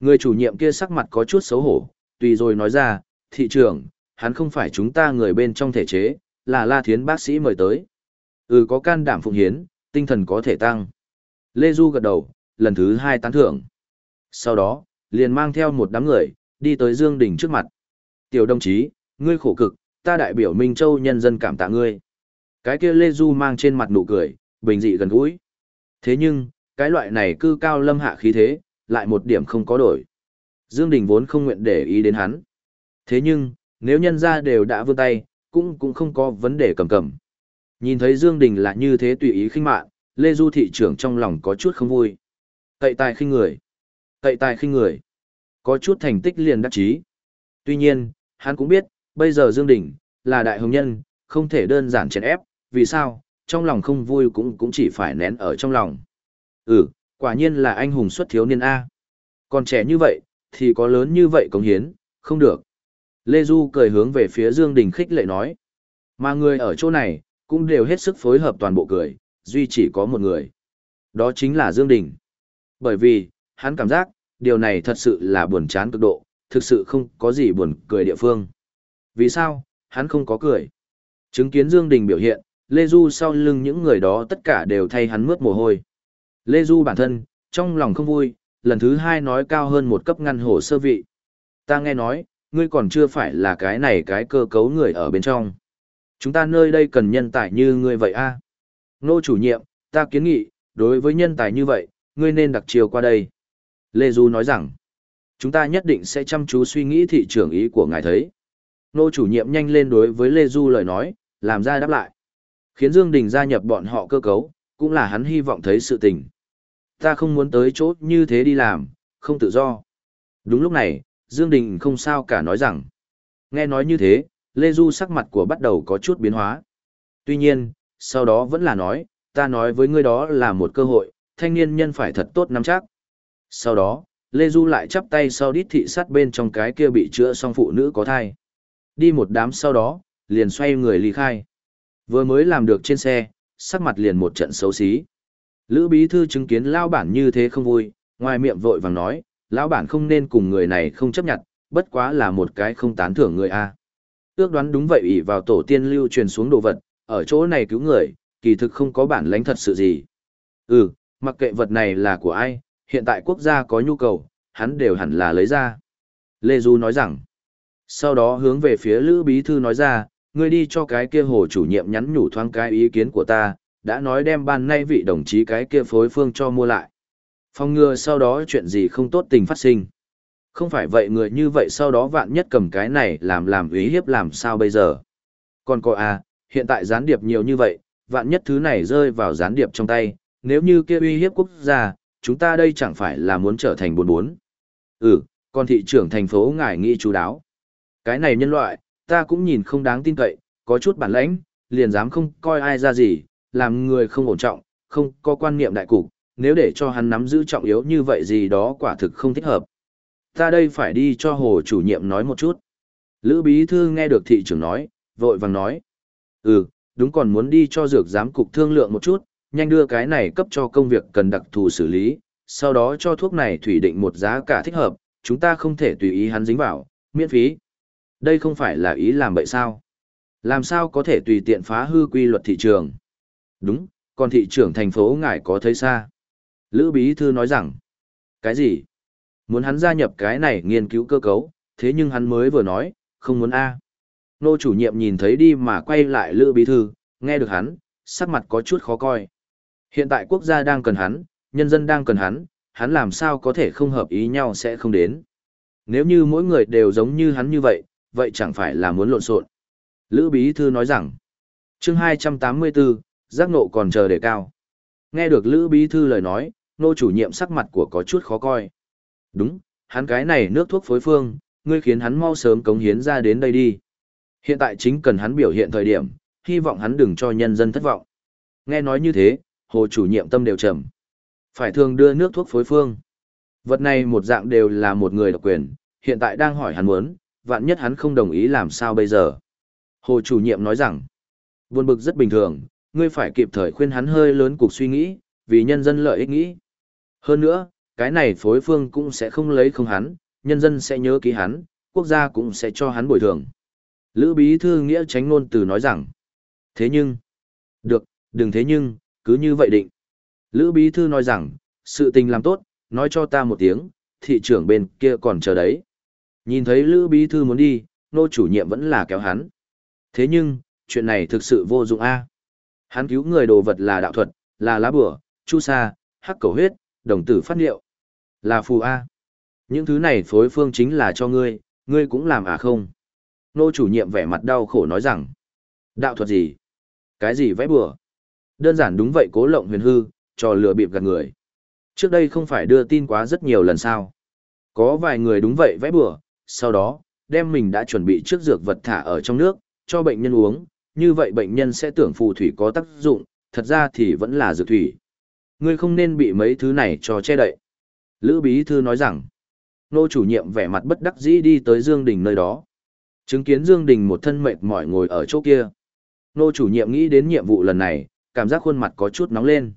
Người chủ nhiệm kia sắc mặt có chút xấu hổ, tùy rồi nói ra, thị trưởng, hắn không phải chúng ta người bên trong thể chế, là La Thiến bác sĩ mời tới. Ừ có can đảm phụng hiến, tinh thần có thể tăng. Lê Du gật đầu, lần thứ hai tán thưởng. Sau đó, liền mang theo một đám người, đi tới Dương Đình trước mặt. Tiểu đồng chí, ngươi khổ cực, ta đại biểu Minh Châu nhân dân cảm tạ ngươi. Cái kia Lê Du mang trên mặt nụ cười, bình dị gần gũi. Thế nhưng, cái loại này cư cao lâm hạ khí thế, lại một điểm không có đổi. Dương Đình vốn không nguyện để ý đến hắn. Thế nhưng, nếu nhân gia đều đã vươn tay, cũng cũng không có vấn đề cầm cầm. Nhìn thấy Dương Đình là như thế tùy ý khinh mạn, Lê Du thị trưởng trong lòng có chút không vui. Cậy tài khinh người. Cậy tài khinh người. Có chút thành tích liền đắc chí. Tuy nhiên, hắn cũng biết, bây giờ Dương Đình, là đại hồng nhân, không thể đơn giản chèn ép, vì sao, trong lòng không vui cũng cũng chỉ phải nén ở trong lòng. Ừ, quả nhiên là anh hùng xuất thiếu niên A. Còn trẻ như vậy, thì có lớn như vậy cống hiến, không được. Lê Du cười hướng về phía Dương Đình khích lệ nói. Mà người ở chỗ này, cũng đều hết sức phối hợp toàn bộ cười, duy chỉ có một người. Đó chính là Dương Đình. Bởi vì, hắn cảm giác, điều này thật sự là buồn chán cực độ, thực sự không có gì buồn cười địa phương. Vì sao, hắn không có cười. Chứng kiến Dương Đình biểu hiện, Lê Du sau lưng những người đó tất cả đều thay hắn mướt mồ hôi. Lê Du bản thân, trong lòng không vui, lần thứ hai nói cao hơn một cấp ngăn hổ sơ vị. Ta nghe nói, ngươi còn chưa phải là cái này cái cơ cấu người ở bên trong. Chúng ta nơi đây cần nhân tài như ngươi vậy a. Nô chủ nhiệm, ta kiến nghị, đối với nhân tài như vậy, ngươi nên đặc chiều qua đây. Lê Du nói rằng, chúng ta nhất định sẽ chăm chú suy nghĩ thị trường ý của ngài thấy. Nô chủ nhiệm nhanh lên đối với Lê Du lời nói, làm ra đáp lại. Khiến Dương Đình gia nhập bọn họ cơ cấu, cũng là hắn hy vọng thấy sự tình. Ta không muốn tới chỗ như thế đi làm, không tự do. Đúng lúc này, Dương Đình không sao cả nói rằng. Nghe nói như thế, Lê Du sắc mặt của bắt đầu có chút biến hóa. Tuy nhiên, sau đó vẫn là nói, ta nói với ngươi đó là một cơ hội, thanh niên nhân phải thật tốt nắm chắc. Sau đó, Lê Du lại chắp tay sau đít thị sát bên trong cái kia bị chữa xong phụ nữ có thai. Đi một đám sau đó, liền xoay người ly khai. Vừa mới làm được trên xe, sắc mặt liền một trận xấu xí. Lữ bí thư chứng kiến lao bản như thế không vui, ngoài miệng vội vàng nói, lão bản không nên cùng người này không chấp nhận, bất quá là một cái không tán thưởng người a. Ước đoán đúng vậy ỷ vào tổ tiên lưu truyền xuống đồ vật, ở chỗ này cứu người, kỳ thực không có bản lãnh thật sự gì. Ừ, mặc kệ vật này là của ai, hiện tại quốc gia có nhu cầu, hắn đều hẳn là lấy ra. Lê Du nói rằng, sau đó hướng về phía Lữ Bí Thư nói ra, ngươi đi cho cái kia hồ chủ nhiệm nhắn nhủ thoáng cái ý kiến của ta, đã nói đem ban nay vị đồng chí cái kia phối phương cho mua lại. Phòng ngừa sau đó chuyện gì không tốt tình phát sinh. Không phải vậy người như vậy sau đó vạn nhất cầm cái này làm làm ý hiếp làm sao bây giờ. Còn có à, hiện tại gián điệp nhiều như vậy, vạn nhất thứ này rơi vào gián điệp trong tay, nếu như kia uy hiếp quốc gia, chúng ta đây chẳng phải là muốn trở thành bốn bốn. Ừ, còn thị trưởng thành phố ngài nghĩ chú đáo. Cái này nhân loại, ta cũng nhìn không đáng tin cậy, có chút bản lãnh, liền dám không coi ai ra gì, làm người không ổn trọng, không có quan niệm đại cục, nếu để cho hắn nắm giữ trọng yếu như vậy gì đó quả thực không thích hợp. Ta đây phải đi cho hồ chủ nhiệm nói một chút. Lữ bí thư nghe được thị trưởng nói, vội vàng nói. Ừ, đúng còn muốn đi cho dược giám cục thương lượng một chút, nhanh đưa cái này cấp cho công việc cần đặc thù xử lý, sau đó cho thuốc này thủy định một giá cả thích hợp, chúng ta không thể tùy ý hắn dính vào, miễn phí. Đây không phải là ý làm bậy sao? Làm sao có thể tùy tiện phá hư quy luật thị trường? Đúng, còn thị trưởng thành phố ngài có thấy xa. Lữ Bí Thư nói rằng, cái gì? Muốn hắn gia nhập cái này nghiên cứu cơ cấu, thế nhưng hắn mới vừa nói, không muốn A. Nô chủ nhiệm nhìn thấy đi mà quay lại Lữ Bí Thư, nghe được hắn, sắc mặt có chút khó coi. Hiện tại quốc gia đang cần hắn, nhân dân đang cần hắn, hắn làm sao có thể không hợp ý nhau sẽ không đến. Nếu như mỗi người đều giống như hắn như vậy, vậy chẳng phải là muốn lộn xộn. Lữ Bí Thư nói rằng, chương 284, giác nộ còn chờ để cao. Nghe được Lữ Bí Thư lời nói, nô chủ nhiệm sắc mặt của có chút khó coi. Đúng, hắn cái này nước thuốc phối phương, ngươi khiến hắn mau sớm cống hiến ra đến đây đi. Hiện tại chính cần hắn biểu hiện thời điểm, hy vọng hắn đừng cho nhân dân thất vọng. Nghe nói như thế, hồ chủ nhiệm tâm đều trầm. Phải thường đưa nước thuốc phối phương. Vật này một dạng đều là một người độc quyền, hiện tại đang hỏi hắn muốn, vạn nhất hắn không đồng ý làm sao bây giờ. Hồ chủ nhiệm nói rằng, buồn bực rất bình thường, ngươi phải kịp thời khuyên hắn hơi lớn cuộc suy nghĩ, vì nhân dân lợi ích nghĩ. Hơn nữa, cái này phối phương cũng sẽ không lấy không hắn, nhân dân sẽ nhớ ký hắn, quốc gia cũng sẽ cho hắn bồi thường. Lữ Bí Thư Nghĩa tránh ngôn từ nói rằng, thế nhưng, được, đừng thế nhưng, cứ như vậy định. Lữ Bí Thư nói rằng, sự tình làm tốt, nói cho ta một tiếng, thị trưởng bên kia còn chờ đấy. Nhìn thấy Lữ Bí Thư muốn đi, nô chủ nhiệm vẫn là kéo hắn. Thế nhưng, chuyện này thực sự vô dụng a. Hắn cứu người đồ vật là đạo thuật, là lá bửa, chu sa, hắc cầu huyết, đồng tử phát liệu. Là phù a. Những thứ này phối phương chính là cho ngươi, ngươi cũng làm à không? Nô chủ nhiệm vẻ mặt đau khổ nói rằng. Đạo thuật gì? Cái gì vẽ bừa? Đơn giản đúng vậy cố lộng huyền hư, trò lừa bịp gạt người. Trước đây không phải đưa tin quá rất nhiều lần sao. Có vài người đúng vậy vẽ bừa, sau đó, đem mình đã chuẩn bị trước dược vật thả ở trong nước, cho bệnh nhân uống, như vậy bệnh nhân sẽ tưởng phù thủy có tác dụng, thật ra thì vẫn là dược thủy. Ngươi không nên bị mấy thứ này cho che đậy. Lữ Bí Thư nói rằng, nô chủ nhiệm vẻ mặt bất đắc dĩ đi tới Dương Đình nơi đó. Chứng kiến Dương Đình một thân mệt mỏi ngồi ở chỗ kia. Nô chủ nhiệm nghĩ đến nhiệm vụ lần này, cảm giác khuôn mặt có chút nóng lên.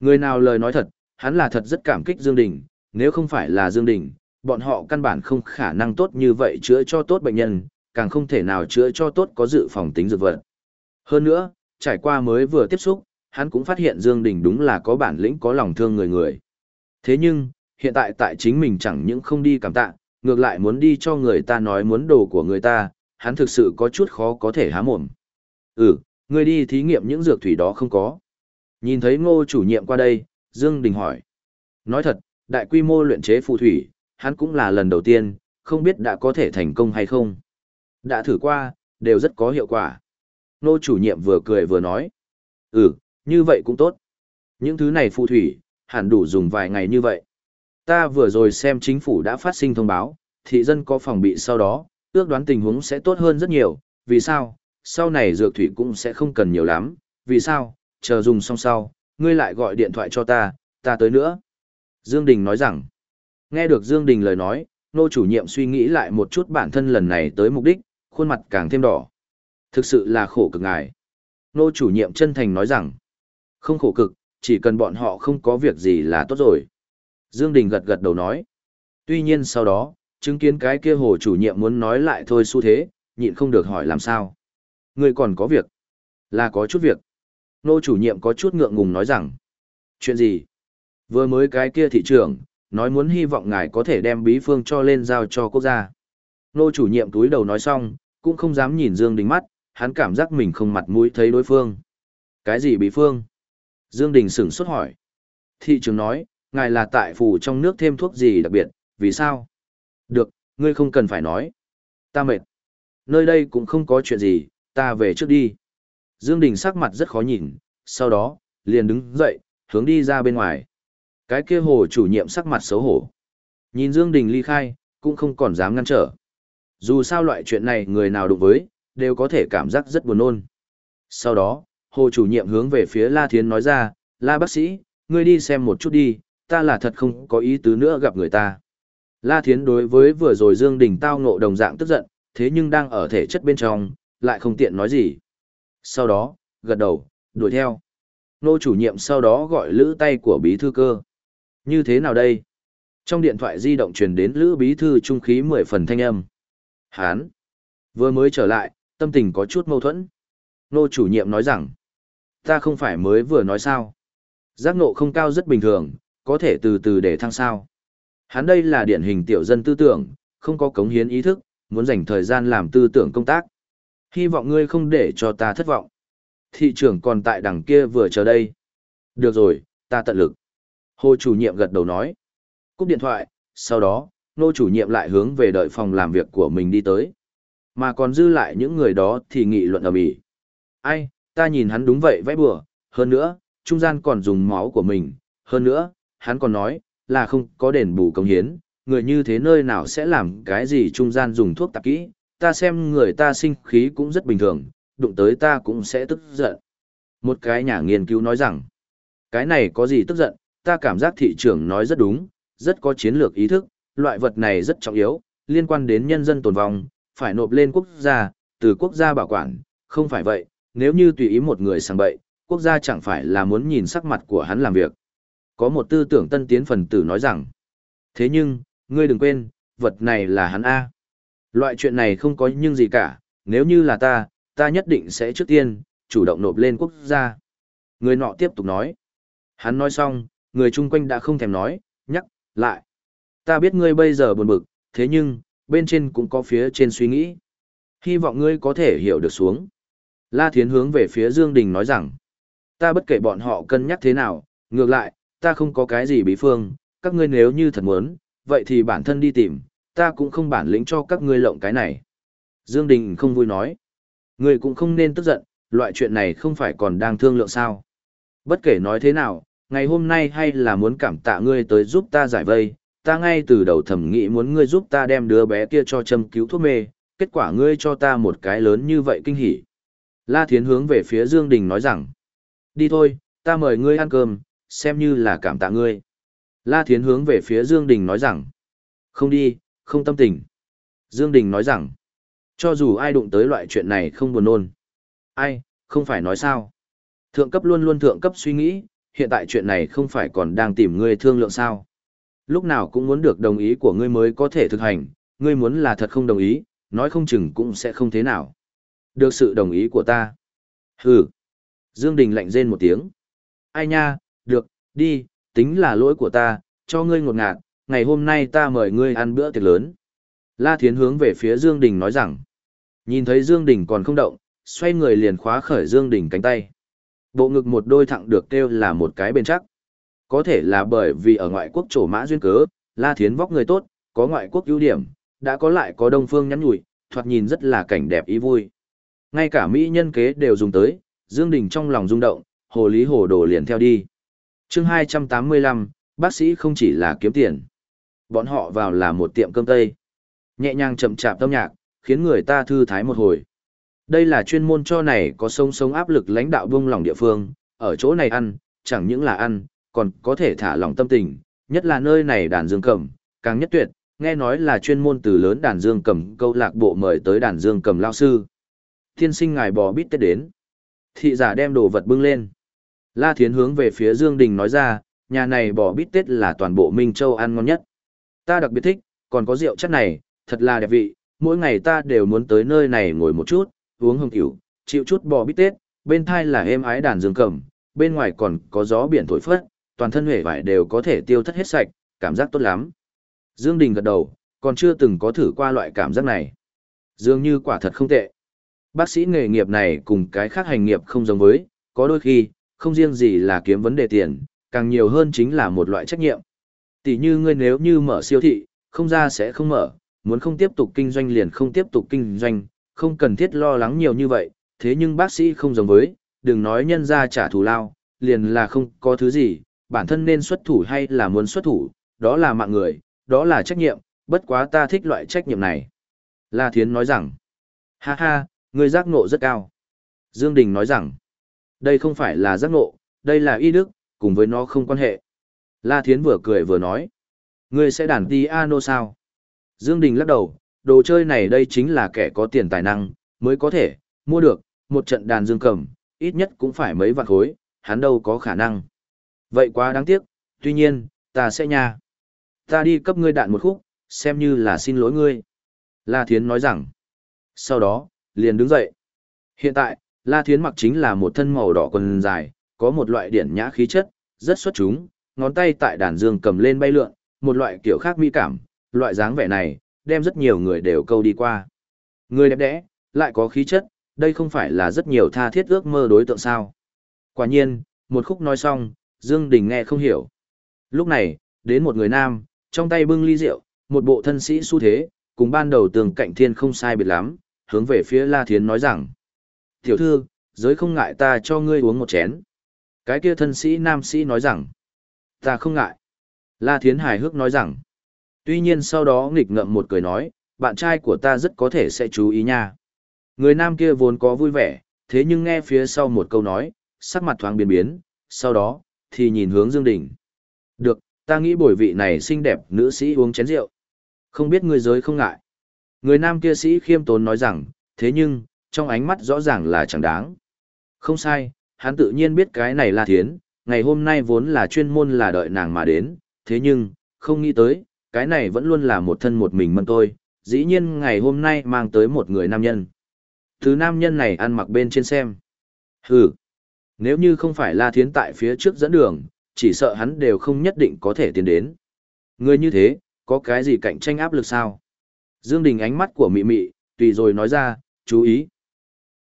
Người nào lời nói thật, hắn là thật rất cảm kích Dương Đình, nếu không phải là Dương Đình, bọn họ căn bản không khả năng tốt như vậy chữa cho tốt bệnh nhân, càng không thể nào chữa cho tốt có dự phòng tính dược vật. Hơn nữa, trải qua mới vừa tiếp xúc, hắn cũng phát hiện Dương Đình đúng là có bản lĩnh có lòng thương người người. Thế nhưng, hiện tại tại chính mình chẳng những không đi cảm tạ, ngược lại muốn đi cho người ta nói muốn đồ của người ta, hắn thực sự có chút khó có thể há mồm. Ừ, Ngươi đi thí nghiệm những dược thủy đó không có. Nhìn thấy ngô chủ nhiệm qua đây, Dương Đình hỏi. Nói thật, đại quy mô luyện chế phù thủy, hắn cũng là lần đầu tiên, không biết đã có thể thành công hay không. Đã thử qua, đều rất có hiệu quả. Ngô chủ nhiệm vừa cười vừa nói. Ừ, như vậy cũng tốt. Những thứ này phù thủy, hẳn đủ dùng vài ngày như vậy. Ta vừa rồi xem chính phủ đã phát sinh thông báo, thị dân có phòng bị sau đó, ước đoán tình huống sẽ tốt hơn rất nhiều. Vì sao? Sau này dược thủy cũng sẽ không cần nhiều lắm. Vì sao? Chờ dùng xong sau, ngươi lại gọi điện thoại cho ta, ta tới nữa. Dương Đình nói rằng, nghe được Dương Đình lời nói, nô chủ nhiệm suy nghĩ lại một chút bản thân lần này tới mục đích, khuôn mặt càng thêm đỏ. Thực sự là khổ cực ngài. Nô chủ nhiệm chân thành nói rằng, không khổ cực, chỉ cần bọn họ không có việc gì là tốt rồi. Dương Đình gật gật đầu nói. Tuy nhiên sau đó, chứng kiến cái kia hồ chủ nhiệm muốn nói lại thôi xu thế, nhịn không được hỏi làm sao. Người còn có việc. Là có chút việc. Nô chủ nhiệm có chút ngượng ngùng nói rằng. Chuyện gì? Vừa mới cái kia thị trưởng, nói muốn hy vọng ngài có thể đem bí phương cho lên giao cho quốc gia. Nô chủ nhiệm túi đầu nói xong, cũng không dám nhìn Dương Đình mắt, hắn cảm giác mình không mặt mũi thấy đối phương. Cái gì bí phương? Dương Đình sửng sốt hỏi. Thị trưởng nói, ngài là tại phủ trong nước thêm thuốc gì đặc biệt, vì sao? Được, ngươi không cần phải nói. Ta mệt. Nơi đây cũng không có chuyện gì, ta về trước đi. Dương Đình sắc mặt rất khó nhìn, sau đó, liền đứng dậy, hướng đi ra bên ngoài. Cái kia hồ chủ nhiệm sắc mặt xấu hổ. Nhìn Dương Đình ly khai, cũng không còn dám ngăn trở. Dù sao loại chuyện này người nào đụng với, đều có thể cảm giác rất buồn nôn. Sau đó, hồ chủ nhiệm hướng về phía La Thiến nói ra, La bác sĩ, ngươi đi xem một chút đi, ta là thật không có ý tứ nữa gặp người ta. La Thiến đối với vừa rồi Dương Đình tao ngộ đồng dạng tức giận, thế nhưng đang ở thể chất bên trong, lại không tiện nói gì. Sau đó, gật đầu, đuổi theo. Nô chủ nhiệm sau đó gọi lữ tay của bí thư cơ. Như thế nào đây? Trong điện thoại di động truyền đến lữ bí thư trung khí mười phần thanh âm. Hán! Vừa mới trở lại, tâm tình có chút mâu thuẫn. Nô chủ nhiệm nói rằng, ta không phải mới vừa nói sao. Giác nộ không cao rất bình thường, có thể từ từ để thăng sao. Hắn đây là điển hình tiểu dân tư tưởng, không có cống hiến ý thức, muốn dành thời gian làm tư tưởng công tác. Hy vọng ngươi không để cho ta thất vọng. Thị trưởng còn tại đằng kia vừa chờ đây. Được rồi, ta tận lực. Hồ chủ nhiệm gật đầu nói. Cúp điện thoại, sau đó, nô chủ nhiệm lại hướng về đợi phòng làm việc của mình đi tới. Mà còn dư lại những người đó thì nghị luận ở mỹ. Ai, ta nhìn hắn đúng vậy vẽ bừa, hơn nữa, trung gian còn dùng máu của mình, hơn nữa, hắn còn nói, là không có đền bù công hiến, người như thế nơi nào sẽ làm cái gì trung gian dùng thuốc tạp kỹ, ta xem người ta sinh khí cũng rất bình thường, đụng tới ta cũng sẽ tức giận. Một cái nhà nghiên cứu nói rằng, cái này có gì tức giận, ta cảm giác thị trường nói rất đúng, rất có chiến lược ý thức, loại vật này rất trọng yếu, liên quan đến nhân dân tồn vong, phải nộp lên quốc gia, từ quốc gia bảo quản, không phải vậy, nếu như tùy ý một người sang bậy, quốc gia chẳng phải là muốn nhìn sắc mặt của hắn làm việc. Có một tư tưởng tân tiến phần tử nói rằng, thế nhưng, ngươi đừng quên, vật này là hắn A. Loại chuyện này không có nhưng gì cả, nếu như là ta, ta nhất định sẽ trước tiên, chủ động nộp lên quốc gia. Người nọ tiếp tục nói. Hắn nói xong, người chung quanh đã không thèm nói, nhắc, lại. Ta biết ngươi bây giờ buồn bực, thế nhưng, bên trên cũng có phía trên suy nghĩ. Hy vọng ngươi có thể hiểu được xuống. La Thiến hướng về phía Dương Đình nói rằng, ta bất kể bọn họ cân nhắc thế nào, ngược lại, ta không có cái gì bí phương, các ngươi nếu như thật muốn, vậy thì bản thân đi tìm, ta cũng không bản lĩnh cho các ngươi lộng cái này. Dương Đình không vui nói, ngươi cũng không nên tức giận, loại chuyện này không phải còn đang thương lượng sao. Bất kể nói thế nào, ngày hôm nay hay là muốn cảm tạ ngươi tới giúp ta giải vây, ta ngay từ đầu thẩm nghĩ muốn ngươi giúp ta đem đứa bé kia cho châm cứu thuốc mê, kết quả ngươi cho ta một cái lớn như vậy kinh hỉ. La Thiến hướng về phía Dương Đình nói rằng, đi thôi, ta mời ngươi ăn cơm, xem như là cảm tạ ngươi. La Thiến hướng về phía Dương Đình nói rằng, không đi, không tâm tình. Dương Đình nói rằng, cho dù ai đụng tới loại chuyện này không buồn nôn. Ai, không phải nói sao. Thượng cấp luôn luôn thượng cấp suy nghĩ, hiện tại chuyện này không phải còn đang tìm ngươi thương lượng sao. Lúc nào cũng muốn được đồng ý của ngươi mới có thể thực hành, ngươi muốn là thật không đồng ý, nói không chừng cũng sẽ không thế nào. Được sự đồng ý của ta. Hừ. Dương Đình lạnh rên một tiếng. Ai nha, được, đi, tính là lỗi của ta, cho ngươi ngột ngạt, ngày hôm nay ta mời ngươi ăn bữa tiệc lớn. La Thiến hướng về phía Dương Đình nói rằng. Nhìn thấy Dương Đình còn không động, xoay người liền khóa khởi Dương Đình cánh tay. Bộ ngực một đôi thẳng được kêu là một cái bên chắc. Có thể là bởi vì ở ngoại quốc trổ mã duyên cớ, La Thiến vóc người tốt, có ngoại quốc ưu điểm, đã có lại có đông phương nhắn nhủi, thoạt nhìn rất là cảnh đẹp ý vui. Ngay cả Mỹ nhân kế đều dùng tới, Dương Đình trong lòng rung động, hồ lý hồ đồ liền theo đi. chương 285, bác sĩ không chỉ là kiếm tiền. Bọn họ vào là một tiệm cơm tây. Nhẹ nhàng chậm chạp tâm nhạc, khiến người ta thư thái một hồi. Đây là chuyên môn cho này có sông sông áp lực lãnh đạo buông lòng địa phương, ở chỗ này ăn, chẳng những là ăn, còn có thể thả lòng tâm tình, nhất là nơi này đàn dương cầm, càng nhất tuyệt, nghe nói là chuyên môn từ lớn đàn dương cầm câu lạc bộ mời tới đàn dương cầm lao sư. Thiên sinh ngài bò bít tết đến. Thị giả đem đồ vật bưng lên. La Thiến hướng về phía Dương Đình nói ra, nhà này bò bít tết là toàn bộ Minh Châu ăn ngon nhất. Ta đặc biệt thích, còn có rượu chất này, thật là đẹp vị, mỗi ngày ta đều muốn tới nơi này ngồi một chút, uống hương tiểu, chịu chút bò bít tết, bên thai là êm ái đàn dương cầm, bên ngoài còn có gió biển thổi phất, toàn thân hể vải đều có thể tiêu thất hết sạch, cảm giác tốt lắm. Dương Đình gật đầu, còn chưa từng có thử qua loại cảm giác này. Dường như quả thật không tệ. Bác sĩ nghề nghiệp này cùng cái khác hành nghiệp không giống với, có đôi khi, không riêng gì là kiếm vấn đề tiền, càng nhiều hơn chính là một loại trách nhiệm. Tỷ như ngươi nếu như mở siêu thị, không ra sẽ không mở, muốn không tiếp tục kinh doanh liền không tiếp tục kinh doanh, không cần thiết lo lắng nhiều như vậy, thế nhưng bác sĩ không giống với, đừng nói nhân ra trả thù lao, liền là không có thứ gì, bản thân nên xuất thủ hay là muốn xuất thủ, đó là mạng người, đó là trách nhiệm, bất quá ta thích loại trách nhiệm này. La Thiến nói rằng, ha ha, người giác ngộ rất cao. Dương Đình nói rằng, đây không phải là giác ngộ, đây là y đức, cùng với nó không quan hệ. La Thiến vừa cười vừa nói. Ngươi sẽ đàn piano sao? Dương Đình lắc đầu, đồ chơi này đây chính là kẻ có tiền tài năng, mới có thể, mua được, một trận đàn dương cầm, ít nhất cũng phải mấy vạn khối, hắn đâu có khả năng. Vậy quá đáng tiếc, tuy nhiên, ta sẽ nha. Ta đi cấp ngươi đạn một khúc, xem như là xin lỗi ngươi. La Thiến nói rằng. Sau đó, liền đứng dậy. Hiện tại, La Thiến mặc chính là một thân màu đỏ quần dài, có một loại điển nhã khí chất, rất xuất chúng, ngón tay tại đàn dương cầm lên bay lượn, một loại kiểu khác mỹ cảm, loại dáng vẻ này, đem rất nhiều người đều câu đi qua. Người đẹp đẽ, lại có khí chất, đây không phải là rất nhiều tha thiết ước mơ đối tượng sao. Quả nhiên, một khúc nói xong, Dương Đình nghe không hiểu. Lúc này, đến một người nam, trong tay bưng ly rượu, một bộ thân sĩ su thế, cùng ban đầu tường cạnh thiên không sai biệt lắm, hướng về phía La Thiến nói rằng. Tiểu thư, giới không ngại ta cho ngươi uống một chén. Cái kia thân sĩ nam sĩ nói rằng. Ta không ngại. La Thiến hài hước nói rằng. Tuy nhiên sau đó nghịch ngậm một cười nói, bạn trai của ta rất có thể sẽ chú ý nha. Người nam kia vốn có vui vẻ, thế nhưng nghe phía sau một câu nói, sắc mặt thoáng biến biến, sau đó, thì nhìn hướng Dương Đình. Được, ta nghĩ bồi vị này xinh đẹp nữ sĩ uống chén rượu. Không biết người giới không ngại. Người nam kia sĩ khiêm tốn nói rằng, thế nhưng, trong ánh mắt rõ ràng là chẳng đáng. Không sai, hắn tự nhiên biết cái này là thiến, ngày hôm nay vốn là chuyên môn là đợi nàng mà đến, thế nhưng, không nghĩ tới, cái này vẫn luôn là một thân một mình mân tôi, dĩ nhiên ngày hôm nay mang tới một người nam nhân. Thứ nam nhân này ăn mặc bên trên xem. Hừ, nếu như không phải La Thiến tại phía trước dẫn đường, chỉ sợ hắn đều không nhất định có thể tiến đến. Người như thế, có cái gì cạnh tranh áp lực sao? Dương Đình ánh mắt của mị mị, tùy rồi nói ra, chú ý.